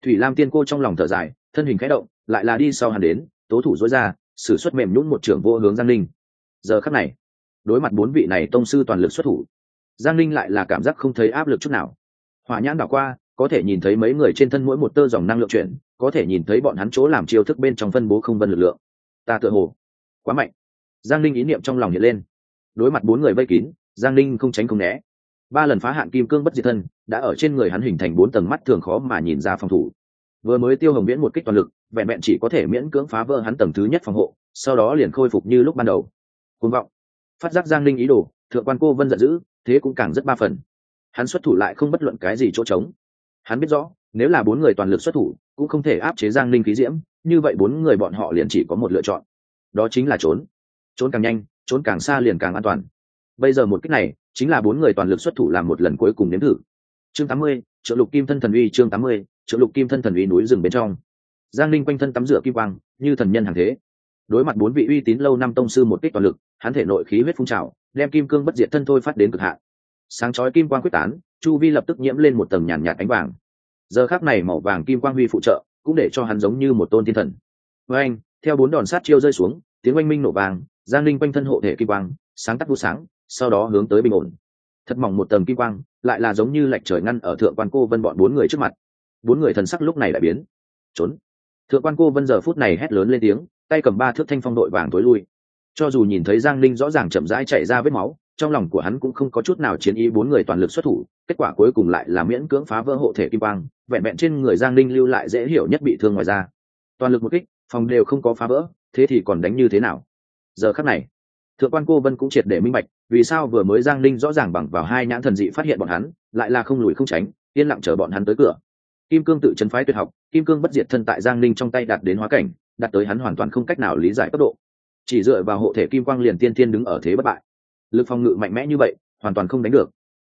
A: Thủy lam tiên cô trong lòng thở dài, thân hình khẽ động, lại là đi sau hắn đến, tố thủ dối ra s ử suất mềm nhũng một trưởng vô hướng giang linh giờ khắc này, đối mặt bốn vị này tông sư toàn lực xuất thủ, giang linh lại là cảm giác không thấy áp lực chút nào. Hỏa nhãn đảo qua, có thể nhìn thấy mấy người trên thân mỗi một tơ dòng năng lượng chuyển, có thể nhìn thấy bọn hắn chỗ làm chiêu thức bên trong phân bố không vân lực lượng. Ta tựa hồ quá mạnh giang linh ý niệm trong lòng hiện lên. Đối mặt bốn người vây kín, giang linh không tránh không né. Ba lần phá hạn kim cương bất diệt thân, đã ở trên người hắn hình thành bốn tầng mắt thường khó mà nhìn ra phòng thủ. Vừa mới tiêu hồng miễn một kích toàn lực, vẹn vẹn chỉ có thể miễn cưỡng phá vỡ hắn tầng thứ nhất phòng hộ, sau đó liền khôi phục như lúc ban đầu. Côn vọng. Phát giác giang linh ý đồ, thượng quan cô vân giận dữ, thế cũng càng rất ba phần. Hắn xuất thủ lại không bất luận cái gì chỗ trống. Hắn biết rõ, nếu là bốn người toàn lực xuất thủ, cũng không thể áp chế giang ninh khí diễm, như vậy bốn người bọn họ liền chỉ có một lựa chọn. Đó chính là trốn trốn càng nhanh, trốn càng xa liền càng an toàn. Bây giờ một cách này, chính là bốn người toàn lực xuất thủ làm một lần cuối cùng nếm thử. Chương tám mươi trợ lục kim thân thần uy, chương tám mươi trợ lục kim thân thần uy núi rừng bên trong. Giang linh quanh thân tắm rửa kim quang, như thần nhân hàng thế. Đối mặt bốn vị uy tín lâu năm tông sư một kích toàn lực, hắn thể nội khí huyết phun trào, đem kim cương bất diệt thân thôi phát đến cực hạn. Sáng chói kim quang quyết tán, chu vi lập tức nhiễm lên một tầng nhàn nhạt ánh vàng. Giờ khác này màu vàng kim quang huy phụ trợ, cũng để cho hắn giống như một tôn thiên thần. Với anh theo bốn đòn sát chiêu rơi xuống, tiếng oanh minh nổ vàng giang linh quanh thân hộ thể kim quang, sáng tắt vũ sáng, sau đó hướng tới bình ổn. Thật mỏng một tầng kim quang, lại là giống như lạch trời ngăn ở thượng quan cô vân bọn bốn người trước mặt. Bốn người thần sắc lúc này lại biến. Trốn. Thượng quan cô vân giờ phút này hét lớn lên tiếng, tay cầm ba thước thanh phong đội vàng tối lui. Cho dù nhìn thấy giang linh rõ ràng chậm rãi chạy ra vết máu, trong lòng của hắn cũng không có chút nào chiến ý bốn người toàn lực xuất thủ, kết quả cuối cùng lại là miễn cưỡng phá vỡ hộ thể kim quang, vẹn vẹn trên người giang linh lưu lại dễ hiểu nhất bị thương ngoài ra toàn lực một kích, phòng đều không có phá vỡ, thế thì còn đánh như thế nào? Giờ khắc này, thượng quan cô vân cũng triệt để minh bạch, vì sao vừa mới giang linh rõ ràng bằng vào hai nhãn thần dị phát hiện bọn hắn, lại là không lùi không tránh, yên lặng chờ bọn hắn tới cửa. Kim cương tự chấn phái tuyệt học, kim cương bất diệt thân tại giang linh trong tay đạt đến hóa cảnh, đạt tới hắn hoàn toàn không cách nào lý giải cấp độ. Chỉ dựa vào hộ thể kim quang liền tiên tiên đứng ở thế bất bại. Lực phòng ngự mạnh mẽ như vậy, hoàn toàn không đánh được.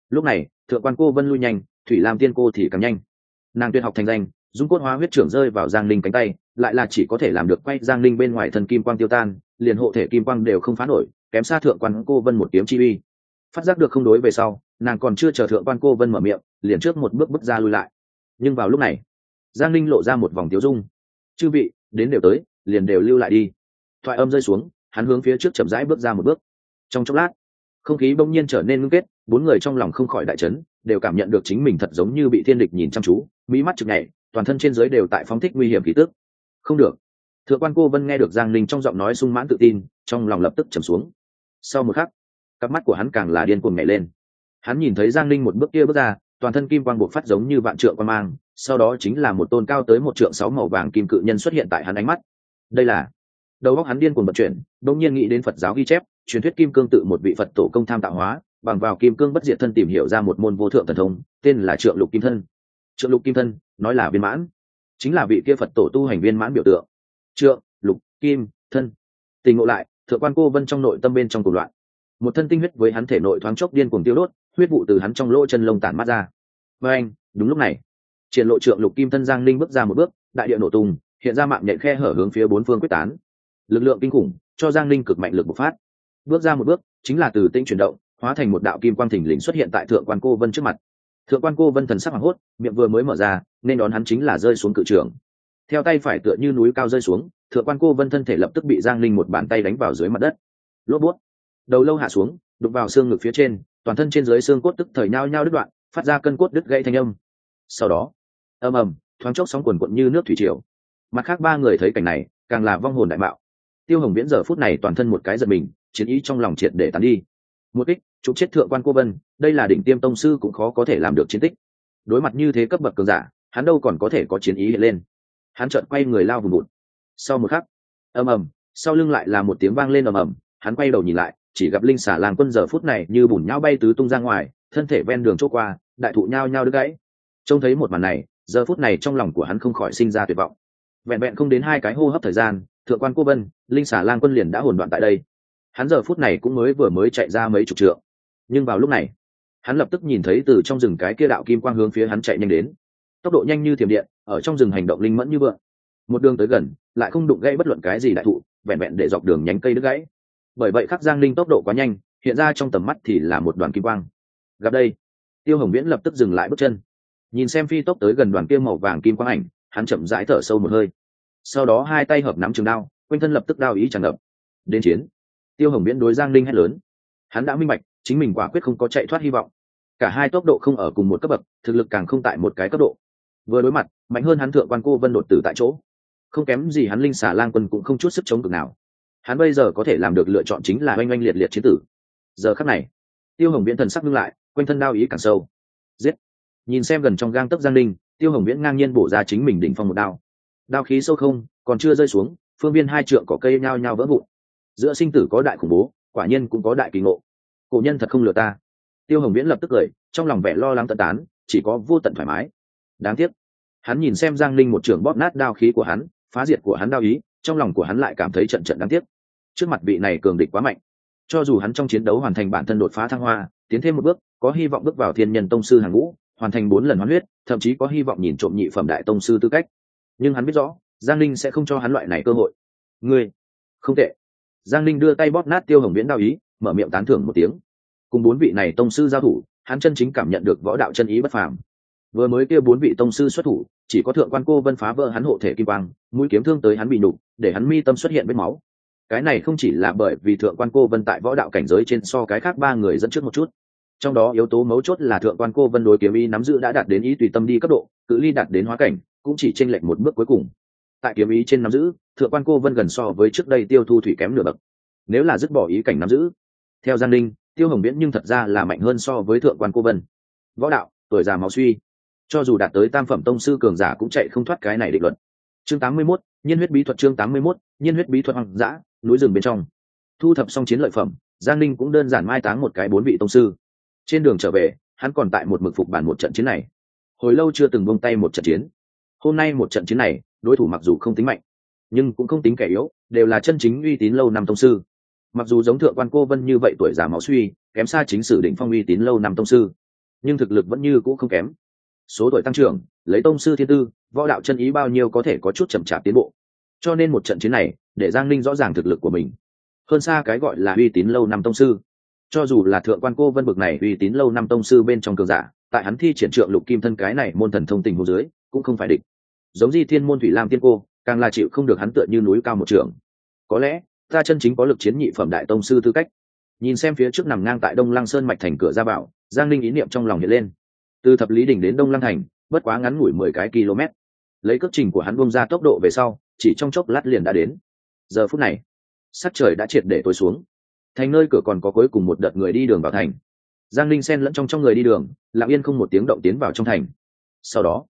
A: Lúc này, thượng quan cô vân lui nhanh, thủy lam tiên cô thì càng nhanh. Nàng tuyệt học thành danh, dung cốt hóa huyết trưởng rơi vào giang linh cánh tay, lại là chỉ có thể làm được quay giang linh bên ngoài thân kim quang tiêu tan liền hộ thể kim quang đều không phá nổi, kém xa thượng quan cô vân một kiếm chi uy. Phát giác được không đối về sau, nàng còn chưa chờ thượng quan cô vân mở miệng, liền trước một bước bước ra lui lại. Nhưng vào lúc này, giang linh lộ ra một vòng tiếu dung. Chư vị, đến đều tới, liền đều lưu lại đi. Thoại âm rơi xuống, hắn hướng phía trước chậm rãi bước ra một bước. Trong chốc lát, không khí bỗng nhiên trở nên ngưng kết, bốn người trong lòng không khỏi đại chấn, đều cảm nhận được chính mình thật giống như bị thiên địch nhìn chăm chú mỹ mắt chực nhảy, toàn thân trên giới đều tại phóng thích nguy hiểm khí tức. Không được thượng quan cô vân nghe được giang Ninh trong giọng nói sung mãn tự tin, trong lòng lập tức trầm xuống. Sau một khắc, cặp mắt của hắn càng là điên cuồng nhảy lên. Hắn nhìn thấy giang Ninh một bước kia bước ra, toàn thân kim quang buộc phát giống như vạn trượng quan mang, sau đó chính là một tôn cao tới một trượng sáu màu vàng kim cự nhân xuất hiện tại hắn ánh mắt. Đây là, đầu óc hắn điên cuồng vận chuyển, đột nhiên nghĩ đến phật giáo ghi chép, truyền thuyết kim cương tự một vị phật tổ công tham tạo hóa, bằng vào kim cương bất diệt thân tìm hiểu ra một môn vô thượng thần thông, tên là trượng lục kim thân. Trượng lục kim thân, nói là viên mãn, chính là vị kia phật tổ tu hành viên mãn biểu tượng trượng, lục, kim, thân. Tình ngộ lại, thượng quan cô vân trong nội tâm bên trong cuộc loạn. Một thân tinh huyết với hắn thể nội thoáng chốc điên cuồng tiêu đốt, huyết vụ từ hắn trong lỗ chân lông tản mắt ra. Và anh, đúng lúc này, triển lộ trượng lục kim thân giang linh bước ra một bước, đại địa nổ tung, hiện ra mạng nhện khe hở hướng phía bốn phương quyết tán. Lực lượng kinh khủng, cho giang linh cực mạnh lực bộc phát. Bước ra một bước, chính là từ tinh chuyển động, hóa thành một đạo kim quang thình lình xuất hiện tại thượng quan cô vân trước mặt. Thượng quan cô vân thần sắc hoảng hốt, miệng vừa mới mở ra, nên đón hắn chính là rơi xuống cự trường theo tay phải tựa như núi cao rơi xuống, thượng quan cô vân thân thể lập tức bị giang linh một bàn tay đánh vào dưới mặt đất. Lốp bút. Đầu lâu hạ xuống đục vào xương ngực phía trên, toàn thân trên dưới xương cốt tức thời nhao nhao đứt đoạn, phát ra cân cốt đứt gãy thanh âm. Sau đó, ầm ầm, thoáng chốc sóng quần quận như nước thủy triều. Mặt khác ba người thấy cảnh này, càng là vong hồn đại mạo. Tiêu hồng viễn giờ phút này toàn thân một cái giật mình, chiến ý trong lòng triệt để tán đi. Một kích, trục chết thượng quan cô vân, đây là đỉnh tiêm tông sư cũng khó có thể làm được chiến tích. Đối mặt như thế cấp bậc cường giả, hắn đâu còn có thể có chiến ý hiện lên hắn chợt quay người lao vùng bụt sau một khắc, ầm ầm, sau lưng lại là một tiếng vang lên ầm ầm, hắn quay đầu nhìn lại, chỉ gặp linh xả làng quân giờ phút này như bùn nhau bay tứ tung ra ngoài, thân thể ven đường chỗ qua, đại thụ nhao nhao đứt gãy. Trông thấy một màn này, giờ phút này trong lòng của hắn không khỏi sinh ra tuyệt vọng. Vẹn vẹn không đến hai cái hô hấp thời gian, thượng quan cô vân, linh xả lang quân liền đã hồn đoạn tại đây. Hắn giờ phút này cũng mới vừa mới chạy ra mấy chục trượng. Nhưng vào lúc này, hắn lập tức nhìn thấy từ trong rừng cái kia đạo kim quang hướng phía hắn chạy nhanh đến tốc độ nhanh như thiểm điện, ở trong rừng hành động linh mẫn như vượng. Một đường tới gần, lại không đụng gãy bất luận cái gì đại thụ, vẹn vẹn để dọc đường nhánh cây đứt gãy. Bởi vậy khắc giang linh tốc độ quá nhanh, hiện ra trong tầm mắt thì là một đoàn kim quang. Gặp đây, tiêu hồng viễn lập tức dừng lại bước chân. Nhìn xem phi tốc tới gần đoàn kia màu vàng kim quang ảnh, hắn chậm rãi thở sâu một hơi. Sau đó hai tay hợp nắm trường đao, quanh thân lập tức đao ý tràn ngập. Đến chiến, tiêu hồng viễn đối giang linh hét lớn. Hắn đã minh bạch, chính mình quả quyết không có chạy thoát hy vọng. Cả hai tốc độ không ở cùng một cấp bậc, thực lực càng không tại một cái cấp độ vừa đối mặt, mạnh hơn hắn thượng quan cô vân đột tử tại chỗ. Không kém gì hắn linh xà lang quân cũng không chút sức chống cực nào. Hắn bây giờ có thể làm được lựa chọn chính là oanh oanh liệt liệt chiến tử. Giờ khắc này, tiêu hồng viễn thần sắc ngưng lại, quanh thân đao ý càng sâu. Giết! Nhìn xem gần trong gang tấc giang linh tiêu hồng viễn ngang nhiên bổ ra chính mình đỉnh phong một đao. Đao khí sâu không, còn chưa rơi xuống, phương viên hai trượng cỏ cây nhao nhao vỡ vụn. Giữa sinh tử có đại khủng bố, quả nhiên cũng có đại kỳ ngộ. Cổ nhân thật không lừa ta. Tiêu hồng viễn lập tức cười, trong lòng vẻ lo lắng tận tán, chỉ có vô tận thoải mái. Đáng tiếc hắn nhìn xem giang linh một trường bóp nát đao khí của hắn, phá diệt của hắn đao ý, trong lòng của hắn lại cảm thấy trận trận đáng tiếc. Trước mặt vị này cường địch quá mạnh. Cho dù hắn trong chiến đấu hoàn thành bản thân đột phá thăng hoa, tiến thêm một bước, có hy vọng bước vào thiên nhân tông sư hàng ngũ, hoàn thành bốn lần hoán huyết, thậm chí có hy vọng nhìn trộm nhị phẩm đại tông sư tư cách. Nhưng hắn biết rõ, giang linh sẽ không cho hắn loại này cơ hội. Ngươi, không tệ. Giang linh đưa tay bóp nát tiêu hồng viễn đao ý, mở miệng tán thưởng một tiếng. Cùng bốn vị này tông sư giao thủ, hắn chân chính cảm nhận được võ đạo chân ý bất phàm vừa mới kia bốn vị tông sư xuất thủ, chỉ có thượng quan cô vân phá vỡ hắn hộ thể kim quang, mũi kiếm thương tới hắn bị nhục, để hắn mi tâm xuất hiện vết máu. Cái này không chỉ là bởi vì thượng quan cô vân tại võ đạo cảnh giới trên so cái khác ba người dẫn trước một chút. Trong đó yếu tố mấu chốt là thượng quan cô vân đối kiếm ý nắm giữ đã đạt đến ý tùy tâm đi cấp độ, cự ly đạt đến hóa cảnh, cũng chỉ tranh lệch một bước cuối cùng. Tại kiếm ý trên nắm giữ, thượng quan cô vân gần so với trước đây tiêu thu thủy kém nửa bậc. Nếu là dứt bỏ ý cảnh nắm giữ, theo giang linh tiêu hồng viễn nhưng thật ra là mạnh hơn so với thượng quan cô vân. Võ đạo, tuổi già máu suy cho dù đạt tới tam phẩm tông sư cường giả cũng chạy không thoát cái này định luật. chương 81, nhiên huyết bí thuật chương 81, nhiên huyết bí thuật hoang dã núi rừng bên trong. Thu thập xong chiến lợi phẩm giang ninh cũng đơn giản mai táng một cái bốn vị tông sư. Trên đường trở về hắn còn tại một mực phục bản một trận chiến này. Hồi lâu chưa từng bông tay một trận chiến. Hôm nay một trận chiến này đối thủ mặc dù không tính mạnh nhưng cũng không tính kẻ yếu đều là chân chính uy tín lâu năm tông sư. Mặc dù giống thượng quan cô vân như vậy tuổi già máu suy kém xa chính sử định phong uy tín lâu năm tông sư nhưng thực lực vẫn như cũ không kém số tuổi tăng trưởng, lấy tông sư thiên tư, võ đạo chân ý bao nhiêu có thể có chút chậm chạp tiến bộ. Cho nên một trận chiến này, để giang Ninh rõ ràng thực lực của mình. Hơn xa cái gọi là uy tín lâu năm tông sư. Cho dù là thượng quan cô vân bực này uy tín lâu năm tông sư bên trong cường giả, tại hắn thi triển trượng lục kim thân cái này môn thần thông tình hồ dưới, cũng không phải địch. Giống di thiên môn thủy lam tiên cô, càng là chịu không được hắn tựa như núi cao một trường. Có lẽ, ta chân chính có lực chiến nhị phẩm đại tông sư tư cách. Nhìn xem phía trước nằm ngang tại đông lăng sơn mạch thành cửa ra bảo giang linh ý niệm trong lòng hiện lên từ thập lý đỉnh đến đông lăng thành, bất quá ngắn ngủi mười cái km. Lấy cước trình của hắn bông ra tốc độ về sau, chỉ trong chốc lát liền đã đến. Giờ phút này, sắc trời đã triệt để tối xuống. Thành nơi cửa còn có cuối cùng một đợt người đi đường vào thành. Giang linh xen lẫn trong trong người đi đường, lặng yên không một tiếng động tiến vào trong thành. Sau đó,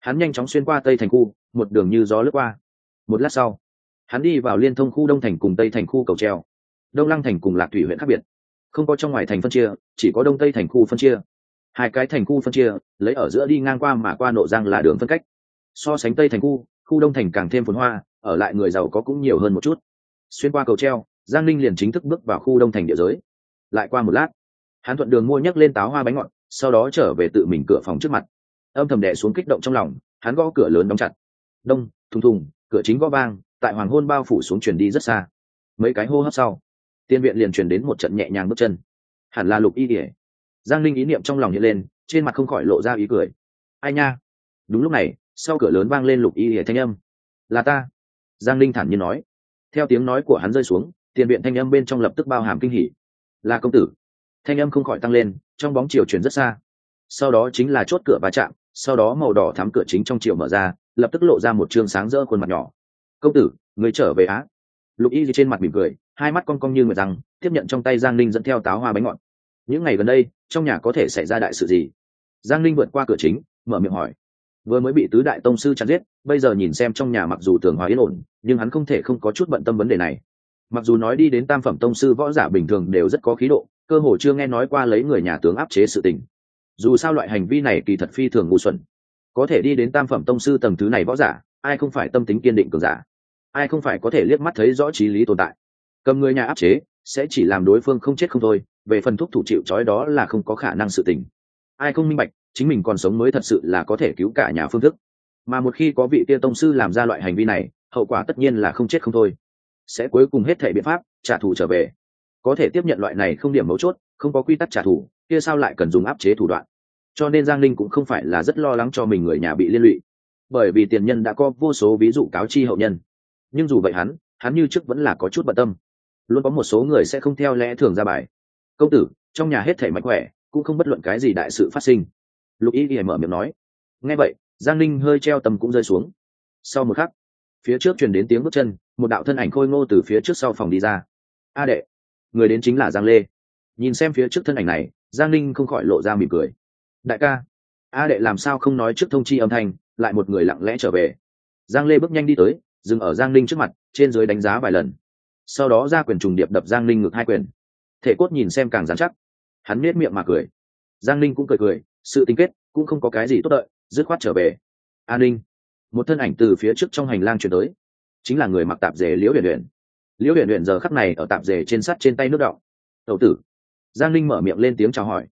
A: hắn nhanh chóng xuyên qua tây thành khu, một đường như gió lướt qua. Một lát sau, hắn đi vào liên thông khu đông thành cùng tây thành khu cầu treo. Đông lăng thành cùng lạc thủy huyện khác biệt. Không có trong ngoài thành phân chia, chỉ có đông tây thành khu phân chia hai cái thành khu phân chia, lấy ở giữa đi ngang qua mà qua nộ giang là đường phân cách. So sánh tây thành khu khu đông thành càng thêm phồn hoa, ở lại người giàu có cũng nhiều hơn một chút. Xuyên qua cầu treo, giang ninh liền chính thức bước vào khu đông thành địa giới. Lại qua một lát, hắn thuận đường mua nhấc lên táo hoa bánh ngọt, sau đó trở về tự mình cửa phòng trước mặt. Âm thầm đẻ xuống kích động trong lòng, hắn gõ cửa lớn đóng chặt. Đông, thùng thùng, cửa chính gõ vang, tại hoàng hôn bao phủ xuống chuyển đi rất xa. Mấy cái hô hấp sau, tiên viện liền truyền đến một trận nhẹ nhàng bước chân. Hẳn là lục y ỉa giang linh ý niệm trong lòng hiện lên, trên mặt không khỏi lộ ra ý cười. Ai nha? Đúng lúc này, sau cửa lớn vang lên lục y hệ thanh âm. Là ta. Giang linh thản nhiên nói. Theo tiếng nói của hắn rơi xuống, tiền viện thanh âm bên trong lập tức bao hàm kinh hỉ. Là công tử. Thanh âm không khỏi tăng lên, trong bóng chiều chuyển rất xa. Sau đó chính là chốt cửa va chạm, sau đó màu đỏ thắm cửa chính trong chiều mở ra, lập tức lộ ra một chương sáng rỡ khuôn mặt nhỏ. Công tử, người trở về á? Lục y trên mặt mỉm cười, hai mắt con cong như người rằng tiếp nhận trong tay giang linh dẫn theo táo hoa bánh ngọt những ngày gần đây, trong nhà có thể xảy ra đại sự gì? Giang linh vượt qua cửa chính, mở miệng hỏi. Vừa mới bị tứ đại tông sư chặn giết, bây giờ nhìn xem trong nhà mặc dù tường hòa yên ổn, nhưng hắn không thể không có chút bận tâm vấn đề này. Mặc dù nói đi đến tam phẩm tông sư võ giả bình thường đều rất có khí độ, cơ hồ chưa nghe nói qua lấy người nhà tướng áp chế sự tình. Dù sao loại hành vi này kỳ thật phi thường ngu xuẩn. Có thể đi đến tam phẩm tông sư tầng thứ này võ giả, ai không phải tâm tính kiên định cường giả? Ai không phải có thể liếc mắt thấy rõ trí lý tồn tại? Cầm người nhà áp chế, sẽ chỉ làm đối phương không chết không thôi về phần thuốc thủ chịu trói đó là không có khả năng sự tình. Ai không minh bạch, chính mình còn sống mới thật sự là có thể cứu cả nhà phương thức. Mà một khi có vị tia tông sư làm ra loại hành vi này, hậu quả tất nhiên là không chết không thôi. Sẽ cuối cùng hết thể biện pháp, trả thù trở về. Có thể tiếp nhận loại này không điểm mấu chốt, không có quy tắc trả thù, kia sao lại cần dùng áp chế thủ đoạn? Cho nên giang linh cũng không phải là rất lo lắng cho mình người nhà bị liên lụy. Bởi vì tiền nhân đã có vô số ví dụ cáo chi hậu nhân. Nhưng dù vậy hắn hắn như trước vẫn là có chút bận tâm. Luôn có một số người sẽ không theo lẽ thường ra bài công tử, trong nhà hết thể mạnh khỏe, cũng không bất luận cái gì đại sự phát sinh. Lục y ghi mở miệng nói. Nghe vậy, giang ninh hơi treo tầm cũng rơi xuống. Sau một khắc, phía trước truyền đến tiếng bước chân, một đạo thân ảnh khôi ngô từ phía trước sau phòng đi ra. A đệ, người đến chính là giang lê. Nhìn xem phía trước thân ảnh này, giang ninh không khỏi lộ ra mỉm cười. Đại ca, a đệ làm sao không nói trước thông chi âm thanh, lại một người lặng lẽ trở về. Giang lê bước nhanh đi tới, dừng ở giang ninh trước mặt, trên dưới đánh giá vài lần. Sau đó ra quyền trùng điệp đập giang ninh ngược hai quyền thể cốt nhìn xem càng dán chắc. Hắn nết miệng mà cười. Giang ninh cũng cười cười, sự tính kết cũng không có cái gì tốt đợi, dứt khoát trở về. An ninh, một thân ảnh từ phía trước trong hành lang chuyển tới, chính là người mặc tạp dề liễu huyền huyền liễu huyền huyền giờ khắc này ở tạp dề trên sắt trên tay nước đọng. Tậu tử. Giang ninh mở miệng lên tiếng chào hỏi.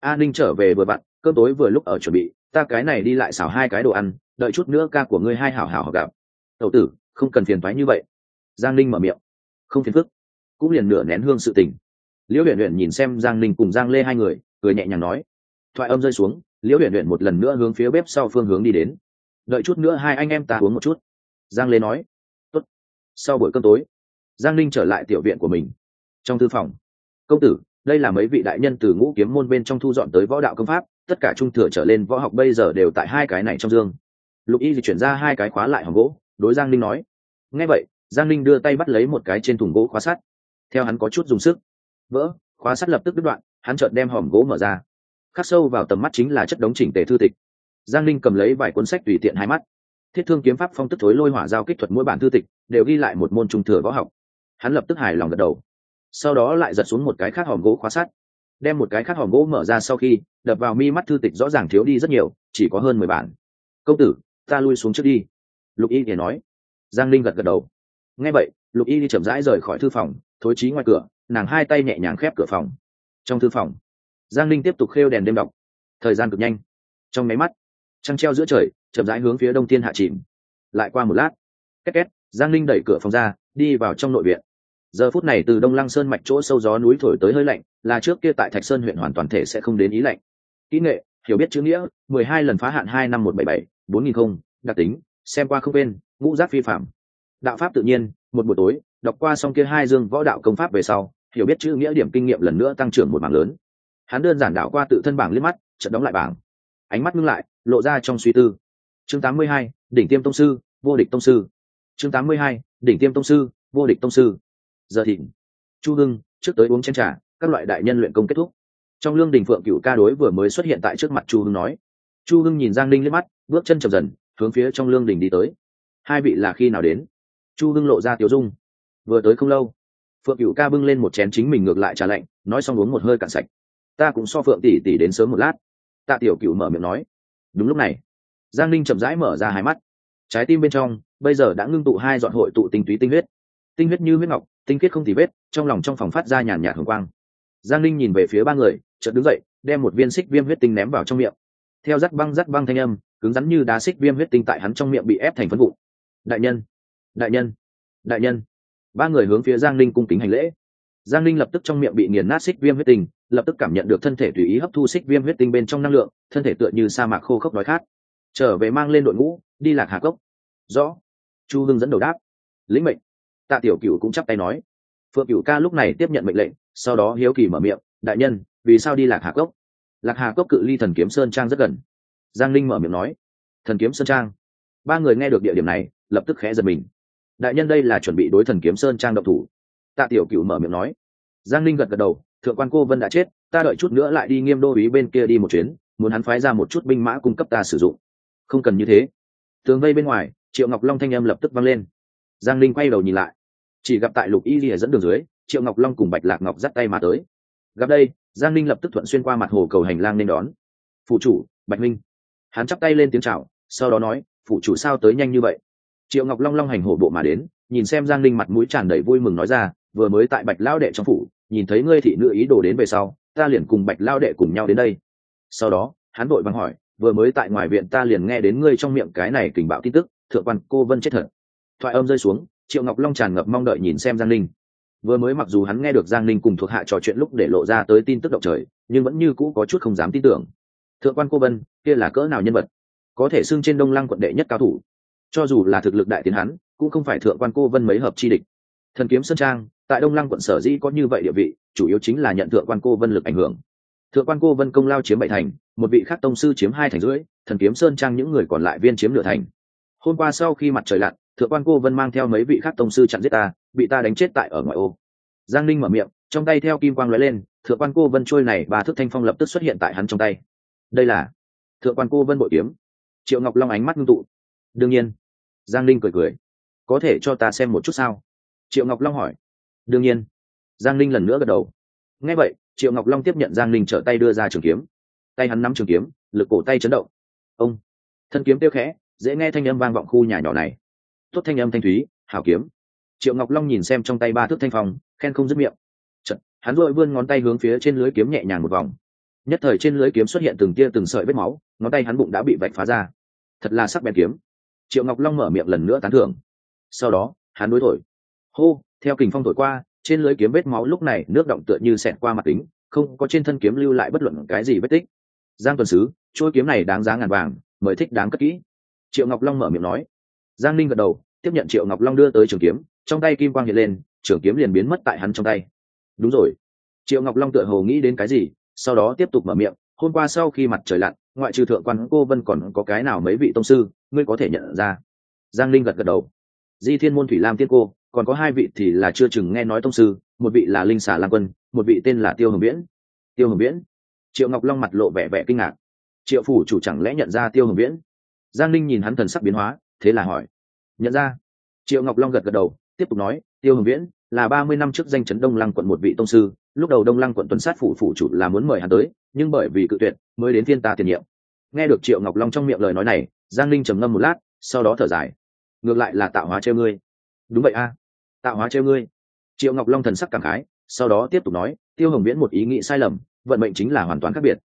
A: An ninh trở về vừa vặn, cơm tối vừa lúc ở chuẩn bị, ta cái này đi lại xào hai cái đồ ăn, đợi chút nữa ca của ngươi hai hảo hảo gặp. Tậu tử, không cần phiền thoái như vậy. Giang ninh mở miệng. Không phiền phức. Cũng liền nửa nén hương sự tình liễu huyện huyện nhìn xem giang ninh cùng giang lê hai người, cười nhẹ nhàng nói. Thoại âm rơi xuống, liễu huyện huyện một lần nữa hướng phía bếp sau phương hướng đi đến. Đợi chút nữa hai anh em ta uống một chút. Giang lê nói. Tốt. sau buổi cơm tối, giang ninh trở lại tiểu viện của mình. Trong thư phòng, công tử, đây là mấy vị đại nhân từ ngũ kiếm môn bên trong thu dọn tới võ đạo công pháp, tất cả trung thừa trở lên võ học bây giờ đều tại hai cái này trong dương. Lục y thì chuyển ra hai cái khóa lại hòm gỗ, đối giang ninh nói. Nghe vậy, giang ninh đưa tay bắt lấy một cái trên thùng gỗ khóa sắt. Theo hắn có chút dùng sức vỡ, khóa sắt lập tức đứt đoạn, hắn chợt đem hòm gỗ mở ra. Khắc sâu vào tầm mắt chính là chất đống chỉnh tề thư tịch. Giang ninh cầm lấy vài cuốn sách tùy tiện hai mắt. Thiết thương kiếm pháp phong tức thối lôi hỏa giao kích thuật mỗi bản thư tịch đều ghi lại một môn trung thừa võ học. Hắn lập tức hài lòng gật đầu. Sau đó lại giật xuống một cái khác hòm gỗ khóa sắt. Đem một cái khác hòm gỗ mở ra sau khi, đập vào mi mắt thư tịch rõ ràng thiếu đi rất nhiều, chỉ có hơn mười bản. Công tử, ta lui xuống trước đi. Lục y thì nói. Giang linh gật gật đầu. Nghe vậy, lục y đi chậm rãi rời khỏi thư phòng, thối trí ngoài cửa nàng hai tay nhẹ nhàng khép cửa phòng. Trong thư phòng, giang linh tiếp tục khêu đèn đêm đọc. Thời gian cực nhanh. Trong máy mắt, trăng treo giữa trời, chậm rãi hướng phía đông tiên hạ chìm. Lại qua một lát, két két, giang linh đẩy cửa phòng ra, đi vào trong nội viện. Giờ phút này từ đông lăng sơn mạch chỗ sâu gió núi thổi tới hơi lạnh, là trước kia tại thạch sơn huyện hoàn toàn thể sẽ không đến ý lạnh. Kỹ nghệ, hiểu biết chữ nghĩa, mười hai lần phá hạn hai năm một bảy bảy, bốn nghìn không, đặc tính, xem qua không bên ngũ giác phi phạm. Đạo pháp tự nhiên, một buổi tối, đọc qua xong kia hai dương võ đạo công pháp về sau hiểu biết chữ nghĩa điểm kinh nghiệm lần nữa tăng trưởng một mảng lớn. Hắn đơn giản đảo qua tự thân bảng liếc mắt chợt đóng lại bảng. Ánh mắt ngưng lại lộ ra trong suy tư. Chương 82, đỉnh tiêm tông sư vô địch tông sư. Chương 82, đỉnh tiêm tông sư vô địch tông sư. Giờ thịnh. Chu hưng trước tới uống chén trà các loại đại nhân luyện công kết thúc. Trong lương đình phượng cựu ca đối vừa mới xuất hiện tại trước mặt chu hưng nói. Chu hưng nhìn giang linh liếc mắt bước chân chậm dần hướng phía trong lương đình đi tới. Hai vị là khi nào đến? Chu hưng lộ ra tiểu dung. Vừa tới không lâu phượng cựu ca bưng lên một chén chính mình ngược lại trà lạnh, nói xong uống một hơi cạn sạch. Ta cũng so phượng tỷ tỷ đến sớm một lát. Tạ tiểu cựu mở miệng nói. Đúng lúc này, giang ninh chậm rãi mở ra hai mắt. Trái tim bên trong, bây giờ đã ngưng tụ hai dọn hội tụ tinh túy tinh huyết. Tinh huyết như huyết ngọc, tinh khiết không tì vết, trong lòng trong phòng phát ra nhàn nhạt hồng quang. Giang ninh nhìn về phía ba người, chợt đứng dậy, đem một viên xích viêm huyết tinh ném vào trong miệng. Theo rắt băng rắt băng thanh âm, cứng rắn như đá xích viêm huyết tinh tại hắn trong miệng bị ép thành phân vụ đại nhân đại nhân đại nhân ba người hướng phía giang Linh cung kính hành lễ. Giang Linh lập tức trong miệng bị nghiền nát xích viêm huyết tinh, lập tức cảm nhận được thân thể tùy ý hấp thu xích viêm huyết tinh bên trong năng lượng, thân thể tựa như sa mạc khô khốc đói khát. Trở về mang lên đội ngũ, đi lạc hà cốc. Rõ. Chu hưng dẫn đầu đáp. Lĩnh mệnh. Tạ tiểu cựu cũng chắp tay nói. Phượng cựu ca lúc này tiếp nhận mệnh lệnh, sau đó hiếu kỳ mở miệng, đại nhân, vì sao đi lạc hà cốc? Lạc hà cốc cự ly thần kiếm sơn trang rất gần. Giang linh mở miệng nói. Thần kiếm sơn trang. Ba người nghe được địa điểm này, lập tức khẽ giật mình đại nhân đây là chuẩn bị đối thần kiếm sơn trang động thủ. Tạ tiểu cựu mở miệng nói. Giang linh gật gật đầu, thượng quan cô vân đã chết, ta đợi chút nữa lại đi nghiêm đô ý bên kia đi một chuyến, muốn hắn phái ra một chút binh mã cung cấp ta sử dụng. Không cần như thế. Tường vây bên ngoài, triệu ngọc long thanh âm lập tức vang lên. Giang linh quay đầu nhìn lại. Chỉ gặp tại lục y lìa dẫn đường dưới, triệu ngọc long cùng bạch lạc ngọc dắt tay mà tới. Gặp đây, giang linh lập tức thuận xuyên qua mặt hồ cầu hành lang nên đón. Phụ chủ, bạch minh hắn chắp tay lên tiếng chào, sau đó nói phụ chủ sao tới nhanh như vậy? Triệu ngọc long long hành hổ bộ mà đến, nhìn xem giang linh mặt mũi tràn đầy vui mừng nói ra, vừa mới tại bạch lao đệ trong phủ, nhìn thấy ngươi thị nữ ý đồ đến về sau, ta liền cùng bạch lao đệ cùng nhau đến đây. Sau đó, hắn vội văng hỏi, vừa mới tại ngoài viện ta liền nghe đến ngươi trong miệng cái này kình bạo tin tức, thượng quan, cô vân chết thật. Thoại âm rơi xuống, triệu ngọc long tràn ngập mong đợi nhìn xem giang linh vừa mới mặc dù hắn nghe được giang linh cùng thuộc hạ trò chuyện lúc để lộ ra tới tin tức động trời, nhưng vẫn như cũ có chút không dám tin tưởng. Thượng quan, cô vân, kia là cỡ nào nhân vật? Có thể xưng trên đông lăng quận đệ nhất cao thủ cho dù là thực lực đại tiến hắn, cũng không phải thượng quan cô vân mấy hợp chi địch. Thần kiếm sơn trang, tại đông lăng quận sở dĩ có như vậy địa vị, chủ yếu chính là nhận thượng quan cô vân lực ảnh hưởng. Thượng quan cô vân công lao chiếm bảy thành, một vị khác tông sư chiếm hai thành rưỡi, thần kiếm sơn trang những người còn lại viên chiếm nửa thành. Hôm qua sau khi mặt trời lặn, thượng quan cô vân mang theo mấy vị khác tông sư chặn giết ta, bị ta đánh chết tại ở ngoại ô. Giang ninh mở miệng, trong tay theo kim quang lóe lên, thượng quan cô vân trôi này bà thức thanh phong lập tức xuất hiện tại hắn trong tay. Đây là thượng quan cô vân bội kiếm. Triệu ngọc long ánh mắt ngưng tụ đương nhiên. Giang ninh cười cười. Có thể cho ta xem một chút sao? Triệu ngọc long hỏi. Đương nhiên. Giang ninh lần nữa gật đầu. Ngay vậy triệu ngọc long tiếp nhận giang ninh trở tay đưa ra trường kiếm. Tay hắn nắm trường kiếm lực cổ tay chấn động. Ông. Thân kiếm tiêu khẽ dễ nghe thanh âm vang vọng khu nhà nhỏ này. Tốt thanh âm thanh thúy hảo kiếm. Triệu ngọc long nhìn xem trong tay ba thước thanh phòng, khen không dứt miệng. Chật, hắn vội vươn ngón tay hướng phía trên lưới kiếm nhẹ nhàng một vòng. Nhất thời trên lưới kiếm xuất hiện từng tia từng sợi vết máu ngón tay hắn bụng đã bị vạch phá ra. Thật là sắc bén kiếm triệu ngọc long mở miệng lần nữa tán thưởng. Sau đó, hắn đối thổi. Hô, theo kình phong thổi qua, trên lưới kiếm vết máu lúc này nước động tựa như xẹt qua mặt kính, không có trên thân kiếm lưu lại bất luận cái gì vết tích. Giang tuần sứ trôi kiếm này đáng giá ngàn vàng, mời thích đáng cất kỹ. Triệu ngọc long mở miệng nói. Giang ninh gật đầu, tiếp nhận triệu ngọc long đưa tới trường kiếm, trong tay kim quang hiện lên, trường kiếm liền biến mất tại hắn trong tay. Đúng rồi. Triệu ngọc long tựa hồ nghĩ đến cái gì, sau đó tiếp tục mở miệng. Hôm qua sau khi mặt trời lặn, ngoại trừ thượng quan cô vân còn có cái nào mấy vị tông sư? Ngươi có thể nhận ra. Giang linh gật gật đầu. Di thiên môn thủy lam tiên cô, còn có hai vị thì là chưa chừng nghe nói tông sư, một vị là linh xà lan quân, một vị tên là tiêu hồng viễn. Tiêu hồng viễn? Triệu ngọc long mặt lộ vẻ vẻ kinh ngạc. Triệu phủ chủ chẳng lẽ nhận ra tiêu hồng viễn? Giang linh nhìn hắn thần sắc biến hóa, thế là hỏi. Nhận ra. Triệu ngọc long gật gật đầu, tiếp tục nói, tiêu hồng viễn là ba mươi năm trước danh chấn đông lăng quận một vị tông sư, lúc đầu đông lăng quận tuần sát phủ phủ chủ là muốn mời hắn tới, nhưng bởi vì cự tuyệt, mới đến phiên ta tiền nhiệm. Nghe được triệu ngọc long trong miệng lời nói này giang linh trầm ngâm một lát, sau đó thở dài. Ngược lại là tạo hóa treo ngươi. Đúng vậy a. Tạo hóa treo ngươi. Triệu ngọc long thần sắc cảm khái, sau đó tiếp tục nói, tiêu hồng viễn một ý nghĩ sai lầm, vận mệnh chính là hoàn toàn khác biệt.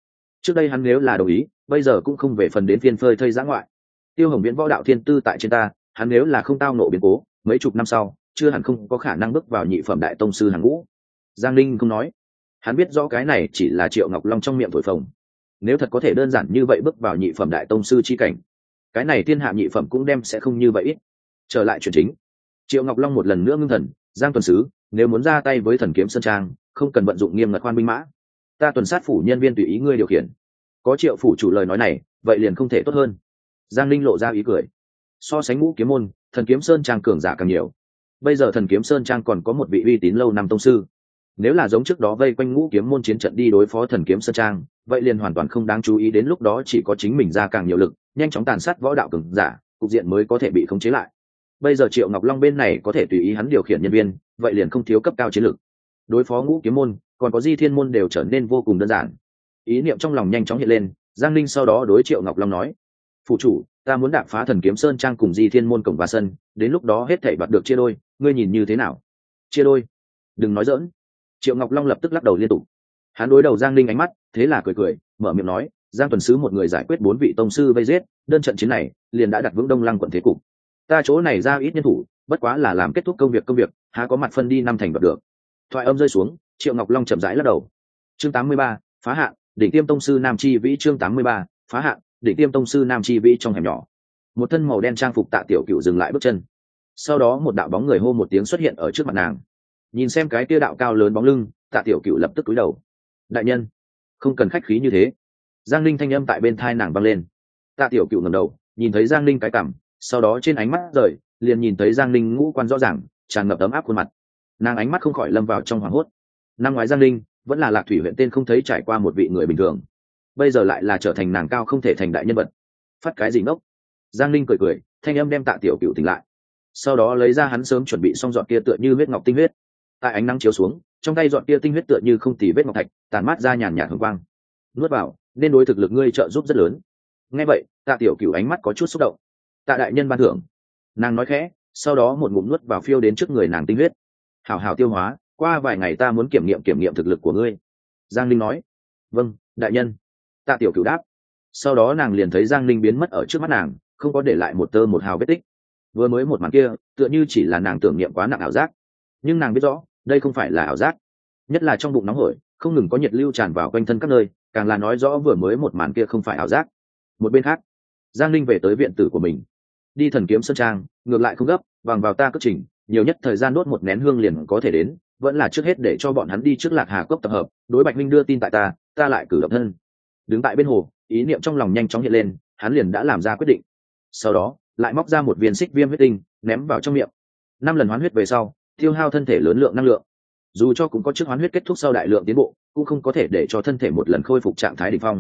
A: Trước đây hắn nếu là đồng ý, bây giờ cũng không về phần đến phiên phơi thây giã ngoại. Tiêu hồng viễn võ đạo thiên tư tại trên ta, hắn nếu là không tao nộ biến cố, mấy chục năm sau, chưa hẳn không có khả năng bước vào nhị phẩm đại tông sư hàng ngũ. Giang linh không nói. Hắn biết rõ cái này chỉ là triệu ngọc long trong miệng thổi phồng. Nếu thật có thể đơn giản như vậy bước vào nhị phẩm đại tông sư chi cảnh cái này thiên hạ nhị phẩm cũng đem sẽ không như vậy ít. trở lại chuyện chính. Triệu ngọc long một lần nữa ngưng thần, giang tuần sứ, nếu muốn ra tay với thần kiếm sơn trang, không cần vận dụng nghiêm ngặt khoan binh mã. Ta tuần sát phủ nhân viên tùy ý ngươi điều khiển. Có triệu phủ chủ lời nói này, vậy liền không thể tốt hơn. Giang linh lộ ra ý cười. So sánh ngũ kiếm môn, thần kiếm sơn trang cường giả càng nhiều. Bây giờ thần kiếm sơn trang còn có một vị uy tín lâu năm tông sư. Nếu là giống trước đó vây quanh ngũ kiếm môn chiến trận đi đối phó thần kiếm sơn trang, vậy liền hoàn toàn không đáng chú ý đến lúc đó chỉ có chính mình ra càng nhiều lực nhanh chóng tàn sát võ đạo cường giả, cục diện mới có thể bị khống chế lại. Bây giờ triệu ngọc long bên này có thể tùy ý hắn điều khiển nhân viên, vậy liền không thiếu cấp cao chiến lược. Đối phó ngũ kiếm môn, còn có di thiên môn đều trở nên vô cùng đơn giản. Ý niệm trong lòng nhanh chóng hiện lên, giang linh sau đó đối triệu ngọc long nói, phụ chủ, ta muốn đạp phá thần kiếm sơn trang cùng di thiên môn cổng và sân, đến lúc đó hết thảy bạt được chia đôi, ngươi nhìn như thế nào? Chia đôi? Đừng nói dỡn triệu ngọc long lập tức lắc đầu liên tục. Hắn đối đầu giang linh ánh mắt, thế là cười cười, mở miệng nói giang tuần sứ một người giải quyết bốn vị tông sư vây giết đơn trận chiến này liền đã đặt vững đông lăng quận thế cục. Ta chỗ này ra ít nhân thủ bất quá là làm kết thúc công việc công việc há có mặt phân đi năm thành đoạt được. Thoại âm rơi xuống triệu ngọc long chậm rãi lắc đầu. Chương 83, phá hạn đỉnh tiêm tông sư nam chi vĩ chương 83, phá hạn đỉnh tiêm tông sư nam chi vĩ trong hẻm nhỏ. Một thân màu đen trang phục tạ tiểu cựu dừng lại bước chân. Sau đó một đạo bóng người hô một tiếng xuất hiện ở trước mặt nàng. Nhìn xem cái tia đạo cao lớn bóng lưng tạ tiểu cựu lập tức cúi đầu. Đại nhân không cần khách khí như thế giang linh thanh âm tại bên thai nàng vang lên. Tạ tiểu cựu ngầm đầu, nhìn thấy giang linh cái cảm, sau đó trên ánh mắt rời, liền nhìn thấy giang linh ngũ quan rõ ràng, tràn ngập ấm áp khuôn mặt. Nàng ánh mắt không khỏi lâm vào trong hoảng hốt. Năm ngoái giang linh vẫn là lạc thủy huyện tên không thấy trải qua một vị người bình thường. Bây giờ lại là trở thành nàng cao không thể thành đại nhân vật. Phát cái gì ngốc? Giang linh cười cười, thanh âm đem tạ tiểu cựu tỉnh lại. Sau đó lấy ra hắn sớm chuẩn bị xong dọn kia tựa như huyết ngọc tinh huyết. Tại ánh nắng chiếu xuống, trong tay dọn kia tinh huyết tựa như không tì vết ngọc thạch tàn mát ra nhàn nhạt hồng quang. Nuốt vào nên đối thực lực ngươi trợ giúp rất lớn. Nghe vậy, tạ tiểu cựu ánh mắt có chút xúc động. Tạ đại nhân ban thưởng. Nàng nói khẽ, sau đó một ngụm nuốt vào phiêu đến trước người nàng tinh huyết. Hào hào tiêu hóa, qua vài ngày ta muốn kiểm nghiệm kiểm nghiệm thực lực của ngươi. Giang linh nói. Vâng đại nhân. Tạ tiểu cựu đáp. Sau đó nàng liền thấy giang linh biến mất ở trước mắt nàng, không có để lại một tơ một hào vết tích. Vừa mới một màn kia, tựa như chỉ là nàng tưởng niệm quá nặng ảo giác. Nhưng nàng biết rõ, đây không phải là ảo giác. Nhất là trong bụng nóng hổi, không ngừng có nhiệt lưu tràn vào quanh thân các nơi càng là nói rõ vừa mới một màn kia không phải ảo giác. Một bên khác, giang linh về tới viện tử của mình. Đi thần kiếm sơn trang, ngược lại không gấp, bằng vào ta cất trình, nhiều nhất thời gian đốt một nén hương liền có thể đến, vẫn là trước hết để cho bọn hắn đi trước lạc hà cốc tập hợp, đối bạch minh đưa tin tại ta ta lại cử động thân. Đứng tại bên hồ, ý niệm trong lòng nhanh chóng hiện lên, hắn liền đã làm ra quyết định. Sau đó, lại móc ra một viên xích viêm huyết tinh, ném vào trong miệng. Năm lần hoán huyết về sau, tiêu hao thân thể lớn lượng năng lượng dù cho cũng có chức hoán huyết kết thúc sau đại lượng tiến bộ, cũng không có thể để cho thân thể một lần khôi phục trạng thái đ ỉ n h phong.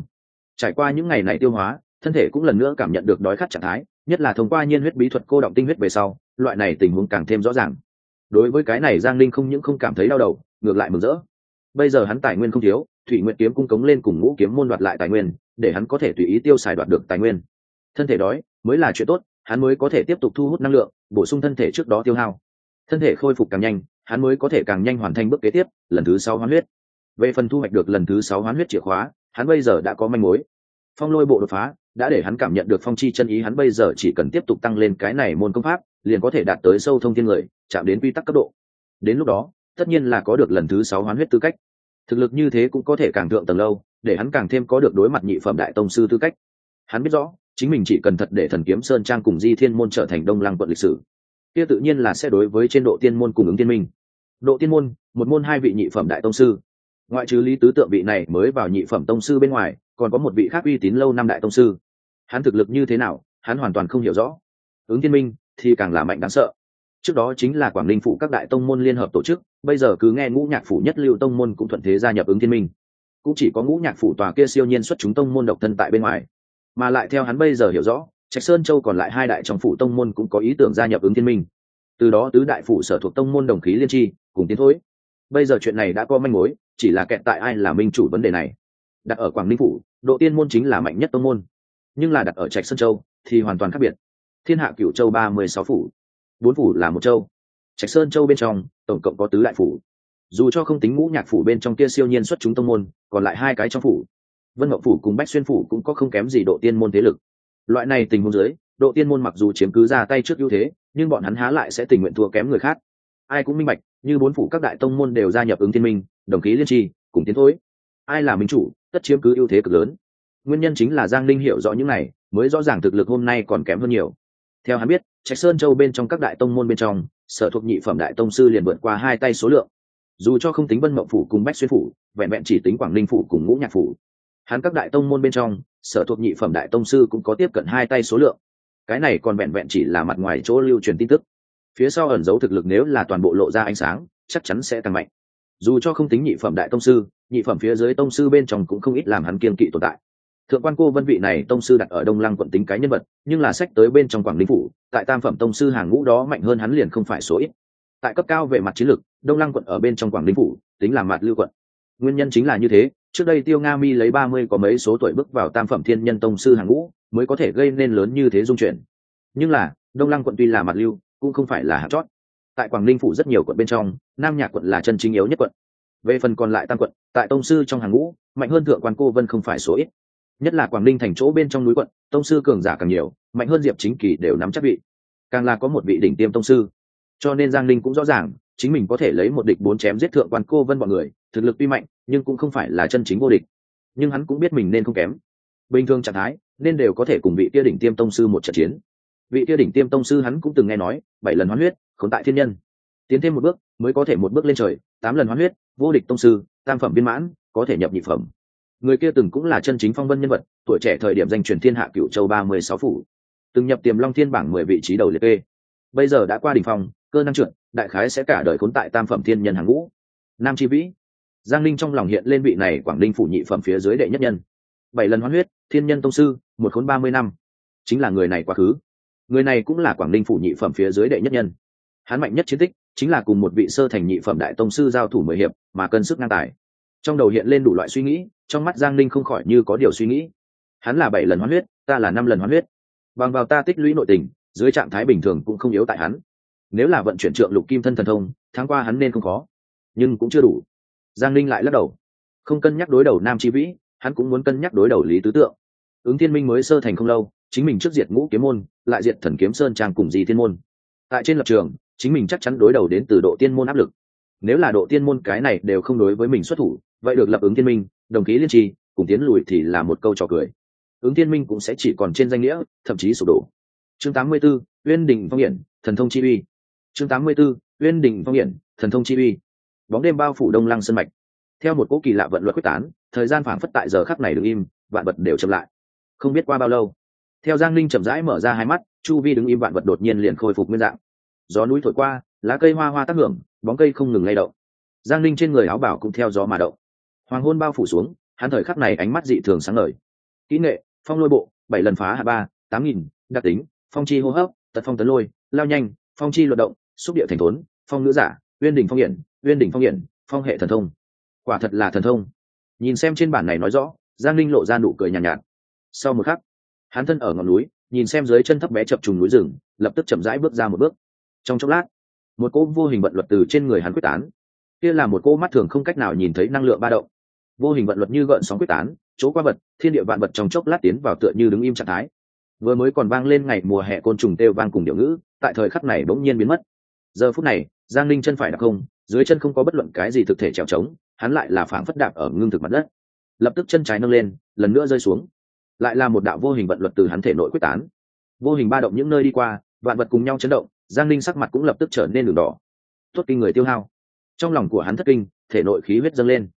A: Trải qua những ngày này tiêu hóa, thân thể cũng lần nữa cảm nhận được đói khát trạng thái, nhất là thông qua nhiên huyết bí thuật cô động tinh huyết về sau, loại này tình huống càng thêm rõ ràng. Đối với cái này giang linh không những không cảm thấy đau đầu, ngược lại mừng rỡ. Bây giờ hắn tài nguyên không thiếu, thủy nguyện kiếm cung cống lên cùng ngũ kiếm môn đoạt lại tài nguyên, để hắn có thể tùy ý tiêu xài đoạt được tài nguyên. Thân thể đói, mới là chuyện tốt, hắn mới có thể tiếp tục thu hút năng lượng, bổ sung thân thể trước đó tiêu hao. Thân thể khôi phục càng nhanh hắn mới có thể càng nhanh hoàn thành bước kế tiếp, lần thứ sáu hoán huyết. Về phần thu hoạch được lần thứ sáu hoán huyết chìa khóa, hắn bây giờ đã có manh mối. Phong lôi bộ đột phá, đã để hắn cảm nhận được phong chi chân ý, hắn bây giờ chỉ cần tiếp tục tăng lên cái này môn công pháp, liền có thể đạt tới sâu thông thiên người chạm đến quy tắc cấp độ. Đến lúc đó, tất nhiên là có được lần thứ sáu hoán huyết tư cách. Thực lực như thế cũng có thể càng thượng tầng lâu, để hắn càng thêm có được đối mặt nhị phẩm đại tông sư tư cách. Hắn biết rõ, chính mình chỉ cần thật để thần kiếm sơn trang cùng di thiên môn trở thành đông lăng quận lịch sử kia tự nhiên là sẽ đối với trên độ tiên môn cùng ứng tiên minh. Độ tiên môn, một môn hai vị nhị phẩm đại tông sư. Ngoại trừ lý tứ tượng vị này mới vào nhị phẩm tông sư bên ngoài, còn có một vị khác uy tín lâu năm đại tông sư. Hắn thực lực như thế nào, hắn hoàn toàn không hiểu rõ. Ứng tiên minh thì càng là mạnh đáng sợ. Trước đó chính là quảng ninh phụ các đại tông môn liên hợp tổ chức, bây giờ cứ nghe ngũ nhạc phủ nhất lưu tông môn cũng thuận thế gia nhập ứng thiên minh. Cũng chỉ có ngũ nhạc phủ tòa kia siêu nhiên xuất chúng tông môn độc thân tại bên ngoài. Mà lại theo hắn bây giờ hiểu rõ trạch sơn châu còn lại hai đại trong phủ tông môn cũng có ý tưởng gia nhập ứng thiên minh. Từ đó tứ đại phủ sở thuộc tông môn đồng khí liên tri, cùng tiến thối. Bây giờ chuyện này đã có manh mối, chỉ là kẹt tại ai là minh chủ vấn đề này. Đặt ở quảng ninh phủ, độ tiên môn chính là mạnh nhất tông môn. Nhưng là đặt ở trạch sơn châu thì hoàn toàn khác biệt. Thiên hạ cửu châu ba mươi sáu phủ, bốn phủ là một châu. Trạch sơn châu bên trong, tổng cộng có tứ đại phủ. Dù cho không tính ngũ nhạc phủ bên trong kia siêu nhiên xuất chúng tông môn, còn lại hai cái trong phủ. Vân ngọc phủ cùng bách xuyên phủ cũng có không kém gì độ tiên môn thế lực loại này tình huống dưới, độ tiên môn mặc dù chiếm cứ ra tay trước ưu thế, nhưng bọn hắn há lại sẽ tình nguyện thua kém người khác. Ai cũng minh bạch, như bốn phủ các đại tông môn đều gia nhập ứng thiên minh, đồng ký liên tri, cùng tiến thối. Ai là minh chủ, tất chiếm cứ ưu thế cực lớn. Nguyên nhân chính là giang linh hiểu rõ những này, mới rõ ràng thực lực hôm nay còn kém hơn nhiều. Theo hắn biết, trạch sơn châu bên trong các đại tông môn bên trong, sở thuộc nhị phẩm đại tông sư liền vượt qua hai tay số lượng. Dù cho không tính vân mộng phủ cùng bách xuyên phủ, vẹn vẹn chỉ tính quảng ninh phủ cùng ngũ nhạc phủ. Hắn các đại tông môn bên trong sở thuộc nhị phẩm đại tông sư cũng có tiếp cận hai tay số lượng. Cái này còn vẹn vẹn chỉ là mặt ngoài chỗ lưu truyền tin tức. Phía sau ẩn giấu thực lực nếu là toàn bộ lộ ra ánh sáng, chắc chắn sẽ tăng mạnh. Dù cho không tính nhị phẩm đại tông sư, nhị phẩm phía dưới tông sư bên trong cũng không ít làm hắn kiên kỵ tồn tại. Thượng quan cô vân vị này tông sư đặt ở đông lăng quận tính cái nhân vật, nhưng là sách tới bên trong quảng ninh phủ, tại tam phẩm tông sư hàng ngũ đó mạnh hơn hắn liền không phải số ít. Tại cấp cao về mặt chiến lược, đông lăng quận ở bên trong quảng ninh phủ, tính là mặt lưu quận. Nguyên nhân chính là như thế trước đây tiêu nga mi lấy ba mươi có mấy số tuổi bước vào tam phẩm thiên nhân tông sư hàng ngũ, mới có thể gây nên lớn như thế dung chuyển. Nhưng là, đông lăng quận tuy là mặt lưu, cũng không phải là hạt chót. Tại quảng ninh phủ rất nhiều quận bên trong, nam nhạc quận là chân chính yếu nhất quận. Về phần còn lại tam quận, tại tông sư trong hàng ngũ, mạnh hơn thượng quan cô vân không phải số ít. Nhất là quảng ninh thành chỗ bên trong núi quận, tông sư cường giả càng nhiều, mạnh hơn diệp chính kỳ đều nắm chắc vị. Càng là có một vị đỉnh tiêm tông sư. Cho nên giang linh cũng rõ ràng, chính mình có thể lấy một địch bốn chém giết thượng quan cô vân b ọ n người thực lực tuy mạnh, nhưng cũng không phải là chân chính vô địch. Nhưng hắn cũng biết mình nên không kém. Bình thường trạng thái, nên đều có thể cùng vị kia đỉnh tiêm tông sư một trận chiến. Vị kia đỉnh tiêm tông sư hắn cũng từng nghe nói, bảy lần hoán huyết, khốn tại thiên nhân. Tiến thêm một bước, mới có thể một bước lên trời, tám lần hoán huyết, vô địch tông sư, tam phẩm viên mãn, có thể nhập nhị phẩm. Người kia từng cũng là chân chính phong vân nhân vật, tuổi trẻ thời điểm danh truyền thiên hạ cựu châu ba mươi sáu phủ. Từng nhập tiềm long thiên bảng mười vị trí đầu liệt kê. Bây giờ đã qua đ ỉ n h phong, cơ năng trượt đại khái sẽ cả đời khốn tại tam phẩm thiên nhân hàng ngũ. Nam tri vĩ giang linh trong lòng hiện lên vị này quảng ninh phủ nhị phẩm phía dưới đệ nhất nhân. Bảy lần hoán huyết, thiên nhân tông sư, một khốn ba mươi năm. Chính là người này quá khứ. Người này cũng là quảng ninh phủ nhị phẩm phía dưới đệ nhất nhân. Hắn mạnh nhất chiến tích chính là cùng một vị sơ thành nhị phẩm đại tông sư giao thủ mười hiệp mà cân sức ngang tài. Trong đầu hiện lên đủ loại suy nghĩ, trong mắt giang ninh không khỏi như có điều suy nghĩ. Hắn là bảy lần hoán huyết, ta là năm lần hoán huyết. Bằng vào ta tích lũy nội tình, dưới trạng thái bình thường cũng không yếu tại hắn. Nếu là vận chuyển trượng lục kim thân thần thông tháng qua hắn nên không khó. Nhưng cũng chưa đủ giang ninh lại lắc đầu. Không cân nhắc đối đầu nam chi vĩ hắn cũng muốn cân nhắc đối đầu lý tứ tượng. Ứng thiên minh mới sơ thành không lâu chính mình trước diệt ngũ kiếm môn lại diệt thần kiếm sơn trang cùng di thiên môn. Tại trên lập trường chính mình chắc chắn đối đầu đến từ độ tiên môn áp lực. Nếu là độ tiên môn cái này đều không đối với mình xuất thủ vậy được lập ứng thiên minh đồng ký liên tri cùng tiến lùi thì là một câu trò cười. Ứng thiên minh cũng sẽ chỉ còn trên danh nghĩa thậm chí sụp đổ. Chương 84, uyên đình phong hiển thần thông chi uy. Chương 84, uyên đình phong hiển thần thông chi uy bóng đêm bao phủ đông lăng sân mạch. Theo một cỗ kỳ lạ vận luật quyết tán, thời gian phảng phất tại giờ khắc này đứng im, vạn vật đều chậm lại. Không biết qua bao lâu, theo giang linh chậm rãi mở ra hai mắt, chu vi đứng im vạn vật đột nhiên liền khôi phục nguyên dạng. Gió núi thổi qua, lá cây hoa hoa tác hưởng, bóng cây không ngừng lay động. Giang linh trên người áo bảo cũng theo gió mà động. Hoàng hôn bao phủ xuống, hắn thời khắc này ánh mắt dị thường sáng ngời. Kỹ nghệ, phong lôi bộ, bảy lần phá hạ ba, tám nghìn, đặc tính, phong chi hô hấp, tật phong tấn lôi, lao nhanh, phong chi luận động, xúc địa thành thốn, phong nữ giả, uyên đình phong hiển uyên đỉnh phong hiển phong hệ thần thông. Quả thật là thần thông. Nhìn xem trên bản này nói rõ giang linh lộ ra nụ cười nhàn nhạt, nhạt. Sau một khắc hắn thân ở ngọn núi nhìn xem dưới chân thấp bé chập trùng núi rừng lập tức chậm rãi bước ra một bước. Trong chốc lát một cỗ vô hình vận luật từ trên người hắn quyết tán. Kia là một cỗ mắt thường không cách nào nhìn thấy năng lượng ba động. Vô hình vận luật như gợn sóng quyết tán chỗ qua vật thiên địa vạn vật trong chốc lát tiến vào tựa như đứng im trạng thái. Vừa mới còn vang lên ngày mùa hè côn trùng têu vang cùng điệu ngữ tại thời khắc này bỗng nhiên biến mất. Giờ phút này giang linh chân phải đặc không, dưới chân không có bất luận cái gì thực thể trèo trống, hắn lại là phảng phất đạp ở ngưng thực mặt đất. Lập tức chân trái nâng lên, lần nữa rơi xuống. Lại là một đạo vô hình vận luật từ hắn thể nội quyết tán. Vô hình ba động những nơi đi qua, vạn vật cùng nhau chấn động, giang linh sắc mặt cũng lập tức trở nên đường đỏ. Tốt kinh người tiêu hao. Trong lòng của hắn thất kinh, thể nội khí huyết dâng lên.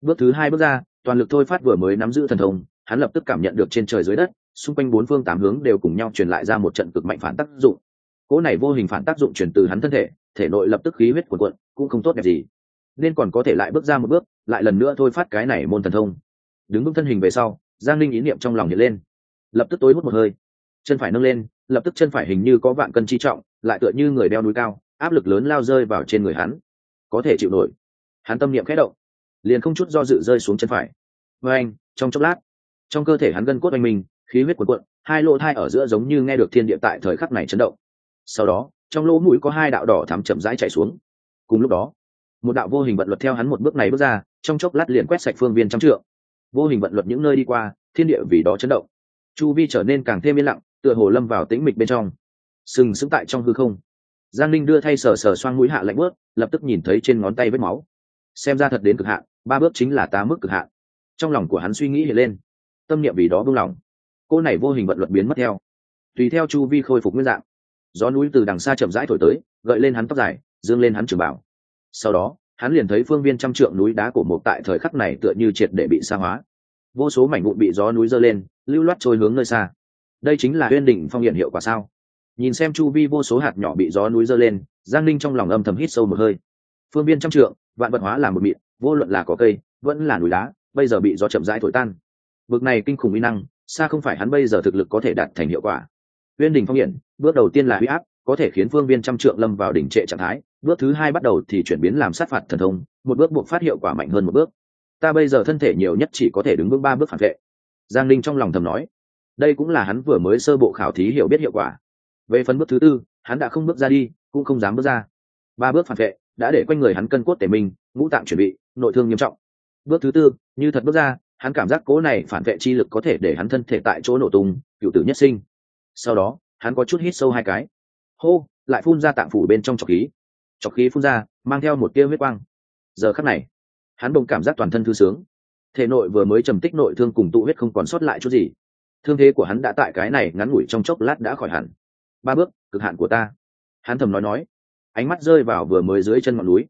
A: Bước thứ hai bước ra, toàn lực thôi phát vừa mới nắm giữ thần thông, hắn lập tức cảm nhận được trên trời dưới đất, xung quanh bốn phương tám hướng đều cùng nhau truyền lại ra một trận cực mạnh phản tác dụng cỗ này vô hình phản tác dụng truyền từ hắn thân thể thể nội lập tức khí huyết cuồn cuộn cũng không tốt đẹp gì. Nên còn có thể lại bước ra một bước lại lần nữa thôi phát cái này môn thần thông. Đứng vững thân hình về sau giang linh ý niệm trong lòng hiện lên. Lập tức tối hút một hơi. Chân phải nâng lên lập tức chân phải hình như có vạn cân chi trọng lại tựa như người đeo núi cao áp lực lớn lao rơi vào trên người hắn. Có thể chịu nổi. Hắn tâm niệm khẽ động. Liền không chút do dự rơi xuống chân phải. Vê anh trong chốc lát trong cơ thể hắn gân cốt oanh minh, khí huyết quần cuộn hai lỗ thai ở giữa giống như nghe được thiên địa tại thời khắc này chấn động sau đó, trong lỗ mũi có hai đạo đỏ thắm chậm rãi chảy xuống. Cùng lúc đó, một đạo vô hình vận luật theo hắn một bước này bước ra, trong chốc lát liền quét sạch phương viên trăm trượng. Vô hình vận luật những nơi đi qua, thiên địa vì đó chấn động. Chu vi trở nên càng thêm yên lặng, tựa hồ lâm vào tĩnh mịch bên trong. Sừng sững tại trong hư không. Giang linh đưa thay sờ sờ xoang mũi hạ lạnh bước, lập tức nhìn thấy trên ngón tay vết máu. Xem ra thật đến cực hạn, ba bước chính là tá mức cực hạn. Trong lòng của hắn suy nghĩ hiện lên. Tâm niệm vì đó buông lòng cô này vô hình vận luật biến mất theo. Tùy theo chu vi khôi phục nguyên dạng gió núi từ đằng xa chậm rãi thổi tới, gợi lên hắn tóc dài, dương lên hắn trường bảo sau đó, hắn liền thấy phương viên trăm trượng núi đá cổ một tại thời khắc này tựa như triệt để bị sa hóa. Vô số mảnh vụn bị gió núi dơ lên, lưu loát trôi hướng nơi xa. Đây chính là huyên đỉnh phong hiện hiệu quả sao? Nhìn xem chu vi vô số hạt nhỏ bị gió núi dơ lên, giang ninh trong lòng âm thầm hít sâu một hơi. Phương viên trăm trượng, vạn vật hóa là một mịn, vô luận là có cây, vẫn là núi đá, bây giờ bị gió chậm rãi thổi tan. Vực này kinh khủng uy năng, xa không phải hắn bây giờ thực lực có thể đạt thành hiệu quả uyên đình phong hiển, bước đầu tiên là huy áp, có thể khiến phương viên trăm trượng lâm vào đỉnh trệ trạng thái, bước thứ hai bắt đầu thì chuyển biến làm sát phạt thần thông, một bước buộc phát hiệu quả mạnh hơn một bước. Ta bây giờ thân thể nhiều nhất chỉ có thể đứng bước ba bước phản vệ. Giang linh trong lòng thầm nói. Đây cũng là hắn vừa mới sơ bộ khảo thí hiểu biết hiệu quả. Về phần bước thứ tư, hắn đã không bước ra đi, cũng không dám bước ra. Ba bước phản vệ đã để quanh người hắn cân cốt tể mình ngũ tạng chuẩn bị, nội thương nghiêm trọng. Bước thứ tư, như thật bước ra, hắn cảm giác cố này phản vệ chi lực có thể để hắn thân thể tại chỗ nổ tung, cựu tử nhất sinh sau đó, hắn có chút hít sâu hai cái. Hô, lại phun ra tạng phủ bên trong trọc khí. Trọc khí phun ra, mang theo một tia huyết quang. Giờ khắc này, hắn đồng cảm giác toàn thân thư sướng. Thể nội vừa mới trầm tích nội thương cùng tụ huyết không còn sót lại chút gì. Thương thế của hắn đã tại cái này ngắn ngủi trong chốc lát đã khỏi hẳn. Ba bước, cực hạn của ta. Hắn thầm nói nói. Ánh mắt rơi vào vừa mới dưới chân ngọn núi.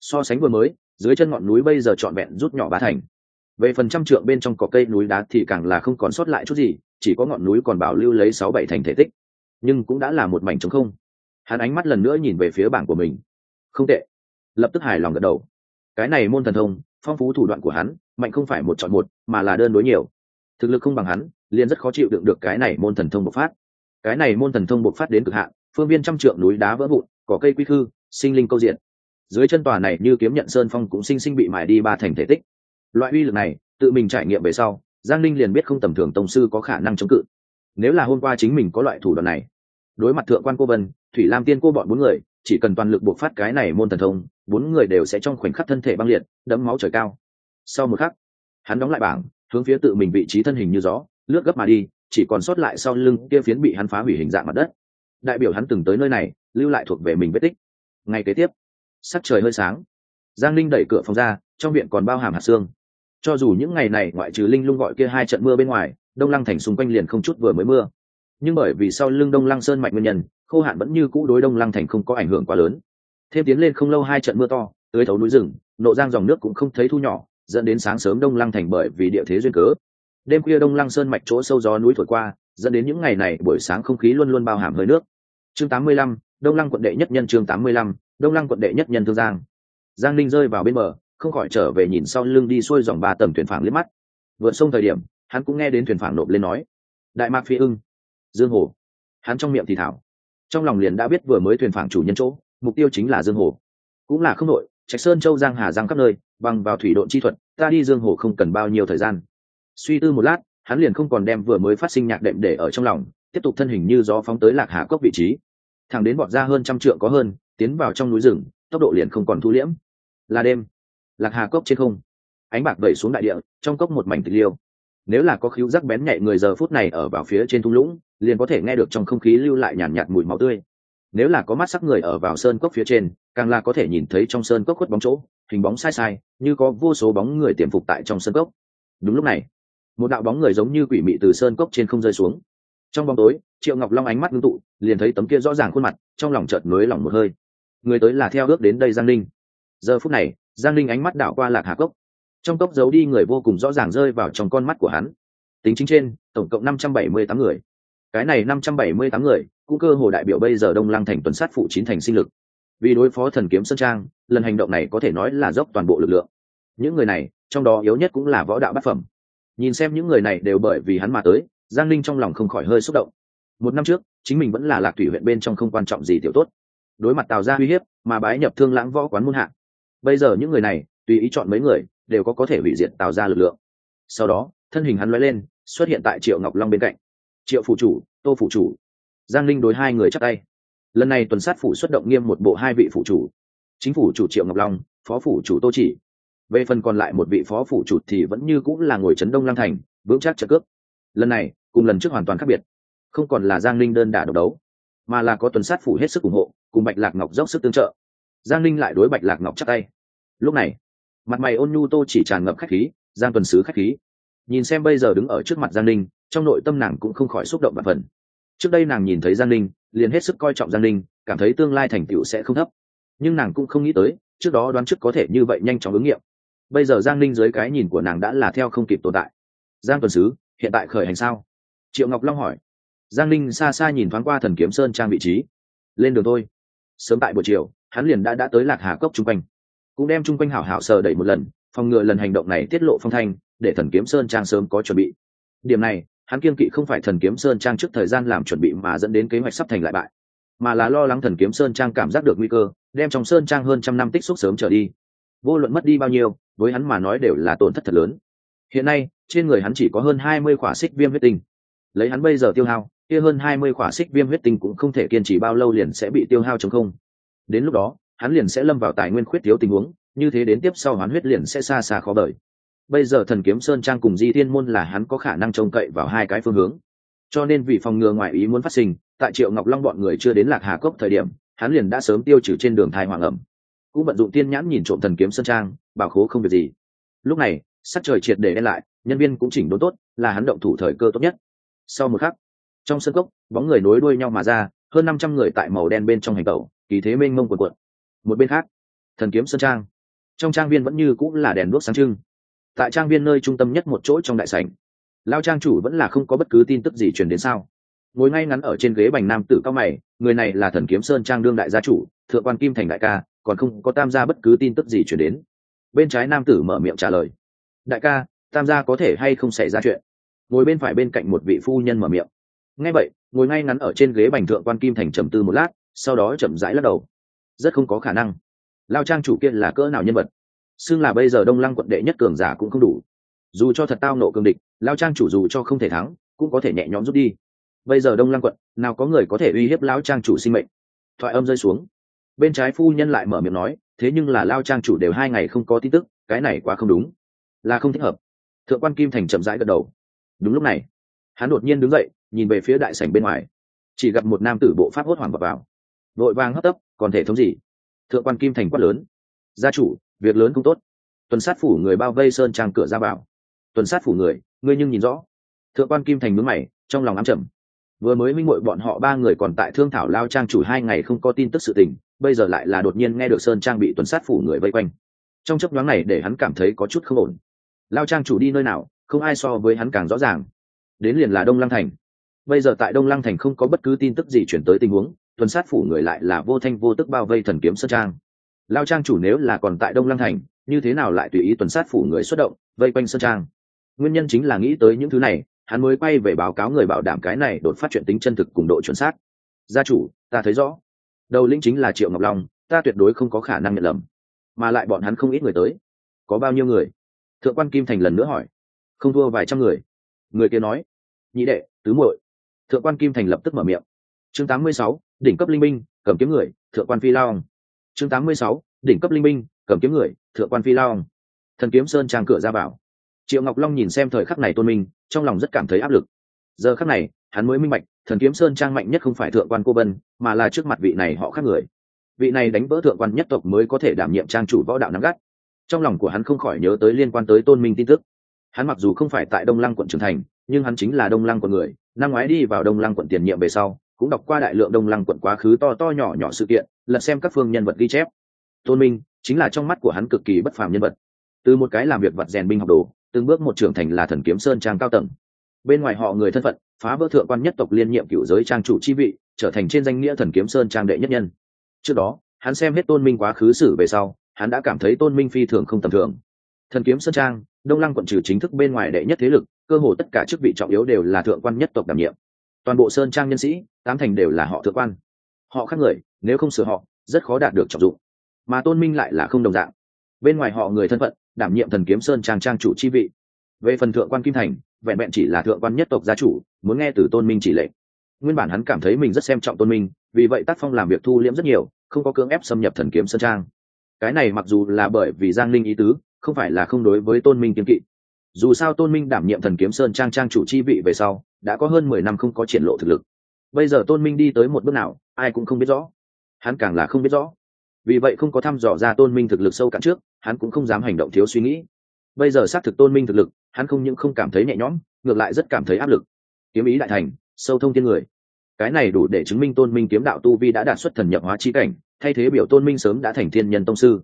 A: So sánh vừa mới, dưới chân ngọn núi bây giờ trọn vẹn rút nhỏ bá thành về phần trăm trượng bên trong cỏ cây núi đá thì càng là không còn sót lại chút gì, chỉ có ngọn núi còn bảo lưu lấy sáu bảy thành thể tích. Nhưng cũng đã là một mảnh trống không. Hắn ánh mắt lần nữa nhìn về phía bảng của mình. Không tệ. Lập tức hài lòng gật đầu. Cái này môn thần thông, phong phú thủ đoạn của hắn, mạnh không phải một chọn một, mà là đơn đối nhiều. Thực lực không bằng hắn, liền rất khó chịu đựng được cái này môn thần thông bộc phát. Cái này môn thần thông bộc phát đến cực hạn, phương viên trăm trượng núi đá vỡ vụn, cỏ cây quy khư, sinh linh câu diện. Dưới chân tòa này như kiếm nhận sơn phong cũng sinh sinh bị mài đi ba thành thể tích loại uy lực này, tự mình trải nghiệm về sau, giang linh liền biết không tầm thường tông sư có khả năng chống cự. Nếu là hôm qua chính mình có loại thủ đoạn này, đối mặt thượng quan cô vân, thủy lam tiên cô bọn bốn người, chỉ cần toàn lực buộc phát cái này môn thần thông, bốn người đều sẽ trong khoảnh khắc thân thể băng liệt, đẫm máu trời cao. Sau một khắc, hắn đóng lại bảng, hướng phía tự mình vị trí thân hình như gió, lướt gấp mà đi, chỉ còn sót lại sau lưng kia phiến bị hắn phá hủy hình dạng mặt đất. Đại biểu hắn từng tới nơi này, lưu lại thuộc về mình vết tích. Ngay kế tiếp, sắc trời hơi sáng. Giang linh đẩy cửa phòng ra, trong viện còn bao hàm hạt xương cho dù những ngày này ngoại trừ linh lung gọi kia hai trận mưa bên ngoài đông lăng thành xung quanh liền không chút vừa mới mưa. Nhưng bởi vì sau lưng đông lăng sơn mạnh nguyên nhân khô hạn vẫn như cũ đối đông lăng thành không có ảnh hưởng quá lớn. Thêm tiến lên không lâu hai trận mưa to tưới thấu núi rừng nộ giang dòng nước cũng không thấy thu nhỏ dẫn đến sáng sớm đông lăng thành bởi vì địa thế duyên cớ. Đêm khuya đông lăng sơn mạch chỗ sâu gió núi thổi qua dẫn đến những ngày này buổi sáng không khí luôn luôn bao hàm hơi nước. Chương 85, đông lăng quận đệ nhất nhân chương 85, đông lăng quận đệ nhất nhân thương giang. Giang ninh rơi vào bên bờ không khỏi trở về nhìn sau lưng đi xuôi dòng ba tầng thuyền phảng liếc mắt. Vượt sông thời điểm, hắn cũng nghe đến thuyền phảng nộp lên nói, đại mạc phi ưng, dương hồ. Hắn trong miệng thì thảo. Trong lòng liền đã biết vừa mới thuyền phảng chủ nhân chỗ, mục tiêu chính là dương hồ. Cũng là không nội trạch sơn châu, giang hà, giang khắp nơi, bằng vào thủy độn chi thuật, ta đi dương hồ không cần bao nhiêu thời gian. Suy tư một lát, hắn liền không còn đem vừa mới phát sinh nhạc đệm để ở trong lòng, tiếp tục thân hình như gió phóng tới lạc hà cốc vị trí. Thẳng đến bọn ra hơn trăm trượng có hơn, tiến vào trong núi rừng, tốc độ liền không còn thu liễm. Là đêm lạc hà cốc trên không. Ánh bạc vẩy xuống đại địa trong cốc một mảnh tịch liêu. Nếu là có khíu rắc bén nhạy người giờ phút này ở vào phía trên thung lũng liền có thể nghe được trong không khí lưu lại nhàn nhạt, mùi máu tươi. Nếu là có mắt sắc người ở vào sơn cốc phía trên càng là có thể nhìn thấy trong sơn cốc khuất bóng chỗ hình bóng sai sai như có vô số bóng người tiềm phục tại trong sơn cốc. Đúng lúc này một đạo bóng người giống như quỷ mị từ sơn cốc trên không rơi xuống. Trong bóng tối triệu ngọc long ánh mắt ngưng tụ liền thấy tấm kia rõ ràng khuôn mặt trong lòng chợt nới lòng một hơi. Người tới là theo ước đến đây giang linh giờ phút này, giang linh ánh mắt đảo qua lạc hà cốc. Trong cốc giấu đi người vô cùng rõ ràng rơi vào trong con mắt của hắn. Tính chính trên, tổng cộng năm trăm bảy mươi tám người. Cái này năm trăm bảy mươi tám người, cũng cơ hồ đại biểu bây giờ đông lăng thành tuần sát phụ chín thành sinh lực. Vì đối phó thần kiếm sơn trang, lần hành động này có thể nói là dốc toàn bộ lực lượng. Những người này, trong đó yếu nhất cũng là võ đạo bát phẩm. Nhìn xem những người này đều bởi vì hắn mà tới, giang linh trong lòng không khỏi hơi xúc động. Một năm trước, chính mình vẫn là lạc thủy huyện bên trong không quan trọng gì tiểu tốt. Đối mặt tào ra uy hiếp, mà bái nhập thương lãng võ quán muôn hạng bây giờ những người này, tùy ý chọn mấy người, đều có có thể hủy diệt tạo ra lực lượng. Sau đó, thân hình hắn l lên, xuất hiện tại triệu ngọc long bên cạnh. Triệu phủ chủ, tô phủ chủ. Giang linh đối hai người chắc tay. Lần này tuần sát phủ xuất động nghiêm một bộ hai vị phủ chủ. Chính phủ chủ triệu ngọc long, phó phủ chủ tô chỉ. Về phần còn lại một vị phó phủ chủ thì vẫn như cũng là ngồi trấn đông lang thành, vững chắc trợ cướp lần này, cùng lần trước hoàn toàn khác biệt. Không còn là giang linh đơn đả độc đấu, mà là có tuần sát phủ hết sức ủng hộ, cùng bạch lạc ngọc dốc sức tương trợ giang linh lại đối bạch lạc ngọc chắc tay. Lúc này, mặt mày ôn nhu tô chỉ tràn ngập khách khí, giang tuần sứ khách khí. Nhìn xem bây giờ đứng ở trước mặt giang linh trong nội tâm nàng cũng không khỏi xúc động và phần. Trước đây nàng nhìn thấy giang linh liền hết sức coi trọng giang linh cảm thấy tương lai thành tựu sẽ không thấp. Nhưng nàng cũng không nghĩ tới, trước đó đoán trước có thể như vậy nhanh chóng ứng nghiệm. Bây giờ giang linh dưới cái nhìn của nàng đã là theo không kịp tồn tại. Giang tuần sứ, hiện tại khởi hành sao? Triệu ngọc long hỏi. Giang linh xa xa nhìn thoáng qua thần kiếm sơn trang vị trí. Lên đường thôi. Sớm tại buổi chiều hắn liền đã đã tới lạc hà cốc chung quanh. Cũng đem chung quanh hảo hảo sờ đẩy một lần, phòng ngừa lần hành động này tiết lộ phong thanh, để thần kiếm sơn trang sớm có chuẩn bị. Điểm này, hắn kiên kỵ không phải thần kiếm sơn trang trước thời gian làm chuẩn bị mà dẫn đến kế hoạch sắp thành lại bại, mà là lo lắng thần kiếm sơn trang cảm giác được nguy cơ, đem trong sơn trang hơn trăm năm tích xúc sớm trở đi. Vô luận mất đi bao nhiêu, với hắn mà nói đều là tổn thất thật lớn. Hiện nay, trên người hắn chỉ có hơn hai mươi khỏa xích viêm huyết tinh. Lấy hắn bây giờ tiêu hao, kia hơn hai mươi khỏa xích viêm huyết tinh cũng không thể kiên trì bao lâu liền sẽ bị tiêu hao chống không đến lúc đó, hắn liền sẽ lâm vào tài nguyên khuyết thiếu tình huống, như thế đến tiếp sau hoán huyết liền sẽ xa xa khó đợi bây giờ thần kiếm sơn trang cùng di thiên môn là hắn có khả năng trông cậy vào hai cái phương hướng. Cho nên vì phòng ngừa ngoại ý muốn phát sinh, tại triệu ngọc long bọn người chưa đến lạc hà cốc thời điểm, hắn liền đã sớm tiêu trừ trên đường thai hoàng ẩm. Cũng vận dụng tiên nhãn nhìn trộm thần kiếm sơn trang, bảo khố không việc gì. Lúc này, sắc trời triệt để đen lại, nhân viên cũng chỉnh đốn tốt, là hắn động thủ thời cơ tốt nhất. Sau một khắc, trong sân cốc, bóng người nối đuôi nhau mà ra, hơn năm trăm người tại màu đen bên trong hành tẩu kỳ thế mênh mông quần quận một bên khác, thần kiếm sơn trang. Trong trang viên vẫn như cũng là đèn đuốc sáng trưng. Tại trang viên nơi trung tâm nhất một chỗ trong đại sảnh, lao trang chủ vẫn là không có bất cứ tin tức gì truyền đến sao. Ngồi ngay ngắn ở trên ghế bành nam tử cao mày, người này là thần kiếm sơn trang đương đại gia chủ, thượng quan kim thành đại ca, còn không có tam gia bất cứ tin tức gì truyền đến. Bên trái nam tử mở miệng trả lời. Đại ca tam gia có thể hay không xảy ra chuyện? Ngồi bên phải bên cạnh một vị phu nhân mở miệng. Nghe vậy, ngồi ngay ngắn ở trên ghế bành thượng quan kim thành trầm tư một lát sau đó chậm rãi lắc đầu. Rất không có khả năng. Lao trang chủ kia là cỡ nào nhân vật? Xưng là bây giờ đông lăng quận đệ nhất cường giả cũng không đủ. Dù cho thật tao nộ cường địch, lao trang chủ dù cho không thể thắng, cũng có thể nhẹ nhõm rút đi. Bây giờ đông lăng quận, nào có người có thể uy hiếp lao trang chủ sinh mệnh? Thoại âm rơi xuống. Bên trái phu nhân lại mở miệng nói, thế nhưng là lao trang chủ đều hai ngày không có tin tức, cái này quá không đúng. Là không thích hợp. Thượng quan kim thành chậm rãi gật đầu. Đúng lúc này, hắn đột nhiên đứng dậy, nhìn về phía đại sảnh bên ngoài. Chỉ gặp một nam tử bộ pháp hốt hoảng vào vào vội vàng hấp tấp, còn thể thống gì? Thượng quan kim thành quát lớn. Gia chủ, việc lớn không tốt. Tuần sát phủ người bao vây sơn trang cửa ra vào. Tuần sát phủ người, ngươi nhưng nhìn rõ. Thượng quan kim thành mướn mày, trong lòng ám trầm. Vừa mới minh mội bọn họ ba người còn tại thương thảo lao trang chủ hai ngày không có tin tức sự tình, bây giờ lại là đột nhiên nghe được sơn trang bị tuần sát phủ người vây quanh. Trong chấp nhoáng này để hắn cảm thấy có chút không ổn. Lao trang chủ đi nơi nào, không ai so với hắn càng rõ ràng. Đến liền là đông lăng thành. Bây giờ tại đông lăng thành không có bất cứ tin tức gì chuyển tới tình huống tuần sát phủ người lại là vô thanh vô tức bao vây thần kiếm sơn trang. Lao trang chủ nếu là còn tại đông lăng thành, như thế nào lại tùy ý tuần sát phủ người xuất động, vây quanh sơn trang? Nguyên nhân chính là nghĩ tới những thứ này, hắn mới quay về báo cáo người bảo đảm cái này đột phát chuyện tính chân thực cùng độ chuẩn xác. Gia chủ, ta thấy rõ. Đầu lĩnh chính là triệu ngọc long, ta tuyệt đối không có khả năng nhận lầm. Mà lại bọn hắn không ít người tới. Có bao nhiêu người? Thượng quan kim thành lần nữa hỏi. Không thua vài trăm người. Người kia nói. Nhị đệ, tứ muội. Thượng quan kim thành lập tức mở miệng chương 86, đỉnh cấp linh minh cầm kiếm người thượng quan phi long. Chương 86, đỉnh cấp linh minh cầm kiếm người thượng quan phi long. Thần kiếm sơn trang cửa ra bảo triệu ngọc long nhìn xem thời khắc này tôn minh trong lòng rất cảm thấy áp lực. Giờ khắc này hắn mới minh bạch thần kiếm sơn trang mạnh nhất không phải thượng quan cô bân mà là trước mặt vị này họ khác người. Vị này đánh vỡ thượng quan nhất tộc mới có thể đảm nhiệm trang chủ võ đạo nắm gắt. Trong lòng của hắn không khỏi nhớ tới liên quan tới tôn minh tin tức. Hắn mặc dù không phải tại đông lăng quận trưởng thành nhưng hắn chính là đông lăng quận người năm ngoái đi vào đông lăng quận tiền nhiệm về sau cũng đọc qua đại lượng đông lăng quận quá khứ to to nhỏ nhỏ sự kiện, lật xem các phương nhân vật ghi chép. Tôn minh chính là trong mắt của hắn cực kỳ bất phàm nhân vật. Từ một cái làm việc vật rèn binh học đồ, từng bước một trưởng thành là thần kiếm sơn trang cao tầng. Bên ngoài họ người thân phận, phá vỡ thượng quan nhất tộc liên nhiệm cựu giới trang chủ chi vị, trở thành trên danh nghĩa thần kiếm sơn trang đệ nhất nhân. Trước đó, hắn xem hết tôn minh quá khứ sử về sau, hắn đã cảm thấy tôn minh phi thường không tầm thường. Thần kiếm sơn trang, đông lăng quận trừ chính thức bên ngoài đệ nhất thế lực, cơ hồ tất cả chức vị trọng yếu đều là thượng quan nhất tộc đảm nhiệm toàn bộ sơn trang nhân sĩ, tám thành đều là họ thượng quan. Họ khác người, nếu không sửa họ, rất khó đạt được trọng dụng. Mà tôn minh lại là không đồng dạng. Bên ngoài họ người thân phận, đảm nhiệm thần kiếm sơn trang trang chủ chi vị. Về phần thượng quan kim thành, vẹn vẹn chỉ là thượng quan nhất tộc gia chủ, muốn nghe từ tôn minh chỉ lệ. nguyên bản hắn cảm thấy mình rất xem trọng tôn minh, vì vậy tác phong làm việc thu liễm rất nhiều, không có cưỡng ép xâm nhập thần kiếm sơn trang. Cái này mặc dù là bởi vì giang linh ý tứ, không phải là không đối với tôn minh kiếm kỵ. Dù sao tôn minh đảm nhiệm thần kiếm sơn trang trang chủ chi vị về sau đã có hơn mười năm không có triển lộ thực lực. Bây giờ tôn minh đi tới một bước nào, ai cũng không biết rõ. Hắn càng là không biết rõ. Vì vậy không có thăm dò ra tôn minh thực lực sâu cạn trước, hắn cũng không dám hành động thiếu suy nghĩ. Bây giờ xác thực tôn minh thực lực, hắn không những không cảm thấy nhẹ nhõm, ngược lại rất cảm thấy áp lực. Kiếm ý đại thành, sâu thông thiên người. Cái này đủ để chứng minh tôn minh kiếm đạo tu vi đã đạt xuất thần nhập hóa chi cảnh, thay thế biểu tôn minh sớm đã thành thiên nhân tông sư.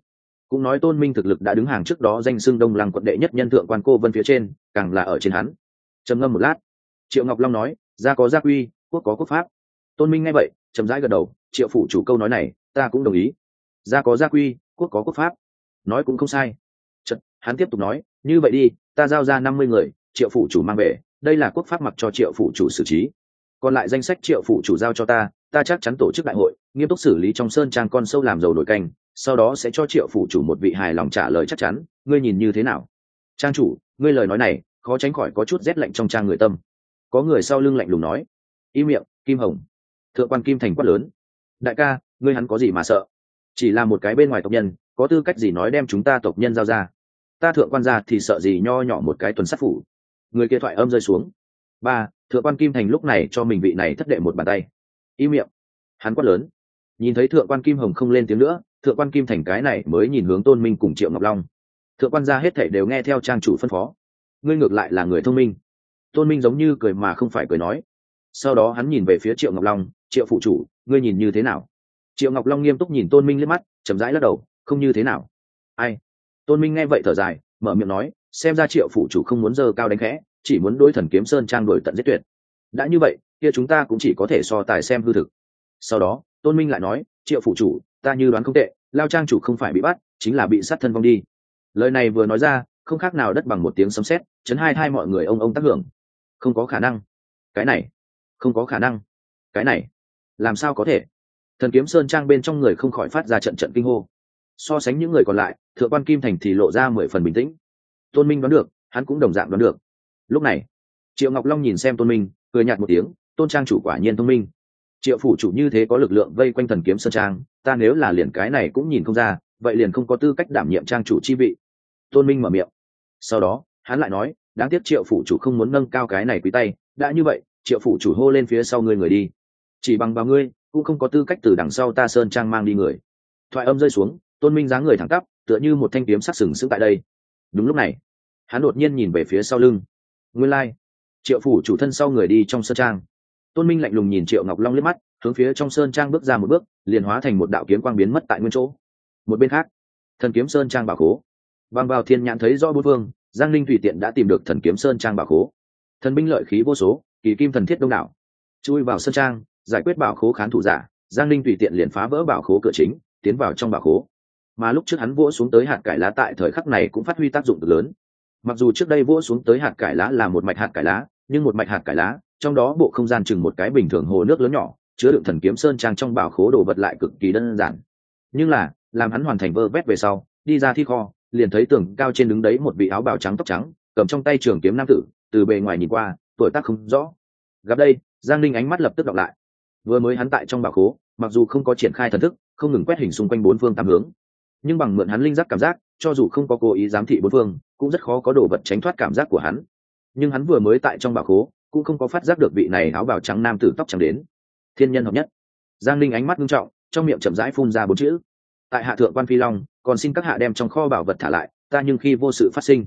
A: Cũng nói tôn minh thực lực đã đứng hàng trước đó danh xưng đông lăng quận đệ nhất nhân thượng quan cô vân phía trên, càng là ở trên hắn. Trầm ngâm một lát triệu ngọc long nói gia có gia quy quốc có quốc pháp. Tôn minh nghe vậy chậm rãi gật đầu triệu phủ chủ câu nói này ta cũng đồng ý. Gia có gia quy quốc có quốc pháp. Nói cũng không sai. Chật, hắn tiếp tục nói như vậy đi ta giao ra năm mươi người triệu phủ chủ mang về đây là quốc pháp mặc cho triệu phủ chủ xử trí. Còn lại danh sách triệu phủ chủ giao cho ta ta chắc chắn tổ chức đại hội nghiêm túc xử lý trong sơn trang con sâu làm dầu nổi canh sau đó sẽ cho triệu phủ chủ một vị hài lòng trả lời chắc chắn. Ngươi nhìn như thế nào? Trang chủ ngươi lời nói này khó tránh khỏi có chút rét lạnh trong trang người tâm có người sau lưng lạnh lùng nói. Y miệng, kim hồng. Thượng quan kim thành quát lớn. Đại ca, ngươi hắn có gì mà sợ? Chỉ là một cái bên ngoài tộc nhân, có tư cách gì nói đem chúng ta tộc nhân giao ra? Ta thượng quan ra thì sợ gì nho nhỏ một cái tuần sát phủ? Người kia thoại âm rơi xuống. Ba, thượng quan kim thành lúc này cho mình vị này thất đệ một bàn tay. Y miệng. Hắn quát lớn. Nhìn thấy thượng quan kim hồng không lên tiếng nữa, thượng quan kim thành cái này mới nhìn hướng tôn minh cùng triệu ngọc long. Thượng quan gia hết thể đều nghe theo trang chủ phân phó. Ngươi ngược lại là người thông minh tôn minh giống như cười mà không phải cười nói. Sau đó hắn nhìn về phía triệu ngọc long, triệu phụ chủ, ngươi nhìn như thế nào? Triệu ngọc long nghiêm túc nhìn tôn minh liếc mắt, chậm rãi lắc đầu, không như thế nào. Ai? Tôn minh nghe vậy thở dài, mở miệng nói, xem ra triệu phụ chủ không muốn dơ cao đánh khẽ, chỉ muốn đối thần kiếm sơn trang đổi tận giết tuyệt. Đã như vậy, kia chúng ta cũng chỉ có thể so tài xem hư thực. Sau đó, tôn minh lại nói, triệu phụ chủ, ta như đoán không tệ, lao trang chủ không phải bị bắt, chính là bị sát thân vong đi. Lời này vừa nói ra, không khác nào đất bằng một tiếng sấm sét, chấn hai hai mọi người ông ông tác hưởng không có khả năng. Cái này. Không có khả năng. Cái này. Làm sao có thể? Thần kiếm sơn trang bên trong người không khỏi phát ra trận trận kinh hô. So sánh những người còn lại, thượng quan kim thành thì lộ ra mười phần bình tĩnh. Tôn minh đoán được, hắn cũng đồng dạng đoán được. Lúc này, triệu ngọc long nhìn xem tôn minh, cười nhạt một tiếng, tôn trang chủ quả nhiên thông minh. Triệu phủ chủ như thế có lực lượng vây quanh thần kiếm sơn trang, ta nếu là liền cái này cũng nhìn không ra, vậy liền không có tư cách đảm nhiệm trang chủ chi vị. Tôn minh mở miệng. Sau đó, hắn lại nói đáng tiếc triệu phủ chủ không muốn nâng cao cái này quý tay, đã như vậy, triệu phủ chủ hô lên phía sau ngươi người đi. Chỉ bằng vào ngươi, cũng không có tư cách từ đằng sau ta sơn trang mang đi người. Thoại âm rơi xuống, tôn minh dáng người thẳng tắp, tựa như một thanh kiếm sắc sừng sững tại đây. Đúng lúc này, hắn đột nhiên nhìn về phía sau lưng. Nguyên lai、like. triệu phủ chủ thân sau người đi trong sơn trang. Tôn minh lạnh lùng nhìn triệu ngọc long liếc mắt, hướng phía trong sơn trang bước ra một bước, liền hóa thành một đạo kiếm quang biến mất tại nguyên chỗ. Một bên khác, thần kiếm sơn trang bảo khố bằng vào thiên nhãn thấy do bốn vương giang linh tùy tiện đã tìm được thần kiếm sơn trang bảo khố. Thần binh lợi khí vô số, kỳ kim thần thiết đông đảo. Chui vào sơn trang, giải quyết bảo khố khán thủ giả, giang linh tùy tiện liền phá vỡ bảo khố cửa chính, tiến vào trong bảo khố. Mà lúc trước hắn vỗ xuống tới hạt cải lá tại thời khắc này cũng phát huy tác dụng cực lớn. Mặc dù trước đây vỗ xuống tới hạt cải lá là một mạch hạt cải lá, nhưng một mạch hạt cải lá, trong đó bộ không gian chừng một cái bình thường hồ nước lớn nhỏ, chứa đựng thần kiếm sơn trang trong bảo khố đồ vật lại cực kỳ đơn giản. Nhưng là, làm hắn hoàn thành vơ vét về sau, đi ra thi kho liền thấy tường cao trên đứng đấy một vị áo bào trắng tóc trắng, cầm trong tay trường kiếm nam tử, từ bề ngoài nhìn qua, tuổi tác không rõ. Gặp đây, giang linh ánh mắt lập tức đọc lại. Vừa mới hắn tại trong bảo khố, mặc dù không có triển khai thần thức, không ngừng quét hình xung quanh bốn phương tám hướng, nhưng bằng mượn hắn linh giác cảm giác, cho dù không có cố ý giám thị bốn phương, cũng rất khó có đồ vật tránh thoát cảm giác của hắn. Nhưng hắn vừa mới tại trong bảo khố, cũng không có phát giác được vị này áo bào trắng nam tử tóc trắng đến. Thiên nhân hợp nhất. Giang linh ánh mắt nghiêm trọng, trong miệng chậm rãi phun ra bốn chữ. Tại hạ thượng quan phi long còn xin các hạ đem trong kho bảo vật thả lại, ta nhưng khi vô sự phát sinh.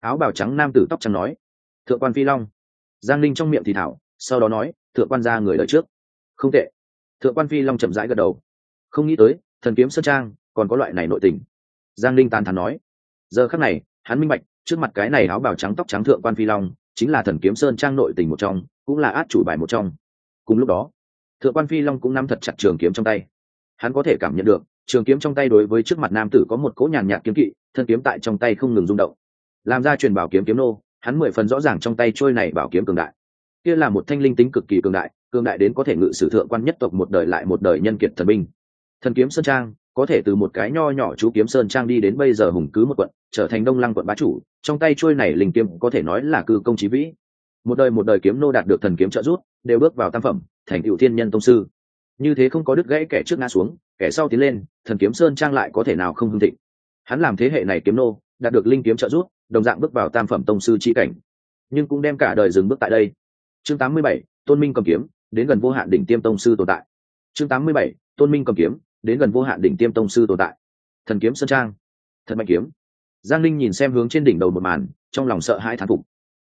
A: Áo bào trắng nam tử tóc trắng nói. Thượng quan phi long. Giang linh trong miệng thì thảo, sau đó nói, thượng quan ra người đợi trước. Không tệ. Thượng quan phi long chậm rãi gật đầu. Không nghĩ tới, thần kiếm sơn trang còn có loại này nội tình. Giang linh tàn thắn nói. Giờ khắc này, hắn minh bạch, trước mặt cái này áo bào trắng tóc trắng thượng quan phi long chính là thần kiếm sơn trang nội tình một trong, cũng là át chủ bài một trong. Cùng lúc đó, thượng quan phi long cũng nắm thật chặt trường kiếm trong tay. Hắn có thể cảm nhận được trường kiếm trong tay đối với trước mặt nam tử có một cỗ nhàn nhạt kiếm kỵ, thân kiếm tại trong tay không ngừng rung động. Làm ra truyền bảo kiếm kiếm nô, hắn mười phần rõ ràng trong tay trôi này bảo kiếm cường đại. Kia là một thanh linh tính cực kỳ cường đại cường đại đến có thể ngự sử thượng quan nhất tộc một đời lại một đời nhân kiệt thần binh. Thần kiếm sơn trang, có thể từ một cái nho nhỏ chú kiếm sơn trang đi đến bây giờ hùng cứ một quận, trở thành đông lăng quận bá chủ, trong tay trôi này linh kiếm có thể nói là cư công trí vĩ. Một đời một đời kiếm nô đạt được thần kiếm trợ giúp, đều bước vào tam phẩm, thành cựu thiên nhân tông sư. Như thế không có đứt gãy kẻ trước ngã xuống kẻ sau tiến lên thần kiếm sơn trang lại có thể nào không hưng thịnh. Hắn làm thế hệ này kiếm nô đạt được linh kiếm trợ giúp đồng dạng bước vào tam phẩm tông sư chi cảnh. Nhưng cũng đem cả đời dừng bước tại đây. Chương 87, tôn minh cầm kiếm đến gần vô hạn đỉnh tiêm tông sư tồn tại. Chương 87, tôn minh cầm kiếm đến gần vô hạn đỉnh tiêm tông sư tồn tại. Thần kiếm sơn trang. Thật mạnh kiếm. Giang linh nhìn xem hướng trên đỉnh đầu một màn trong lòng sợ hãi thán phục.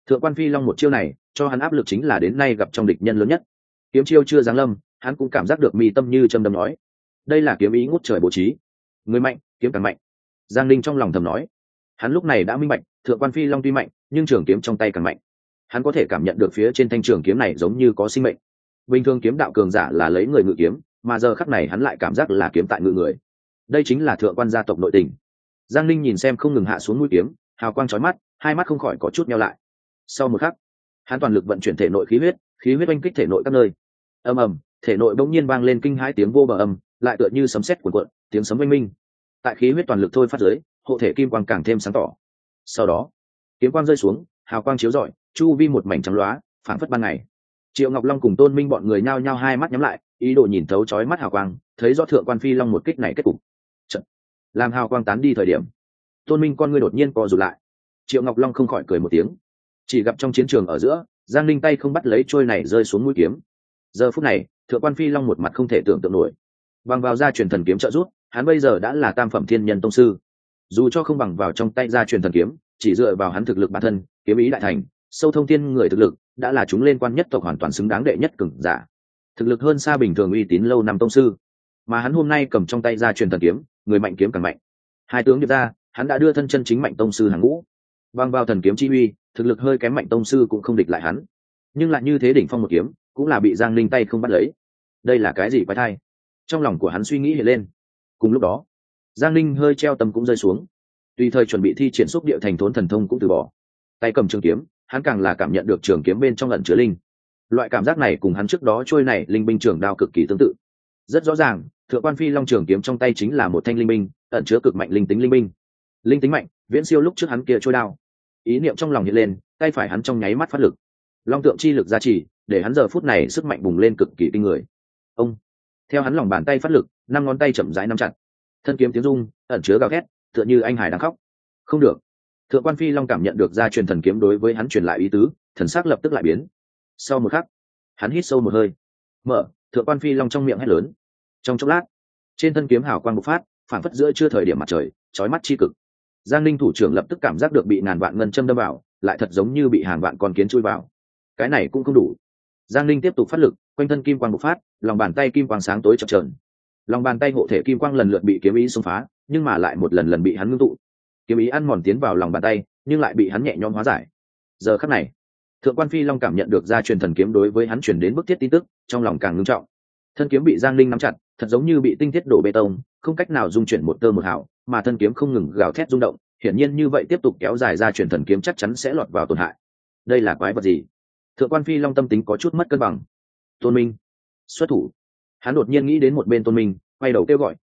A: Thượng quan phi long một chiêu này cho hắn áp lực chính là đến nay gặp trong địch nhân lớn nhất. Kiếm chiêu chưa giáng lâm hắn cũng cảm giác được mi tâm như châm đâm nói đây là kiếm ý ngút trời bố trí. Người mạnh, kiếm càng mạnh. Giang linh trong lòng thầm nói. Hắn lúc này đã minh mạnh thượng quan phi long tuy mạnh, nhưng trường kiếm trong tay càng mạnh. Hắn có thể cảm nhận được phía trên thanh trường kiếm này giống như có sinh mệnh. Bình thường kiếm đạo cường giả là lấy người ngự kiếm, mà giờ khắc này hắn lại cảm giác là kiếm tại ngự người. Đây chính là thượng quan gia tộc nội tình. Giang linh nhìn xem không ngừng hạ xuống mũi kiếm, hào quang trói mắt, hai mắt không khỏi có chút nhau lại. Sau một khắc, hắn toàn lực vận chuyển thể nội khí huyết khí huyết oanh kích thể nội các nơi. Ầm ầm, thể nội bỗng nhiên vang lên kinh hãi tiếng vô bờ âm lại tựa như sấm sét cuộn cuộn, tiếng sấm oanh minh. Tại khí huyết toàn lực thôi phát giới hộ thể kim quang càng thêm sáng tỏ. Sau đó, kiếm quang rơi xuống, hào quang chiếu rọi, chu vi một mảnh trắng loá, phảng phất ban ngày. Triệu ngọc long cùng tôn minh bọn người nhao nhao hai mắt nhắm lại, ý đồ nhìn thấu chói mắt hào quang, thấy do thượng quan phi long một kích này kết cục. Chật. làm hào quang tán đi thời điểm, tôn minh con ngươi đột nhiên co rụt lại. Triệu ngọc long không khỏi cười một tiếng. Chỉ gặp trong chiến trường ở giữa, giang linh tay không bắt lấy trôi này rơi xuống mũi kiếm. Giờ phút này, thượng quan phi long một mặt không thể tưởng tượng nổi bằng vào gia truyền thần kiếm trợ giúp, hắn bây giờ đã là tam phẩm thiên nhân tông sư. Dù cho không bằng vào trong tay gia truyền thần kiếm, chỉ dựa vào hắn thực lực bản thân, kiếm ý đại thành, sâu thông thiên người thực lực, đã là chúng lên quan nhất tộc hoàn toàn xứng đáng đệ nhất cường giả. Thực lực hơn xa bình thường uy tín lâu năm tông sư. Mà hắn hôm nay cầm trong tay gia truyền thần kiếm, người mạnh kiếm càng mạnh. Hai tướng điệp ra, hắn đã đưa thân chân chính mạnh tông sư hàng ngũ. Bằng vào thần kiếm chi uy, thực lực hơi kém mạnh tông sư cũng không địch lại hắn. Nhưng lại như thế đỉnh phong một kiếm, cũng là bị giang linh tay không bắt lấy. Đây là cái gì quái thai? Trong lòng của hắn suy nghĩ hiện lên. Cùng lúc đó, giang Ninh hơi treo tâm cũng rơi xuống. Tùy thời chuẩn bị thi triển xúc địa thành thốn thần thông cũng từ bỏ. Tay cầm trường kiếm, hắn càng là cảm nhận được trường kiếm bên trong lần chứa linh. Loại cảm giác này cùng hắn trước đó trôi này linh binh trường đao cực kỳ tương tự. Rất rõ ràng, thượng quan phi long trường kiếm trong tay chính là một thanh linh binh, ẩn chứa cực mạnh linh tính linh binh. Linh tính mạnh, viễn siêu lúc trước hắn kia trôi đao. Ý niệm trong lòng hiện lên, tay phải hắn trong nháy mắt phát lực. Long tượng chi lực gia trì, để hắn giờ phút này sức mạnh bùng lên cực kỳ kinh người. Ông! Theo hắn lòng bàn tay phát lực, năm ngón tay chậm rãi nắm chặt. Thân kiếm tiếng rung, ẩn chứa gào thét, tựa như anh hải đang khóc. Không được. Thượng quan phi long cảm nhận được gia truyền thần kiếm đối với hắn truyền lại ý tứ, thần sắc lập tức lại biến. Sau một khắc, hắn hít sâu một hơi. Mở, thượng quan phi long trong miệng hét lớn. Trong chốc lát, trên thân kiếm hào quan bộc phát phản phất giữa chưa thời điểm mặt trời trói mắt tri cực. Giang linh thủ trưởng lập tức cảm giác được bị ngàn vạn ngân châm đâm vào, lại thật giống như bị hàng vạn con kiến chui vào. Cái này cũng không đủ. Giang linh tiếp tục phát lực quanh thân kim quang bộc phát lòng bàn tay kim quang sáng tối chập trờn lòng bàn tay hộ thể kim quang lần lượt bị kiếm ý xông phá nhưng mà lại một lần lần bị hắn ngưng tụ. Kiếm ý ăn mòn tiến vào lòng bàn tay nhưng lại bị hắn nhẹ nhõm hóa giải. Giờ khắc này thượng quan phi long cảm nhận được gia truyền thần kiếm đối với hắn chuyển đến bức thiết tin tức trong lòng càng ngưng trọng. Thân kiếm bị giang linh nắm chặt thật giống như bị tinh thiết đổ bê tông không cách nào dung chuyển một tơ một hào, mà thân kiếm không ngừng gào thét rung động hiển nhiên như vậy tiếp tục kéo dài ra truyền thần kiếm chắc chắn sẽ lọt vào tổn hại. Đây là quái vật gì? Thượng quan phi long tâm tính có chút mất cân bằng tôn minh. Xuất thủ. Hắn đột nhiên nghĩ đến một bên tôn minh, quay đầu kêu gọi.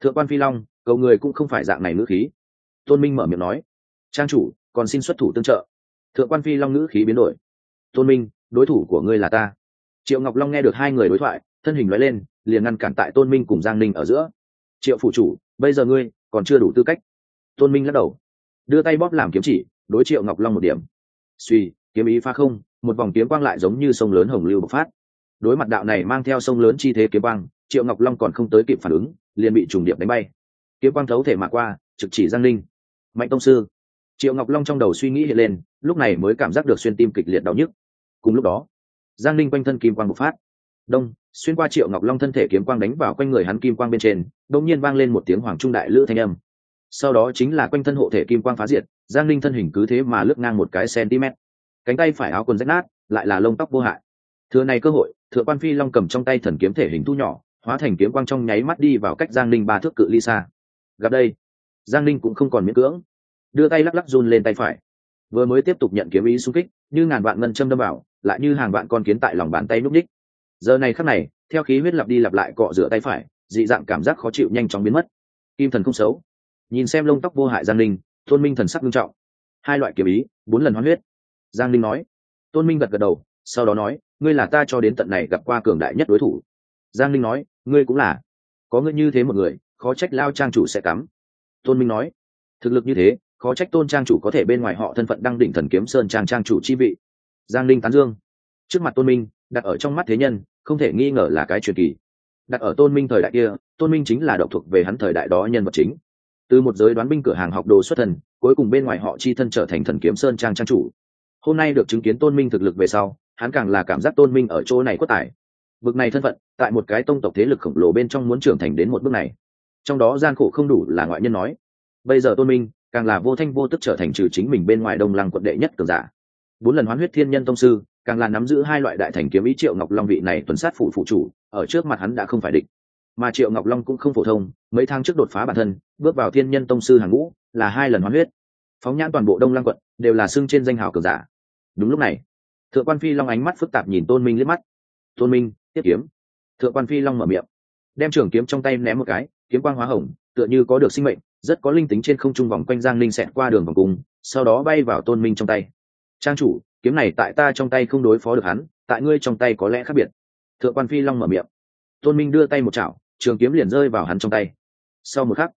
A: Thượng quan phi long, cầu người cũng không phải dạng này ngữ khí. Tôn minh mở miệng nói. Trang chủ, còn xin xuất thủ tương trợ. Thượng quan phi long ngữ khí biến đổi. Tôn minh, đối thủ của ngươi là ta. Triệu ngọc long nghe được hai người đối thoại, thân hình nói lên, liền ngăn cản tại tôn minh cùng giang ninh ở giữa. Triệu phủ chủ, bây giờ ngươi còn chưa đủ tư cách. Tôn minh lắc đầu. Đưa tay bóp làm kiếm chỉ, đối triệu ngọc long một điểm. Suy kiếm ý pha không, một vòng kiếm quang lại giống như sông lớn hồng lưu bộc phát đối mặt đạo này mang theo sông lớn chi thế kiếm quang, triệu ngọc long còn không tới kịp phản ứng, liền bị trùng điệp đánh bay. Kiếm quang thấu thể mà qua, trực chỉ giang ninh. Mạnh tông sư. Triệu ngọc long trong đầu suy nghĩ hiện lên, lúc này mới cảm giác được xuyên tim kịch liệt đau nhức. Cùng lúc đó, giang ninh quanh thân kim quang bộc phát. Đông, xuyên qua triệu ngọc long thân thể kiếm quang đánh vào quanh người hắn kim quang bên trên đông nhiên vang lên một tiếng hoàng trung đại lữ thanh âm. Sau đó chính là quanh thân hộ thể kim quang phá diệt, giang ninh thân hình cứ thế mà lướt ngang một cái cm cánh tay phải áo quần rách nát, lại là lông tóc vô hại thừa này cơ hội, thượng quan phi long cầm trong tay thần kiếm thể hình thu nhỏ, hóa thành kiếm quang trong nháy mắt đi vào cách giang ninh ba thước cự ly xa. Gặp đây, giang ninh cũng không còn miễn cưỡng. Đưa tay lắc lắc run lên tay phải. Vừa mới tiếp tục nhận kiếm ý xung kích, như ngàn vạn ngân châm đâm vào, lại như hàng vạn con kiến tại lòng bàn tay núp ních. Giờ này khắc này, theo khí huyết lặp đi lặp lại cọ rửa tay phải, dị dạng cảm giác khó chịu nhanh chóng biến mất. Kim thần không xấu. Nhìn xem lông tóc vô hại giang linh tôn minh thần sắc nghiêm trọng. Hai loại kiếm ý, bốn lần hoán huyết. Giang linh nói. Tôn minh gật gật đầu, sau đó nói ngươi là ta cho đến tận này gặp qua cường đại nhất đối thủ. Giang linh nói, ngươi cũng là. Có ngươi như thế một người, khó trách lao trang chủ sẽ cắm. Tôn minh nói, thực lực như thế, khó trách tôn trang chủ có thể bên ngoài họ thân phận đăng đỉnh thần kiếm sơn trang trang chủ chi vị. Giang linh tán dương. Trước mặt tôn minh, đặt ở trong mắt thế nhân, không thể nghi ngờ là cái truyền kỳ. Đặt ở tôn minh thời đại kia, tôn minh chính là độc thuộc về hắn thời đại đó nhân vật chính. Từ một giới đoán binh cửa hàng học đồ xuất thần, cuối cùng bên ngoài họ chi thân trở thành thần kiếm sơn trang trang chủ. Hôm nay được chứng kiến tôn minh thực lực về sau hắn càng là cảm giác tôn minh ở chỗ này quất tài. Bực này thân phận, tại một cái tông tộc thế lực khổng lồ bên trong muốn trưởng thành đến một bước này. Trong đó gian khổ không đủ là ngoại nhân nói. Bây giờ tôn minh, càng là vô thanh vô tức trở thành trừ chính mình bên ngoài đông lăng quận đệ nhất cường giả. Bốn lần hoán huyết thiên nhân tông sư, càng là nắm giữ hai loại đại thành kiếm ý triệu ngọc long vị này tuần sát phụ phụ chủ, ở trước mặt hắn đã không phải địch. Mà triệu ngọc long cũng không phổ thông, mấy tháng trước đột phá bản thân, bước vào thiên nhân tông sư hàng ngũ, là hai lần hoán huyết. Phóng nhãn toàn bộ đông lăng quận, đều là xưng trên danh hào cường giả. Đúng lúc này thượng quan phi long ánh mắt phức tạp nhìn tôn minh liếc mắt. Tôn minh, tiếp kiếm. Thượng quan phi long mở miệng, đem trường kiếm trong tay ném một cái, kiếm quang hóa hồng, tựa như có được sinh mệnh, rất có linh tính trên không trung vòng quanh giang linh xẹt qua đường vòng cung, sau đó bay vào tôn minh trong tay. Trang chủ, kiếm này tại ta trong tay không đối phó được hắn, tại ngươi trong tay có lẽ khác biệt. Thượng quan phi long mở miệng. Tôn minh đưa tay một chảo, trường kiếm liền rơi vào hắn trong tay. Sau một khắc